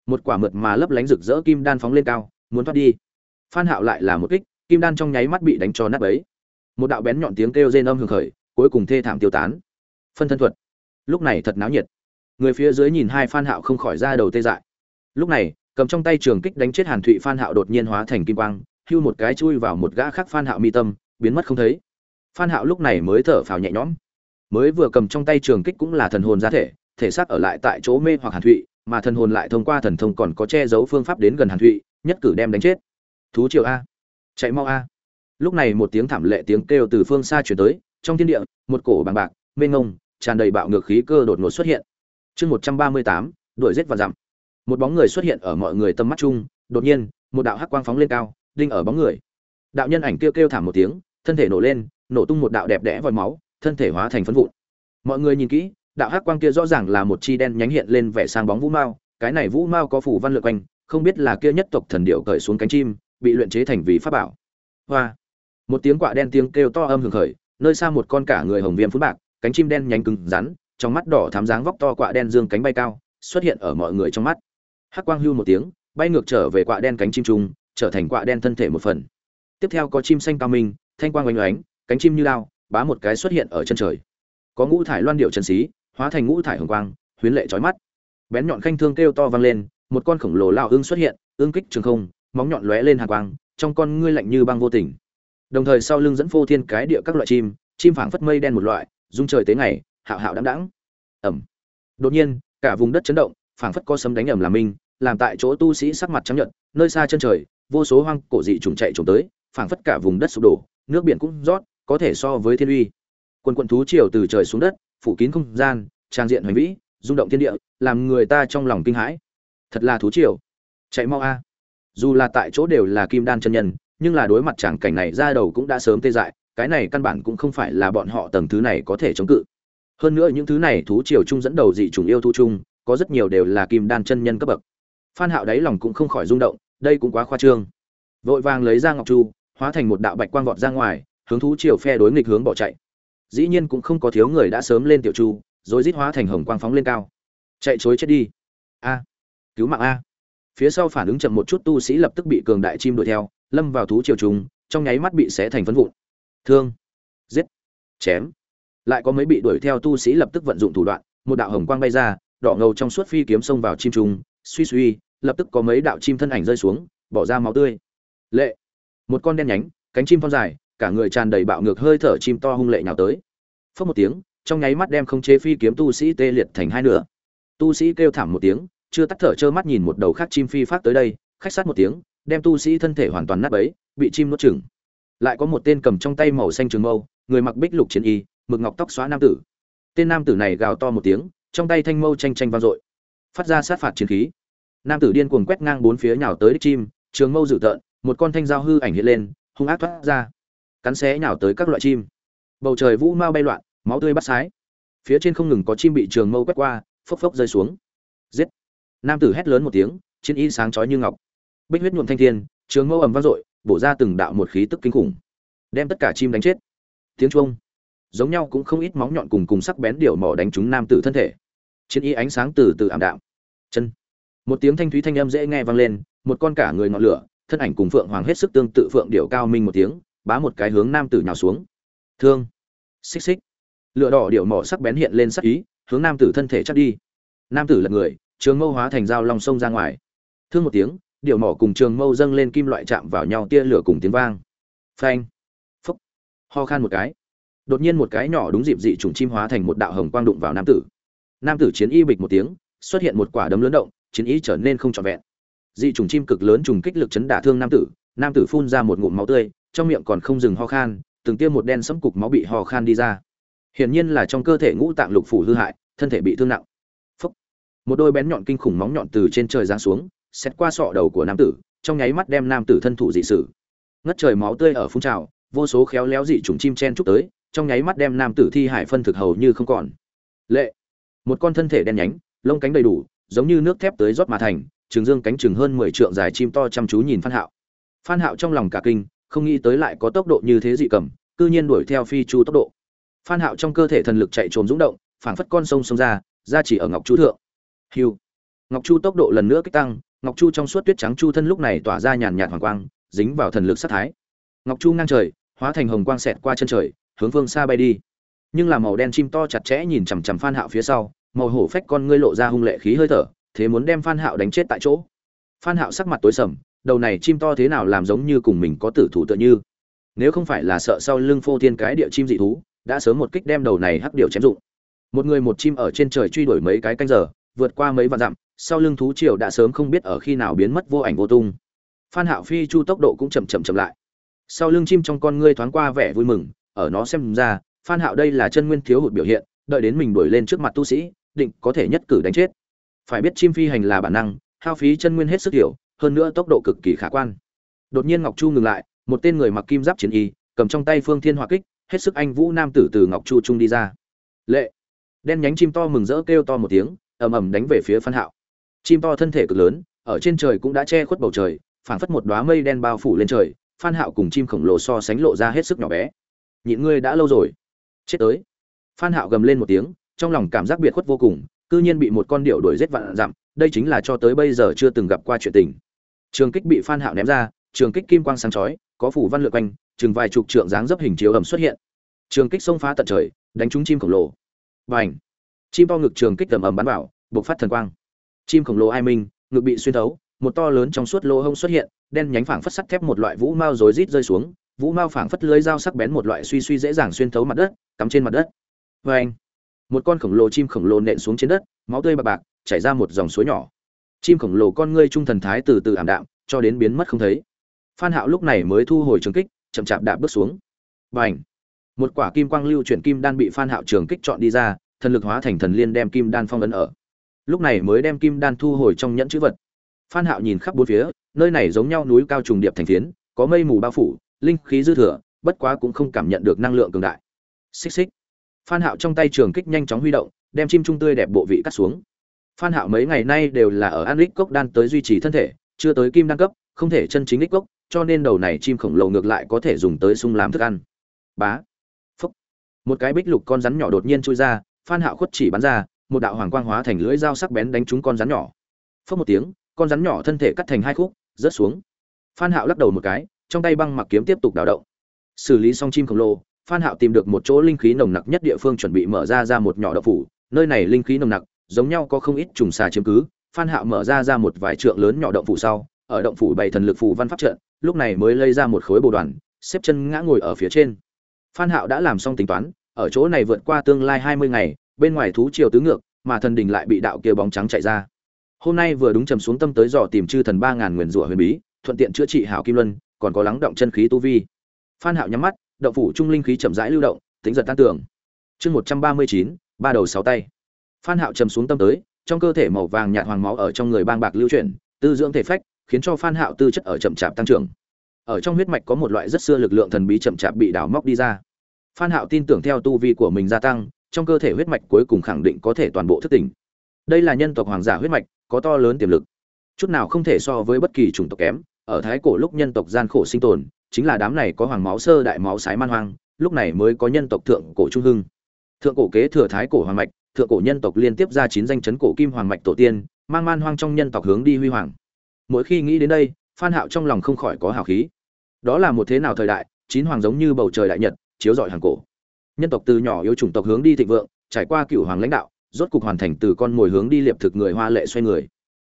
Một quả mượt mà lấp lánh rực rỡ kim đan phóng lên cao, muốn thoát đi. Phan hạo lại là một kích kim đan trong nháy mắt bị đánh cho nát bấy. Một đạo bén nhọn tiếng kêu rên âm hưởng khởi, cuối cùng thê thảm tiêu tán. Phân thân thuật. Lúc này thật náo nhiệt. Người phía dưới nhìn hai phan hạo không khỏi ra đầu tê dại. Lúc này, cầm trong tay trường kích đánh chết hàn thụy phan hạo đột nhiên hóa thành kim quang, hưu một cái chui vào một gã khác phan hạo mi tâm, biến mất không thấy. Phan hạo lúc này mới thở phào nhẹ nhõm. Mới vừa cầm trong tay trường kích cũng là thần hồn ra thể thể xác ở lại tại chỗ mê hoặc hàn thụy, mà thần hồn lại thông qua thần thông còn có che giấu phương pháp đến gần hàn thụy, nhất cử đem đánh chết. Thú triều a chạy mau a. Lúc này một tiếng thảm lệ tiếng kêu từ phương xa truyền tới, trong thiên địa, một cổ bằng bạc, mênh ngông tràn đầy bạo ngược khí cơ đột ngột xuất hiện. Chương một trăm ba mươi tám, đuổi giết và dặm. Một bóng người xuất hiện ở mọi người tâm mắt chung, đột nhiên, một đạo hắc quang phóng lên cao, đinh ở bóng người. Đạo nhân ảnh kêu kêu thảm một tiếng, thân thể nổ lên, nổ tung một đạo đẹp đẽ vòi máu, thân thể hóa thành phấn vụn. Mọi người nhìn kỹ, đạo hắc quang kia rõ ràng là một chi đen nhánh hiện lên vẻ sang bóng vũ mao, cái này vũ mao có phủ văn lượng quanh, không biết là kia nhất tộc thần điệu cởi xuống cánh chim bị luyện chế thành vì pháp bảo. Hoa. Một tiếng quạ đen tiếng kêu to âm hưởng khởi, nơi xa một con cả người hồng viêm phun bạc, cánh chim đen nhánh cứng rắn, trong mắt đỏ thám dáng vóc to quạ đen dương cánh bay cao, xuất hiện ở mọi người trong mắt. Hắc quang hưu một tiếng, bay ngược trở về quạ đen cánh chim trung trở thành quạ đen thân thể một phần. Tiếp theo có chim xanh cao minh, thanh quang oanh oánh, cánh chim như lao, bá một cái xuất hiện ở chân trời. Có ngũ thải loan điệu chân xí, hóa thành ngũ thải hồng quang huyến lệ chói mắt. Bén nhọn khanh thương kêu to vang lên, một con khổng lồ lao ương xuất hiện ương kích trường không móng nhọn lóe lên hàn quang, trong con ngươi lạnh như băng vô tình. Đồng thời sau lưng dẫn phô thiên cái địa các loại chim chim phảng phất mây đen một loại dung trời tới ngày, hạo hạo đãng đãng. Ầm! đột nhiên, cả vùng đất chấn động, phảng phất có sấm đánh ầm làm minh làm tại chỗ tu sĩ sắc mặt trắng nhợt, nơi xa chân trời, vô số hoang cổ dị trùng chạy trùng tới, phảng phất cả vùng đất sụp đổ, nước biển cũng rót, có thể so với thiên uy. Quần quần thú triều từ trời xuống đất, phủ kín không gian, trang diện hoành vĩ, rung động thiên địa, làm người ta trong lòng kinh hãi. Thật là thú triều. Chạy mau a dù là tại chỗ đều là kim đan chân nhân, nhưng là đối mặt chẳng cảnh này ra đầu cũng đã sớm tê dại, cái này căn bản cũng không phải là bọn họ tầng thứ này có thể chống cự. Hơn nữa những thứ này thú triều chung dẫn đầu dị chủng yêu thu chung, có rất nhiều đều là kim đan chân nhân cấp bậc. Phan hạo đáy lòng cũng không khỏi rung động, đây cũng quá khoa trương. Vội vàng lấy ra ngọc chu hóa thành một đạo bạch quang vọt ra ngoài, hướng thú triều phe đối nghịch hướng bỏ chạy. Dĩ nhiên cũng không có thiếu người đã sớm lên tiểu chu rồi rít hóa thành hồng quang phóng lên cao. Chạy chối chết đi. A, cứu mạng a phía sau phản ứng chậm một chút tu sĩ lập tức bị cường đại chim đuổi theo, lâm vào thú triều trùng, trong nháy mắt bị xé thành phấn vụn. Thương. Giết. Chém. Lại có mấy bị đuổi theo tu sĩ lập tức vận dụng thủ đoạn, một đạo hồng quang bay ra, đỏ ngầu trong suốt phi kiếm xông vào chim trùng, suy suy, lập tức có mấy đạo chim thân ảnh rơi xuống, bỏ ra máu tươi. Lệ. Một con đen nhánh, cánh chim phong dài, cả người tràn đầy bạo ngược hơi thở chim to hung lệ nhào tới. Phất một tiếng, trong nháy mắt đem không chế phi kiếm tu sĩ tê liệt thành hai nửa. Tu sĩ kêu thảm một tiếng chưa tắt thở trơ mắt nhìn một đầu khác chim phi phát tới đây, khách sát một tiếng, đem tu sĩ thân thể hoàn toàn nát bấy, bị chim nuốt chửng. Lại có một tên cầm trong tay màu xanh trường mâu, người mặc bích lục chiến y, mực ngọc tóc xóa nam tử. Tên nam tử này gào to một tiếng, trong tay thanh mâu tranh tranh vang dội, phát ra sát phạt chiến khí. Nam tử điên cuồng quét ngang bốn phía nhào tới đích chim, trường mâu dự tợn, một con thanh dao hư ảnh hiện lên, hung ác thoát ra, cắn xé nhào tới các loại chim. Bầu trời vũ mau bay loạn, máu tươi bắt sái. Phía trên không ngừng có chim bị trường mâu quét qua, phốc phốc rơi xuống. Giết! Nam tử hét lớn một tiếng, chiến y sáng chói như ngọc. Bích huyết nhuộm thanh thiên, trường mâu ầm vang dội, bổ ra từng đạo một khí tức kinh khủng. Đem tất cả chim đánh chết. Tiếng chuông. Giống nhau cũng không ít móng nhọn cùng cùng sắc bén điều mỏ đánh trúng nam tử thân thể. Chiến y ánh sáng từ từ ảm đạm. Chân. Một tiếng thanh thúy thanh âm dễ nghe vang lên, một con cả người ngọn lửa, thân ảnh cùng phượng hoàng hết sức tương tự phượng điệu cao minh một tiếng, bá một cái hướng nam tử nhào xuống. Thương. Xích xích. Lửa đỏ điệu mỏ sắc bén hiện lên sắc ý, hướng nam tử thân thể chắc đi. Nam tử lật người trường mâu hóa thành dao long sông ra ngoài. Thương một tiếng điệu mỏ cùng trường mâu dâng lên kim loại chạm vào nhau tia lửa cùng tiếng vang. Phanh phúc ho khan một cái. Đột nhiên một cái nhỏ đúng dịp dị trùng chim hóa thành một đạo hồng quang đụng vào nam tử. Nam tử chiến y bịch một tiếng, xuất hiện một quả đấm lớn động, chiến y trở nên không trọn vẹn. Dị trùng chim cực lớn trùng kích lực chấn đả thương nam tử nam tử phun ra một ngụm máu tươi, trong miệng còn không dừng ho khan, từng tiêm một đen sẫm cục máu bị ho khan đi ra. Hiển nhiên là trong cơ thể ngũ tạng lục phủ hư hại, thân thể bị thương nặng một đôi bén nhọn kinh khủng móng nhọn từ trên trời giáng xuống xét qua sọ đầu của nam tử, trong nháy mắt đem nam tử thân thủ dị sử. Ngất trời máu tươi ở phun trào, vô số khéo léo dị trùng chim chen chúc tới, trong nháy mắt đem nam tử thi hải phân thực hầu như không còn. Lệ! Một con thân thể đen nhánh, lông cánh đầy đủ, giống như nước thép tới rót mà thành, trường dương cánh chừng hơn mười trượng dài chim to chăm chú nhìn phan hạo. Phan hạo trong lòng cả kinh, không nghĩ tới lại có tốc độ như thế dị cầm, cư nhiên đuổi theo phi chu tốc độ. Phan hạo trong cơ thể thần lực chạy trốn dũng động, phảng phất con sông sông ra ra chỉ ở ngọc chú thượng hưu. Ngọc chu tốc độ lần nữa kích tăng, ngọc chu trong suốt tuyết trắng chu thân lúc này tỏa ra nhàn nhạt hoàng quang, dính vào thần lực sát thái. Ngọc chu ngang trời, hóa thành hồng quang xẹt qua chân trời, hướng phương xa bay đi. Nhưng là màu đen chim to chặt chẽ nhìn chằm chằm phan hạo phía sau, màu hổ phách con ngươi lộ ra hung lệ khí hơi thở, thế muốn đem phan hạo đánh chết tại chỗ. Phan hạo sắc mặt tối sầm, đầu này chim to thế nào làm giống như cùng mình có tử thủ tựa như. Nếu không phải là sợ sau lưng phô thiên cái địa chim dị thú, đã sớm một kích đem đầu này hắc điểu chém dụng. Một người một chim ở trên trời truy đuổi mấy cái canh giờ vượt qua mấy vạn dặm, sau lưng thú triều đã sớm không biết ở khi nào biến mất vô ảnh vô tung. Phan hạo phi chu tốc độ cũng chậm chậm chậm lại. Sau lưng chim trong con ngươi thoáng qua vẻ vui mừng, ở nó xem ra, phan hạo đây là chân nguyên thiếu hụt biểu hiện, đợi đến mình đuổi lên trước mặt tu sĩ, định có thể nhất cử đánh chết. Phải biết chim phi hành là bản năng, hao phí chân nguyên hết sức hiểu hơn nữa tốc độ cực kỳ khả quan. Đột nhiên ngọc chu ngừng lại, một tên người mặc kim giáp chiến y, cầm trong tay phương thiên hỏa kích, hết sức anh vũ nam tử từ ngọc chu trung đi ra. Lệ! Đen nhánh chim to mừng rỡ kêu to một tiếng ầm ầm đánh về phía phan hạo. Chim to thân thể cực lớn, ở trên trời cũng đã che khuất bầu trời, phảng phất một đóa mây đen bao phủ lên trời, phan hạo cùng chim khổng lồ so sánh lộ ra hết sức nhỏ bé. Nhịn ngươi đã lâu rồi. Chết tới. Phan hạo gầm lên một tiếng, trong lòng cảm giác biệt khuất vô cùng, cư nhiên bị một con điểu đuổi giết vạn dặm, đây chính là cho tới bây giờ chưa từng gặp qua chuyện tình. Trường kích bị phan hạo ném ra, trường kích kim quang sáng chói, có phủ văn lượn quanh, chừng vài chục trượng dáng dấp hình chiếu ẩm xuất hiện. Trường kích xông phá tận trời, đánh trúng chim khổng lồ. Bành! Chim to ngực trường kích tầm ầm bắn vào, bộc phát thần quang. Chim khổng lồ ai minh, ngực bị xuyên thấu, một to lớn trong suốt lỗ hông xuất hiện, đen nhánh phảng phất sắt thép một loại vũ mao rối rít rơi xuống, vũ mao phảng phất lưới dao sắc bén một loại suy suy dễ dàng xuyên thấu mặt đất, cắm trên mặt đất. Vê anh một con khổng lồ chim khổng lồ nện xuống trên đất, máu tươi bạc bạc, chảy ra một dòng suối nhỏ. Chim khổng lồ con ngươi trung thần thái từ từ ảm đạm, cho đến biến mất không thấy. Phan hạo lúc này mới thu hồi trường kích, chậm chạp đạp bước xuống. Bành. Một quả kim quang lưu chuyển kim đan bị phan hạo trường kích chọn đi ra thần lực hóa thành thần liên đem kim đan phong ấn ở. Lúc này mới đem kim đan thu hồi trong nhẫn chữ vật. Phan hạo nhìn khắp bốn phía, nơi này giống nhau núi cao trùng điệp thành phiến, có mây mù bao phủ, linh khí dư thừa, bất quá cũng không cảm nhận được năng lượng cường đại. Xích xích. Phan hạo trong tay trường kích nhanh chóng huy động, đem chim trung tươi đẹp bộ vị cắt xuống. Phan hạo mấy ngày nay đều là ở an lích cốc đan tới duy trì thân thể, chưa tới kim đan cấp, không thể chân chính lích cốc, cho nên đầu này chim khổng lồ ngược lại có thể dùng tới sung làm thức ăn. Bá. Phúc. Một cái bích lục con rắn nhỏ đột nhiên chui ra phan hạo khuất chỉ bắn ra, một đạo hoàng quang hóa thành lưỡi dao sắc bén đánh trúng con rắn nhỏ. Phất một tiếng, con rắn nhỏ thân thể cắt thành hai khúc, rớt xuống. Phan hạo lắc đầu một cái, trong tay băng mặc kiếm tiếp tục đào động. Xử lý xong chim khổng lồ, phan hạo tìm được một chỗ linh khí nồng nặc nhất địa phương chuẩn bị mở ra ra một nhỏ đậu phủ. Nơi này linh khí nồng nặc, giống nhau có không ít trùng xà chiếm cứ. Phan hạo mở ra ra một vài trượng lớn nhỏ động phủ sau, ở động phủ bày thần lực phủ văn pháp trận, lúc này mới lấy ra một khối bồ đoàn, xếp chân ngã ngồi ở phía trên. Phan hạo đã làm xong tính toán ở chỗ này vượt qua tương lai 20 ngày, bên ngoài thú triều tứ ngược, mà thần đình lại bị đạo kia bóng trắng chạy ra. Hôm nay vừa đúng trầm xuống tâm tới dò tìm chư thần ba ngàn nguyên rủa huyền bí, thuận tiện chữa trị hảo kim luân, còn có lắng động chân khí tu vi. Phan hạo nhắm mắt, động phủ trung linh khí chậm rãi lưu động, tính giật tan tưởng chương một trăm ba mươi chín, ba đầu sáu tay. Phan hạo trầm xuống tâm tới, trong cơ thể màu vàng nhạt hoàng máu ở trong người bang bạc lưu chuyển, tư dưỡng thể phách, khiến cho phan hạo tư chất ở chậm chạp tăng trưởng. Ở trong huyết mạch có một loại rất xưa lực lượng thần bí chậm chạp bị đào móc đi ra phan hạo tin tưởng theo tu vi của mình gia tăng, trong cơ thể huyết mạch cuối cùng khẳng định có thể toàn bộ thức tỉnh. Đây là nhân tộc hoàng giả huyết mạch, có to lớn tiềm lực. Chút nào không thể so với bất kỳ chủng tộc kém. Ở thái cổ lúc nhân tộc gian khổ sinh tồn, chính là đám này có hoàng máu sơ đại máu sái man hoang, lúc này mới có nhân tộc thượng cổ trung hưng. Thượng cổ kế thừa thái cổ hoàng mạch, thượng cổ nhân tộc liên tiếp ra chín danh chấn cổ kim hoàng mạch tổ tiên, mang man hoang trong nhân tộc hướng đi huy hoàng. Mỗi khi nghĩ đến đây, phan hạo trong lòng không khỏi có hào khí. Đó là một thế nào thời đại, chín hoàng giống như bầu trời đại nhật chiếu rọi hàng cổ. Nhân tộc từ nhỏ yếu chủng tộc hướng đi thịnh vượng, trải qua cựu hoàng lãnh đạo, rốt cục hoàn thành từ con mồi hướng đi liệp thực người hoa lệ xoay người.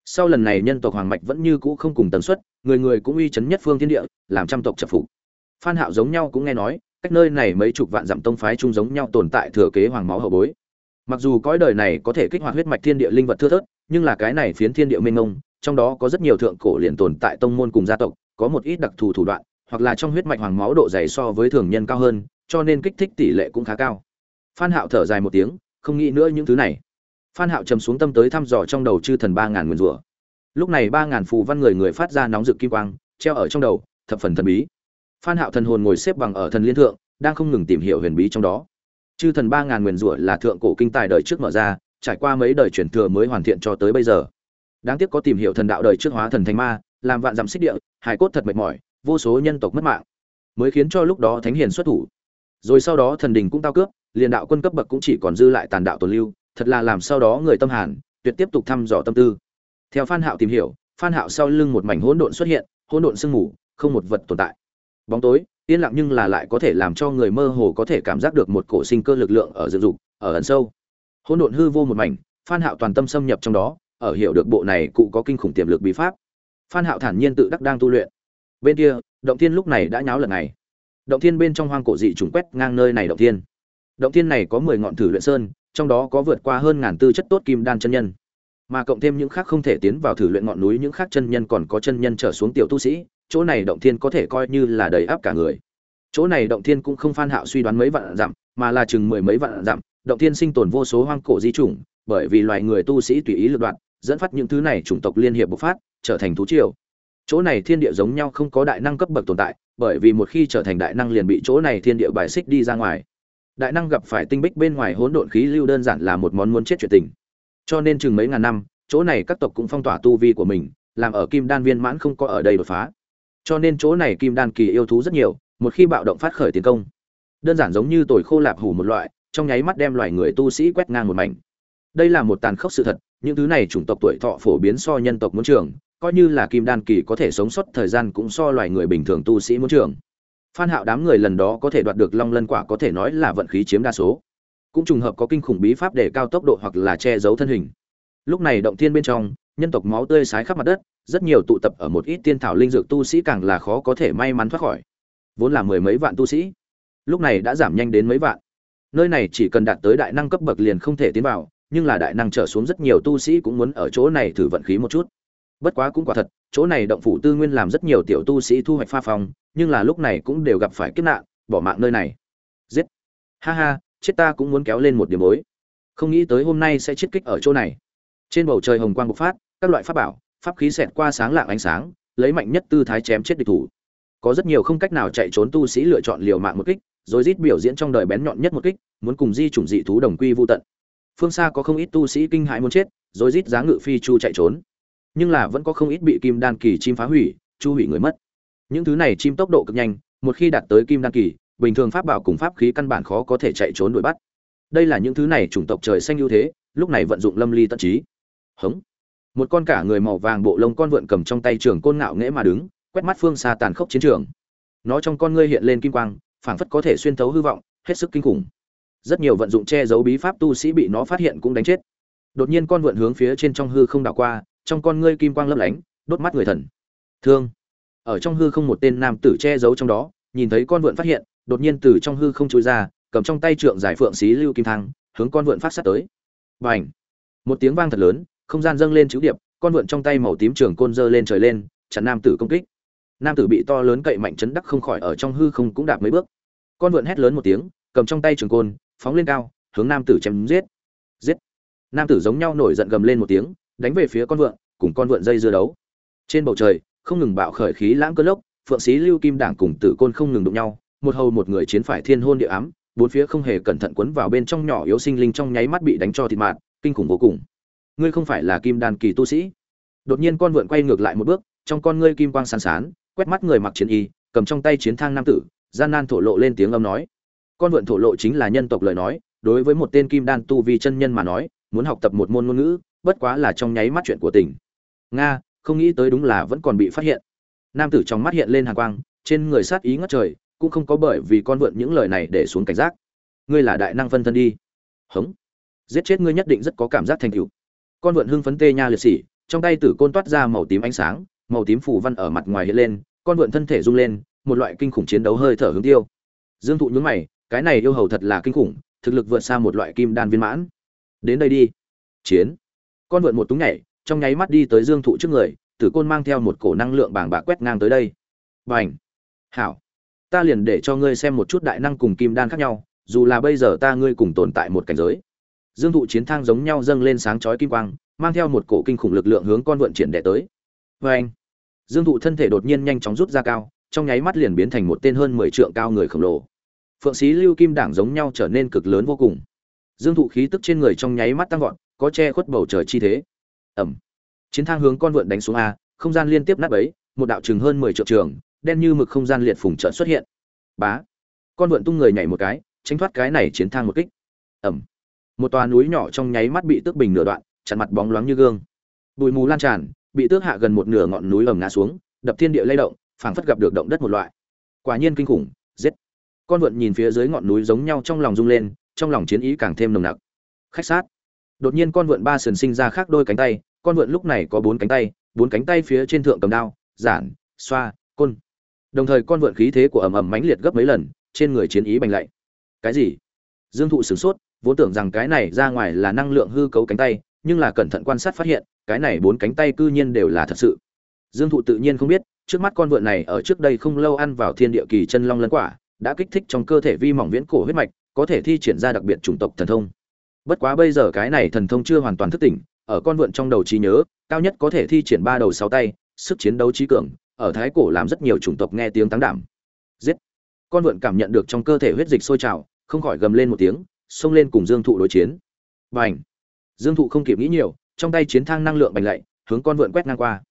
Sau lần này nhân tộc hoàng mạch vẫn như cũ không cùng tần suất, người người cũng uy chấn nhất phương thiên địa, làm trăm tộc trợ phục. Phan hạo giống nhau cũng nghe nói, cách nơi này mấy chục vạn dặm tông phái chung giống nhau tồn tại thừa kế hoàng máu hậu bối. Mặc dù cõi đời này có thể kích hoạt huyết mạch thiên địa linh vật thưa thớt, nhưng là cái này phiến thiên địa mênh mông, trong đó có rất nhiều thượng cổ liền tồn tại tông môn cùng gia tộc, có một ít đặc thù thủ đoạn hoặc là trong huyết mạch hoàng máu độ dày so với thường nhân cao hơn, cho nên kích thích tỷ lệ cũng khá cao. Phan hạo thở dài một tiếng, không nghĩ nữa những thứ này. Phan hạo trầm xuống tâm tới thăm dò trong đầu chư thần ba ngàn nguyên rủa. Lúc này ba ngàn phù văn người người phát ra nóng rực kim quang, treo ở trong đầu, thập phần thần bí. Phan hạo thần hồn ngồi xếp bằng ở thần liên thượng, đang không ngừng tìm hiểu huyền bí trong đó. Chư thần ba ngàn nguyên rủa là thượng cổ kinh tài đời trước mở ra, trải qua mấy đời truyền thừa mới hoàn thiện cho tới bây giờ. Đáng tiếc có tìm hiểu thần đạo đời trước hóa thần thành ma, làm vạn dặm xích địa, hải cốt thật mệt mỏi vô số nhân tộc mất mạng, mới khiến cho lúc đó thánh hiền xuất thủ. Rồi sau đó thần đình cũng tao cướp, liền đạo quân cấp bậc cũng chỉ còn dư lại tàn đạo tồn lưu, thật là làm sau đó người tâm hàn, tuyệt tiếp tục thăm dò tâm tư. Theo phan hạo tìm hiểu, phan hạo sau lưng một mảnh hỗn độn xuất hiện, hỗn độn sương mù, không một vật tồn tại. Bóng tối, yên lặng nhưng là lại có thể làm cho người mơ hồ có thể cảm giác được một cổ sinh cơ lực lượng ở dựng dục, ở ẩn sâu. Hỗn độn hư vô một mảnh, phan hạo toàn tâm xâm nhập trong đó, ở hiểu được bộ này cụ có kinh khủng tiềm lực bí pháp. Phan hạo thản nhiên tự đắc đang tu luyện bên kia, động thiên lúc này đã nháo lần này. Động thiên bên trong hoang cổ dị trùng quét ngang nơi này động thiên. Động thiên này có 10 ngọn thử luyện sơn, trong đó có vượt qua hơn ngàn tư chất tốt kim đan chân nhân. Mà cộng thêm những khác không thể tiến vào thử luyện ngọn núi, những khác chân nhân còn có chân nhân trở xuống tiểu tu sĩ, chỗ này động thiên có thể coi như là đầy áp cả người. Chỗ này động thiên cũng không phan hạo suy đoán mấy vạn dặm, mà là chừng mười mấy vạn dặm, động thiên sinh tồn vô số hoang cổ di chủng, bởi vì loài người tu sĩ tùy ý lựa đoạn, dẫn phát những thứ này chủng tộc liên hiệp bộc phát, trở thành thú triều chỗ này thiên địa giống nhau không có đại năng cấp bậc tồn tại, bởi vì một khi trở thành đại năng liền bị chỗ này thiên địa bài xích đi ra ngoài. Đại năng gặp phải tinh bích bên ngoài hỗn độn khí lưu đơn giản là một món muốn chết chuyện tình. Cho nên chừng mấy ngàn năm, chỗ này các tộc cũng phong tỏa tu vi của mình, làm ở kim đan viên mãn không có ở đây đột phá. Cho nên chỗ này kim đan kỳ yêu thú rất nhiều, một khi bạo động phát khởi tiến công. Đơn giản giống như tồi khô lạp hủ một loại, trong nháy mắt đem loài người tu sĩ quét ngang một mảnh. Đây là một tàn khốc sự thật, những thứ này chủng tộc tuổi thọ phổ biến so nhân tộc muốn trường coi như là kim đan kỳ có thể sống sót thời gian cũng so loài người bình thường tu sĩ muốn trường. Phan hạo đám người lần đó có thể đoạt được long lân quả có thể nói là vận khí chiếm đa số. Cũng trùng hợp có kinh khủng bí pháp để cao tốc độ hoặc là che giấu thân hình. Lúc này động thiên bên trong, nhân tộc máu tươi sái khắp mặt đất, rất nhiều tụ tập ở một ít tiên thảo linh dược tu sĩ càng là khó có thể may mắn thoát khỏi. Vốn là mười mấy vạn tu sĩ, lúc này đã giảm nhanh đến mấy vạn. Nơi này chỉ cần đạt tới đại năng cấp bậc liền không thể tiến vào, nhưng là đại năng trở xuống rất nhiều tu sĩ cũng muốn ở chỗ này thử vận khí một chút bất quá cũng quả thật, chỗ này động phủ tư nguyên làm rất nhiều tiểu tu sĩ thu hoạch pha phòng nhưng là lúc này cũng đều gặp phải kiếp nạn, bỏ mạng nơi này. Giết. Ha ha, chết ta cũng muốn kéo lên một điểm mối. không nghĩ tới hôm nay sẽ chết kích ở chỗ này. Trên bầu trời hồng quang bộc phát, các loại pháp bảo, pháp khí xẹt qua sáng lạng ánh sáng, lấy mạnh nhất tư thái chém chết địch thủ. Có rất nhiều không cách nào chạy trốn tu sĩ lựa chọn liều mạng một kích, rồi rít biểu diễn trong đời bén nhọn nhất một kích, muốn cùng di chủng dị thú đồng quy vô tận. Phương xa có không ít tu sĩ kinh hãi muốn chết, rồi rít giá ngự phi chu chạy trốn nhưng là vẫn có không ít bị kim đan kỳ chim phá hủy, chu hủy người mất. Những thứ này chim tốc độ cực nhanh, một khi đạt tới kim đan kỳ, bình thường pháp bảo cùng pháp khí căn bản khó có thể chạy trốn đuổi bắt. Đây là những thứ này chủng tộc trời xanh ưu thế, lúc này vận dụng lâm ly tận trí. Hống. Một con cả người màu vàng bộ lông con vượn cầm trong tay trường côn ngạo nghễ mà đứng, quét mắt phương xa tàn khốc chiến trường. Nó trong con ngươi hiện lên kim quang, phảng phất có thể xuyên thấu hư vọng, hết sức kinh khủng. Rất nhiều vận dụng che giấu bí pháp tu sĩ bị nó phát hiện cũng đánh chết. Đột nhiên con vượn hướng phía trên trong hư không đảo qua trong con ngươi kim quang lấp lánh đốt mắt người thần. Thương. Ở trong hư không một tên nam tử che giấu trong đó nhìn thấy con vượn phát hiện đột nhiên từ trong hư không trôi ra cầm trong tay trượng giải phượng xí lưu kim thăng, hướng con vượn phát sát tới. Bành. Một tiếng vang thật lớn không gian dâng lên chữ điệp con vượn trong tay màu tím trường côn dơ lên trời lên chặn nam tử công kích. Nam tử bị to lớn cậy mạnh chấn đắc không khỏi ở trong hư không cũng đạp mấy bước. Con vượn hét lớn một tiếng cầm trong tay trường côn phóng lên cao hướng nam tử chém giết. Giết. Nam tử giống nhau nổi giận gầm lên một tiếng đánh về phía con vượn, cùng con vượn dây dưa đấu. Trên bầu trời, không ngừng bạo khởi khí lãng cơn lốc, phượng sĩ lưu kim đảng cùng tử côn không ngừng đụng nhau, một hầu một người chiến phải thiên hôn địa ám, bốn phía không hề cẩn thận quấn vào bên trong nhỏ yếu sinh linh trong nháy mắt bị đánh cho thịt mạt kinh khủng vô cùng. Ngươi không phải là kim đàn kỳ tu sĩ. Đột nhiên con vượn quay ngược lại một bước, trong con ngươi kim quang sán sán, quét mắt người mặc chiến y, cầm trong tay chiến thang nam tử, gian nan thổ lộ lên tiếng âm nói. Con vượn thổ lộ chính là nhân tộc lời nói, đối với một tên kim đan tu vi chân nhân mà nói, muốn học tập một môn ngôn ngữ bất quá là trong nháy mắt chuyện của tỉnh nga, không nghĩ tới đúng là vẫn còn bị phát hiện. Nam tử trong mắt hiện lên hàng quang, trên người sát ý ngất trời, cũng không có bởi vì con vượn những lời này để xuống cảnh giác. Ngươi là đại năng phân thân đi. Hống. Giết chết ngươi nhất định rất có cảm giác thành tựu. Con vượn hưng phấn tê nha liệt sĩ trong tay tử côn toát ra màu tím ánh sáng, màu tím phủ văn ở mặt ngoài hiện lên, con vượn thân thể rung lên, một loại kinh khủng chiến đấu hơi thở hướng tiêu. Dương thụ nhướng mày, cái này yêu hầu thật là kinh khủng, thực lực vượt xa một loại kim đan viên mãn. Đến đây đi. Chiến con vượn một túng nhảy, trong nháy mắt đi tới dương thụ trước người, tử côn mang theo một cổ năng lượng bảng bạc quét ngang tới đây. B à n h hảo! Ta liền để cho ngươi xem một chút đại năng cùng kim đan khác nhau, dù là bây giờ ta ngươi cùng tồn tại một cảnh giới. Dương thụ chiến thang giống nhau dâng lên sáng chói kim quang, mang theo một cổ kinh khủng lực lượng hướng con vượn triển đệ tới. Vê anh dương thụ thân thể đột nhiên nhanh chóng rút ra cao, trong nháy mắt liền biến thành một tên hơn mười trượng cao người khổng lồ. Phượng sĩ lưu kim đảng giống nhau trở nên cực lớn vô cùng. Dương thụ khí tức trên người trong nháy mắt tăng vọt có che khuất bầu trời chi thế. Ẩm. Chiến thang hướng con vượn đánh xuống a, không gian liên tiếp nát bấy, một đạo chừng hơn mười triệu trường, đen như mực không gian liệt phùng chợt xuất hiện. Bá. Con vượn tung người nhảy một cái, tránh thoát cái này chiến thang một kích. Ẩm. Một tòa núi nhỏ trong nháy mắt bị tước bình nửa đoạn, chặn mặt bóng loáng như gương. Bụi mù lan tràn, bị tước hạ gần một nửa ngọn núi ẩm ngã xuống, đập thiên địa lay động, phảng phất gặp được động đất một loại. Quả nhiên kinh khủng, giết. Con vượn nhìn phía dưới ngọn núi giống nhau trong lòng rung lên, trong lòng chiến ý càng thêm nồng nặc. Khách sát đột nhiên con vượn ba sườn sinh ra khác đôi cánh tay, con vượn lúc này có bốn cánh tay, bốn cánh tay phía trên thượng cầm đao, giản, xoa, côn. Đồng thời con vượn khí thế của ầm ầm mãnh liệt gấp mấy lần, trên người chiến ý bành lạy. Cái gì? Dương thụ sửng sốt, vốn tưởng rằng cái này ra ngoài là năng lượng hư cấu cánh tay, nhưng là cẩn thận quan sát phát hiện, cái này bốn cánh tay cư nhiên đều là thật sự. Dương thụ tự nhiên không biết, trước mắt con vượn này ở trước đây không lâu ăn vào thiên địa kỳ chân long lân quả, đã kích thích trong cơ thể vi mỏng viễn cổ huyết mạch, có thể thi triển ra đặc biệt chủng tộc thần thông bất quá bây giờ cái này thần thông chưa hoàn toàn thức tỉnh, ở con vượn trong đầu trí nhớ, cao nhất có thể thi triển ba đầu sáu tay, sức chiến đấu trí cường, ở thái cổ làm rất nhiều chủng tộc nghe tiếng táng đảm. Giết! Con vượn cảm nhận được trong cơ thể huyết dịch sôi trào, không khỏi gầm lên một tiếng, xông lên cùng dương thụ đối chiến. Bành! Dương thụ không kịp nghĩ nhiều, trong tay chiến thang năng lượng bành lạy, hướng con vượn quét ngang qua.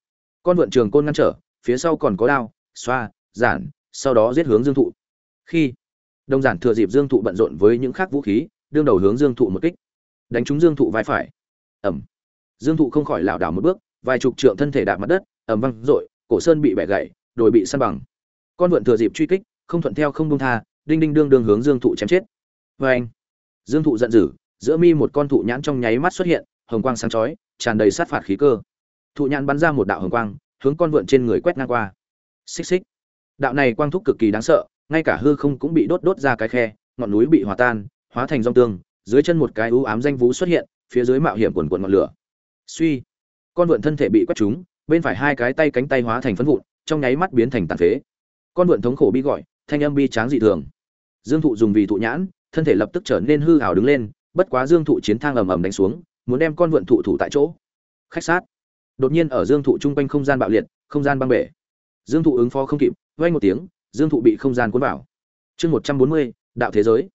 Con vượn trường côn ngăn trở, phía sau còn có đao, xoa, giản, sau đó giết hướng dương thụ. Khi, đông giản thừa dịp dương thụ bận rộn với những khác vũ khí đương đầu hướng dương thụ một kích. Đánh trúng dương thụ vai phải. Ẩm dương thụ không khỏi lảo đảo một bước, vài chục trượng thân thể đạp mặt đất ẩm văng r cổ sơn bị bẻ gãy, đồi bị săn bằng. Con vượn thừa dịp truy kích, không thuận theo không buông tha, đinh đinh đương đương hướng dương thụ chém chết. Vê anh. Dương thụ giận dữ, giữa mi một con thụ nhãn trong nháy mắt xuất hiện, hồng quang sáng chói, tràn đầy sát phạt khí cơ. Thụ nhãn bắn ra một đạo hồng quang, hướng con vượn trên người quét ngang qua. Xích xích. Đạo này quang thúc cực kỳ đáng sợ, ngay cả hư không cũng bị đốt đốt ra cái khe, ngọn núi bị hòa tan hóa thành rong tương, dưới chân một cái u ám danh vũ xuất hiện, phía dưới mạo hiểm quần quần ngọn lửa. Suy, con vượn thân thể bị quét trúng, bên phải hai cái tay cánh tay hóa thành phân vụn, trong nháy mắt biến thành tàn phế. Con vượn thống khổ bi gọi, thanh âm bi tráng dị thường. Dương thụ dùng vì thụ nhãn, thân thể lập tức trở nên hư hào đứng lên, bất quá dương thụ chiến thang ầm ầm đánh xuống, muốn đem con vượn thụ thủ tại chỗ. Khách sát. Đột nhiên ở dương thụ trung quanh không gian bạo liệt, không gian băng bể. Dương thụ ứng phó không kịp vay một tiếng, dương thụ bị không gian cuốn vào. Chương một trăm bốn mươi, đạo thế giới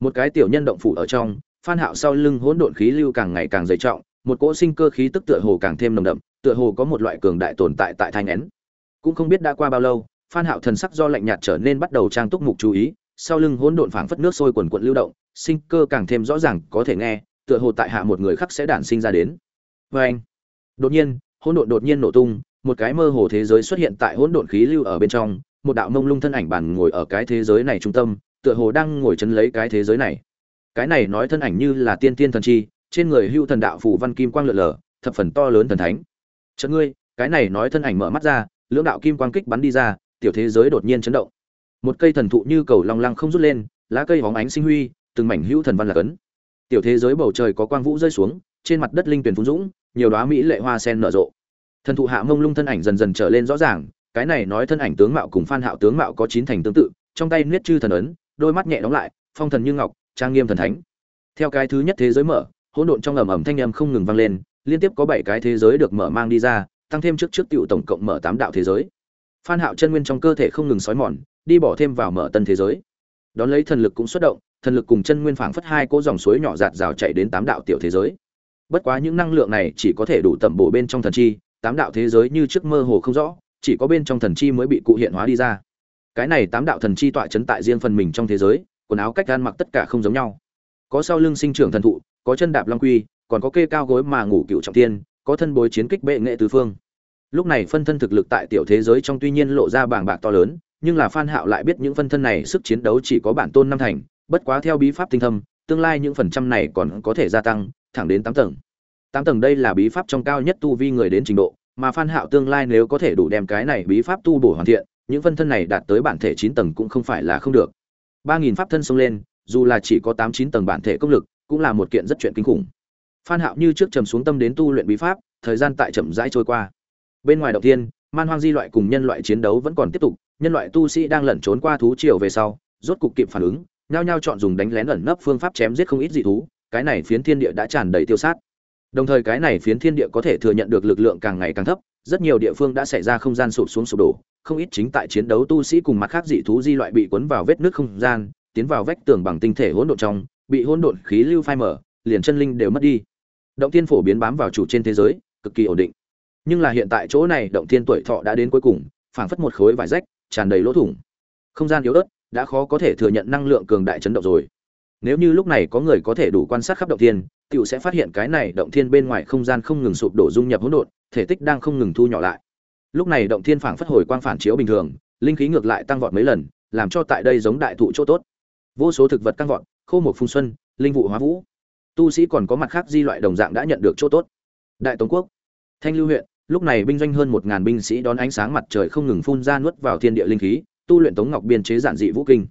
một cái tiểu nhân động phủ ở trong, phan hạo sau lưng hỗn độn khí lưu càng ngày càng dày trọng, một cỗ sinh cơ khí tức tựa hồ càng thêm nồng đậm, tựa hồ có một loại cường đại tồn tại tại thanh nén. Cũng không biết đã qua bao lâu, phan hạo thần sắc do lạnh nhạt trở nên bắt đầu trang túc mục chú ý, sau lưng hỗn độn phảng phất nước sôi quần cuộn lưu động, sinh cơ càng thêm rõ ràng, có thể nghe, tựa hồ tại hạ một người khác sẽ đản sinh ra đến. Với anh, đột nhiên, hỗn độn đột nhiên nổ tung, một cái mơ hồ thế giới xuất hiện tại hỗn độn khí lưu ở bên trong, một đạo mông lung thân ảnh bản ngồi ở cái thế giới này trung tâm tựa hồ đang ngồi chấn lấy cái thế giới này. Cái này nói thân ảnh như là tiên tiên thần chi, trên người hưu thần đạo phủ văn kim quang lượn lờ, thập phần to lớn thần thánh. Chợt ngươi, cái này nói thân ảnh mở mắt ra, lưỡng đạo kim quang kích bắn đi ra, tiểu thế giới đột nhiên chấn động. Một cây thần thụ như cầu long lăng không rút lên, lá cây hóng ánh sinh huy, từng mảnh hữu thần văn là cấn tiểu thế giới bầu trời có quang vũ rơi xuống, trên mặt đất linh tuyển phun dũng, nhiều đóa mỹ lệ hoa sen nở rộ. Thần thụ hạ mông lung thân ảnh dần dần trở lên rõ ràng, cái này nói thân ảnh tướng mạo cùng phan hạo tướng mạo có chín thành tương tự, trong tay niết chư thần ấn đôi mắt nhẹ đóng lại, phong thần như ngọc, trang nghiêm thần thánh. Theo cái thứ nhất thế giới mở, hỗn độn trong ầm ầm thanh âm không ngừng vang lên, liên tiếp có bảy cái thế giới được mở mang đi ra, tăng thêm trước trước tiểu tổng cộng mở tám đạo thế giới. Phan hạo chân nguyên trong cơ thể không ngừng sói mòn, đi bỏ thêm vào mở tân thế giới. Đón lấy thần lực cũng xuất động, thần lực cùng chân nguyên phảng phất hai cỗ dòng suối nhỏ giạt rào chạy đến tám đạo tiểu thế giới. Bất quá những năng lượng này chỉ có thể đủ tẩm bổ bên trong thần chi, tám đạo thế giới như trước mơ hồ không rõ, chỉ có bên trong thần chi mới bị cụ hiện hóa đi ra cái này tám đạo thần chi tọa chấn tại riêng phần mình trong thế giới, quần áo cách gan mặc tất cả không giống nhau. Có sau lưng sinh trưởng thần thụ, có chân đạp long quy, còn có kê cao gối mà ngủ cựu trọng tiên, có thân bối chiến kích bệ nghệ tứ phương. Lúc này phân thân thực lực tại tiểu thế giới trong tuy nhiên lộ ra bảng bạc to lớn, nhưng là phan hạo lại biết những phân thân này sức chiến đấu chỉ có bản tôn năm thành, bất quá theo bí pháp tinh thâm, tương lai những phần trăm này còn có thể gia tăng, thẳng đến tám tầng. Tám tầng đây là bí pháp trong cao nhất tu vi người đến trình độ, mà phan hạo tương lai nếu có thể đủ đem cái này bí pháp tu bổ hoàn thiện những phân thân này đạt tới bản thể chín tầng cũng không phải là không được. Ba nghìn pháp thân xông lên, dù là chỉ có tám chín tầng bản thể công lực, cũng là một kiện rất chuyện kinh khủng. Phan hạo như trước trầm xuống tâm đến tu luyện bí pháp, thời gian tại chậm rãi trôi qua. Bên ngoài động thiên, man hoang di loại cùng nhân loại chiến đấu vẫn còn tiếp tục, nhân loại tu sĩ đang lẩn trốn qua thú triều về sau, rốt cục kịp phản ứng, nhao nhao chọn dùng đánh lén ẩn nấp phương pháp chém giết không ít dị thú, cái này phiến thiên địa đã tràn đầy tiêu sát. Đồng thời cái này phiến thiên địa có thể thừa nhận được lực lượng càng ngày càng thấp, rất nhiều địa phương đã xảy ra không gian sụp xuống sụp đổ không ít chính tại chiến đấu tu sĩ cùng mặt khác dị thú di loại bị cuốn vào vết nước không gian, tiến vào vách tường bằng tinh thể hỗn độn trong, bị hỗn độn khí lưu phai mở liền chân linh đều mất đi. Động thiên phổ biến bám vào chủ trên thế giới, cực kỳ ổn định. Nhưng là hiện tại chỗ này động thiên tuổi thọ đã đến cuối cùng, phảng phất một khối vải rách, tràn đầy lỗ thủng. Không gian yếu ớt, đã khó có thể thừa nhận năng lượng cường đại chấn động rồi. Nếu như lúc này có người có thể đủ quan sát khắp động thiên, tiểu sẽ phát hiện cái này động thiên bên ngoài không gian không ngừng sụp đổ dung nhập hỗn độn, thể tích đang không ngừng thu nhỏ lại lúc này động thiên phảng phất hồi quang phản chiếu bình thường, linh khí ngược lại tăng vọt mấy lần, làm cho tại đây giống đại thụ chỗ tốt. Vô số thực vật căng vọt, khô một phun xuân, linh vụ hóa vũ. Tu sĩ còn có mặt khác di loại đồng dạng đã nhận được chỗ tốt. Đại tống quốc, thanh lưu huyện, lúc này binh doanh hơn một ngàn binh sĩ đón ánh sáng mặt trời không ngừng phun ra nuốt vào thiên địa linh khí, tu luyện tống ngọc biên chế giản dị vũ kinh.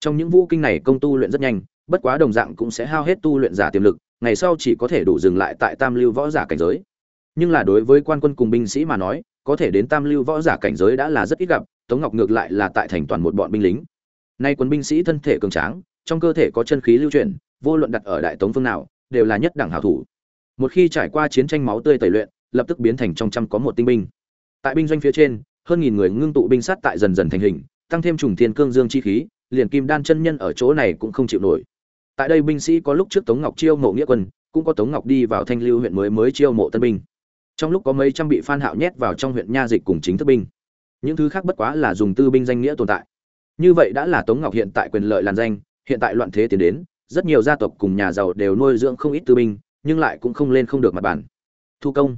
Trong những vũ kinh này công tu luyện rất nhanh, bất quá đồng dạng cũng sẽ hao hết tu luyện giả tiềm lực, ngày sau chỉ có thể đủ dừng lại tại tam lưu võ giả cảnh giới. Nhưng là đối với quan quân cùng binh sĩ mà nói có thể đến tam lưu võ giả cảnh giới đã là rất ít gặp, tống ngọc ngược lại là tại thành toàn một bọn binh lính. Nay quân binh sĩ thân thể cường tráng, trong cơ thể có chân khí lưu chuyển, vô luận đặt ở đại tống phương nào, đều là nhất đẳng hảo thủ. Một khi trải qua chiến tranh máu tươi tẩy luyện, lập tức biến thành trong trăm có một tinh binh. Tại binh doanh phía trên, hơn nghìn người ngưng tụ binh sát tại dần dần thành hình, tăng thêm trùng thiên cương dương chi khí, liền kim đan chân nhân ở chỗ này cũng không chịu nổi. Tại đây binh sĩ có lúc trước tống ngọc chiêu mộ nghĩa quân, cũng có tống ngọc đi vào thanh lưu huyện mới mới chiêu mộ tân binh trong lúc có mấy trăm bị phan hạo nhét vào trong huyện nha dịch cùng chính thức binh, những thứ khác bất quá là dùng tư binh danh nghĩa tồn tại. Như vậy đã là tống ngọc hiện tại quyền lợi làn danh, hiện tại loạn thế tiến đến, rất nhiều gia tộc cùng nhà giàu đều nuôi dưỡng không ít tư binh, nhưng lại cũng không lên không được mặt bản thu công.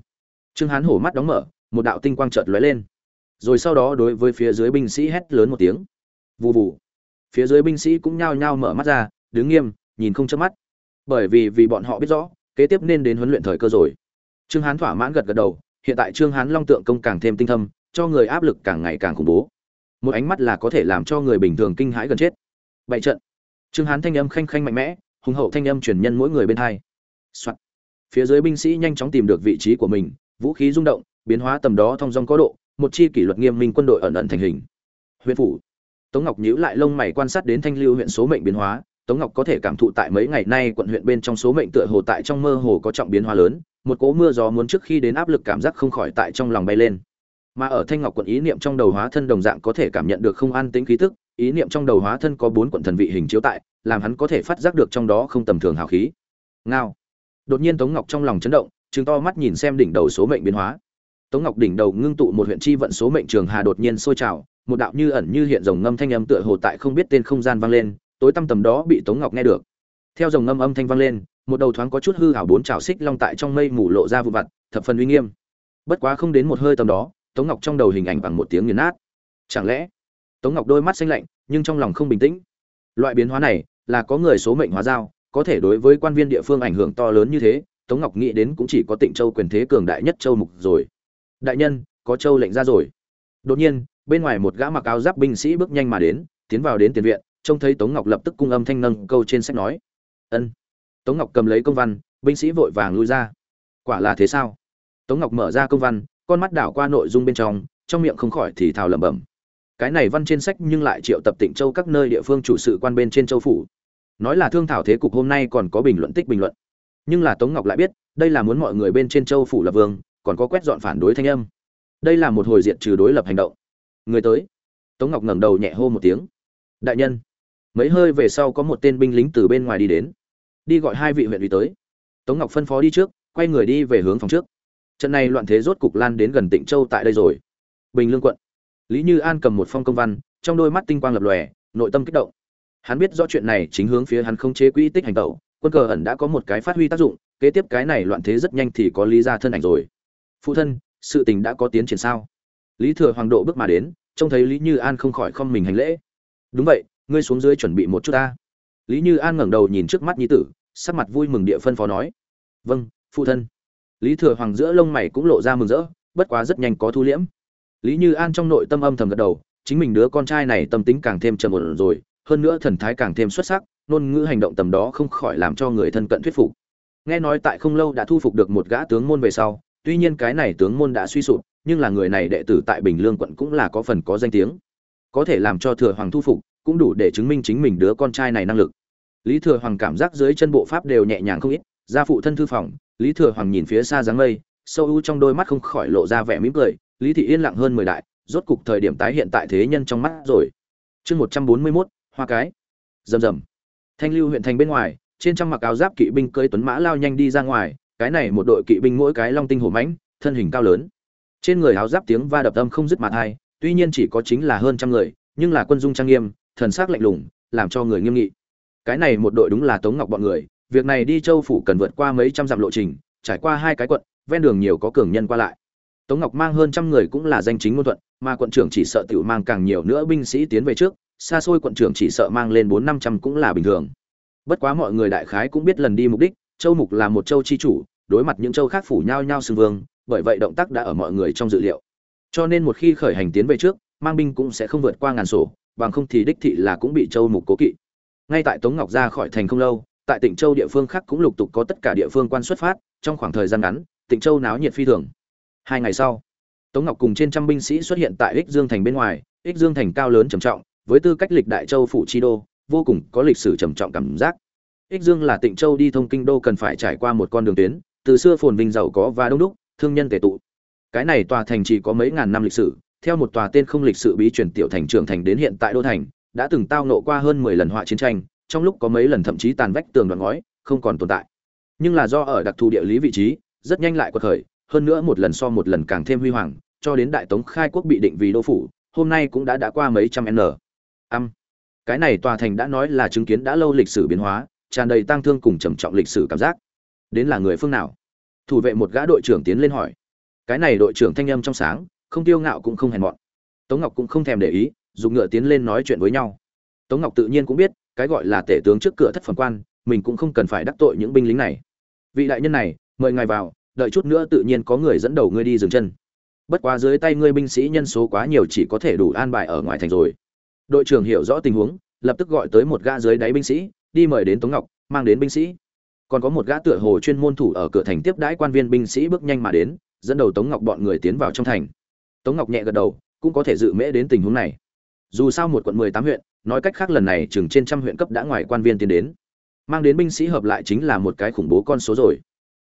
Trương hán hổ mắt đóng mở, một đạo tinh quang chợt lóe lên. Rồi sau đó đối với phía dưới binh sĩ hét lớn một tiếng. Vù vù. Phía dưới binh sĩ cũng nhao nhao mở mắt ra, đứng nghiêm, nhìn không chớp mắt. Bởi vì vì bọn họ biết rõ, kế tiếp nên đến huấn luyện thời cơ rồi trương hán thỏa mãn gật gật đầu, hiện tại trương hán long tượng công càng thêm tinh thâm, cho người áp lực càng ngày càng khủng bố. Một ánh mắt là có thể làm cho người bình thường kinh hãi gần chết. Bại trận. Trương hán thanh âm khanh khanh mạnh mẽ, hùng hậu thanh âm truyền nhân mỗi người bên hai. Soạn. phía dưới binh sĩ nhanh chóng tìm được vị trí của mình, vũ khí rung động, biến hóa tầm đó thông dong có độ, một chi kỷ luật nghiêm minh quân đội ẩn ẩn thành hình. Huyện phủ. Tống ngọc nhíu lại lông mày quan sát đến thanh lưu huyện số mệnh biến hóa. Tống ngọc có thể cảm thụ tại mấy ngày nay quận huyện bên trong số mệnh tựa hồ tại trong mơ hồ có trọng biến hóa lớn một cỗ mưa gió muốn trước khi đến áp lực cảm giác không khỏi tại trong lòng bay lên. Mà ở thanh ngọc quận ý niệm trong đầu hóa thân đồng dạng có thể cảm nhận được không an tĩnh khí tức, ý niệm trong đầu hóa thân có bốn quận thần vị hình chiếu tại, làm hắn có thể phát giác được trong đó không tầm thường hào khí. Ngao. Đột nhiên tống ngọc trong lòng chấn động chứng to mắt nhìn xem đỉnh đầu số mệnh biến hóa. Tống ngọc đỉnh đầu ngưng tụ một huyện chi vận số mệnh trường hà đột nhiên sôi trào, một đạo như ẩn như hiện rồng ngâm thanh âm tựa hồ tại không biết tên không gian vang lên, tối tăm tầm đó bị tống ngọc nghe được. Theo rồng ngâm âm thanh vang lên một đầu thoáng có chút hư hảo bốn trào xích long tại trong mây mù lộ ra vụ vặt, thập phần uy nghiêm. Bất quá không đến một hơi tầm đó, tống ngọc trong đầu hình ảnh bằng một tiếng nghiền nát. Chẳng lẽ, tống ngọc đôi mắt xanh lạnh, nhưng trong lòng không bình tĩnh? Loại biến hóa này là có người số mệnh hóa giao, có thể đối với quan viên địa phương ảnh hưởng to lớn như thế, tống ngọc nghĩ đến cũng chỉ có tịnh châu quyền thế cường đại nhất châu mục rồi. Đại nhân, có châu lệnh ra rồi. Đột nhiên, bên ngoài một gã mặc áo giáp binh sĩ bước nhanh mà đến, tiến vào đến tiền viện, trông thấy tống ngọc lập tức cung âm thanh nâng câu trên sách nói. Ân tống ngọc cầm lấy công văn, binh sĩ vội vàng lui ra. Quả là thế sao? Tống ngọc mở ra công văn, con mắt đảo qua nội dung bên trong trong miệng không khỏi thì thào lẩm bẩm. Cái này văn trên sách nhưng lại triệu tập tịnh châu các nơi địa phương chủ sự quan bên trên châu phủ. Nói là thương thảo thế cục hôm nay còn có bình luận tích bình luận. Nhưng là tống ngọc lại biết, đây là muốn mọi người bên trên châu phủ lập vương, còn có quét dọn phản đối thanh âm. Đây là một hồi diện trừ đối lập hành động. Người tới. Tống ngọc ngẩng đầu nhẹ hô một tiếng. Đại nhân. Mấy hơi về sau có một tên binh lính từ bên ngoài đi đến đi gọi hai vị huyện ủy tới. Tống ngọc phân phó đi trước, quay người đi về hướng phòng trước. Trận này loạn thế rốt cục lan đến gần tịnh châu tại đây rồi. Bình lương quận. Lý như an cầm một phong công văn, trong đôi mắt tinh quang lập lòe, nội tâm kích động. Hắn biết rõ chuyện này chính hướng phía hắn không chế quỹ tích hành tẩu, quân cờ ẩn đã có một cái phát huy tác dụng, kế tiếp cái này loạn thế rất nhanh thì có lý ra thân ảnh rồi. Phụ thân, sự tình đã có tiến triển sao? Lý thừa hoàng độ bước mà đến, trông thấy lý như an không khỏi không mình hành lễ. Đúng vậy, ngươi xuống dưới chuẩn bị một chút ta. Lý như an ngẩng đầu nhìn trước mắt nhi tử sắc mặt vui mừng địa phân phó nói. Vâng phụ thân. Lý thừa hoàng giữa lông mày cũng lộ ra mừng rỡ, bất quá rất nhanh có thu liễm. Lý như an trong nội tâm âm thầm gật đầu, chính mình đứa con trai này tâm tính càng thêm trầm ổn rồi, hơn nữa thần thái càng thêm xuất sắc, ngôn ngữ hành động tầm đó không khỏi làm cho người thân cận thuyết phục. Nghe nói tại không lâu đã thu phục được một gã tướng môn về sau, tuy nhiên cái này tướng môn đã suy sụp, nhưng là người này đệ tử tại bình lương quận cũng là có phần có danh tiếng. Có thể làm cho thừa hoàng thu phục, cũng đủ để chứng minh chính mình đứa con trai này năng lực lý thừa hoàng cảm giác dưới chân bộ pháp đều nhẹ nhàng không ít ra phụ thân thư phòng, lý thừa hoàng nhìn phía xa dáng mây, sâu u trong đôi mắt không khỏi lộ ra vẻ mỉm cười, lý thị yên lặng hơn mười đại, rốt cục thời điểm tái hiện tại thế nhân trong mắt rồi. Chương một trăm bốn mươi mốt, hoa cái. Rầm rầm. Thanh lưu huyện thành bên ngoài, trên trăm mặc áo giáp kỵ binh cơi tuấn mã lao nhanh đi ra ngoài, cái này một đội kỵ binh mỗi cái long tinh hổ mãnh, thân hình cao lớn. Trên người áo giáp tiếng va đập âm không dứt mặt hai tuy nhiên chỉ có chính là hơn trăm người, nhưng là quân dung trang nghiêm, thần sắc lạnh lùng, làm cho người nghiêm nghị cái này một đội đúng là tống ngọc bọn người, việc này đi châu phủ cần vượt qua mấy trăm dặm lộ trình, trải qua hai cái quận, ven đường nhiều có cường nhân qua lại. Tống ngọc mang hơn trăm người cũng là danh chính ngôn thuận, mà quận trưởng chỉ sợ tiểu mang càng nhiều nữa binh sĩ tiến về trước, xa xôi quận trưởng chỉ sợ mang lên bốn năm trăm cũng là bình thường. Bất quá mọi người đại khái cũng biết lần đi mục đích, châu mục là một châu chi chủ, đối mặt những châu khác phủ nhau nhau xưng vương, bởi vậy động tác đã ở mọi người trong dự liệu. Cho nên một khi khởi hành tiến về trước, mang binh cũng sẽ không vượt qua ngàn sổ, bằng không thì đích thị là cũng bị châu mục cố kỵ ngay tại tống ngọc ra khỏi thành không lâu, tại tỉnh châu địa phương khác cũng lục tục có tất cả địa phương quan xuất phát, trong khoảng thời gian ngắn tỉnh châu náo nhiệt phi thường. Hai ngày sau, tống ngọc cùng trên trăm binh sĩ xuất hiện tại ích dương thành bên ngoài. Ích dương thành cao lớn trầm trọng, với tư cách lịch đại châu phủ chi đô, vô cùng có lịch sử trầm trọng cảm giác. Ích dương là tỉnh châu đi thông kinh đô cần phải trải qua một con đường tuyến, từ xưa phồn vinh giàu có và đông đúc, thương nhân tề tụ. Cái này tòa thành chỉ có mấy ngàn năm lịch sử, theo một tòa tên không lịch sử bí truyền tiểu thành trưởng thành đến hiện tại đô thành đã từng tao nộ qua hơn mười lần họa chiến tranh, trong lúc có mấy lần thậm chí tàn vách tường đoạn ngói, không còn tồn tại. Nhưng là do ở đặc thù địa lý vị trí, rất nhanh lại quật khởi, hơn nữa một lần so một lần càng thêm huy hoàng, cho đến đại tống khai quốc bị định vì đô phủ, hôm nay cũng đã đã qua mấy trăm n. Âm. Cái này tòa thành đã nói là chứng kiến đã lâu lịch sử biến hóa, tràn đầy tang thương cùng trầm trọng lịch sử cảm giác. Đến là người phương nào? Thủ vệ một gã đội trưởng tiến lên hỏi. Cái này đội trưởng thanh âm trong sáng, không tiêu ngạo cũng không hèn mọn. Tống ngọc cũng không thèm để ý dùng ngựa tiến lên nói chuyện với nhau. Tống ngọc tự nhiên cũng biết, cái gọi là tể tướng trước cửa thất phẩm quan, mình cũng không cần phải đắc tội những binh lính này. Vị đại nhân này, mời ngài vào, đợi chút nữa tự nhiên có người dẫn đầu ngươi đi dừng chân. Bất quá dưới tay ngươi binh sĩ nhân số quá nhiều chỉ có thể đủ an bài ở ngoài thành rồi. Đội trưởng hiểu rõ tình huống, lập tức gọi tới một gã dưới đáy binh sĩ, đi mời đến tống ngọc, mang đến binh sĩ. Còn có một gã tựa hồ chuyên môn thủ ở cửa thành tiếp đãi quan viên binh sĩ bước nhanh mà đến, dẫn đầu tống ngọc bọn người tiến vào trong thành. Tống ngọc nhẹ gật đầu, cũng có thể dự mễ đến tình huống này dù sao một quận mười tám huyện, nói cách khác lần này chừng trên trăm huyện cấp đã ngoài quan viên tiến đến. Mang đến binh sĩ hợp lại chính là một cái khủng bố con số rồi.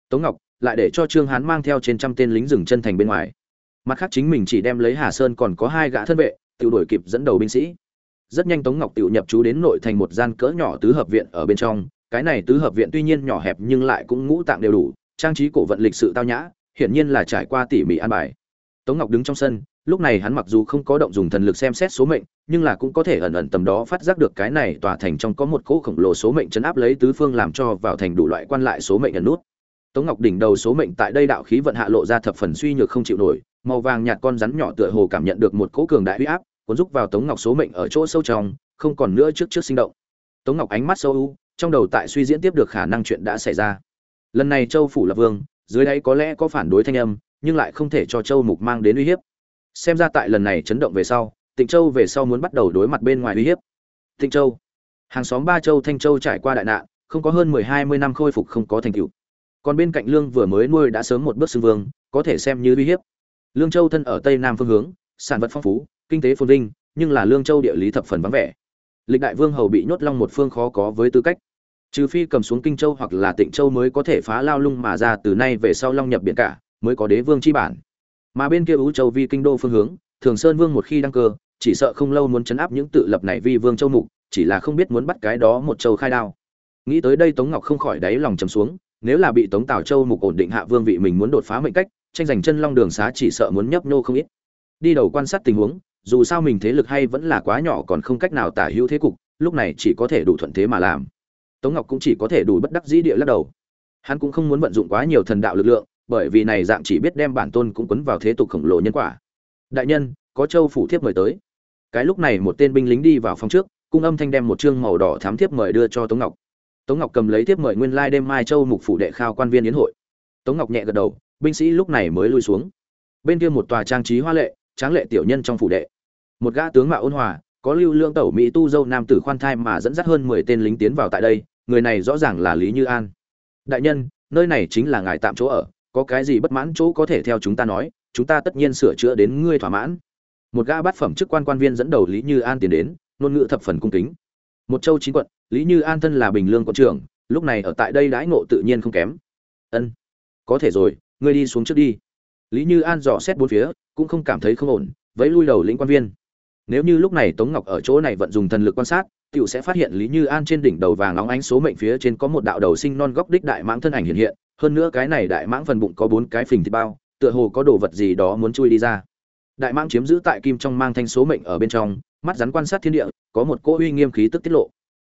Tống ngọc, lại để cho trương hán mang theo trên trăm tên lính rừng chân thành bên ngoài. Mặt khác chính mình chỉ đem lấy hà sơn còn có hai gã thân vệ, tự đổi kịp dẫn đầu binh sĩ. Rất nhanh tống ngọc tự nhập trú đến nội thành một gian cỡ nhỏ tứ hợp viện ở bên trong. Cái này tứ hợp viện tuy nhiên nhỏ hẹp nhưng lại cũng ngũ tạng đều đủ, trang trí cổ vận lịch sự tao nhã, hiển nhiên là trải qua tỉ mỉ an bài. Tống ngọc đứng trong sân lúc này hắn mặc dù không có động dùng thần lực xem xét số mệnh, nhưng là cũng có thể ẩn ẩn tầm đó phát giác được cái này tòa thành trong có một cỗ khổng lồ số mệnh chấn áp lấy tứ phương làm cho vào thành đủ loại quan lại số mệnh ẩn nút. Tống ngọc đỉnh đầu số mệnh tại đây đạo khí vận hạ lộ ra thập phần suy nhược không chịu nổi, màu vàng nhạt con rắn nhỏ tựa hồ cảm nhận được một cỗ cường đại huy áp, cuốn rúc vào tống ngọc số mệnh ở chỗ sâu trong, không còn nữa trước trước sinh động. Tống ngọc ánh mắt sâu u, trong đầu tại suy diễn tiếp được khả năng chuyện đã xảy ra. Lần này châu phủ lập vương, dưới đây có lẽ có phản đối thanh âm, nhưng lại không thể cho châu mục mang đến uy hiếp xem ra tại lần này chấn động về sau, tịnh châu về sau muốn bắt đầu đối mặt bên ngoài uy hiếp. Tịnh châu, hàng xóm ba châu thanh châu trải qua đại nạn, không có hơn mười hai mươi năm khôi phục không có thành tựu. Còn bên cạnh lương vừa mới nuôi đã sớm một bước xưng vương, có thể xem như uy hiếp. Lương châu thân ở tây nam phương hướng, sản vật phong phú, kinh tế phồn vinh, nhưng là lương châu địa lý thập phần vắng vẻ. Lịch đại vương hầu bị nhốt long một phương khó có với tư cách. Trừ phi cầm xuống kinh châu hoặc là tịnh châu mới có thể phá lao lung mà ra từ nay về sau long nhập biển cả, mới có đế vương chi bản mà bên kia ú châu vi kinh đô phương hướng, thường sơn vương một khi đăng cơ, chỉ sợ không lâu muốn chấn áp những tự lập này vi vương châu mục, chỉ là không biết muốn bắt cái đó một châu khai đao. Nghĩ tới đây tống ngọc không khỏi đáy lòng trầm xuống, nếu là bị tống tào châu mục ổn định hạ vương vị mình muốn đột phá mệnh cách, tranh giành chân long đường xá chỉ sợ muốn nhấp nhô không ít. Đi đầu quan sát tình huống, dù sao mình thế lực hay vẫn là quá nhỏ còn không cách nào tả hữu thế cục, lúc này chỉ có thể đủ thuận thế mà làm. Tống ngọc cũng chỉ có thể đủ bất đắc dĩ địa lắc đầu. Hắn cũng không muốn vận dụng quá nhiều thần đạo lực lượng bởi vì này dạng chỉ biết đem bản tôn cũng quấn vào thế tục khổng lồ nhân quả. Đại nhân, có châu phủ thiếp mời tới. Cái lúc này một tên binh lính đi vào phòng trước, cung âm thanh đem một chương màu đỏ thám thiếp mời đưa cho tống ngọc. Tống ngọc cầm lấy thiếp mời nguyên lai đêm mai châu mục phủ đệ khao quan viên yến hội. Tống ngọc nhẹ gật đầu, binh sĩ lúc này mới lui xuống. Bên kia một tòa trang trí hoa lệ, tráng lệ tiểu nhân trong phủ đệ. Một gã tướng mạo ôn hòa, có lưu lượng tẩu mỹ tu dâu nam tử khoan thai mà dẫn dắt hơn mười tên lính tiến vào tại đây, người này rõ ràng là lý như an. Đại nhân, nơi này chính là ngài tạm chỗ ở có cái gì bất mãn chỗ có thể theo chúng ta nói, chúng ta tất nhiên sửa chữa đến ngươi thỏa mãn. Một gã bát phẩm chức quan quan viên dẫn đầu lý như an tiến đến, ngôn ngữ thập phần cung kính. Một châu chín quận, lý như an thân là bình lương quận trưởng, lúc này ở tại đây đãi ngộ tự nhiên không kém. Ân, có thể rồi, ngươi đi xuống trước đi. Lý như an dò xét bốn phía, cũng không cảm thấy không ổn, vẫy lui đầu lĩnh quan viên. Nếu như lúc này tống ngọc ở chỗ này vận dùng thần lực quan sát tiểu sẽ phát hiện lý như an trên đỉnh đầu vàng óng ánh số mệnh phía trên có một đạo đầu sinh non góc đích đại mãng thân ảnh hiện hiện, hơn nữa cái này đại mãng phần bụng có bốn cái phình thịt bao, tựa hồ có đồ vật gì đó muốn chui đi ra. Đại mãng chiếm giữ tại kim trong mang thanh số mệnh ở bên trong, mắt rắn quan sát thiên địa, có một cỗ uy nghiêm khí tức tiết lộ.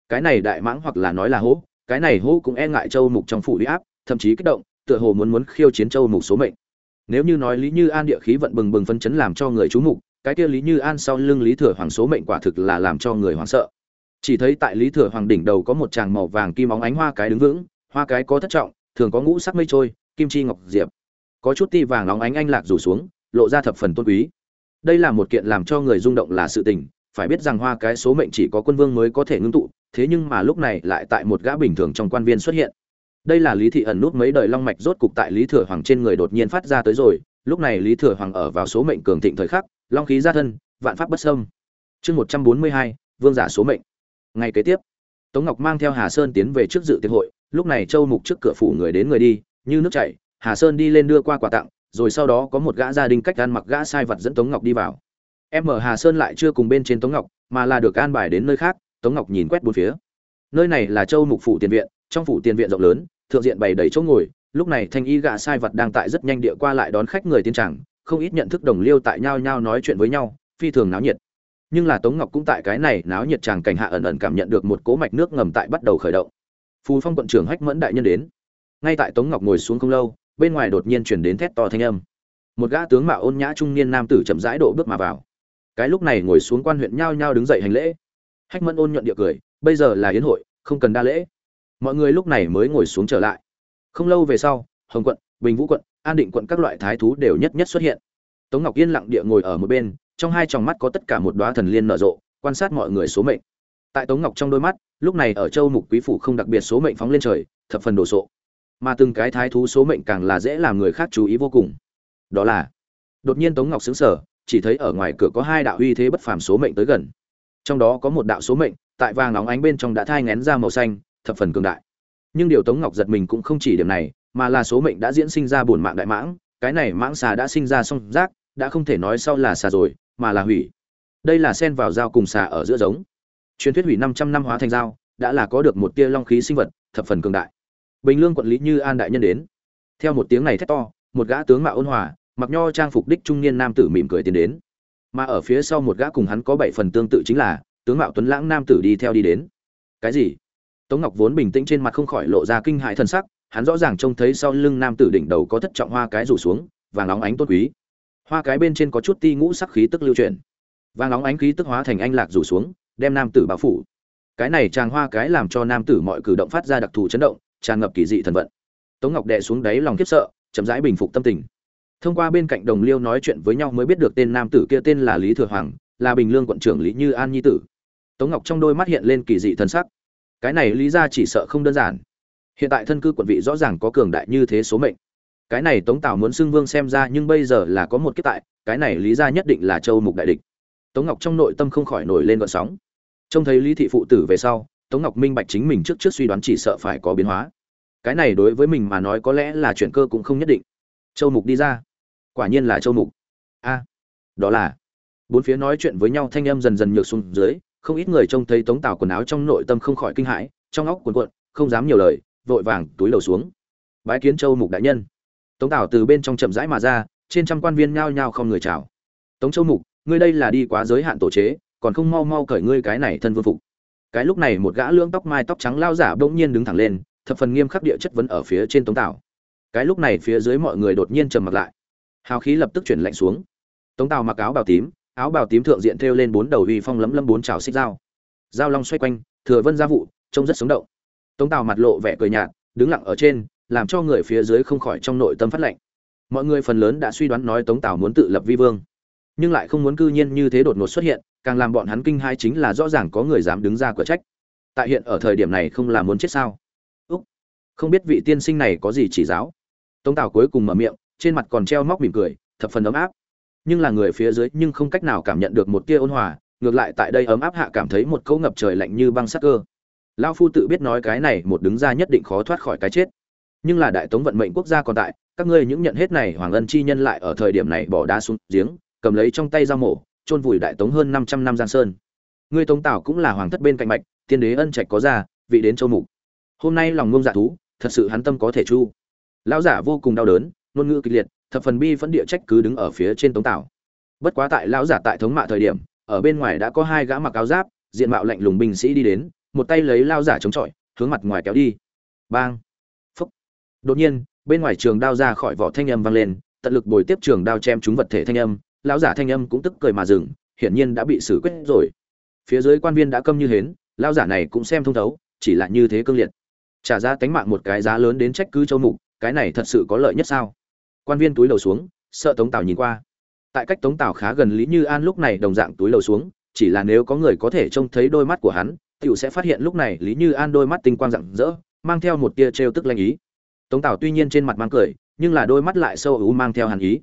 Cái này đại mãng hoặc là nói là hố, cái này hố cũng e ngại châu mục trong phủ uy áp, thậm chí kích động, tựa hồ muốn muốn khiêu chiến châu mục số mệnh. Nếu như nói lý như an địa khí vận bừng bừng phân chấn làm cho người chú mục, cái kia lý như an sau lưng lý thừa hoàng số mệnh quả thực là làm cho người hoảng sợ chỉ thấy tại lý thừa hoàng đỉnh đầu có một tràng màu vàng kim óng ánh hoa cái đứng vững, hoa cái có thất trọng, thường có ngũ sắc mây trôi, kim chi ngọc diệp. Có chút ti vàng óng ánh anh lạc rủ xuống, lộ ra thập phần tôn quý. Đây là một kiện làm cho người rung động là sự tình, phải biết rằng hoa cái số mệnh chỉ có quân vương mới có thể ngưng tụ, thế nhưng mà lúc này lại tại một gã bình thường trong quan viên xuất hiện. Đây là lý thị ẩn nút mấy đời long mạch rốt cục tại lý thừa hoàng trên người đột nhiên phát ra tới rồi, lúc này lý thừa hoàng ở vào số mệnh cường thịnh thời khắc, long khí ra thân, vạn pháp bất sâm chương một trăm bốn mươi hai, vương giả số mệnh ngày kế tiếp, tống ngọc mang theo hà sơn tiến về trước dự tiệc hội. Lúc này châu mục trước cửa phủ người đến người đi, như nước chảy. Hà sơn đi lên đưa qua quà tặng, rồi sau đó có một gã gia đình cách ăn mặc gã sai vật dẫn tống ngọc đi vào. Em mở hà sơn lại chưa cùng bên trên tống ngọc, mà là được an bài đến nơi khác. Tống ngọc nhìn quét bốn phía. Nơi này là châu mục phủ tiền viện, trong phủ tiền viện rộng lớn, thượng diện bày đầy chỗ ngồi. Lúc này thanh y gã sai vật đang tại rất nhanh địa qua lại đón khách người tiên tràng, không ít nhận thức đồng liêu tại nhau nhau nói chuyện với nhau, phi thường náo nhiệt nhưng là tống ngọc cũng tại cái này náo nhiệt tràng cảnh hạ ẩn ẩn cảm nhận được một cỗ mạch nước ngầm tại bắt đầu khởi động. Phù phong quận trưởng hách mẫn đại nhân đến. Ngay tại tống ngọc ngồi xuống không lâu, bên ngoài đột nhiên chuyển đến thét to thanh âm. Một gã tướng mạo ôn nhã trung niên nam tử chậm rãi độ bước mà vào. Cái lúc này ngồi xuống quan huyện nhao nhao đứng dậy hành lễ. Hách mẫn ôn nhuận địa cười, bây giờ là yến hội, không cần đa lễ. Mọi người lúc này mới ngồi xuống trở lại. Không lâu về sau, hồng quận, bình vũ quận, an định quận các loại thái thú đều nhất nhất xuất hiện. Tống ngọc yên lặng địa ngồi ở một bên trong hai tròng mắt có tất cả một đóa thần liên nở rộ, quan sát mọi người số mệnh. Tại tống ngọc trong đôi mắt, lúc này ở châu mục quý phủ không đặc biệt số mệnh phóng lên trời, thập phần đồ sộ. Mà từng cái thái thú số mệnh càng là dễ làm người khác chú ý vô cùng. Đó là, đột nhiên tống ngọc sững sờ, chỉ thấy ở ngoài cửa có hai đạo uy thế bất phàm số mệnh tới gần. Trong đó có một đạo số mệnh, tại vàng nóng ánh bên trong đã thai ngén ra màu xanh, thập phần cường đại. Nhưng điều tống ngọc giật mình cũng không chỉ điểm này, mà là số mệnh đã diễn sinh ra buồn mạng đại mãng, cái này mãng xà đã sinh ra song giác, đã không thể nói sau là xà rồi mà là hủy. Đây là sen vào dao cùng xà ở giữa giống. Truyền thuyết hủy năm trăm năm hóa thành dao, đã là có được một tia long khí sinh vật, thập phần cường đại. Bình lương quận lý như an đại nhân đến. Theo một tiếng này thét to, một gã tướng mạo ôn hòa, mặc nho trang phục đích trung niên nam tử mỉm cười tiến đến. Mà ở phía sau một gã cùng hắn có bảy phần tương tự chính là, tướng mạo tuấn lãng nam tử đi theo đi đến. Cái gì? Tống ngọc vốn bình tĩnh trên mặt không khỏi lộ ra kinh hại thần sắc, hắn rõ ràng trông thấy sau lưng nam tử đỉnh đầu có thất trọng hoa cái rủ xuống, vàng óng ánh tốt quý hoa cái bên trên có chút ti ngũ sắc khí tức lưu chuyển. Vàng óng ánh khí tức hóa thành anh lạc rủ xuống, đem nam tử bao phủ. Cái này tràng hoa cái làm cho nam tử mọi cử động phát ra đặc thù chấn động, tràn ngập kỳ dị thần vận. Tống ngọc đệ xuống đáy lòng khiếp sợ, chậm rãi bình phục tâm tình. Thông qua bên cạnh đồng liêu nói chuyện với nhau mới biết được tên nam tử kia tên là lý thừa hoàng, là bình lương quận trưởng lý như an nhi tử. Tống ngọc trong đôi mắt hiện lên kỳ dị thần sắc. Cái này lý ra chỉ sợ không đơn giản. Hiện tại thân cư quận vị rõ ràng có cường đại như thế số mệnh cái này tống tào muốn xưng vương xem ra nhưng bây giờ là có một kiếp tại, cái này lý ra nhất định là châu mục đại địch. Tống ngọc trong nội tâm không khỏi nổi lên gợn sóng. Trông thấy lý thị phụ tử về sau, tống ngọc minh bạch chính mình trước trước suy đoán chỉ sợ phải có biến hóa. Cái này đối với mình mà nói có lẽ là chuyện cơ cũng không nhất định. Châu mục đi ra. Quả nhiên là châu mục. A, đó là. Bốn phía nói chuyện với nhau thanh âm dần dần nhược xuống dưới, không ít người trông thấy tống tào quần áo trong nội tâm không khỏi kinh hãi, trong óc cuồn cuộn, không dám nhiều lời, vội vàng túi đầu xuống. Bái kiến châu mục đại nhân tống tào từ bên trong chậm rãi mà ra, trên trăm quan viên nhao nhao không người chào. Tống châu mục, ngươi đây là đi quá giới hạn tổ chế, còn không mau mau cởi ngươi cái này thân vương phục. Cái lúc này một gã lưỡng tóc mai tóc trắng lao giả bỗng nhiên đứng thẳng lên, thập phần nghiêm khắc địa chất vấn ở phía trên tống tào. Cái lúc này phía dưới mọi người đột nhiên trầm mặc lại. Hào khí lập tức chuyển lạnh xuống. Tống tào mặc áo bào tím, áo bào tím thượng diện thêu lên bốn đầu uy phong lấm lấm bốn trào xích dao. Dao long xoay quanh, thừa vân gia vụ, trông rất sống động. Tống tào mặt lộ vẻ cười nhạt, đứng lặng ở trên làm cho người phía dưới không khỏi trong nội tâm phát lệnh. mọi người phần lớn đã suy đoán nói tống tào muốn tự lập vi vương. Nhưng lại không muốn cư nhiên như thế đột ngột xuất hiện, càng làm bọn hắn kinh hai chính là rõ ràng có người dám đứng ra cửa trách. Tại hiện ở thời điểm này không là muốn chết sao? Úc, không biết vị tiên sinh này có gì chỉ giáo? Tống tào cuối cùng mở miệng, trên mặt còn treo móc mỉm cười, thập phần ấm áp. Nhưng là người phía dưới nhưng không cách nào cảm nhận được một tia ôn hòa, ngược lại tại đây ấm áp hạ cảm thấy một cỗ ngập trời lạnh như băng sắc cơ. Lao phu tự biết nói cái này một đứng ra nhất định khó thoát khỏi cái chết nhưng là đại tống vận mệnh quốc gia còn tại, các ngươi những nhận hết này hoàng ân chi nhân lại ở thời điểm này bỏ đá xuống giếng, cầm lấy trong tay dao mổ, chôn vùi đại tống hơn 500 năm giang sơn. Ngươi tống tảo cũng là hoàng thất bên cạnh mạch, tiên đế ân trạch có ra vị đến châu mục. Hôm nay lòng ngông dạ thú, thật sự hắn tâm có thể chu. Lão giả vô cùng đau đớn, ngôn ngữ kịch liệt, thập phần bi vẫn địa trách cứ đứng ở phía trên tống tảo. Bất quá tại lão giả tại thống mạ thời điểm, ở bên ngoài đã có hai gã mặc áo giáp, diện mạo lạnh lùng binh sĩ đi đến, một tay lấy lao giả chống chọi, hướng mặt ngoài kéo đi. Bang! Đột nhiên, bên ngoài trường đao ra khỏi vỏ thanh âm vang lên, tận lực bồi tiếp trường đao chém chúng vật thể thanh âm, lão giả thanh âm cũng tức cười mà dừng, hiển nhiên đã bị xử quyết rồi. Phía dưới quan viên đã câm như hến, lão giả này cũng xem thông thấu, chỉ là như thế cương liệt. Trả ra tánh mạng một cái giá lớn đến trách cứ châu mục, cái này thật sự có lợi nhất sao? Quan viên túi đầu xuống, sợ tống tào nhìn qua. Tại cách tống tào khá gần lý như an lúc này đồng dạng túi đầu xuống, chỉ là nếu có người có thể trông thấy đôi mắt của hắn, tiểu sẽ phát hiện lúc này lý như an đôi mắt tinh quang rạng rỡ, mang theo một tia trêu tức lanh ý tống tào tuy nhiên trên mặt mang cười, nhưng là đôi mắt lại sâu u mang theo hàn ý.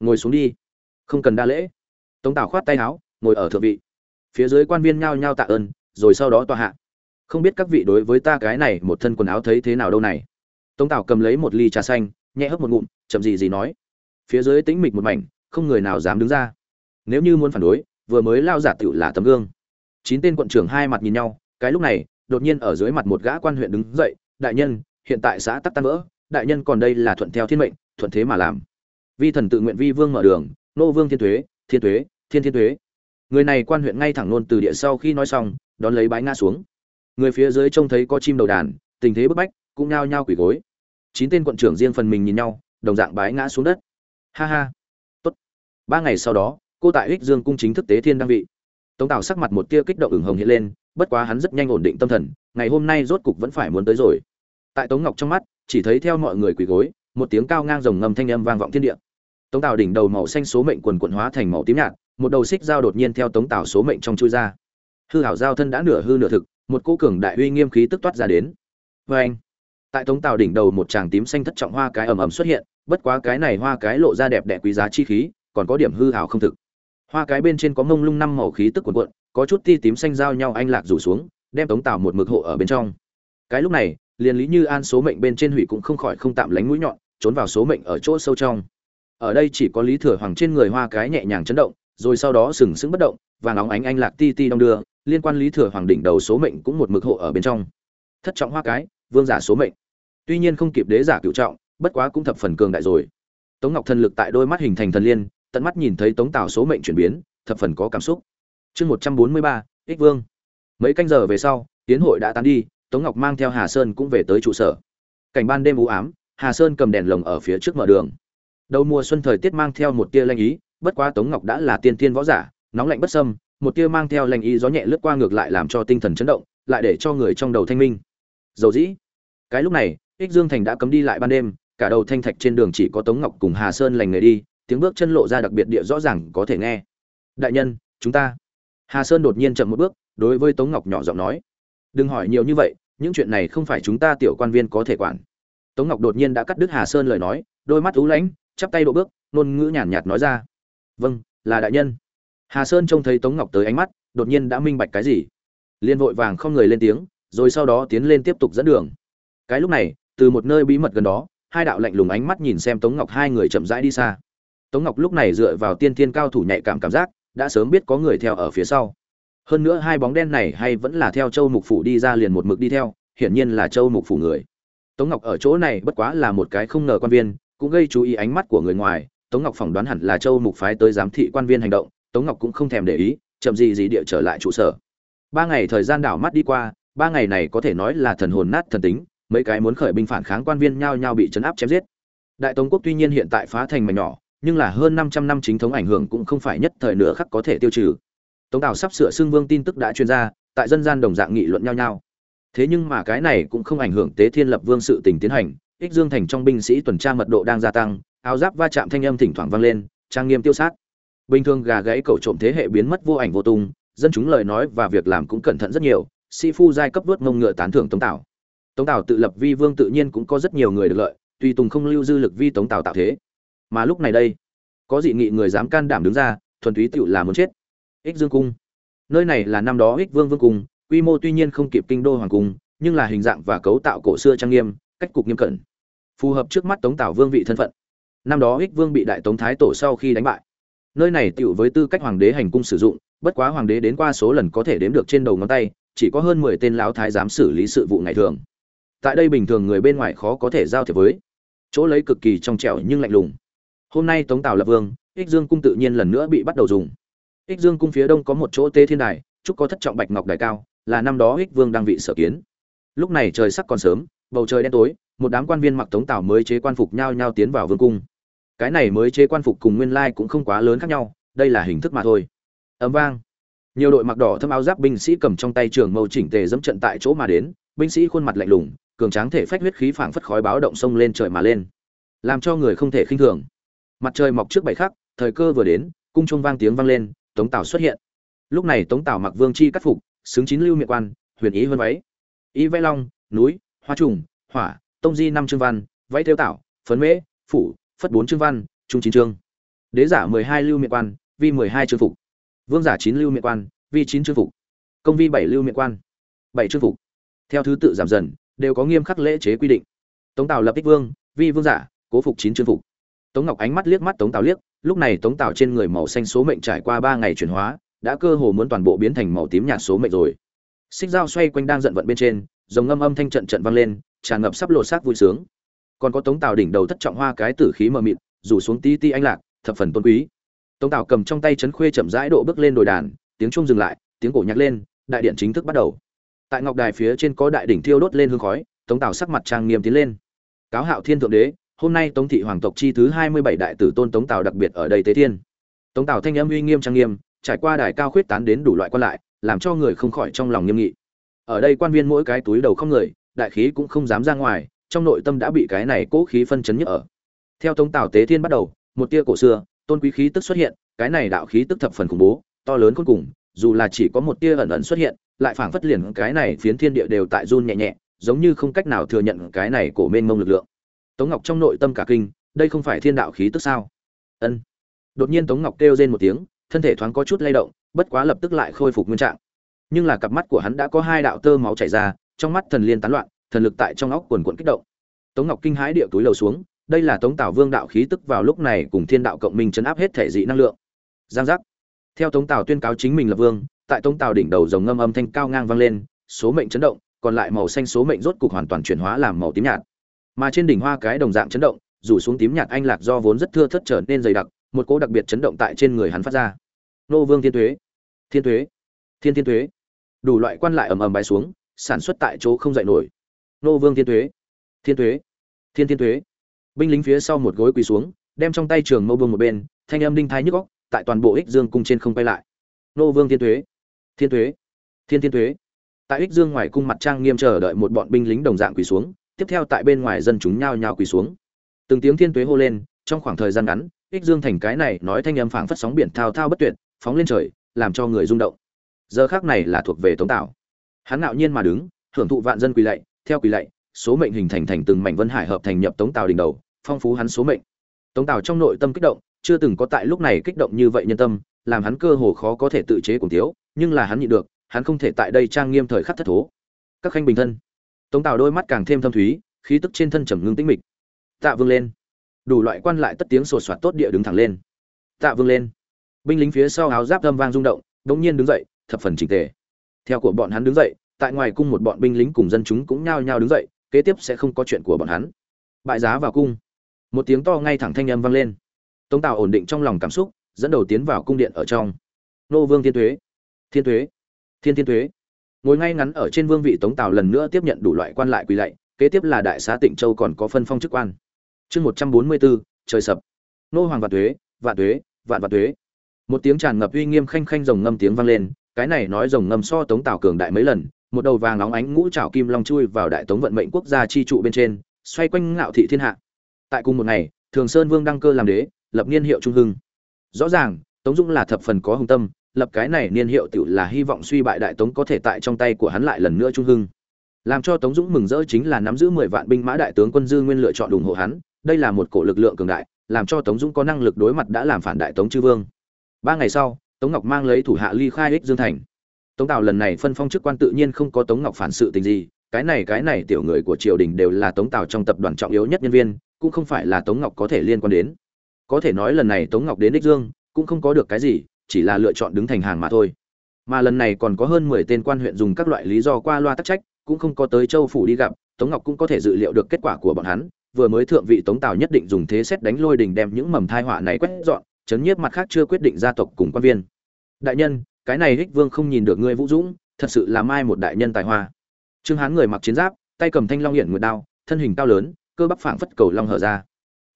Ngồi xuống đi. Không cần đa lễ. Tống tào khoát tay áo, ngồi ở thượng vị. Phía dưới quan viên nhao nhao tạ ơn, rồi sau đó tòa hạ. Không biết các vị đối với ta cái này một thân quần áo thấy thế nào đâu này. Tống tào cầm lấy một ly trà xanh, nhẹ hớp một ngụm, chậm gì gì nói. Phía dưới tĩnh mịch một mảnh, không người nào dám đứng ra. Nếu như muốn phản đối, vừa mới lao giả tựu là tấm gương. Chín tên quận trưởng hai mặt nhìn nhau, cái lúc này, đột nhiên ở dưới mặt một gã quan huyện đứng dậy, đại nhân hiện tại xã tắc tan vỡ, đại nhân còn đây là thuận theo thiên mệnh, thuận thế mà làm. Vi thần tự nguyện vi vương mở đường, nô vương thiên thuế thiên thuế, thiên thiên thuế. Người này quan huyện ngay thẳng luôn từ địa sau khi nói xong, đón lấy bái ngã xuống. Người phía dưới trông thấy có chim đầu đàn, tình thế bức bách, cũng nhao nhao quỳ gối. Chín tên quận trưởng riêng phần mình nhìn nhau, đồng dạng bái ngã xuống đất. Ha ha. Tốt. Ba ngày sau đó, cô tại ích dương cung chính thức tế thiên đăng vị. Tống tào sắc mặt một tia kích động ửng hồng hiện lên, bất quá hắn rất nhanh ổn định tâm thần, ngày hôm nay rốt cục vẫn phải muốn tới rồi tại tống ngọc trong mắt, chỉ thấy theo mọi người quỳ gối, một tiếng cao ngang rồng ngầm thanh âm vang vọng thiên địa. Tống tào đỉnh đầu màu xanh số mệnh quần quận hóa thành màu tím nhạt, một đầu xích dao đột nhiên theo tống tào số mệnh trong chui ra. Hư hảo giao thân đã nửa hư nửa thực, một cô cường đại uy nghiêm khí tức toát ra đến. Vê anh, tại tống tào đỉnh đầu một tràng tím xanh thất trọng hoa cái ầm ầm xuất hiện, bất quá cái này hoa cái lộ ra đẹp đẽ quý giá chi khí, còn có điểm hư hảo không thực. Hoa cái bên trên có mông lung năm màu khí tức cuộn cuộn, có chút ti tím xanh giao nhau anh lạc rủ xuống, đem tống tào một mực hộ ở bên trong. Cái lúc này liền lý như an số mệnh bên trên hủy cũng không khỏi không tạm lánh mũi nhọn, trốn vào số mệnh ở chỗ sâu trong. Ở đây chỉ có lý thừa hoàng trên người hoa cái nhẹ nhàng chấn động, rồi sau đó sừng sững bất động và nóng ánh anh lạc ti ti đong đưa, liên quan lý thừa hoàng đỉnh đầu số mệnh cũng một mực hộ ở bên trong. Thất trọng hoa cái, vương giả số mệnh. Tuy nhiên không kịp đế giả cựu trọng, bất quá cũng thập phần cường đại rồi. Tống ngọc thần lực tại đôi mắt hình thành thần liên, tận mắt nhìn thấy tống tào số mệnh chuyển biến, thập phần có cảm xúc. Chương một trăm bốn mươi ba, ích vương. Mấy canh giờ về sau, tiến hội đã tán đi tống ngọc mang theo hà sơn cũng về tới trụ sở. Cảnh ban đêm u ám, hà sơn cầm đèn lồng ở phía trước mở đường. Đầu mùa xuân thời tiết mang theo một tia lanh ý, bất quá tống ngọc đã là tiên tiên võ giả, nóng lạnh bất sâm một tia mang theo lanh ý gió nhẹ lướt qua ngược lại làm cho tinh thần chấn động, lại để cho người trong đầu thanh minh. Dầu dĩ, cái lúc này, ích dương thành đã cấm đi lại ban đêm, cả đầu thanh thạch trên đường chỉ có tống ngọc cùng hà sơn lành người đi, tiếng bước chân lộ ra đặc biệt địa rõ ràng có thể nghe. Đại nhân, chúng ta. Hà sơn đột nhiên chậm một bước, đối với tống ngọc nhỏ giọng nói đừng hỏi nhiều như vậy, những chuyện này không phải chúng ta tiểu quan viên có thể quản. Tống ngọc đột nhiên đã cắt đứt hà sơn lời nói, đôi mắt ú lãnh, chắp tay độ bước, ngôn ngữ nhàn nhạt nói ra. Vâng là đại nhân. Hà sơn trông thấy tống ngọc tới ánh mắt, đột nhiên đã minh bạch cái gì. Liên vội vàng không người lên tiếng, rồi sau đó tiến lên tiếp tục dẫn đường. Cái lúc này, từ một nơi bí mật gần đó, hai đạo lạnh lùng ánh mắt nhìn xem tống ngọc hai người chậm rãi đi xa. Tống ngọc lúc này dựa vào tiên thiên cao thủ nhạy cảm cảm giác, đã sớm biết có người theo ở phía sau hơn nữa hai bóng đen này hay vẫn là theo châu mục phủ đi ra liền một mực đi theo, hiển nhiên là châu mục phủ người. Tống ngọc ở chỗ này bất quá là một cái không ngờ quan viên, cũng gây chú ý ánh mắt của người ngoài. Tống ngọc phỏng đoán hẳn là châu mục phái tới giám thị quan viên hành động, tống ngọc cũng không thèm để ý, chậm gì gì địa trở lại trụ sở. Ba ngày thời gian đảo mắt đi qua, ba ngày này có thể nói là thần hồn nát thần tính, mấy cái muốn khởi binh phản kháng quan viên nhao nhao bị chấn áp chém giết. Đại tống quốc tuy nhiên hiện tại phá thành mảnh nhỏ, nhưng là hơn 500 năm chính thống ảnh hưởng cũng không phải nhất thời nửa khắc có thể tiêu trừ. Tống Tào sắp sửa xưng vương tin tức đã truyền ra, tại dân gian đồng dạng nghị luận nhau nhau. Thế nhưng mà cái này cũng không ảnh hưởng Tế Thiên Lập Vương sự tình tiến hành, Ích Dương thành trong binh sĩ tuần tra mật độ đang gia tăng, áo giáp va chạm thanh âm thỉnh thoảng vang lên, trang nghiêm tiêu sát. Bình thường gà gãy cẩu trộm thế hệ biến mất vô ảnh vô tung, dân chúng lời nói và việc làm cũng cẩn thận rất nhiều, sĩ phu giai cấp vuốt ngông ngựa tán thưởng Tống Tào. Tống Tào tự lập vi vương tự nhiên cũng có rất nhiều người được lợi, tùy tùng không lưu dư lực vi Tống Tào tạo thế mà lúc này đây có dị nghị người dám can đảm đứng ra thuần túy tựu là muốn chết ích dương cung. Nơi này là năm đó ích vương vương cung, quy mô tuy nhiên không kịp kinh đô hoàng cung, nhưng là hình dạng và cấu tạo cổ xưa trang nghiêm, cách cục nghiêm cẩn. Phù hợp trước mắt tống tảo vương vị thân phận. Năm đó ích vương bị đại tống thái tổ sau khi đánh bại. Nơi này tựu với tư cách hoàng đế hành cung sử dụng, bất quá hoàng đế đến qua số lần có thể đếm được trên đầu ngón tay, chỉ có hơn mười tên lão thái giám xử lý sự vụ ngày thường. Tại đây bình thường người bên ngoài khó có thể giao thiệp với. Chỗ lấy cực kỳ trong trẻo nhưng lạnh lùng. Hôm nay tống tào lập vương, ích dương cung tự nhiên lần nữa bị bắt đầu dùng ích dương cung phía đông có một chỗ tế thiên đài chúc có thất trọng bạch ngọc đài cao, là năm đó ích vương đang vị sở kiến. Lúc này trời sắc còn sớm, bầu trời đen tối, một đám quan viên mặc tống tào mới chế quan phục nhau nhau tiến vào vương cung. Cái này mới chế quan phục cùng nguyên lai cũng không quá lớn khác nhau, đây là hình thức mà thôi. Ầm vang. Nhiều đội mặc đỏ thâm áo giáp binh sĩ cầm trong tay trường mâu chỉnh tề dẫm trận tại chỗ mà đến, binh sĩ khuôn mặt lạnh lùng, cường tráng thể phách huyết khí phảng phất khói báo động sông lên trời mà lên. Làm cho người không thể khinh thường. Mặt trời mọc trước bảy khắc, thời cơ vừa đến, cung trung vang tiếng vang lên tống tào xuất hiện. Lúc này tống tào mặc vương chi cắt phục, xứng chín lưu miệng quan, huyền ý vân váy. Ý vẽ long, núi, hoa trùng, hỏa, tông di năm chương văn váy theo tảo, phấn mễ, phủ, phất bốn chương văn, trung chín chương. Đế giả mười hai lưu miệng quan, vi mười hai chương phục. Vương giả chín lưu miệng quan, vi chín chương phục. Công vi bảy lưu miệng quan, bảy chương phục. Theo thứ tự giảm dần, đều có nghiêm khắc lễ chế quy định. Tống tào lập tích vương, vi vương giả, cố phục chín chương phục tống ngọc ánh mắt liếc mắt tống tào liếc, lúc này tống tào trên người màu xanh số mệnh trải qua ba ngày chuyển hóa, đã cơ hồ muốn toàn bộ biến thành màu tím nhạt số mệnh rồi. Xích dao xoay quanh đang giận vận bên trên, rồng ngâm âm thanh trận trận vang lên, tràn ngập sắp lột xác vui sướng. Còn có tống tào đỉnh đầu thất trọng hoa cái tử khí mờ mịt, rủ xuống tí tí anh lạc, thập phần tôn quý. Tống tào cầm trong tay chấn khuê chậm rãi độ bước lên đồi đàn, tiếng chuông dừng lại, tiếng cổ nhạc lên, đại điện chính thức bắt đầu. Tại ngọc đài phía trên có đại đỉnh thiêu đốt lên hương khói, tống tào sắc mặt trang nghiêm tiến lên. Cáo hạo thiên thượng đế hôm nay tống thị hoàng tộc chi thứ hai mươi bảy đại tử tôn tống tào đặc biệt ở đây tế thiên. Tống tào thanh âm uy nghiêm trang nghiêm, trải qua đài cao khuyết tán đến đủ loại quan lại, làm cho người không khỏi trong lòng nghiêm nghị. Ở đây quan viên mỗi cái túi đầu không người, đại khí cũng không dám ra ngoài, trong nội tâm đã bị cái này cố khí phân chấn nhất ở. Theo tống tào tế thiên bắt đầu, một tia cổ xưa, tôn quý khí tức xuất hiện, cái này đạo khí tức thập phần khủng bố, to lớn cuối cùng, dù là chỉ có một tia ẩn ẩn xuất hiện, lại phảng phất liền cái này phiến thiên địa đều tại run nhẹ nhẹ, giống như không cách nào thừa nhận cái này cổ mênh mông lực lượng tống ngọc trong nội tâm cả kinh, đây không phải thiên đạo khí tức sao? Ân. Đột nhiên tống ngọc kêu rên một tiếng, thân thể thoáng có chút lay động, bất quá lập tức lại khôi phục nguyên trạng. Nhưng là cặp mắt của hắn đã có hai đạo tơ máu chảy ra, trong mắt thần liên tán loạn, thần lực tại trong óc cuồn cuộn kích động. Tống ngọc kinh hãi địa túi lầu xuống, đây là tống tảo vương đạo khí tức vào lúc này cùng thiên đạo cộng minh chấn áp hết thể dị năng lượng. Giang giác. Theo tống tảo tuyên cáo chính mình là vương, tại tống tảo đỉnh đầu rồng ngâm âm thanh cao ngang vang lên, số mệnh chấn động, còn lại màu xanh số mệnh rốt cục hoàn toàn chuyển hóa làm màu tím nhạt mà trên đỉnh hoa cái đồng dạng chấn động rủ xuống tím nhạt anh lạc do vốn rất thưa thất trở nên dày đặc, một cỗ đặc biệt chấn động tại trên người hắn phát ra. Nô vương thiên thuế thiên thuế thiên thiên thuế đủ loại quan lại ầm ầm bay xuống, sản xuất tại chỗ không dậy nổi. Nô vương thiên thuế thiên thuế thiên thiên thuế binh lính phía sau một gối quỳ xuống, đem trong tay trường mâu vương một bên, thanh âm đinh thái nhức góc tại toàn bộ ích dương cung trên không quay lại. Nô vương thiên thuế thiên thuế thiên thiên thuế tại ích dương ngoài cung mặt trang nghiêm chờ đợi một bọn binh lính đồng dạng quỳ xuống tiếp theo tại bên ngoài dân chúng nhao nhao quỳ xuống. Từng tiếng thiên tuế hô lên, trong khoảng thời gian ngắn, ích dương thành cái này nói thanh âm phảng phất sóng biển thao thao bất tuyệt, phóng lên trời, làm cho người rung động. Giờ khác này là thuộc về tống tạo hắn ngạo nhiên mà đứng, hưởng thụ vạn dân quỳ lạy, theo quỳ lạy, số mệnh hình thành thành từng mảnh vân hải hợp thành nhập tống tào đỉnh đầu, phong phú hắn số mệnh. Tống tào trong nội tâm kích động, chưa từng có tại lúc này kích động như vậy nhân tâm, làm hắn cơ hồ khó có thể tự chế cùng thiếu, nhưng là hắn nhịn được, hắn không thể tại đây trang nghiêm thời khắc thất thố. Các khanh bình thân tống tào đôi mắt càng thêm thâm thúy, khí tức trên thân trầm ngưng tĩnh mịch. Tạ vương lên. Đủ loại quan lại tất tiếng sột soạt tốt địa đứng thẳng lên. Tạ vương lên. Binh lính phía sau áo giáp âm vang rung động, đống nhiên đứng dậy, thập phần chỉnh tề. Theo của bọn hắn đứng dậy, tại ngoài cung một bọn binh lính cùng dân chúng cũng nhao nhao đứng dậy, kế tiếp sẽ không có chuyện của bọn hắn. Bại giá vào cung. Một tiếng to ngay thẳng thanh âm vang lên. Tống tào ổn định trong lòng cảm xúc, dẫn đầu tiến vào cung điện ở trong. Nô vương thiên thuế thiên thuế thiên thiên thuế ngồi ngay ngắn ở trên vương vị tống tào lần nữa tiếp nhận đủ loại quan lại quỳ lạy, kế tiếp là đại xá tịnh châu còn có phân phong chức quan. Chương một trăm bốn mươi bốn trời sập. Nô hoàng vạn thuế vạn thuế vạn vạn thuế một tiếng tràn ngập uy nghiêm khanh khanh rồng ngâm tiếng vang lên, cái này nói rồng ngâm so tống tào cường đại mấy lần, một đầu vàng óng ánh ngũ trảo kim long chui vào đại tống vận mệnh quốc gia chi trụ bên trên, xoay quanh ngạo thị thiên hạ. Tại cùng một ngày, thường sơn vương đăng cơ làm đế, lập niên hiệu trung hưng. Rõ ràng, tống dũng là thập phần có hùng tâm lập cái này niên hiệu tự là hy vọng suy bại đại tống có thể tại trong tay của hắn lại lần nữa trung hưng. Làm cho tống dũng mừng rỡ chính là nắm giữ mười vạn binh mã đại tướng quân dư nguyên lựa chọn ủng hộ hắn, đây là một cổ lực lượng cường đại, làm cho tống dũng có năng lực đối mặt đã làm phản đại tống chư vương. Ba ngày sau, tống ngọc mang lấy thủ hạ ly khai ích dương thành. Tống tào lần này phân phong chức quan tự nhiên không có tống ngọc phản sự tình gì, cái này cái này tiểu người của triều đình đều là tống tào trong tập đoàn trọng yếu nhất nhân viên, cũng không phải là tống ngọc có thể liên quan đến. Có thể nói lần này tống ngọc đến ích dương, cũng không có được cái gì chỉ là lựa chọn đứng thành hàng mà thôi. Mà lần này còn có hơn mười tên quan huyện dùng các loại lý do qua loa tắc trách, cũng không có tới châu phủ đi gặp, tống ngọc cũng có thể dự liệu được kết quả của bọn hắn. Vừa mới thượng vị tống tào nhất định dùng thế xét đánh lôi đình đem những mầm thai họa này quét dọn, chấn nhiếp mặt khác chưa quyết định gia tộc cùng quan viên. Đại nhân, cái này hích vương không nhìn được ngươi vũ dũng, thật sự là mai một đại nhân tài hoa. Trương hán người mặc chiến giáp, tay cầm thanh long hiển nguyệt đao, thân hình cao lớn, cơ bắp phảng phất cầu long hở ra.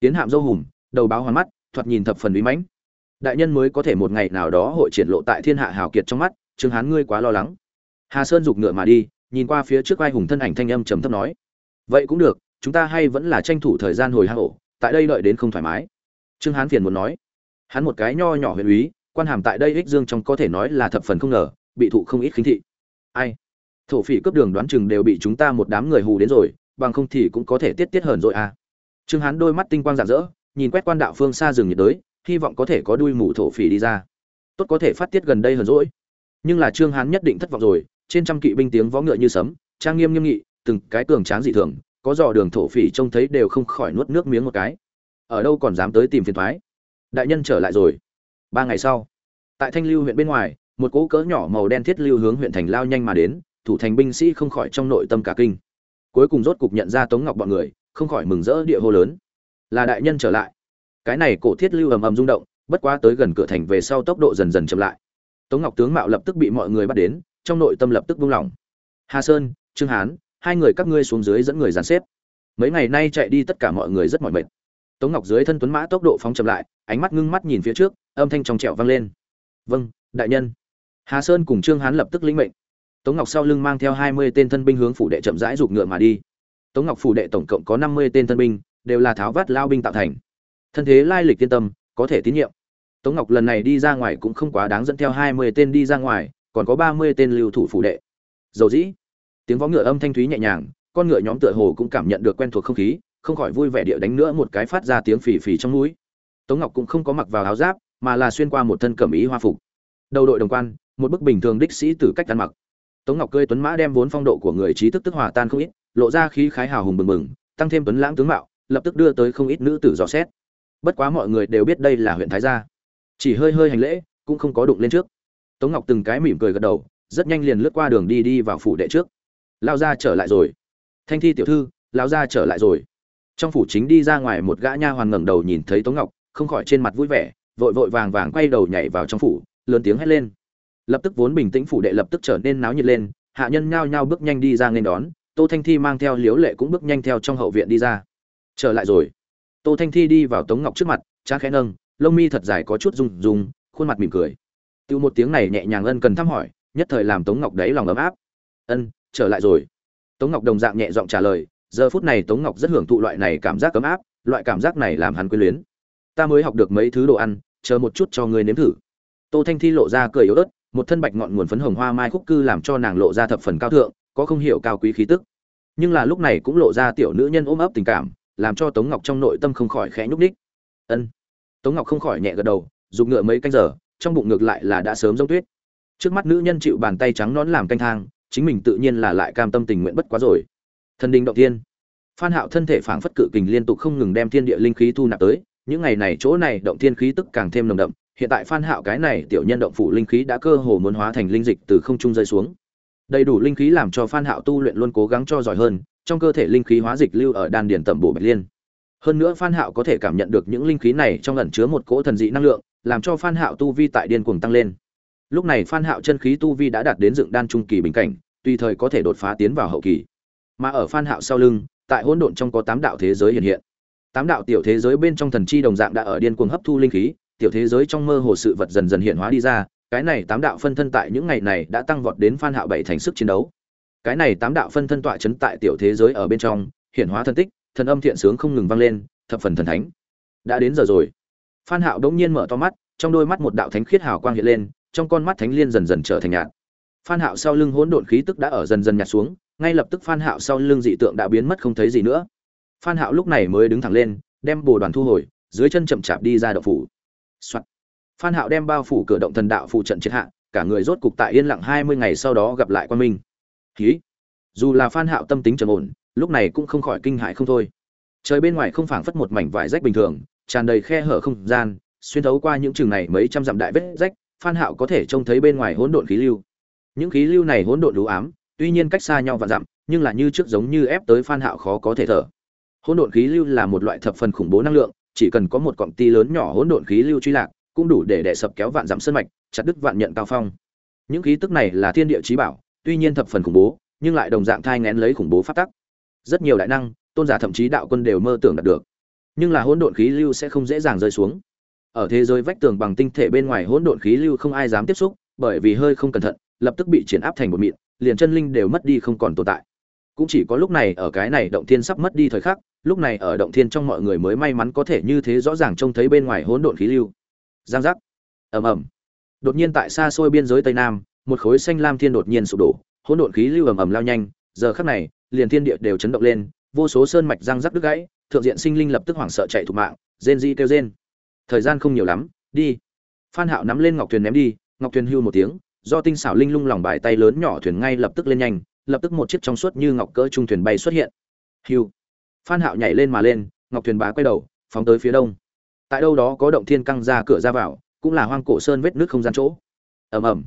Tiến hạm dâu hùm, đầu báo hoàn mắt, thoạt nhìn thập phần uy mãnh đại nhân mới có thể một ngày nào đó hội triển lộ tại thiên hạ hào kiệt trong mắt, trương hán ngươi quá lo lắng. Hà sơn giục ngựa mà đi, nhìn qua phía trước vai hùng thân ảnh thanh âm trầm thấp nói. Vậy cũng được, chúng ta hay vẫn là tranh thủ thời gian hồi hạ hổ tại đây đợi đến không thoải mái. Trương hán phiền muốn nói. Hắn một cái nho nhỏ huyện úy, quan hàm tại đây ích dương trong có thể nói là thập phần không ngờ, bị thụ không ít khinh thị. Ai? Thổ phỉ cướp đường đoán chừng đều bị chúng ta một đám người hù đến rồi, bằng không thì cũng có thể tiết tiết hờn rồi à. Trương hán đôi mắt tinh quang rạng rỡ, nhìn quét quan đạo phương xa rừng nhiệt đới hy vọng có thể có đuôi mù thổ phỉ đi ra. Tốt có thể phát tiết gần đây hờn rỗi nhưng là trương hán nhất định thất vọng rồi, trên trăm kỵ binh tiếng võ ngựa như sấm, trang nghiêm nghiêm nghị, từng cái cường tráng dị thường, có dò đường thổ phỉ trông thấy đều không khỏi nuốt nước miếng một cái. Ở đâu còn dám tới tìm phiền thoái? Đại nhân trở lại rồi. Ba ngày sau, tại thanh lưu huyện bên ngoài, một cỗ cỡ nhỏ màu đen thiết lưu hướng huyện thành lao nhanh mà đến, thủ thành binh sĩ không khỏi trong nội tâm cả kinh. Cuối cùng rốt cục nhận ra tống ngọc bọn người, không khỏi mừng rỡ địa hô lớn. Là đại nhân trở lại cái này cổ thiết lưu ầm ầm rung động, bất quá tới gần cửa thành về sau tốc độ dần dần chậm lại. Tống ngọc tướng mạo lập tức bị mọi người bắt đến, trong nội tâm lập tức buông lỏng. Hà sơn, trương hán, hai người các ngươi xuống dưới dẫn người dàn xếp. Mấy ngày nay chạy đi tất cả mọi người rất mỏi mệt. Tống ngọc dưới thân tuấn mã tốc độ phóng chậm lại, ánh mắt ngưng mắt nhìn phía trước, âm thanh trong trẻo vang lên. Vâng đại nhân. Hà sơn cùng trương hán lập tức lĩnh mệnh. Tống ngọc sau lưng mang theo hai mươi tên thân binh hướng phủ đệ chậm rãi giục ngựa mà đi. Tống ngọc phủ đệ tổng cộng có năm mươi tên thân binh, đều là tháo vát lao binh tạo thành thân thế lai lịch tiên tâm, có thể tín nhiệm. Tống ngọc lần này đi ra ngoài cũng không quá đáng dẫn theo hai mươi tên đi ra ngoài, còn có ba mươi tên lưu thủ phủ đệ. Dầu dĩ, tiếng vó ngựa âm thanh thúy nhẹ nhàng, con ngựa nhóm tựa hồ cũng cảm nhận được quen thuộc không khí, không khỏi vui vẻ địa đánh nữa một cái phát ra tiếng phì phì trong núi. Tống ngọc cũng không có mặc vào áo giáp, mà là xuyên qua một thân cẩm ý hoa phục. Đầu đội đồng quan, một bức bình thường đích sĩ từ cách ăn mặc. Tống ngọc cơi tuấn mã đem vốn phong độ của người trí thức tức hòa tan không ít, lộ ra khí khái hào hùng bừng bừng, tăng thêm tuấn lãng tướng mạo, lập tức đưa tới không ít nữ tử dò xét bất quá mọi người đều biết đây là huyện thái gia. Chỉ hơi hơi hành lễ, cũng không có đụng lên trước. Tống ngọc từng cái mỉm cười gật đầu, rất nhanh liền lướt qua đường đi đi vào phủ đệ trước. Lao ra trở lại rồi. Thanh thi tiểu thư lao ra trở lại rồi. Trong phủ chính đi ra ngoài một gã nha hoàn ngẩng đầu nhìn thấy tống ngọc, không khỏi trên mặt vui vẻ, vội vội vàng vàng quay đầu nhảy vào trong phủ, lớn tiếng hét lên. Lập tức vốn bình tĩnh phủ đệ lập tức trở nên náo nhiệt lên, hạ nhân nhao nhao bước nhanh đi ra nên đón, tô thanh thi mang theo liếu lệ cũng bước nhanh theo trong hậu viện đi ra. Trở lại rồi tô thanh thi đi vào tống ngọc trước mặt cha khẽ nâng, lông mi thật dài có chút rung rung, khuôn mặt mỉm cười. Tiêu một tiếng này nhẹ nhàng ân cần thăm hỏi, nhất thời làm tống ngọc đấy lòng ấm áp. Ân, trở lại rồi. Tống ngọc đồng dạng nhẹ giọng trả lời, giờ phút này tống ngọc rất hưởng thụ loại này cảm giác ấm áp, loại cảm giác này làm hắn quyến luyến. Ta mới học được mấy thứ đồ ăn, chờ một chút cho ngươi nếm thử. Tô thanh thi lộ ra cười yếu ớt, một thân bạch ngọn nguồn phấn hồng hoa mai khúc cư làm cho nàng lộ ra thập phần cao thượng, có không hiểu cao quý khí tức. Nhưng là lúc này cũng lộ ra tiểu nữ nhân ôm ấp tình cảm làm cho tống ngọc trong nội tâm không khỏi khẽ nhúc ních ân. Tống ngọc không khỏi nhẹ gật đầu dùng ngựa mấy canh giờ, trong bụng ngược lại là đã sớm giống tuyết. Trước mắt nữ nhân chịu bàn tay trắng nón làm canh thang, chính mình tự nhiên là lại cam tâm tình nguyện bất quá rồi. Thần đình động thiên. Phan hạo thân thể phảng phất cự kình liên tục không ngừng đem thiên địa linh khí thu nạp tới, những ngày này chỗ này động thiên khí tức càng thêm nồng đậm, hiện tại phan hạo cái này tiểu nhân động phủ linh khí đã cơ hồ muốn hóa thành linh dịch từ không trung rơi xuống đầy đủ linh khí làm cho phan hạo tu luyện luôn cố gắng cho giỏi hơn, trong cơ thể linh khí hóa dịch lưu ở đan điền tẩm bổ bạch liên. Hơn nữa phan hạo có thể cảm nhận được những linh khí này trong ẩn chứa một cỗ thần dị năng lượng, làm cho phan hạo tu vi tại điên cuồng tăng lên. Lúc này phan hạo chân khí tu vi đã đạt đến dựng đan trung kỳ bình cảnh, tùy thời có thể đột phá tiến vào hậu kỳ. Mà ở phan hạo sau lưng, tại hỗn độn trong có tám đạo thế giới hiện hiện. Tám đạo tiểu thế giới bên trong thần chi đồng dạng đã ở điên cuồng hấp thu linh khí, tiểu thế giới trong mơ hồ sự vật dần dần hiện hóa đi ra cái này tám đạo phân thân tại những ngày này đã tăng vọt đến phan hạo bảy thành sức chiến đấu. Cái này tám đạo phân thân tọa chấn tại tiểu thế giới ở bên trong hiện hóa thân tích, thần âm thiện sướng không ngừng vang lên, thập phần thần thánh. Đã đến giờ rồi. Phan hạo đống nhiên mở to mắt, trong đôi mắt một đạo thánh khiết hào quang hiện lên, trong con mắt thánh liên dần dần trở thành nhạt. Phan hạo sau lưng hỗn độn khí tức đã ở dần dần nhạt xuống, ngay lập tức phan hạo sau lưng dị tượng đã biến mất không thấy gì nữa. Phan hạo lúc này mới đứng thẳng lên, đem bồ đoàn thu hồi, dưới chân chậm chạp đi ra động phủ. Soạn phan hạo đem bao phủ cửa động thần đạo phụ trận triệt hạ, cả người rốt cục tại yên lặng 20 ngày sau đó gặp lại quan minh. Khí dù là phan hạo tâm tính trầm ổn, lúc này cũng không khỏi kinh hãi không thôi. Trời bên ngoài không phảng phất một mảnh vải rách bình thường, tràn đầy khe hở không gian, xuyên thấu qua những trường này mấy trăm dặm đại vết rách, phan hạo có thể trông thấy bên ngoài hỗn độn khí lưu. Những khí lưu này hỗn độn đủ ám, tuy nhiên cách xa nhau vạn dặm, nhưng là như trước giống như ép tới phan hạo khó có thể thở. Hỗn độn khí lưu là một loại thập phần khủng bố năng lượng, chỉ cần có một cọng ti lớn nhỏ hỗn độn khí lưu truy lạc cũng đủ để đè sập kéo vạn dặm sơn mạch, chặt đứt vạn nhận cao phong. Những khí tức này là thiên địa chí bảo, tuy nhiên thập phần khủng bố, nhưng lại đồng dạng thai ngén lấy khủng bố phát tắc. Rất nhiều đại năng, tôn giả thậm chí đạo quân đều mơ tưởng đạt được. Nhưng là hỗn độn khí lưu sẽ không dễ dàng rơi xuống. Ở thế giới vách tường bằng tinh thể bên ngoài hỗn độn khí lưu không ai dám tiếp xúc, bởi vì hơi không cẩn thận, lập tức bị triển áp thành một mịn, liền chân linh đều mất đi không còn tồn tại. Cũng chỉ có lúc này ở cái này động thiên sắp mất đi thời khắc, lúc này ở động thiên trong mọi người mới may mắn có thể như thế rõ ràng trông thấy bên ngoài hỗn độn khí lưu giang giác. Ầm ầm. Đột nhiên tại xa xôi biên giới tây nam, một khối xanh lam thiên đột nhiên sụp đổ, hỗn độn khí lưu ầm ầm lao nhanh, giờ khắc này, liền thiên địa đều chấn động lên, vô số sơn mạch răng rắc đứt gãy, thượng diện sinh linh lập tức hoảng sợ chạy thục mạng, rên di kêu rên. Thời gian không nhiều lắm, đi. Phan hạo nắm lên ngọc thuyền ném đi, ngọc thuyền hưu một tiếng, do tinh xảo linh lung lòng bài tay lớn nhỏ thuyền ngay lập tức lên nhanh, lập tức một chiếc trong suốt như ngọc cỡ trung thuyền bay xuất hiện. Hưu. Phan hạo nhảy lên mà lên, ngọc thuyền bá quay đầu, phóng tới phía đông tại đâu đó có động thiên căng ra cửa ra vào, cũng là hoang cổ sơn vết nước không gian chỗ. Ầm ầm.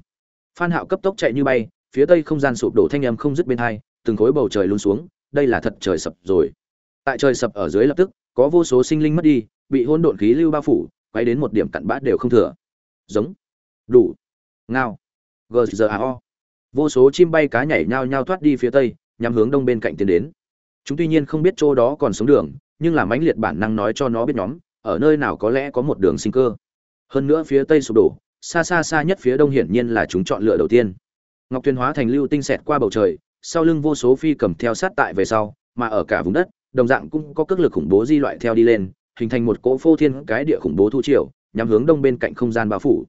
Phan hạo cấp tốc chạy như bay, phía tây không gian sụp đổ thanh âm không dứt bên hai, từng khối bầu trời luôn xuống, đây là thật trời sập rồi. Tại trời sập ở dưới lập tức, có vô số sinh linh mất đi, bị hỗn độn khí lưu bao phủ, quay đến một điểm cặn bã đều không thừa. Giống. Đủ. Ngao. Gzao vô số chim bay cá nhảy nhao nhao thoát đi phía tây, nhằm hướng đông bên cạnh tiến đến. Chúng tuy nhiên không biết chỗ đó còn sống đường, nhưng là mãnh liệt bản năng nói cho nó biết nhóm ở nơi nào có lẽ có một đường sinh cơ. Hơn nữa phía tây sụp đổ, xa xa xa nhất phía đông hiển nhiên là chúng chọn lựa đầu tiên. Ngọc tuyền hóa thành lưu tinh xẹt qua bầu trời, sau lưng vô số phi cầm theo sát tại về sau, mà ở cả vùng đất, đồng dạng cũng có cước lực khủng bố di loại theo đi lên, hình thành một cỗ phô thiên cái địa khủng bố thu triều nhắm hướng đông bên cạnh không gian bao phủ.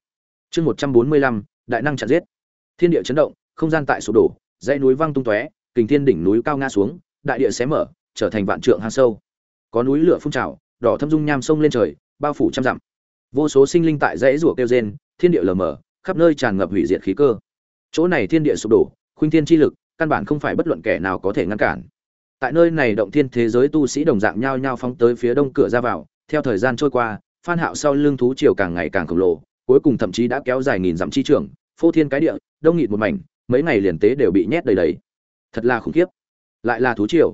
Chương một trăm bốn mươi lăm, đại năng chặn giết. Thiên địa chấn động, không gian tại sụp đổ, dãy núi văng tung tóe, kình thiên đỉnh núi cao ngã xuống, đại địa xé mở, trở thành vạn trượng hang sâu. Có núi lửa phun trào đỏ thâm dung nham sông lên trời, bao phủ trăm dặm. Vô số sinh linh tại dãy rủa kêu rên, thiên địa lờ mờ, khắp nơi tràn ngập hủy diệt khí cơ. Chỗ này thiên địa sụp đổ, khuynh thiên chi lực, căn bản không phải bất luận kẻ nào có thể ngăn cản. Tại nơi này động thiên thế giới tu sĩ đồng dạng nhao nhao phóng tới phía đông cửa ra vào, theo thời gian trôi qua, phan hạo sau lưng thú triều càng ngày càng khổng lồ, cuối cùng thậm chí đã kéo dài nghìn dặm chi trường, phô thiên cái địa, đông nghịt một mảnh, mấy ngày liền tế đều bị nhét đầy đầy. Thật là khủng khiếp. Lại là thú triều.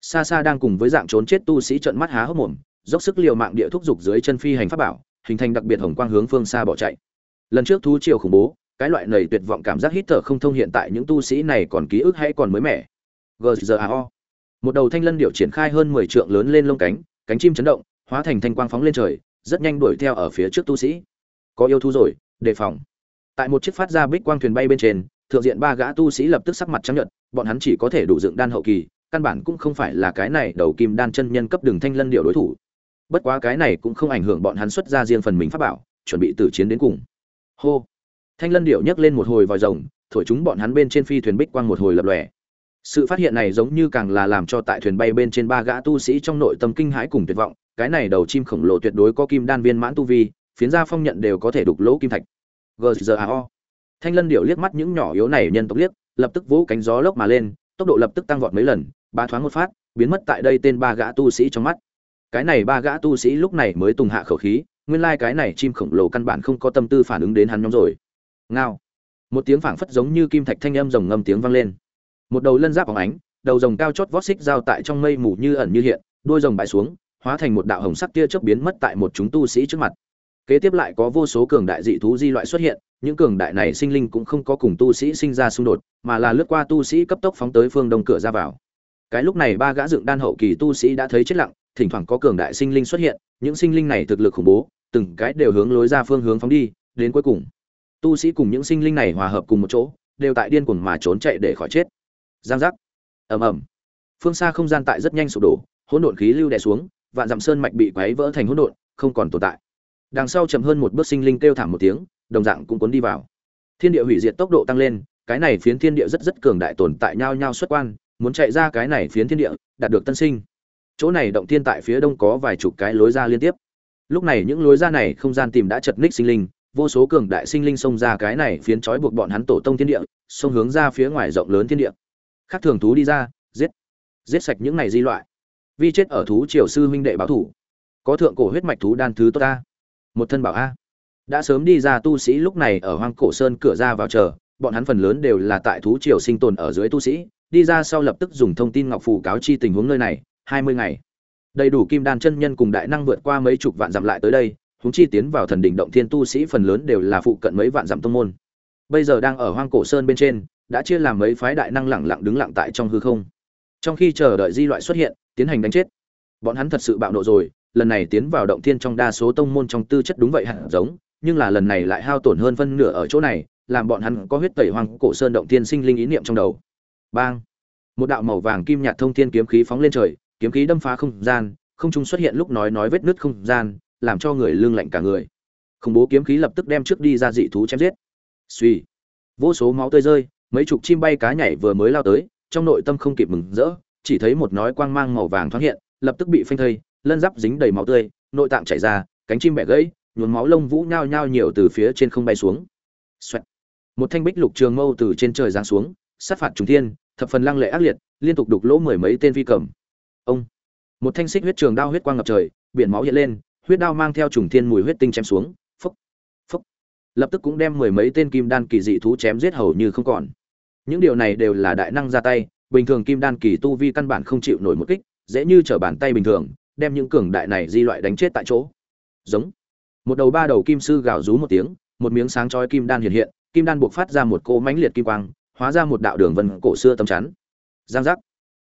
Xa xa đang cùng với dạng trốn chết tu sĩ trợn mắt há hốc mồm dốc sức liều mạng địa thúc dục dưới chân phi hành pháp bảo, hình thành đặc biệt hồng quang hướng phương xa bỏ chạy. Lần trước thú triều khủng bố, cái loại nầy tuyệt vọng cảm giác hít thở không thông hiện tại những tu sĩ này còn ký ức hay còn mới mẻ. Gzao một đầu thanh lân điểu triển khai hơn mười trượng lớn lên lông cánh cánh chim chấn động, hóa thành thanh quang phóng lên trời, rất nhanh đuổi theo ở phía trước tu sĩ. Có yêu thú rồi, đề phòng. Tại một chiếc phát ra bích quang thuyền bay bên trên, thượng diện ba gã tu sĩ lập tức sắc mặt trắng nhợt, bọn hắn chỉ có thể đủ dựng đan hậu kỳ, căn bản cũng không phải là cái này đầu kim đan chân nhân cấp đường thanh lân điệu đối thủ bất quá cái này cũng không ảnh hưởng bọn hắn xuất ra riêng phần mình pháp bảo, chuẩn bị tử chiến đến cùng. Hô. Thanh lân điệu nhấc lên một hồi vòi rồng, thổi chúng bọn hắn bên trên phi thuyền bích quang một hồi lập lòe. Sự phát hiện này giống như càng là làm cho tại thuyền bay bên trên ba gã tu sĩ trong nội tâm kinh hãi cùng tuyệt vọng, cái này đầu chim khổng lồ tuyệt đối có kim đan viên mãn tu vi, phiến gia phong nhận đều có thể đục lỗ kim thạch. Gzao thanh lân điệu liếc mắt những nhỏ yếu này nhân tộc liếc, lập tức vỗ cánh gió lốc mà lên, tốc độ lập tức tăng vọt mấy lần, ba thoáng một phát, biến mất tại đây tên ba gã tu sĩ trong mắt cái này ba gã tu sĩ lúc này mới tùng hạ khẩu khí, nguyên lai cái này chim khổng lồ căn bản không có tâm tư phản ứng đến hắn nhóm rồi. Ngao. Một tiếng phảng phất giống như kim thạch thanh âm rồng ngâm tiếng vang lên. Một đầu lân giáp phóng ánh, đầu rồng cao chót vót xích giao tại trong mây mù như ẩn như hiện, đuôi rồng bãi xuống, hóa thành một đạo hồng sắc tia chớp biến mất tại một chúng tu sĩ trước mặt. Kế tiếp lại có vô số cường đại dị thú di loại xuất hiện, những cường đại này sinh linh cũng không có cùng tu sĩ sinh ra xung đột, mà là lướt qua tu sĩ cấp tốc phóng tới phương đông cửa ra vào. Cái lúc này ba gã dựng đan hậu kỳ tu sĩ đã thấy chết lặng thỉnh thoảng có cường đại sinh linh xuất hiện, những sinh linh này thực lực khủng bố, từng cái đều hướng lối ra phương hướng phóng đi, đến cuối cùng, tu sĩ cùng những sinh linh này hòa hợp cùng một chỗ, đều tại điên cuồng mà trốn chạy để khỏi chết. Giang giác. Ầm ầm. Phương xa không gian tại rất nhanh sụp đổ, hỗn độn khí lưu đè xuống, vạn dặm sơn mạch bị quấy vỡ thành hỗn độn, không còn tồn tại. Đằng sau chậm hơn một bước sinh linh kêu thảm một tiếng, đồng dạng cũng cuốn đi vào. Thiên địa hủy diệt tốc độ tăng lên, cái này phiến thiên địa rất rất cường đại tồn tại nhau nhau xuất quan, muốn chạy ra cái này phiến thiên địa, đạt được tân sinh chỗ này động thiên tại phía đông có vài chục cái lối ra liên tiếp. Lúc này những lối ra này không gian tìm đã chật ních sinh linh, vô số cường đại sinh linh xông ra cái này phiến trói buộc bọn hắn tổ tông thiên địa, xông hướng ra phía ngoài rộng lớn thiên địa. Khác thường thú đi ra, giết giết sạch những này di loại. Vi chết ở thú triều sư huynh đệ báo thủ. Có thượng cổ huyết mạch thú đan thứ tốt ta. Một thân bảo a. Đã sớm đi ra tu sĩ lúc này ở hoang cổ sơn cửa ra vào chờ, bọn hắn phần lớn đều là tại thú triều sinh tồn ở dưới tu sĩ, đi ra sau lập tức dùng thông tin ngọc phù cáo chi tình huống nơi này hai mươi ngày. Đầy đủ kim đan chân nhân cùng đại năng vượt qua mấy chục vạn dặm lại tới đây, huống chi tiến vào thần đỉnh động thiên tu sĩ phần lớn đều là phụ cận mấy vạn dặm tông môn. Bây giờ đang ở hoang cổ sơn bên trên, đã chia làm mấy phái đại năng lẳng lặng đứng lặng tại trong hư không. Trong khi chờ đợi di loại xuất hiện, tiến hành đánh chết. Bọn hắn thật sự bạo nộ rồi, lần này tiến vào động thiên trong đa số tông môn trong tư chất đúng vậy hẳn giống, nhưng là lần này lại hao tổn hơn phân nửa ở chỗ này, làm bọn hắn có huyết tẩy hoang cổ sơn động thiên sinh linh ý niệm trong đầu. Bang! Một đạo màu vàng kim nhạt thông thiên kiếm khí phóng lên trời kiếm khí đâm phá không gian, không trung xuất hiện lúc nói nói vết nứt không gian, làm cho người lương lạnh cả người. Khủng bố kiếm khí lập tức đem trước đi ra dị thú chém giết. Suy vô số máu tươi rơi, mấy chục chim bay cá nhảy vừa mới lao tới, trong nội tâm không kịp mừng rỡ, chỉ thấy một nói quang mang màu vàng thoáng hiện, lập tức bị phanh thây, lân giáp dính đầy máu tươi, nội tạng chảy ra, cánh chim bẻ gãy, nhuốm máu lông vũ nhao nhao nhiều từ phía trên không bay xuống. Xoẹt. một thanh bích lục trường mâu từ trên trời giáng xuống, sát phạt trùng thiên, thập phần lăng lệ ác liệt, liên tục đục lỗ mười mấy tên phi cầm ông. Một thanh xích huyết trường đao huyết quang ngập trời, biển máu hiện lên, huyết đao mang theo trùng thiên mùi huyết tinh chém xuống. Phúc phúc. Lập tức cũng đem mười mấy tên kim đan kỳ dị thú chém giết hầu như không còn. Những điều này đều là đại năng ra tay, bình thường kim đan kỳ tu vi căn bản không chịu nổi một kích, dễ như trở bàn tay bình thường, đem những cường đại này di loại đánh chết tại chỗ. Giống. Một đầu ba đầu kim sư gào rú một tiếng, một miếng sáng chói kim đan hiện hiện, kim đan buộc phát ra một cỗ mãnh liệt kim quang, hóa ra một đạo đường vân cổ xưa tầm chắn. Giang giác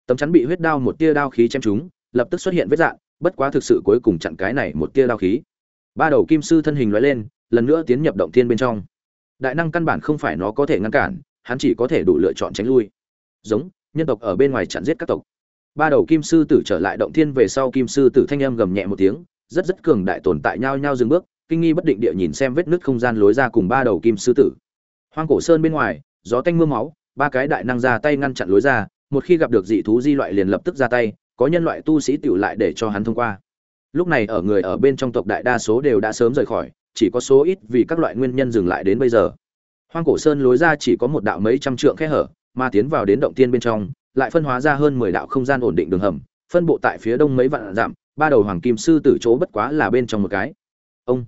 tấm chắn bị huyết đao một tia đao khí chém trúng, lập tức xuất hiện vết dạn bất quá thực sự cuối cùng chặn cái này một tia đao khí. Ba đầu kim sư thân hình loại lên, lần nữa tiến nhập động thiên bên trong. Đại năng căn bản không phải nó có thể ngăn cản, hắn chỉ có thể đủ lựa chọn tránh lui. Giống, nhân tộc ở bên ngoài chặn giết các tộc. Ba đầu kim sư tử trở lại động thiên về sau kim sư tử thanh âm gầm nhẹ một tiếng, rất rất cường đại tồn tại nhau nhau dừng bước, kinh nghi bất định địa nhìn xem vết nứt không gian lối ra cùng ba đầu kim sư tử. Hoang cổ sơn bên ngoài, gió tanh mưa máu, ba cái đại năng ra tay ngăn chặn lối ra một khi gặp được dị thú di loại liền lập tức ra tay, có nhân loại tu sĩ tựu lại để cho hắn thông qua. Lúc này ở người ở bên trong tộc đại đa số đều đã sớm rời khỏi, chỉ có số ít vì các loại nguyên nhân dừng lại đến bây giờ. Hoang cổ sơn lối ra chỉ có một đạo mấy trăm trượng khe hở, mà tiến vào đến động tiên bên trong, lại phân hóa ra hơn mười đạo không gian ổn định đường hầm, phân bộ tại phía đông mấy vạn dặm, ba đầu hoàng kim sư tử chỗ bất quá là bên trong một cái. Ông,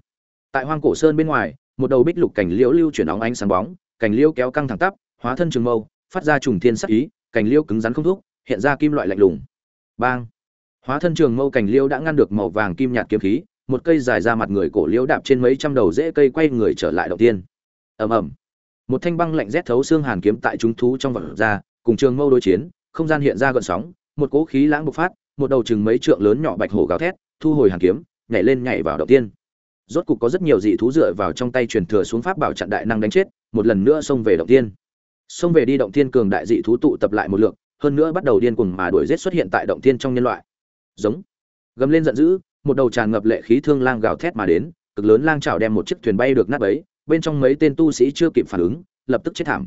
tại hoang cổ sơn bên ngoài, một đầu bích lục cảnh liễu lưu chuyển óng ánh sáng bóng, cảnh liễu kéo căng thẳng tắp, hóa thân trường mâu, phát ra trùng thiên sắc ý Cành liêu cứng rắn không thúc, hiện ra kim loại lạnh lùng. Bang! Hóa thân trường mâu cành liêu đã ngăn được màu vàng kim nhạt kiếm khí, một cây dài ra mặt người cổ liêu đạp trên mấy trăm đầu rễ cây quay người trở lại đầu tiên. Ầm ầm! Một thanh băng lạnh rét thấu xương hàn kiếm tại chúng thú trong vật ra, cùng trường mâu đối chiến, không gian hiện ra gợn sóng, một cỗ khí lãng bộc phát, một đầu chừng mấy trượng lớn nhỏ bạch hổ gào thét, thu hồi hàn kiếm, nhảy lên nhảy vào đầu tiên. Rốt cục có rất nhiều dị thú dựa vào trong tay truyền thừa xuống pháp bảo chặn đại năng đánh chết, một lần nữa xông về động tiên xông về đi động thiên cường đại dị thú tụ tập lại một lượng, hơn nữa bắt đầu điên cuồng mà đuổi giết xuất hiện tại động thiên trong nhân loại. Giống. Gầm lên giận dữ, một đầu tràn ngập lệ khí thương lang gào thét mà đến, cực lớn lang chảo đem một chiếc thuyền bay được nát bấy, bên trong mấy tên tu sĩ chưa kịp phản ứng, lập tức chết thảm.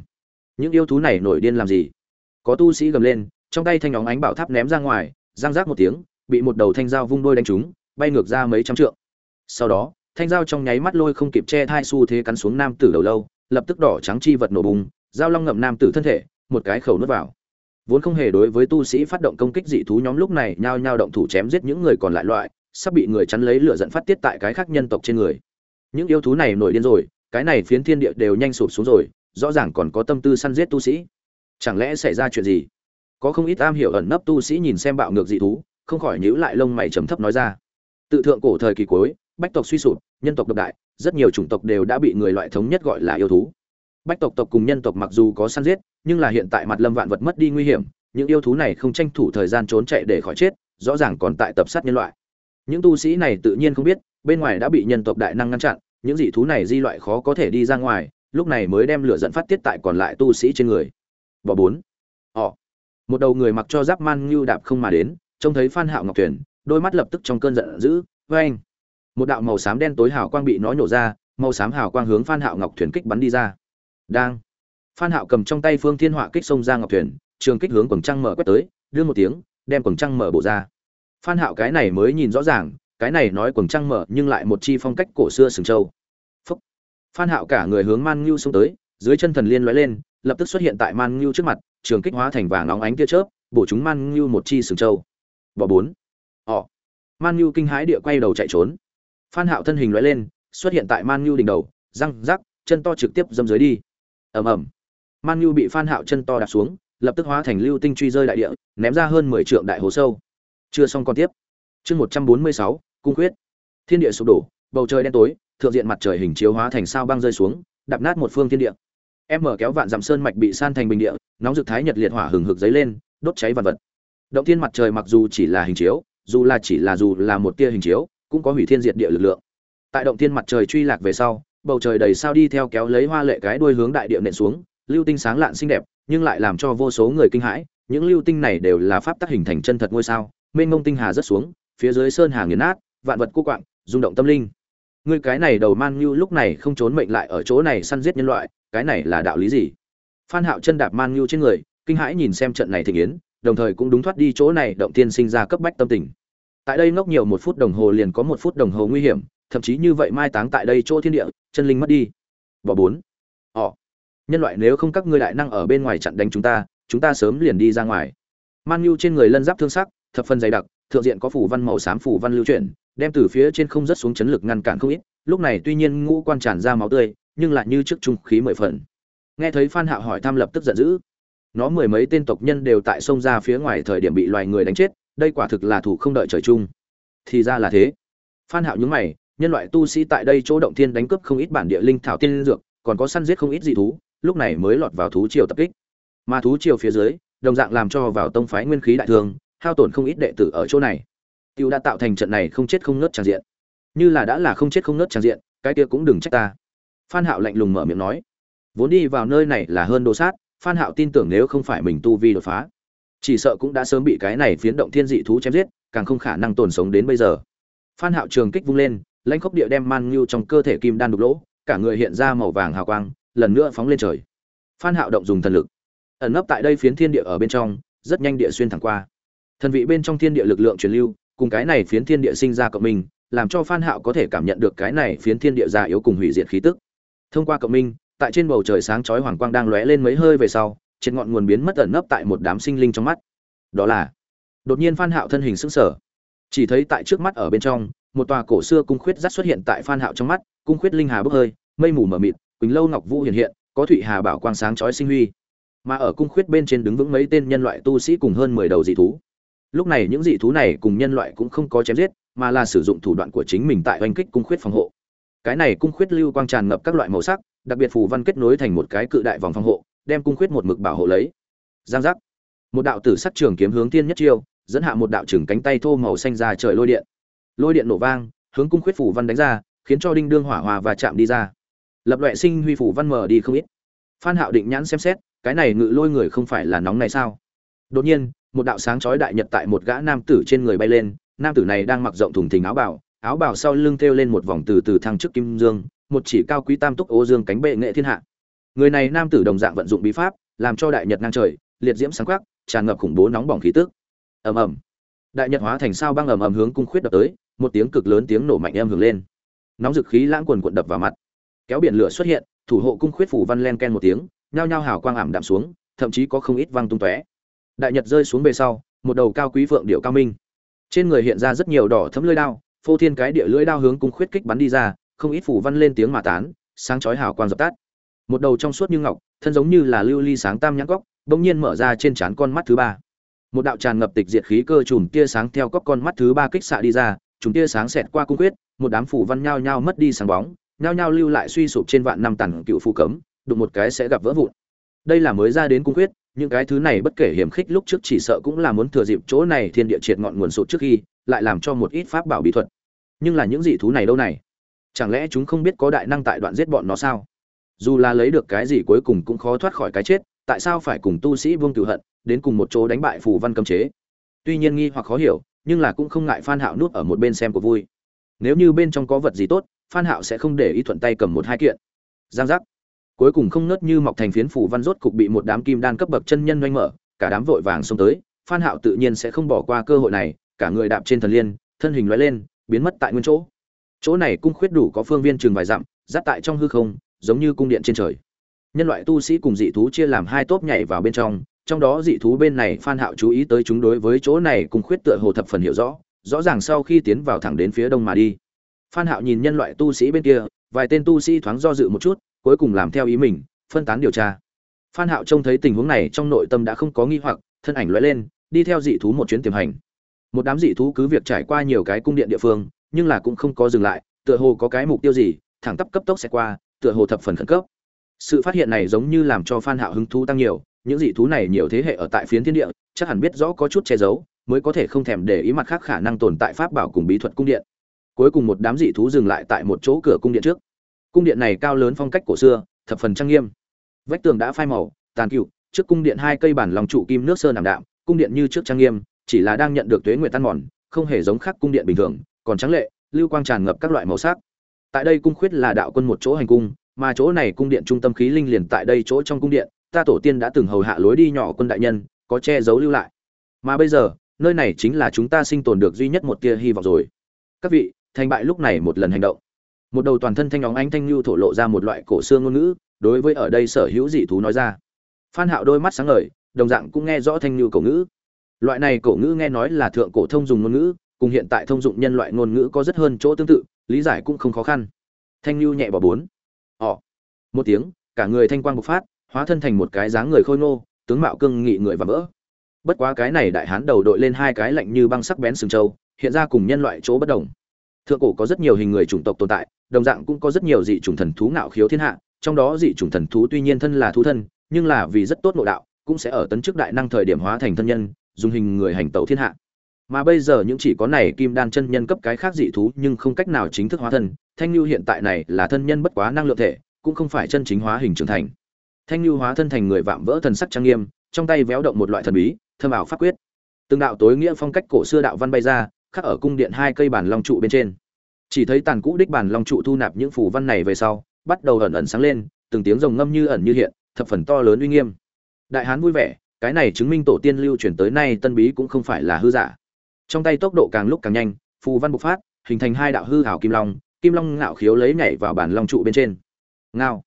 Những yêu thú này nổi điên làm gì? Có tu sĩ gầm lên, trong tay thanh óng ánh bảo tháp ném ra ngoài giang rác một tiếng, bị một đầu thanh dao vung đôi đánh trúng, bay ngược ra mấy trăm trượng. Sau đó, thanh dao trong nháy mắt lôi không kịp che thai xu thế cắn xuống nam tử đầu lâu, lập tức đỏ trắng chi vật nổ bùng dao long ngậm nam tử thân thể, một cái khẩu nuốt vào. Vốn không hề đối với tu sĩ phát động công kích dị thú nhóm lúc này nhao nhao động thủ chém giết những người còn lại loại, sắp bị người chắn lấy lửa dẫn phát tiết tại cái khác nhân tộc trên người. Những yêu thú này nổi điên rồi, cái này phiến thiên địa đều nhanh sụp xuống rồi, rõ ràng còn có tâm tư săn giết tu sĩ. Chẳng lẽ xảy ra chuyện gì? Có không ít am hiểu ẩn nấp tu sĩ nhìn xem bạo ngược dị thú, không khỏi nhíu lại lông mày trầm thấp nói ra. Tự thượng cổ thời kỳ cuối, bách tộc suy sụp, nhân tộc độc đại, rất nhiều chủng tộc đều đã bị người loại thống nhất gọi là yêu thú bách tộc tộc cùng nhân tộc mặc dù có săn giết nhưng là hiện tại mặt lâm vạn vật mất đi nguy hiểm những yêu thú này không tranh thủ thời gian trốn chạy để khỏi chết rõ ràng còn tại tập sát nhân loại. Những tu sĩ này tự nhiên không biết bên ngoài đã bị nhân tộc đại năng ngăn chặn những dị thú này di loại khó có thể đi ra ngoài lúc này mới đem lửa dẫn phát tiết tại còn lại tu sĩ trên người. Bỏ bốn. Họ một đầu người mặc cho giáp man ngưu đạp không mà đến trông thấy phan hạo ngọc Thuyền, đôi mắt lập tức trong cơn giận dữ với anh một đạo màu xám đen tối hào quang bị nó nhổ ra màu xám hào quang hướng phan hạo ngọc thuyền kích bắn đi ra đang. Phan hạo cầm trong tay phương thiên họa kích xông ra ngọc thuyền, trường kích hướng quần trăng mở quét tới, đưa một tiếng, đem quần trăng mở bổ ra. Phan hạo cái này mới nhìn rõ ràng, cái này nói quần trăng mở nhưng lại một chi phong cách cổ xưa sừng châu. Phúc. phan hạo cả người hướng man ngưu xông tới, dưới chân thần liên lóe lên, lập tức xuất hiện tại man ngưu trước mặt, trường kích hóa thành vàng óng ánh tia chớp, bổ chúng man ngưu một chi sừng châu. Bỏ bốn. Họ man ngưu kinh hãi địa quay đầu chạy trốn. Phan hạo thân hình lóe lên, xuất hiện tại man ngưu đỉnh đầu, răng rắc, chân to trực tiếp dâm dưới đi ầm ầm. Man nhu bị phan hạo chân to đạp xuống, lập tức hóa thành lưu tinh truy rơi đại địa, ném ra hơn mười trượng đại hồ sâu. Chưa xong con tiếp. Chương một trăm bốn mươi sáu, cung quyết. Thiên địa sụp đổ, bầu trời đen tối, thượng diện mặt trời hình chiếu hóa thành sao băng rơi xuống đập nát một phương thiên địa. Em mở kéo vạn dặm sơn mạch bị san thành bình địa, nóng rực thái nhật liệt hỏa hừng hực dấy lên, đốt cháy vạn vật. Động thiên mặt trời mặc dù chỉ là hình chiếu, dù là chỉ là dù là một tia hình chiếu, cũng có hủy thiên diệt địa lực lượng. Tại động thiên mặt trời truy lạc về sau bầu trời đầy sao đi theo kéo lấy hoa lệ cái đuôi hướng đại địa nện xuống, lưu tinh sáng lạn xinh đẹp, nhưng lại làm cho vô số người kinh hãi, những lưu tinh này đều là pháp tắc hình thành chân thật ngôi sao, mênh mông tinh hà rất xuống, phía dưới sơn hà nghiền nát, vạn vật cô quạng, rung động tâm linh. Ngươi cái này đầu man như lúc này không trốn mệnh lại ở chỗ này săn giết nhân loại, cái này là đạo lý gì? Phan hạo chân đạp man như trên người, kinh hãi nhìn xem trận này thịnh yến, đồng thời cũng đúng thoát đi chỗ này động tiên sinh ra cấp bách tâm tình. Tại đây ngốc nhiều một phút đồng hồ liền có một phút đồng hồ nguy hiểm thậm chí như vậy mai táng tại đây chỗ thiên địa, chân linh mất đi. Bỏ bốn. Họ nhân loại nếu không các ngươi đại năng ở bên ngoài chặn đánh chúng ta chúng ta sớm liền đi ra ngoài. Man nhu trên người lân giáp thương sắc, thập phần dày đặc, thượng diện có phủ văn màu xám phủ văn lưu chuyển, đem từ phía trên không rất xuống chấn lực ngăn cản không ít, lúc này tuy nhiên ngũ quan tràn ra máu tươi, nhưng lại như trước trung khí mười phần. Nghe thấy phan hạo hỏi thăm lập tức giận dữ. Nó mười mấy tên tộc nhân đều tại sông ra phía ngoài thời điểm bị loài người đánh chết, đây quả thực là thủ không đợi trời chung. Thì ra là thế. Phan hạo nhướng mày nhân loại tu sĩ tại đây chỗ động thiên đánh cướp không ít bản địa linh thảo tiên dược, còn có săn giết không ít dị thú, lúc này mới lọt vào thú triều tập kích. Mà thú triều phía dưới, đồng dạng làm cho vào tông phái nguyên khí đại thương, hao tổn không ít đệ tử ở chỗ này. Tiêu đã tạo thành trận này không chết không nứt tràn diện. Như là đã là không chết không nứt tràn diện, cái kia cũng đừng trách ta. Phan hạo lạnh lùng mở miệng nói. Vốn đi vào nơi này là hơn đồ sát, phan hạo tin tưởng nếu không phải mình tu vi đột phá, chỉ sợ cũng đã sớm bị cái này phiến động thiên dị thú chém giết, càng không khả năng tồn sống đến bây giờ. Phan hạo trường kích vung lên lãnh khốc địa đem man ngưu trong cơ thể kim đan đục lỗ, cả người hiện ra màu vàng hào quang, lần nữa phóng lên trời. Phan hạo động dùng thần lực. Ẩn nấp tại đây phiến thiên địa ở bên trong, rất nhanh địa xuyên thẳng qua. Thần vị bên trong thiên địa lực lượng truyền lưu, cùng cái này phiến thiên địa sinh ra cộng minh, làm cho phan hạo có thể cảm nhận được cái này phiến thiên địa già yếu cùng hủy diệt khí tức. Thông qua cộng minh, tại trên bầu trời sáng chói hoàng quang đang lóe lên mấy hơi về sau, trên ngọn nguồn biến mất ẩn nấp tại một đám sinh linh trong mắt. Đó là, đột nhiên phan hạo thân hình sững sờ. Chỉ thấy tại trước mắt ở bên trong một tòa cổ xưa cung khuyết rắt xuất hiện tại phan hạo trong mắt, cung khuyết linh hà bốc hơi, mây mù mờ mịt, quỳnh lâu ngọc vũ hiện hiện, có thụy hà bảo quang sáng chói sinh huy. Mà ở cung khuyết bên trên đứng vững mấy tên nhân loại tu sĩ cùng hơn mười đầu dị thú. Lúc này những dị thú này cùng nhân loại cũng không có chém giết, mà là sử dụng thủ đoạn của chính mình tại oanh kích cung khuyết phòng hộ. Cái này cung khuyết lưu quang tràn ngập các loại màu sắc, đặc biệt phù văn kết nối thành một cái cự đại vòng phòng hộ, đem cung khuyết một mực bảo hộ lấy. Giang giác. Một đạo tử sắc trường kiếm hướng tiên nhất chiêu, dẫn hạ một đạo trưởng cánh tay thô màu xanh ra trời lôi điện lôi điện nổ vang, hướng cung khuyết phủ văn đánh ra, khiến cho đinh đương hỏa hòa và chạm đi ra. Lập loại sinh huy phủ văn mở đi không ít. Phan hạo định nhãn xem xét, cái này ngự lôi người không phải là nóng này sao? Đột nhiên, một đạo sáng chói đại nhật tại một gã nam tử trên người bay lên, nam tử này đang mặc rộng thùng thình áo bào áo bào sau lưng thêu lên một vòng từ từ thăng trước kim dương, một chỉ cao quý tam túc ô dương cánh bệ nghệ thiên hạ. Người này nam tử đồng dạng vận dụng bí pháp, làm cho đại nhật ngang trời, liệt diễm sáng quắc, tràn ngập khủng bố nóng bỏng khí tức. Ầm ầm. Đại nhật hóa thành sao băng ầm ầm hướng cung khuyết đập tới một tiếng cực lớn tiếng nổ mạnh em hưởng lên. Nóng dực khí lãng quần cuộn đập vào mặt. Kéo biển lửa xuất hiện, thủ hộ cung khuyết phủ văn len ken một tiếng, nhao nhao hào quang ảm đạm xuống, thậm chí có không ít văng tung tóe. Đại nhật rơi xuống về sau, một đầu cao quý phượng điệu cao minh. Trên người hiện ra rất nhiều đỏ thấm lưỡi đao, phô thiên cái địa lưỡi đao hướng cung khuyết kích bắn đi ra, không ít phủ văn lên tiếng mà tán, sáng chói hào quang dập tắt. Một đầu trong suốt như ngọc, thân giống như là lưu ly sáng tam nhãn góc, bỗng nhiên mở ra trên trán con mắt thứ ba. Một đạo tràn ngập tịch diệt khí cơ chùm tia sáng theo góc con mắt thứ ba kích xạ đi ra chúng tia sáng xẹt qua cung quyết, một đám phủ văn nhao nhao mất đi sáng bóng, nhao nhao lưu lại suy sụp trên vạn năm tần cựu phù cấm, đụng một cái sẽ gặp vỡ vụn. Đây là mới ra đến cung quyết, những cái thứ này bất kể hiểm khích lúc trước chỉ sợ cũng là muốn thừa dịp chỗ này thiên địa triệt ngọn nguồn sụt trước khi, lại làm cho một ít pháp bảo bí thuật. Nhưng là những dị thú này đâu này? Chẳng lẽ chúng không biết có đại năng tại đoạn giết bọn nó sao? Dù là lấy được cái gì cuối cùng cũng khó thoát khỏi cái chết, tại sao phải cùng tu sĩ vương tử hận, đến cùng một chỗ đánh bại phù văn cấm chế? Tuy nhiên nghi hoặc khó hiểu nhưng là cũng không ngại phan hạo nuốt ở một bên xem của vui. Nếu như bên trong có vật gì tốt, phan hạo sẽ không để ý thuận tay cầm một hai kiện. Giang giác. Cuối cùng không nớt như mọc thành phiến phủ văn rốt cục bị một đám kim đan cấp bậc chân nhân doanh mở, cả đám vội vàng xông tới, phan hạo tự nhiên sẽ không bỏ qua cơ hội này, cả người đạp trên thần liên, thân hình lóe lên, biến mất tại nguyên chỗ. Chỗ này cung khuyết đủ có phương viên trường vài dặm giáp tại trong hư không, giống như cung điện trên trời. Nhân loại tu sĩ cùng dị thú chia làm hai tốp nhảy vào bên trong trong đó dị thú bên này phan hạo chú ý tới chúng đối với chỗ này cùng khuyết tựa hồ thập phần hiểu rõ rõ ràng sau khi tiến vào thẳng đến phía đông mà đi. Phan hạo nhìn nhân loại tu sĩ bên kia, vài tên tu sĩ thoáng do dự một chút, cuối cùng làm theo ý mình, phân tán điều tra. Phan hạo trông thấy tình huống này trong nội tâm đã không có nghi hoặc, thân ảnh lóe lên, đi theo dị thú một chuyến tiềm hành. Một đám dị thú cứ việc trải qua nhiều cái cung điện địa phương, nhưng là cũng không có dừng lại, tựa hồ có cái mục tiêu gì, thẳng tắp cấp tốc sẽ qua, tựa hồ thập phần khẩn cấp. Sự phát hiện này giống như làm cho phan hạo hứng thú tăng nhiều những dị thú này nhiều thế hệ ở tại phiến thiên địa, chắc hẳn biết rõ có chút che giấu, mới có thể không thèm để ý mặt khác khả năng tồn tại pháp bảo cùng bí thuật cung điện. Cuối cùng một đám dị thú dừng lại tại một chỗ cửa cung điện trước. Cung điện này cao lớn phong cách cổ xưa, thập phần trang nghiêm. Vách tường đã phai màu, tàn cựu, trước cung điện hai cây bản lòng trụ kim nước sơn nằm đạm, cung điện như trước trang nghiêm, chỉ là đang nhận được tuế nguyện tan mòn, không hề giống khác cung điện bình thường, còn trắng lệ, lưu quang tràn ngập các loại màu sắc. Tại đây cung khuyết là đạo quân một chỗ hành cung, mà chỗ này cung điện trung tâm khí linh liền tại đây chỗ trong cung điện ta tổ tiên đã từng hầu hạ lối đi nhỏ quân đại nhân, có che giấu lưu lại. Mà bây giờ, nơi này chính là chúng ta sinh tồn được duy nhất một tia hy vọng rồi. Các vị, thành bại lúc này một lần hành động. Một đầu toàn thân thanh óng ánh thanh lưu thổ lộ ra một loại cổ xương ngôn ngữ, đối với ở đây sở hữu dị thú nói ra. Phan hạo đôi mắt sáng ngời, đồng dạng cũng nghe rõ thanh lưu cổ ngữ. Loại này cổ ngữ nghe nói là thượng cổ thông dùng ngôn ngữ, cùng hiện tại thông dụng nhân loại ngôn ngữ có rất hơn chỗ tương tự, lý giải cũng không khó khăn. Thanh lưu nhẹ bỏ bốn. Ỏ một tiếng, cả người thanh quang bộc phát hóa thân thành một cái dáng người khôi ngô, tướng mạo cương nghị người và vỡ. Bất quá cái này đại hán đầu đội lên hai cái lạnh như băng sắc bén sừng trâu, hiện ra cùng nhân loại chỗ bất đồng. Thượng cổ có rất nhiều hình người chủng tộc tồn tại, đồng dạng cũng có rất nhiều dị chủng thần thú ngạo khiếu thiên hạ, trong đó dị chủng thần thú tuy nhiên thân là thú thân, nhưng là vì rất tốt nội đạo, cũng sẽ ở tấn chức đại năng thời điểm hóa thành thân nhân, dùng hình người hành tẩu thiên hạ. Mà bây giờ những chỉ có này kim đan chân nhân cấp cái khác dị thú nhưng không cách nào chính thức hóa thân, thanh lưu hiện tại này là thân nhân bất quá năng lượng thể, cũng không phải chân chính hóa hình trưởng thành thanh lưu hóa thân thành người vạm vỡ thần sắc trang nghiêm, trong tay véo động một loại thần bí thơm ảo pháp quyết. Từng đạo tối nghĩa phong cách cổ xưa đạo văn bay ra, khắc ở cung điện hai cây bản long trụ bên trên. Chỉ thấy tàn cũ đích bản long trụ thu nạp những phù văn này về sau, bắt đầu ẩn ẩn sáng lên, từng tiếng rồng ngâm như ẩn như hiện, thập phần to lớn uy nghiêm. Đại hán vui vẻ, cái này chứng minh tổ tiên lưu truyền tới nay tân bí cũng không phải là hư giả. Trong tay tốc độ càng lúc càng nhanh, phù văn bộc phát, hình thành hai đạo hư hảo kim long kim long ngạo khiếu lấy nhảy vào bản long trụ bên trên. Ngao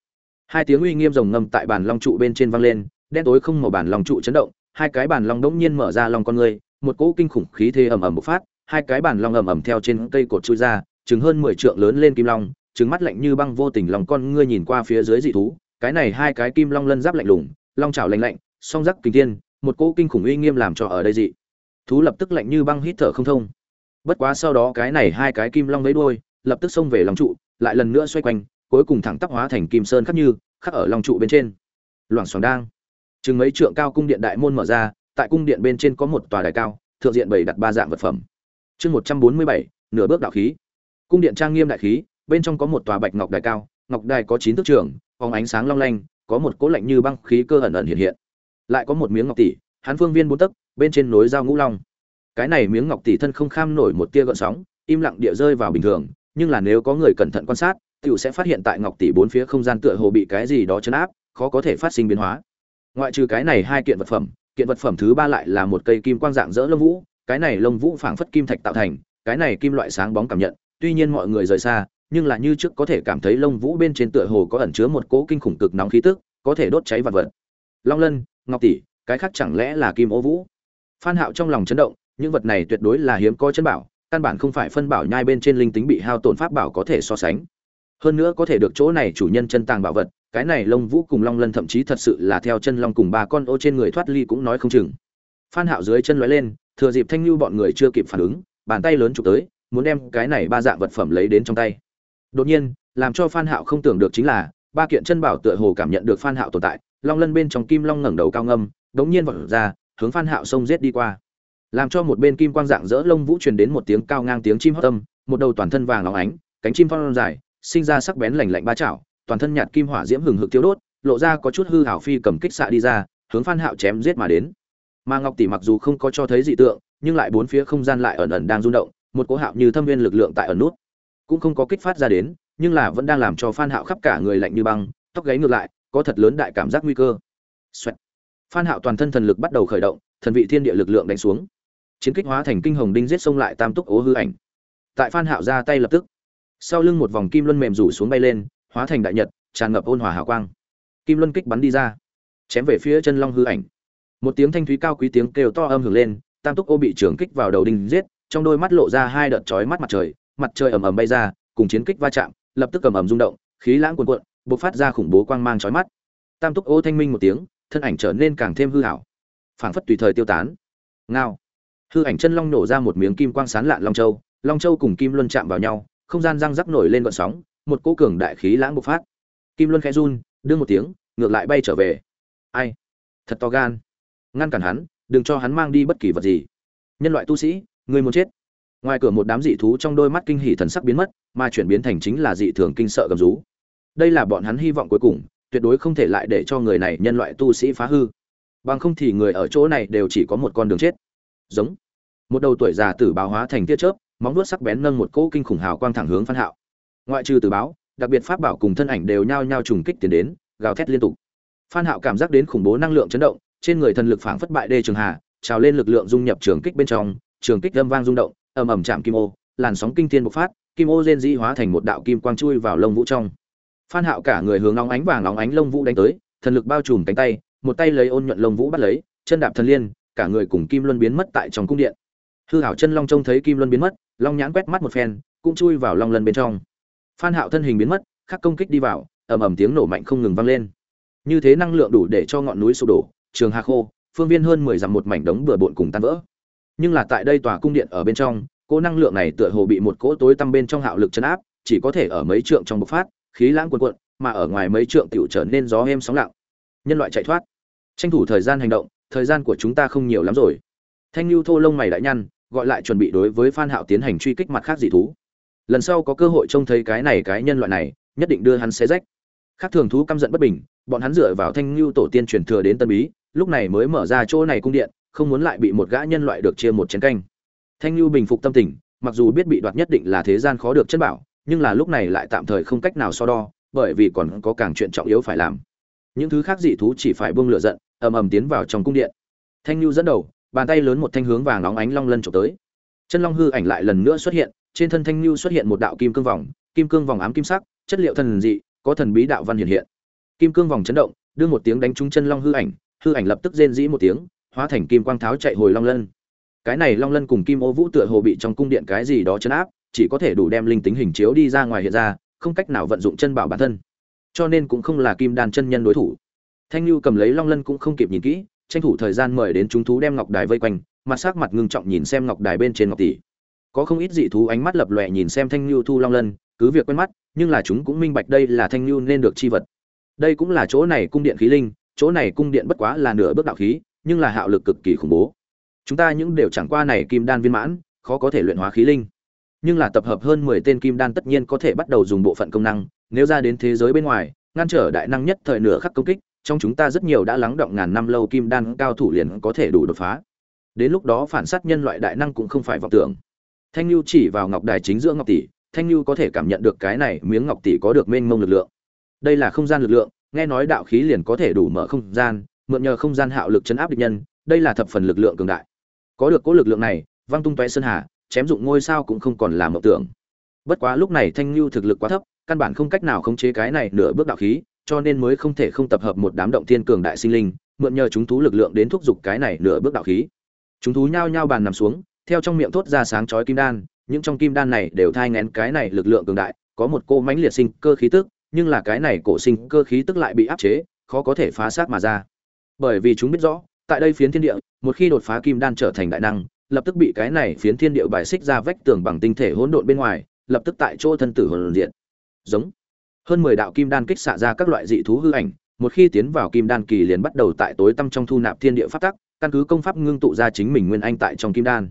hai tiếng uy nghiêm rồng ngầm tại bản long trụ bên trên vang lên, đen tối không màu bản long trụ chấn động, hai cái bản long đống nhiên mở ra lòng con người, một cỗ kinh khủng khí thế ầm ầm bộc phát, hai cái bản long ầm ầm theo trên cây cột chui ra trứng hơn mười trượng lớn lên kim long trứng mắt lạnh như băng vô tình lòng con ngươi nhìn qua phía dưới dị thú, cái này hai cái kim long lân giáp lạnh lùng, long chảo lạnh lạnh, song giác kinh thiên, một cỗ kinh khủng uy nghiêm làm cho ở đây dị thú lập tức lạnh như băng hít thở không thông. Bất quá sau đó cái này hai cái kim long lấy đuôi, lập tức xông về long trụ, lại lần nữa xoay quanh cuối cùng thẳng tắp hóa thành kim sơn khắc như, khắc ở long trụ bên trên. Loảng xoảng đang. Chừng mấy trượng cao cung điện đại môn mở ra, tại cung điện bên trên có một tòa đài cao, thượng diện bày đặt ba dạng vật phẩm. Chương một trăm bốn mươi bảy, nửa bước đạo khí. Cung điện trang nghiêm đại khí, bên trong có một tòa bạch ngọc đài cao, ngọc đài có chín thước trường, phóng ánh sáng long lanh, có một cỗ lạnh như băng khí cơ ẩn ẩn hiện hiện. Lại có một miếng ngọc tỷ hán phương viên bốn tấc, bên trên nối dao ngũ long. Cái này miếng ngọc tỷ thân không kham nổi một tia gợn sóng, im lặng địa rơi vào bình thường, nhưng là nếu có người cẩn thận quan sát tiểu sẽ phát hiện tại ngọc tỷ bốn phía không gian tựa hồ bị cái gì đó chấn áp, khó có thể phát sinh biến hóa. Ngoại trừ cái này hai kiện vật phẩm, kiện vật phẩm thứ ba lại là một cây kim quang dạng dỡ lông vũ, cái này lông vũ phảng phất kim thạch tạo thành, cái này kim loại sáng bóng cảm nhận, tuy nhiên mọi người rời xa, nhưng là như trước có thể cảm thấy lông vũ bên trên tựa hồ có ẩn chứa một cỗ kinh khủng cực nóng khí tức, có thể đốt cháy vật vật. Long lân, ngọc tỷ, cái khác chẳng lẽ là kim ô vũ? Phan hạo trong lòng chấn động, những vật này tuyệt đối là hiếm có chân bảo, căn bản không phải phân bảo nhai bên trên linh tính bị hao tổn pháp bảo có thể so sánh hơn nữa có thể được chỗ này chủ nhân chân tàng bảo vật, cái này lông vũ cùng long lân thậm chí thật sự là theo chân long cùng ba con ô trên người thoát ly cũng nói không chừng. Phan hạo dưới chân lóe lên, thừa dịp thanh lưu bọn người chưa kịp phản ứng, bàn tay lớn chụp tới, muốn đem cái này ba dạng vật phẩm lấy đến trong tay. Đột nhiên, làm cho phan hạo không tưởng được chính là, ba kiện chân bảo tựa hồ cảm nhận được phan hạo tồn tại, long lân bên trong kim long ngẩng đầu cao ngâm, đống nhiên vọt ra, hướng phan hạo xông giết đi qua. Làm cho một bên kim quang dạng dỡ lông vũ truyền đến một tiếng cao ngang tiếng chim hót tâm một đầu toàn thân vàng óng ánh, cánh chim phong dài sinh ra sắc bén lạnh lạnh ba chảo, toàn thân nhạt kim hỏa diễm hừng hực thiêu đốt, lộ ra có chút hư hảo phi cầm kích xạ đi ra, hướng phan hạo chém giết mà đến. Mà ngọc tỷ mặc dù không có cho thấy dị tượng, nhưng lại bốn phía không gian lại ẩn ẩn đang rung động, một cỗ hạo như thâm viên lực lượng tại ẩn nút. Cũng không có kích phát ra đến, nhưng là vẫn đang làm cho phan hạo khắp cả người lạnh như băng, tóc gáy ngược lại, có thật lớn đại cảm giác nguy cơ. Xoẹt. phan hạo toàn thân thần lực bắt đầu khởi động, thần vị thiên địa lực lượng đánh xuống. Chiến kích hóa thành kinh hồng đinh giết xông lại tam túc ố hư ảnh. Tại phan hạo ra tay lập tức sau lưng một vòng kim luân mềm rủ xuống bay lên, hóa thành đại nhật, tràn ngập ôn hòa hào quang. Kim luân kích bắn đi ra, chém về phía chân long hư ảnh. Một tiếng thanh thúy cao quý tiếng kêu to âm hưởng lên, tam túc ô bị trưởng kích vào đầu đinh giết, trong đôi mắt lộ ra hai đợt chói mắt mặt trời mặt trời ầm ầm bay ra, cùng chiến kích va chạm, lập tức ầm ầm rung động, khí lãng cuồn cuộn, bộc phát ra khủng bố quang mang chói mắt. Tam túc ô thanh minh một tiếng, thân ảnh trở nên càng thêm hư hảo phảng phất tùy thời tiêu tán. Ngao. Hư ảnh chân long nổ ra một miếng kim quang sán lạn long châu long châu cùng kim luân chạm vào nhau không gian răng rắc nổi lên gợn sóng, một cỗ cường đại khí lãng bộc phát. Kim luân khẽ run đương một tiếng, ngược lại bay trở về. Ai? Thật to gan. Ngăn cản hắn, đừng cho hắn mang đi bất kỳ vật gì. Nhân loại tu sĩ người muốn chết. Ngoài cửa một đám dị thú trong đôi mắt kinh hỉ thần sắc biến mất, mà chuyển biến thành chính là dị thường kinh sợ gầm rú. Đây là bọn hắn hy vọng cuối cùng, tuyệt đối không thể lại để cho người này nhân loại tu sĩ phá hư. Bằng không thì người ở chỗ này đều chỉ có một con đường chết. Giống. Một đầu tuổi già tử báo hóa thành tia chớp móng vuốt sắc bén nâng một cỗ kinh khủng hào quang thẳng hướng phan hạo. Ngoại trừ tử báo, đặc biệt pháp bảo cùng thân ảnh đều nhao nhao trùng kích tiến đến, gào thét liên tục. Phan hạo cảm giác đến khủng bố năng lượng chấn động, trên người thần lực phảng phất bại đê trường hà trào lên lực lượng dung nhập trường kích bên trong, trường kích âm vang rung động, ầm ầm chạm kim ô, làn sóng kinh thiên bộc phát, kim ô rên dĩ hóa thành một đạo kim quang chui vào lông vũ trong. Phan hạo cả người hướng nóng ánh vàng nóng ánh lông vũ đánh tới, thần lực bao trùm cánh tay, một tay lấy ôn nhuận lông vũ bắt lấy, chân đạp thần liên, cả người cùng kim luân biến mất tại trong cung điện. Hư hảo chân long trông thấy kim luân biến mất long nhãn quét mắt một phen, cũng chui vào long lân bên trong. Phan hạo thân hình biến mất, khắc công kích đi vào, ầm ầm tiếng nổ mạnh không ngừng vang lên. Như thế năng lượng đủ để cho ngọn núi sụp đổ, trường hà khô, phương viên hơn mười dặm một mảnh đống bừa bộn cùng tan vỡ. Nhưng là tại đây tòa cung điện ở bên trong, cỗ năng lượng này tựa hồ bị một cỗ tối tăm bên trong hạo lực chấn áp, chỉ có thể ở mấy trượng trong bộc phát, khí lãng cuồn cuộn, mà ở ngoài mấy trượng tiểu trở nên gió êm sóng lặng. Nhân loại chạy thoát. Tranh thủ thời gian hành động, thời gian của chúng ta không nhiều lắm rồi. Thanh lưu thô lông mày đại nhăn gọi lại chuẩn bị đối với phan hạo tiến hành truy kích mặt khác dị thú. Lần sau có cơ hội trông thấy cái này cái nhân loại này, nhất định đưa hắn xé rách. Khác thường thú căm giận bất bình, bọn hắn dựa vào thanh lưu tổ tiên truyền thừa đến tân bí, lúc này mới mở ra chỗ này cung điện, không muốn lại bị một gã nhân loại được chia một chén canh. Thanh lưu bình phục tâm tình, mặc dù biết bị đoạt nhất định là thế gian khó được chân bảo, nhưng là lúc này lại tạm thời không cách nào so đo, bởi vì còn có càng chuyện trọng yếu phải làm. Những thứ khác dị thú chỉ phải buông lửa giận, ầm ầm tiến vào trong cung điện. Thanh lưu dẫn đầu bàn tay lớn một thanh hướng vàng óng ánh long lân trộm tới. Chân long hư ảnh lại lần nữa xuất hiện, trên thân thanh lưu xuất hiện một đạo kim cương vòng, kim cương vòng ám kim sắc, chất liệu thần dị, có thần bí đạo văn hiện hiện. Kim cương vòng chấn động, đưa một tiếng đánh trúng chân long hư ảnh hư ảnh lập tức rên dĩ một tiếng, hóa thành kim quang tháo chạy hồi long lân. Cái này long lân cùng kim ô vũ tựa hồ bị trong cung điện cái gì đó chấn áp, chỉ có thể đủ đem linh tính hình chiếu đi ra ngoài hiện ra, không cách nào vận dụng chân bảo bản thân. Cho nên cũng không là kim đan chân nhân đối thủ. Thanh lưu cầm lấy long lân cũng không kịp nhìn kỹ tranh thủ thời gian mời đến chúng thú đem ngọc đài vây quanh, mặt sắc mặt ngưng trọng nhìn xem ngọc đài bên trên ngọc tỷ. Có không ít dị thú ánh mắt lập lòe nhìn xem thanh lưu thu long lân, cứ việc quen mắt, nhưng là chúng cũng minh bạch đây là thanh lưu nên được chi vật. Đây cũng là chỗ này cung điện khí linh, chỗ này cung điện bất quá là nửa bước đạo khí, nhưng là hạo lực cực kỳ khủng bố. Chúng ta những đều chẳng qua này kim đan viên mãn, khó có thể luyện hóa khí linh. Nhưng là tập hợp hơn mười tên kim đan tất nhiên có thể bắt đầu dùng bộ phận công năng, nếu ra đến thế giới bên ngoài, ngăn trở đại năng nhất thời nửa khắc công kích trong chúng ta rất nhiều đã lắng động ngàn năm lâu kim đan cao thủ liền có thể đủ đột phá. Đến lúc đó phản sát nhân loại đại năng cũng không phải vọng tưởng. Thanh lưu chỉ vào ngọc đài chính giữa ngọc tỷ, thanh lưu có thể cảm nhận được cái này miếng ngọc tỷ có được mênh mông lực lượng. Đây là không gian lực lượng, nghe nói đạo khí liền có thể đủ mở không gian, mượn nhờ không gian hạo lực chấn áp địch nhân, đây là thập phần lực lượng cường đại. Có được cố lực lượng này, văng tung tóe sơn hà, chém dụng ngôi sao cũng không còn là mộng tưởng. Bất quá lúc này thanh lưu thực lực quá thấp, căn bản không cách nào khống chế cái này nửa bước đạo khí cho nên mới không thể không tập hợp một đám động thiên cường đại sinh linh, mượn nhờ chúng thú lực lượng đến thúc giục cái này nửa bước đạo khí. Chúng thú nhao nhao bàn nằm xuống, theo trong miệng thốt ra sáng chói kim đan, những trong kim đan này đều thai ngén cái này lực lượng cường đại, có một cô mãnh liệt sinh cơ khí tức, nhưng là cái này cổ sinh cơ khí tức lại bị áp chế, khó có thể phá xác mà ra. Bởi vì chúng biết rõ, tại đây phiến thiên địa, một khi đột phá kim đan trở thành đại năng, lập tức bị cái này phiến thiên địa bài xích ra vách tường bằng tinh thể hỗn độn bên ngoài, lập tức tại chỗ thân tử hồn diện giống hơn mười đạo kim đan kích xạ ra các loại dị thú hư ảnh, một khi tiến vào kim đan kỳ liền bắt đầu tại tối tăm trong thu nạp thiên địa pháp tắc, căn cứ công pháp ngưng tụ ra chính mình nguyên anh tại trong kim đan.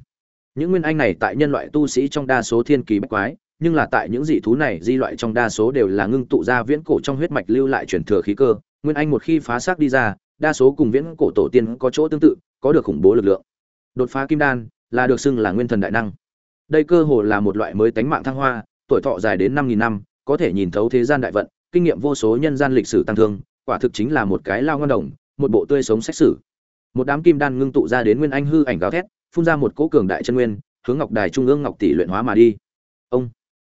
Những nguyên anh này tại nhân loại tu sĩ trong đa số thiên kỳ bách quái, nhưng là tại những dị thú này di loại trong đa số đều là ngưng tụ ra viễn cổ trong huyết mạch lưu lại truyền thừa khí cơ. Nguyên anh một khi phá xác đi ra, đa số cùng viễn cổ tổ tiên có chỗ tương tự, có được khủng bố lực lượng. Đột phá kim đan là được xưng là nguyên thần đại năng. Đây cơ hồ là một loại mới tánh mạng thăng hoa, tuổi thọ dài đến năm nghìn năm có thể nhìn thấu thế gian đại vận, kinh nghiệm vô số nhân gian lịch sử tăng thương, quả thực chính là một cái lao ngon đồng, một bộ tươi sống xét xử một đám kim đan ngưng tụ ra đến nguyên anh hư ảnh gáo thét, phun ra một cỗ cường đại chân nguyên, hướng ngọc đài trung ương ngọc tỷ luyện hóa mà đi. Ông.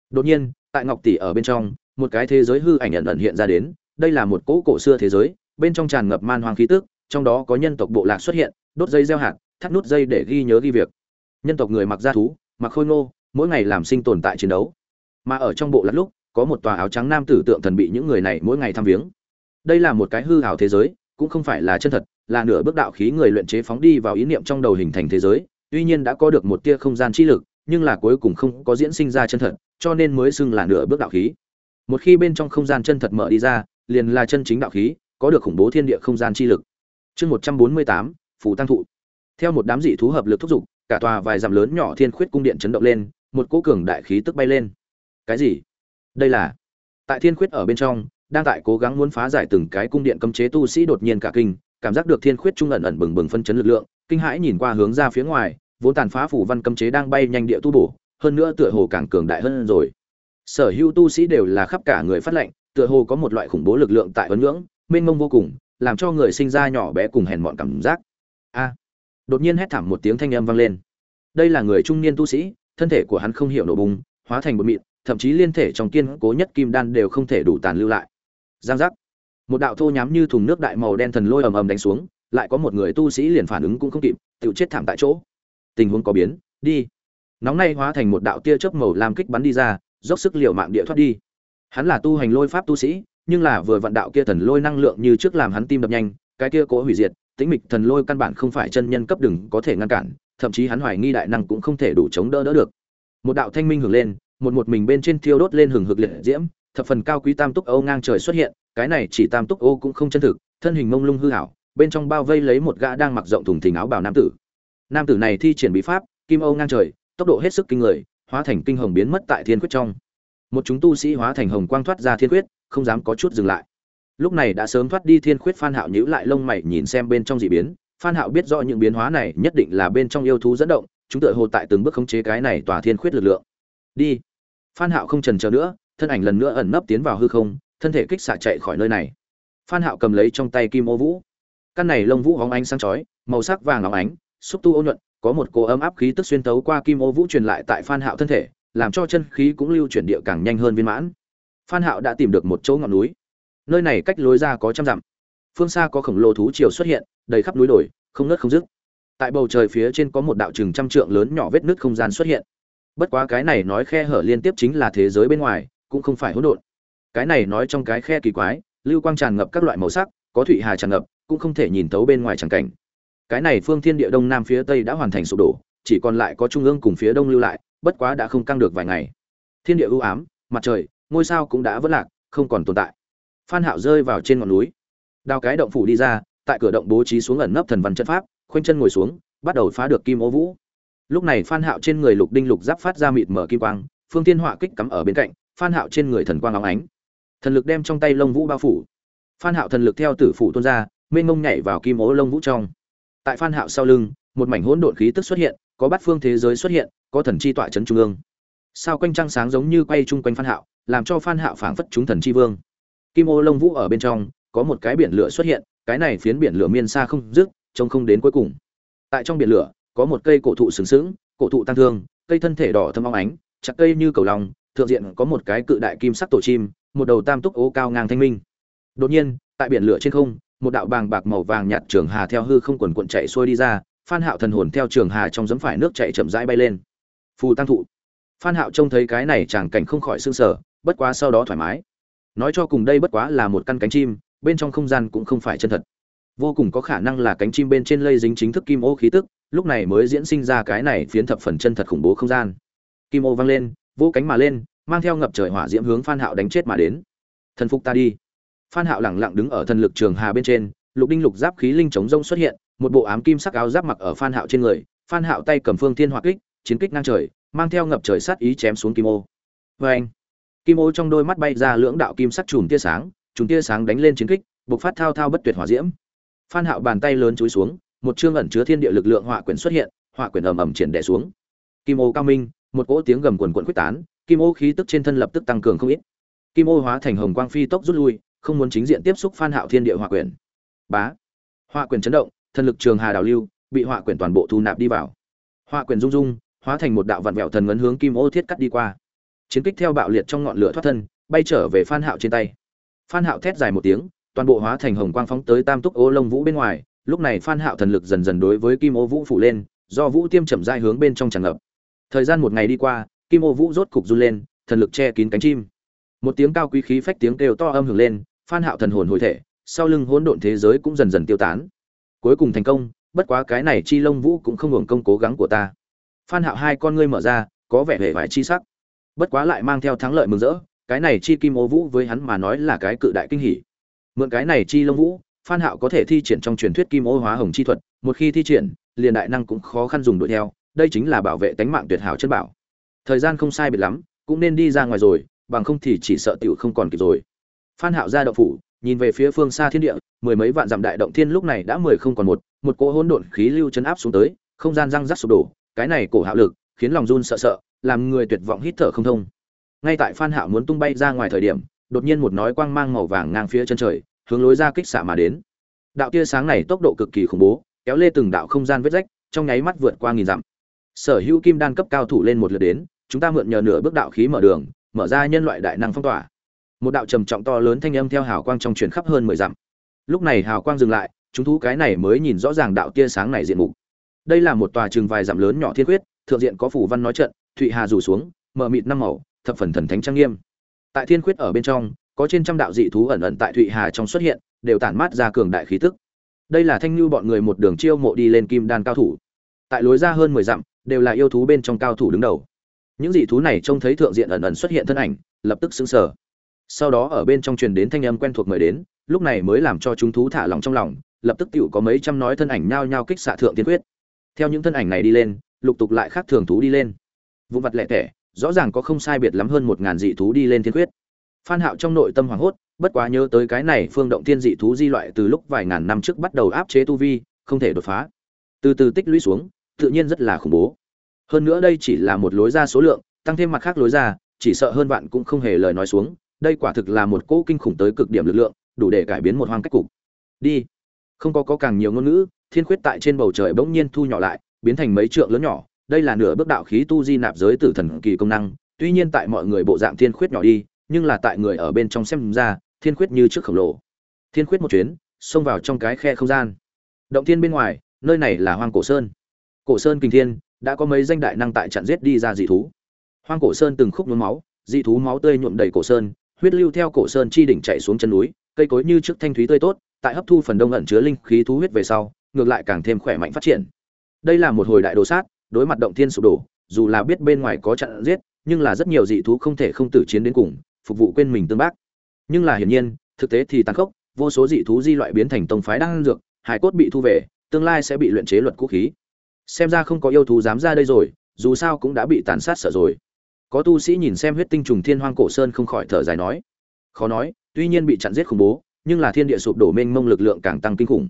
Đột nhiên, tại ngọc tỷ ở bên trong, một cái thế giới hư ảnh ẩn ẩn hiện ra đến, đây là một cỗ cổ xưa thế giới, bên trong tràn ngập man hoang khí tức, trong đó có nhân tộc bộ lạc xuất hiện, đốt dây gieo hạt, thắt nút dây để ghi nhớ ghi việc. Nhân tộc người mặc da thú, mặc khôi ngô, mỗi ngày làm sinh tồn tại chiến đấu. Mà ở trong bộ lạc lúc có một tòa áo trắng nam tử tượng thần bị những người này mỗi ngày thăm viếng. Đây là một cái hư ảo thế giới, cũng không phải là chân thật, là nửa bước đạo khí người luyện chế phóng đi vào ý niệm trong đầu hình thành thế giới, tuy nhiên đã có được một tia không gian chi lực, nhưng là cuối cùng không có diễn sinh ra chân thật, cho nên mới xưng là nửa bước đạo khí. Một khi bên trong không gian chân thật mở đi ra, liền là chân chính đạo khí, có được khủng bố thiên địa không gian chi lực. Chương một trăm bốn mươi tám, phù tăng thụ. Theo một đám dị thú hợp lực thúc giục, cả tòa vài dặm lớn nhỏ thiên khuyết cung điện chấn động lên, một cỗ cường đại khí tức bay lên. Cái gì? Đây là tại thiên khuyết ở bên trong, đang tại cố gắng muốn phá giải từng cái cung điện cấm chế tu sĩ đột nhiên cả kinh, cảm giác được thiên khuyết trung ẩn ẩn bừng bừng phân chấn lực lượng, kinh hãi nhìn qua hướng ra phía ngoài, vốn tàn phá phủ văn cấm chế đang bay nhanh địa tu bổ, hơn nữa tựa hồ càng cường đại hơn rồi. Sở hữu tu sĩ đều là khắp cả người phát lệnh, tựa hồ có một loại khủng bố lực lượng tại ấn ngưỡng, mênh mông vô cùng, làm cho người sinh ra nhỏ bé cùng hèn mọn cảm giác. A! Đột nhiên hét thảm một tiếng thanh âm vang lên. Đây là người trung niên tu sĩ, thân thể của hắn không hiểu nổ bùng, hóa thành một mịn thậm chí liên thể trong kiên cố nhất kim đan đều không thể đủ tàn lưu lại. Giang giác. Một đạo thô nhám như thùng nước đại màu đen thần lôi ầm ầm đánh xuống, lại có một người tu sĩ liền phản ứng cũng không kịp, tự chết thảm tại chỗ. Tình huống có biến, đi. Nóng nay hóa thành một đạo tia chớp màu lam kích bắn đi ra, dốc sức liều mạng địa thoát đi. Hắn là tu hành lôi pháp tu sĩ, nhưng là vừa vận đạo kia thần lôi năng lượng như trước làm hắn tim đập nhanh, cái kia cố hủy diệt, tĩnh mịch thần lôi căn bản không phải chân nhân cấp đừng có thể ngăn cản, thậm chí hắn hoài nghi đại năng cũng không thể đủ chống đỡ đỡ được. Một đạo thanh minh hưởng lên một một mình bên trên thiêu đốt lên hừng hực liệt diễm, thập phần cao quý tam túc âu ngang trời xuất hiện, cái này chỉ tam túc ô cũng không chân thực, thân hình mông lung hư hảo, bên trong bao vây lấy một gã đang mặc rộng thùng thình áo bào nam tử. Nam tử này thi triển bí pháp, kim âu ngang trời, tốc độ hết sức kinh người, hóa thành kinh hồng biến mất tại thiên quyết trong. Một chúng tu sĩ hóa thành hồng quang thoát ra thiên quyết, không dám có chút dừng lại. Lúc này đã sớm thoát đi thiên khuyết phan hạo nhíu lại lông mày nhìn xem bên trong dị biến. Phan hạo biết rõ những biến hóa này nhất định là bên trong yêu thú dẫn động, chúng tựa hồ tại từng bước khống chế cái này tỏa thiên khuyết lực lượng đi. Phan hạo không chần chờ nữa, thân ảnh lần nữa ẩn nấp tiến vào hư không, thân thể kích xạ chạy khỏi nơi này. Phan hạo cầm lấy trong tay kim ô vũ. Căn này lông vũ hóng ánh sáng chói, màu sắc vàng óng ánh, xúc tu ô nhuận, có một cỗ ấm áp khí tức xuyên tấu qua kim ô vũ truyền lại tại phan hạo thân thể, làm cho chân khí cũng lưu chuyển địa càng nhanh hơn viên mãn. Phan hạo đã tìm được một chỗ ngọn núi. Nơi này cách lối ra có trăm dặm. Phương xa có khổng lồ thú triều xuất hiện, đầy khắp núi đồi, không nứt không dứt. Tại bầu trời phía trên có một đạo trường trăm trượng lớn nhỏ vết nứt không gian xuất hiện bất quá cái này nói khe hở liên tiếp chính là thế giới bên ngoài, cũng không phải hỗn độn. Cái này nói trong cái khe kỳ quái, lưu quang tràn ngập các loại màu sắc, có thụy hà tràn ngập, cũng không thể nhìn thấu bên ngoài chẳng cảnh. Cái này phương thiên địa đông nam phía tây đã hoàn thành sụp đổ, chỉ còn lại có trung ương cùng phía đông lưu lại, bất quá đã không căng được vài ngày. Thiên địa ưu ám, mặt trời, ngôi sao cũng đã vỡ lạc, không còn tồn tại. Phan hạo rơi vào trên ngọn núi. Đào cái động phủ đi ra, tại cửa động bố trí xuống ẩn nấp thần văn chân pháp, khoanh chân ngồi xuống, bắt đầu phá được kim ô vũ lúc này phan hạo trên người lục đinh lục giáp phát ra mịt mở kim quang, phương thiên họa kích cắm ở bên cạnh, phan hạo trên người thần quang óng ánh. Thần lực đem trong tay lông vũ bao phủ. Phan hạo thần lực theo tử phủ tuôn ra, mênh mông nhảy vào kim ố lông vũ trong. Tại phan hạo sau lưng, một mảnh hỗn độn khí tức xuất hiện, có bát phương thế giới xuất hiện, có thần chi tọa chấn trung ương. Sao quanh trăng sáng giống như quay chung quanh phan hạo, làm cho phan hạo phảng phất chúng thần chi vương. Kim ô lông vũ ở bên trong, có một cái biển lửa xuất hiện, cái này phiến biển lửa miên xa không dứt, trông không đến cuối cùng. Tại trong biển lửa có một cây cổ thụ sừng sững, cổ thụ tăng thương, cây thân thể đỏ thâm óng ánh, chặt cây như cầu lòng thượng diện có một cái cự đại kim sắc tổ chim, một đầu tam túc ố cao ngang thanh minh. Đột nhiên, tại biển lửa trên không, một đạo bàng bạc màu vàng nhạt trường hà theo hư không quần cuộn chạy xuôi đi ra, phan hạo thần hồn theo trường hà trong giấm phải nước chạy chậm rãi bay lên. Phù tăng thụ. Phan hạo trông thấy cái này chàng cảnh không khỏi sương sở bất quá sau đó thoải mái. Nói cho cùng đây bất quá là một căn cánh chim, bên trong không gian cũng không phải chân thật. Vô cùng có khả năng là cánh chim bên trên lây dính chính thức kim ô khí tức lúc này mới diễn sinh ra cái này phiến thập phần chân thật khủng bố không gian. Kim ô vang lên, vỗ cánh mà lên, mang theo ngập trời hỏa diễm hướng phan hạo đánh chết mà đến. Thần phục ta đi. Phan hạo lẳng lặng đứng ở thần lực trường hà bên trên, lục đinh lục giáp khí linh chống rông xuất hiện, một bộ ám kim sắc áo giáp mặc ở phan hạo trên người. Phan hạo tay cầm phương thiên hỏa kích, chiến kích ngang trời, mang theo ngập trời sát ý chém xuống kim ô. Với anh, kim ô trong đôi mắt bay ra lưỡng đạo kim sắc chùm tia sáng, chùm tia sáng đánh lên chiến kích, bộc phát thao thao bất tuyệt hỏa diễm. Phan hạo bàn tay lớn chúi xuống một chương ẩn chứa thiên địa lực lượng hỏa quyển xuất hiện, hỏa quyển ầm ầm triển đè xuống. Kim ô cao minh, một cỗ tiếng gầm quần quần quyết tán, kim ô khí tức trên thân lập tức tăng cường không ít. Kim ô hóa thành hồng quang phi tốc rút lui, không muốn chính diện tiếp xúc phan hạo thiên địa hỏa quyển. Bá! Hỏa quyển chấn động, thần lực trường hà đào lưu, bị hỏa quyển toàn bộ thu nạp đi vào. Hỏa quyển rung rung, hóa thành một đạo vạn vẹo thần ngấn hướng kim ô thiết cắt đi qua. Chiến kích theo bạo liệt trong ngọn lửa thoát thân, bay trở về phan hạo trên tay. Phan hạo thét dài một tiếng, toàn bộ hóa thành hồng quang phóng tới tam túc ô lông vũ bên ngoài lúc này phan hạo thần lực dần dần đối với kim ô vũ phủ lên, do vũ tiêm chậm rãi hướng bên trong tràn ngập. Thời gian một ngày đi qua, kim ô vũ rốt cục run lên, thần lực che kín cánh chim. Một tiếng cao quý khí phách tiếng kêu to âm hưởng lên, phan hạo thần hồn hồi thể, sau lưng hỗn độn thế giới cũng dần dần tiêu tán. Cuối cùng thành công, bất quá cái này chi lông vũ cũng không hưởng công cố gắng của ta. Phan hạo hai con ngươi mở ra, có vẻ vẻ vải chi sắc. Bất quá lại mang theo thắng lợi mừng rỡ, cái này chi kim ô vũ với hắn mà nói là cái cự đại kinh hỉ. Mượn cái này chi lông vũ phan hạo có thể thi triển trong truyền thuyết kim ô hóa hồng chi thuật, một khi thi triển, liền đại năng cũng khó khăn dùng đuổi theo, đây chính là bảo vệ tánh mạng tuyệt hảo chân bảo. Thời gian không sai biệt lắm, cũng nên đi ra ngoài rồi, bằng không thì chỉ sợ tiểu không còn kịp rồi. Phan hạo ra động phủ, nhìn về phía phương xa thiên địa, mười mấy vạn dặm đại động thiên lúc này đã mười không còn một một cỗ hỗn độn khí lưu chấn áp xuống tới, không gian răng rắc sụp đổ, cái này cổ hạo lực, khiến lòng run sợ sợ, làm người tuyệt vọng hít thở không thông. Ngay tại phan hạo muốn tung bay ra ngoài thời điểm, đột nhiên một nói quang mang màu vàng ngang phía chân trời hướng lối ra kích xạ mà đến. Đạo tia sáng này tốc độ cực kỳ khủng bố, kéo lê từng đạo không gian vết rách, trong nháy mắt vượt qua nghìn dặm. Sở hữu kim đan cấp cao thủ lên một lượt đến, chúng ta mượn nhờ nửa bước đạo khí mở đường, mở ra nhân loại đại năng phong tỏa. Một đạo trầm trọng to lớn thanh âm theo hào quang trong truyền khắp hơn mười dặm. Lúc này hào quang dừng lại, chúng thú cái này mới nhìn rõ ràng đạo tia sáng này diện mục. Đây là một tòa trường vài dặm lớn nhỏ thiên quyết, thượng diện có phủ văn nói trận, thụy hà rủ xuống mở mịt năm màu, thập phần thần thánh trang nghiêm. Tại thiên quyết ở bên trong có trên trăm đạo dị thú ẩn ẩn tại thụy hà trong xuất hiện, đều tản mát ra cường đại khí tức. Đây là thanh lưu bọn người một đường chiêu mộ đi lên kim đan cao thủ. Tại lối ra hơn mười dặm, đều là yêu thú bên trong cao thủ đứng đầu. Những dị thú này trông thấy thượng diện ẩn ẩn xuất hiện thân ảnh, lập tức sững sờ. Sau đó ở bên trong truyền đến thanh âm quen thuộc mời đến, lúc này mới làm cho chúng thú thả lòng trong lòng, lập tức tiểu có mấy trăm nói thân ảnh nhao nhao kích xạ thượng tiên quyết. Theo những thân ảnh này đi lên, lục tục lại khác thường thú đi lên. Vụ vật lẻ tẻ, rõ ràng có không sai biệt lắm hơn một ngàn dị thú đi lên thiên quyết phan hạo trong nội tâm hoảng hốt, bất quá nhớ tới cái này phương động thiên dị thú di loại từ lúc vài ngàn năm trước bắt đầu áp chế tu vi, không thể đột phá. Từ từ tích lũy xuống, tự nhiên rất là khủng bố. Hơn nữa đây chỉ là một lối ra số lượng, tăng thêm mặt khác lối ra, chỉ sợ hơn vạn cũng không hề lời nói xuống, đây quả thực là một cỗ kinh khủng tới cực điểm lực lượng, đủ để cải biến một hoang cách cục. Đi. Không có có càng nhiều ngôn ngữ, thiên khuyết tại trên bầu trời bỗng nhiên thu nhỏ lại, biến thành mấy trượng lớn nhỏ, đây là nửa bước đạo khí tu di nạp giới tử thần kỳ công năng, tuy nhiên tại mọi người bộ dạng thiên khuyết nhỏ đi nhưng là tại người ở bên trong xem ra, thiên khuyết như trước khổng lồ. Thiên khuyết một chuyến, xông vào trong cái khe không gian. Động thiên bên ngoài, nơi này là hoang cổ sơn. Cổ sơn kinh thiên, đã có mấy danh đại năng tại trận giết đi ra dị thú. Hoang cổ sơn từng khúc nhuốm máu, dị thú máu tươi nhuộm đầy cổ sơn, huyết lưu theo cổ sơn chi đỉnh chạy xuống chân núi, cây cối như trước thanh thúy tươi tốt, tại hấp thu phần đông ẩn chứa linh khí thú huyết về sau, ngược lại càng thêm khỏe mạnh phát triển. Đây là một hồi đại đồ sát, đối mặt động thiên sụp đổ, dù là biết bên ngoài có trận giết, nhưng là rất nhiều dị thú không thể không tử chiến đến cùng phục vụ quên mình tương bác. Nhưng là hiển nhiên, thực tế thì tàn khốc, vô số dị thú di loại biến thành tông phái đang dược, hải cốt bị thu về, tương lai sẽ bị luyện chế luật vũ khí. Xem ra không có yêu thú dám ra đây rồi, dù sao cũng đã bị tàn sát sợ rồi. Có tu sĩ nhìn xem huyết tinh trùng thiên hoang cổ sơn không khỏi thở dài nói. Khó nói, tuy nhiên bị chặn giết khủng bố, nhưng là thiên địa sụp đổ mênh mông lực lượng càng tăng kinh khủng.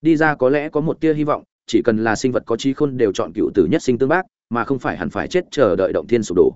Đi ra có lẽ có một tia hy vọng, chỉ cần là sinh vật có trí khôn đều chọn cựu tử nhất sinh tương bác, mà không phải hẳn phải chết chờ đợi động thiên sụp đổ.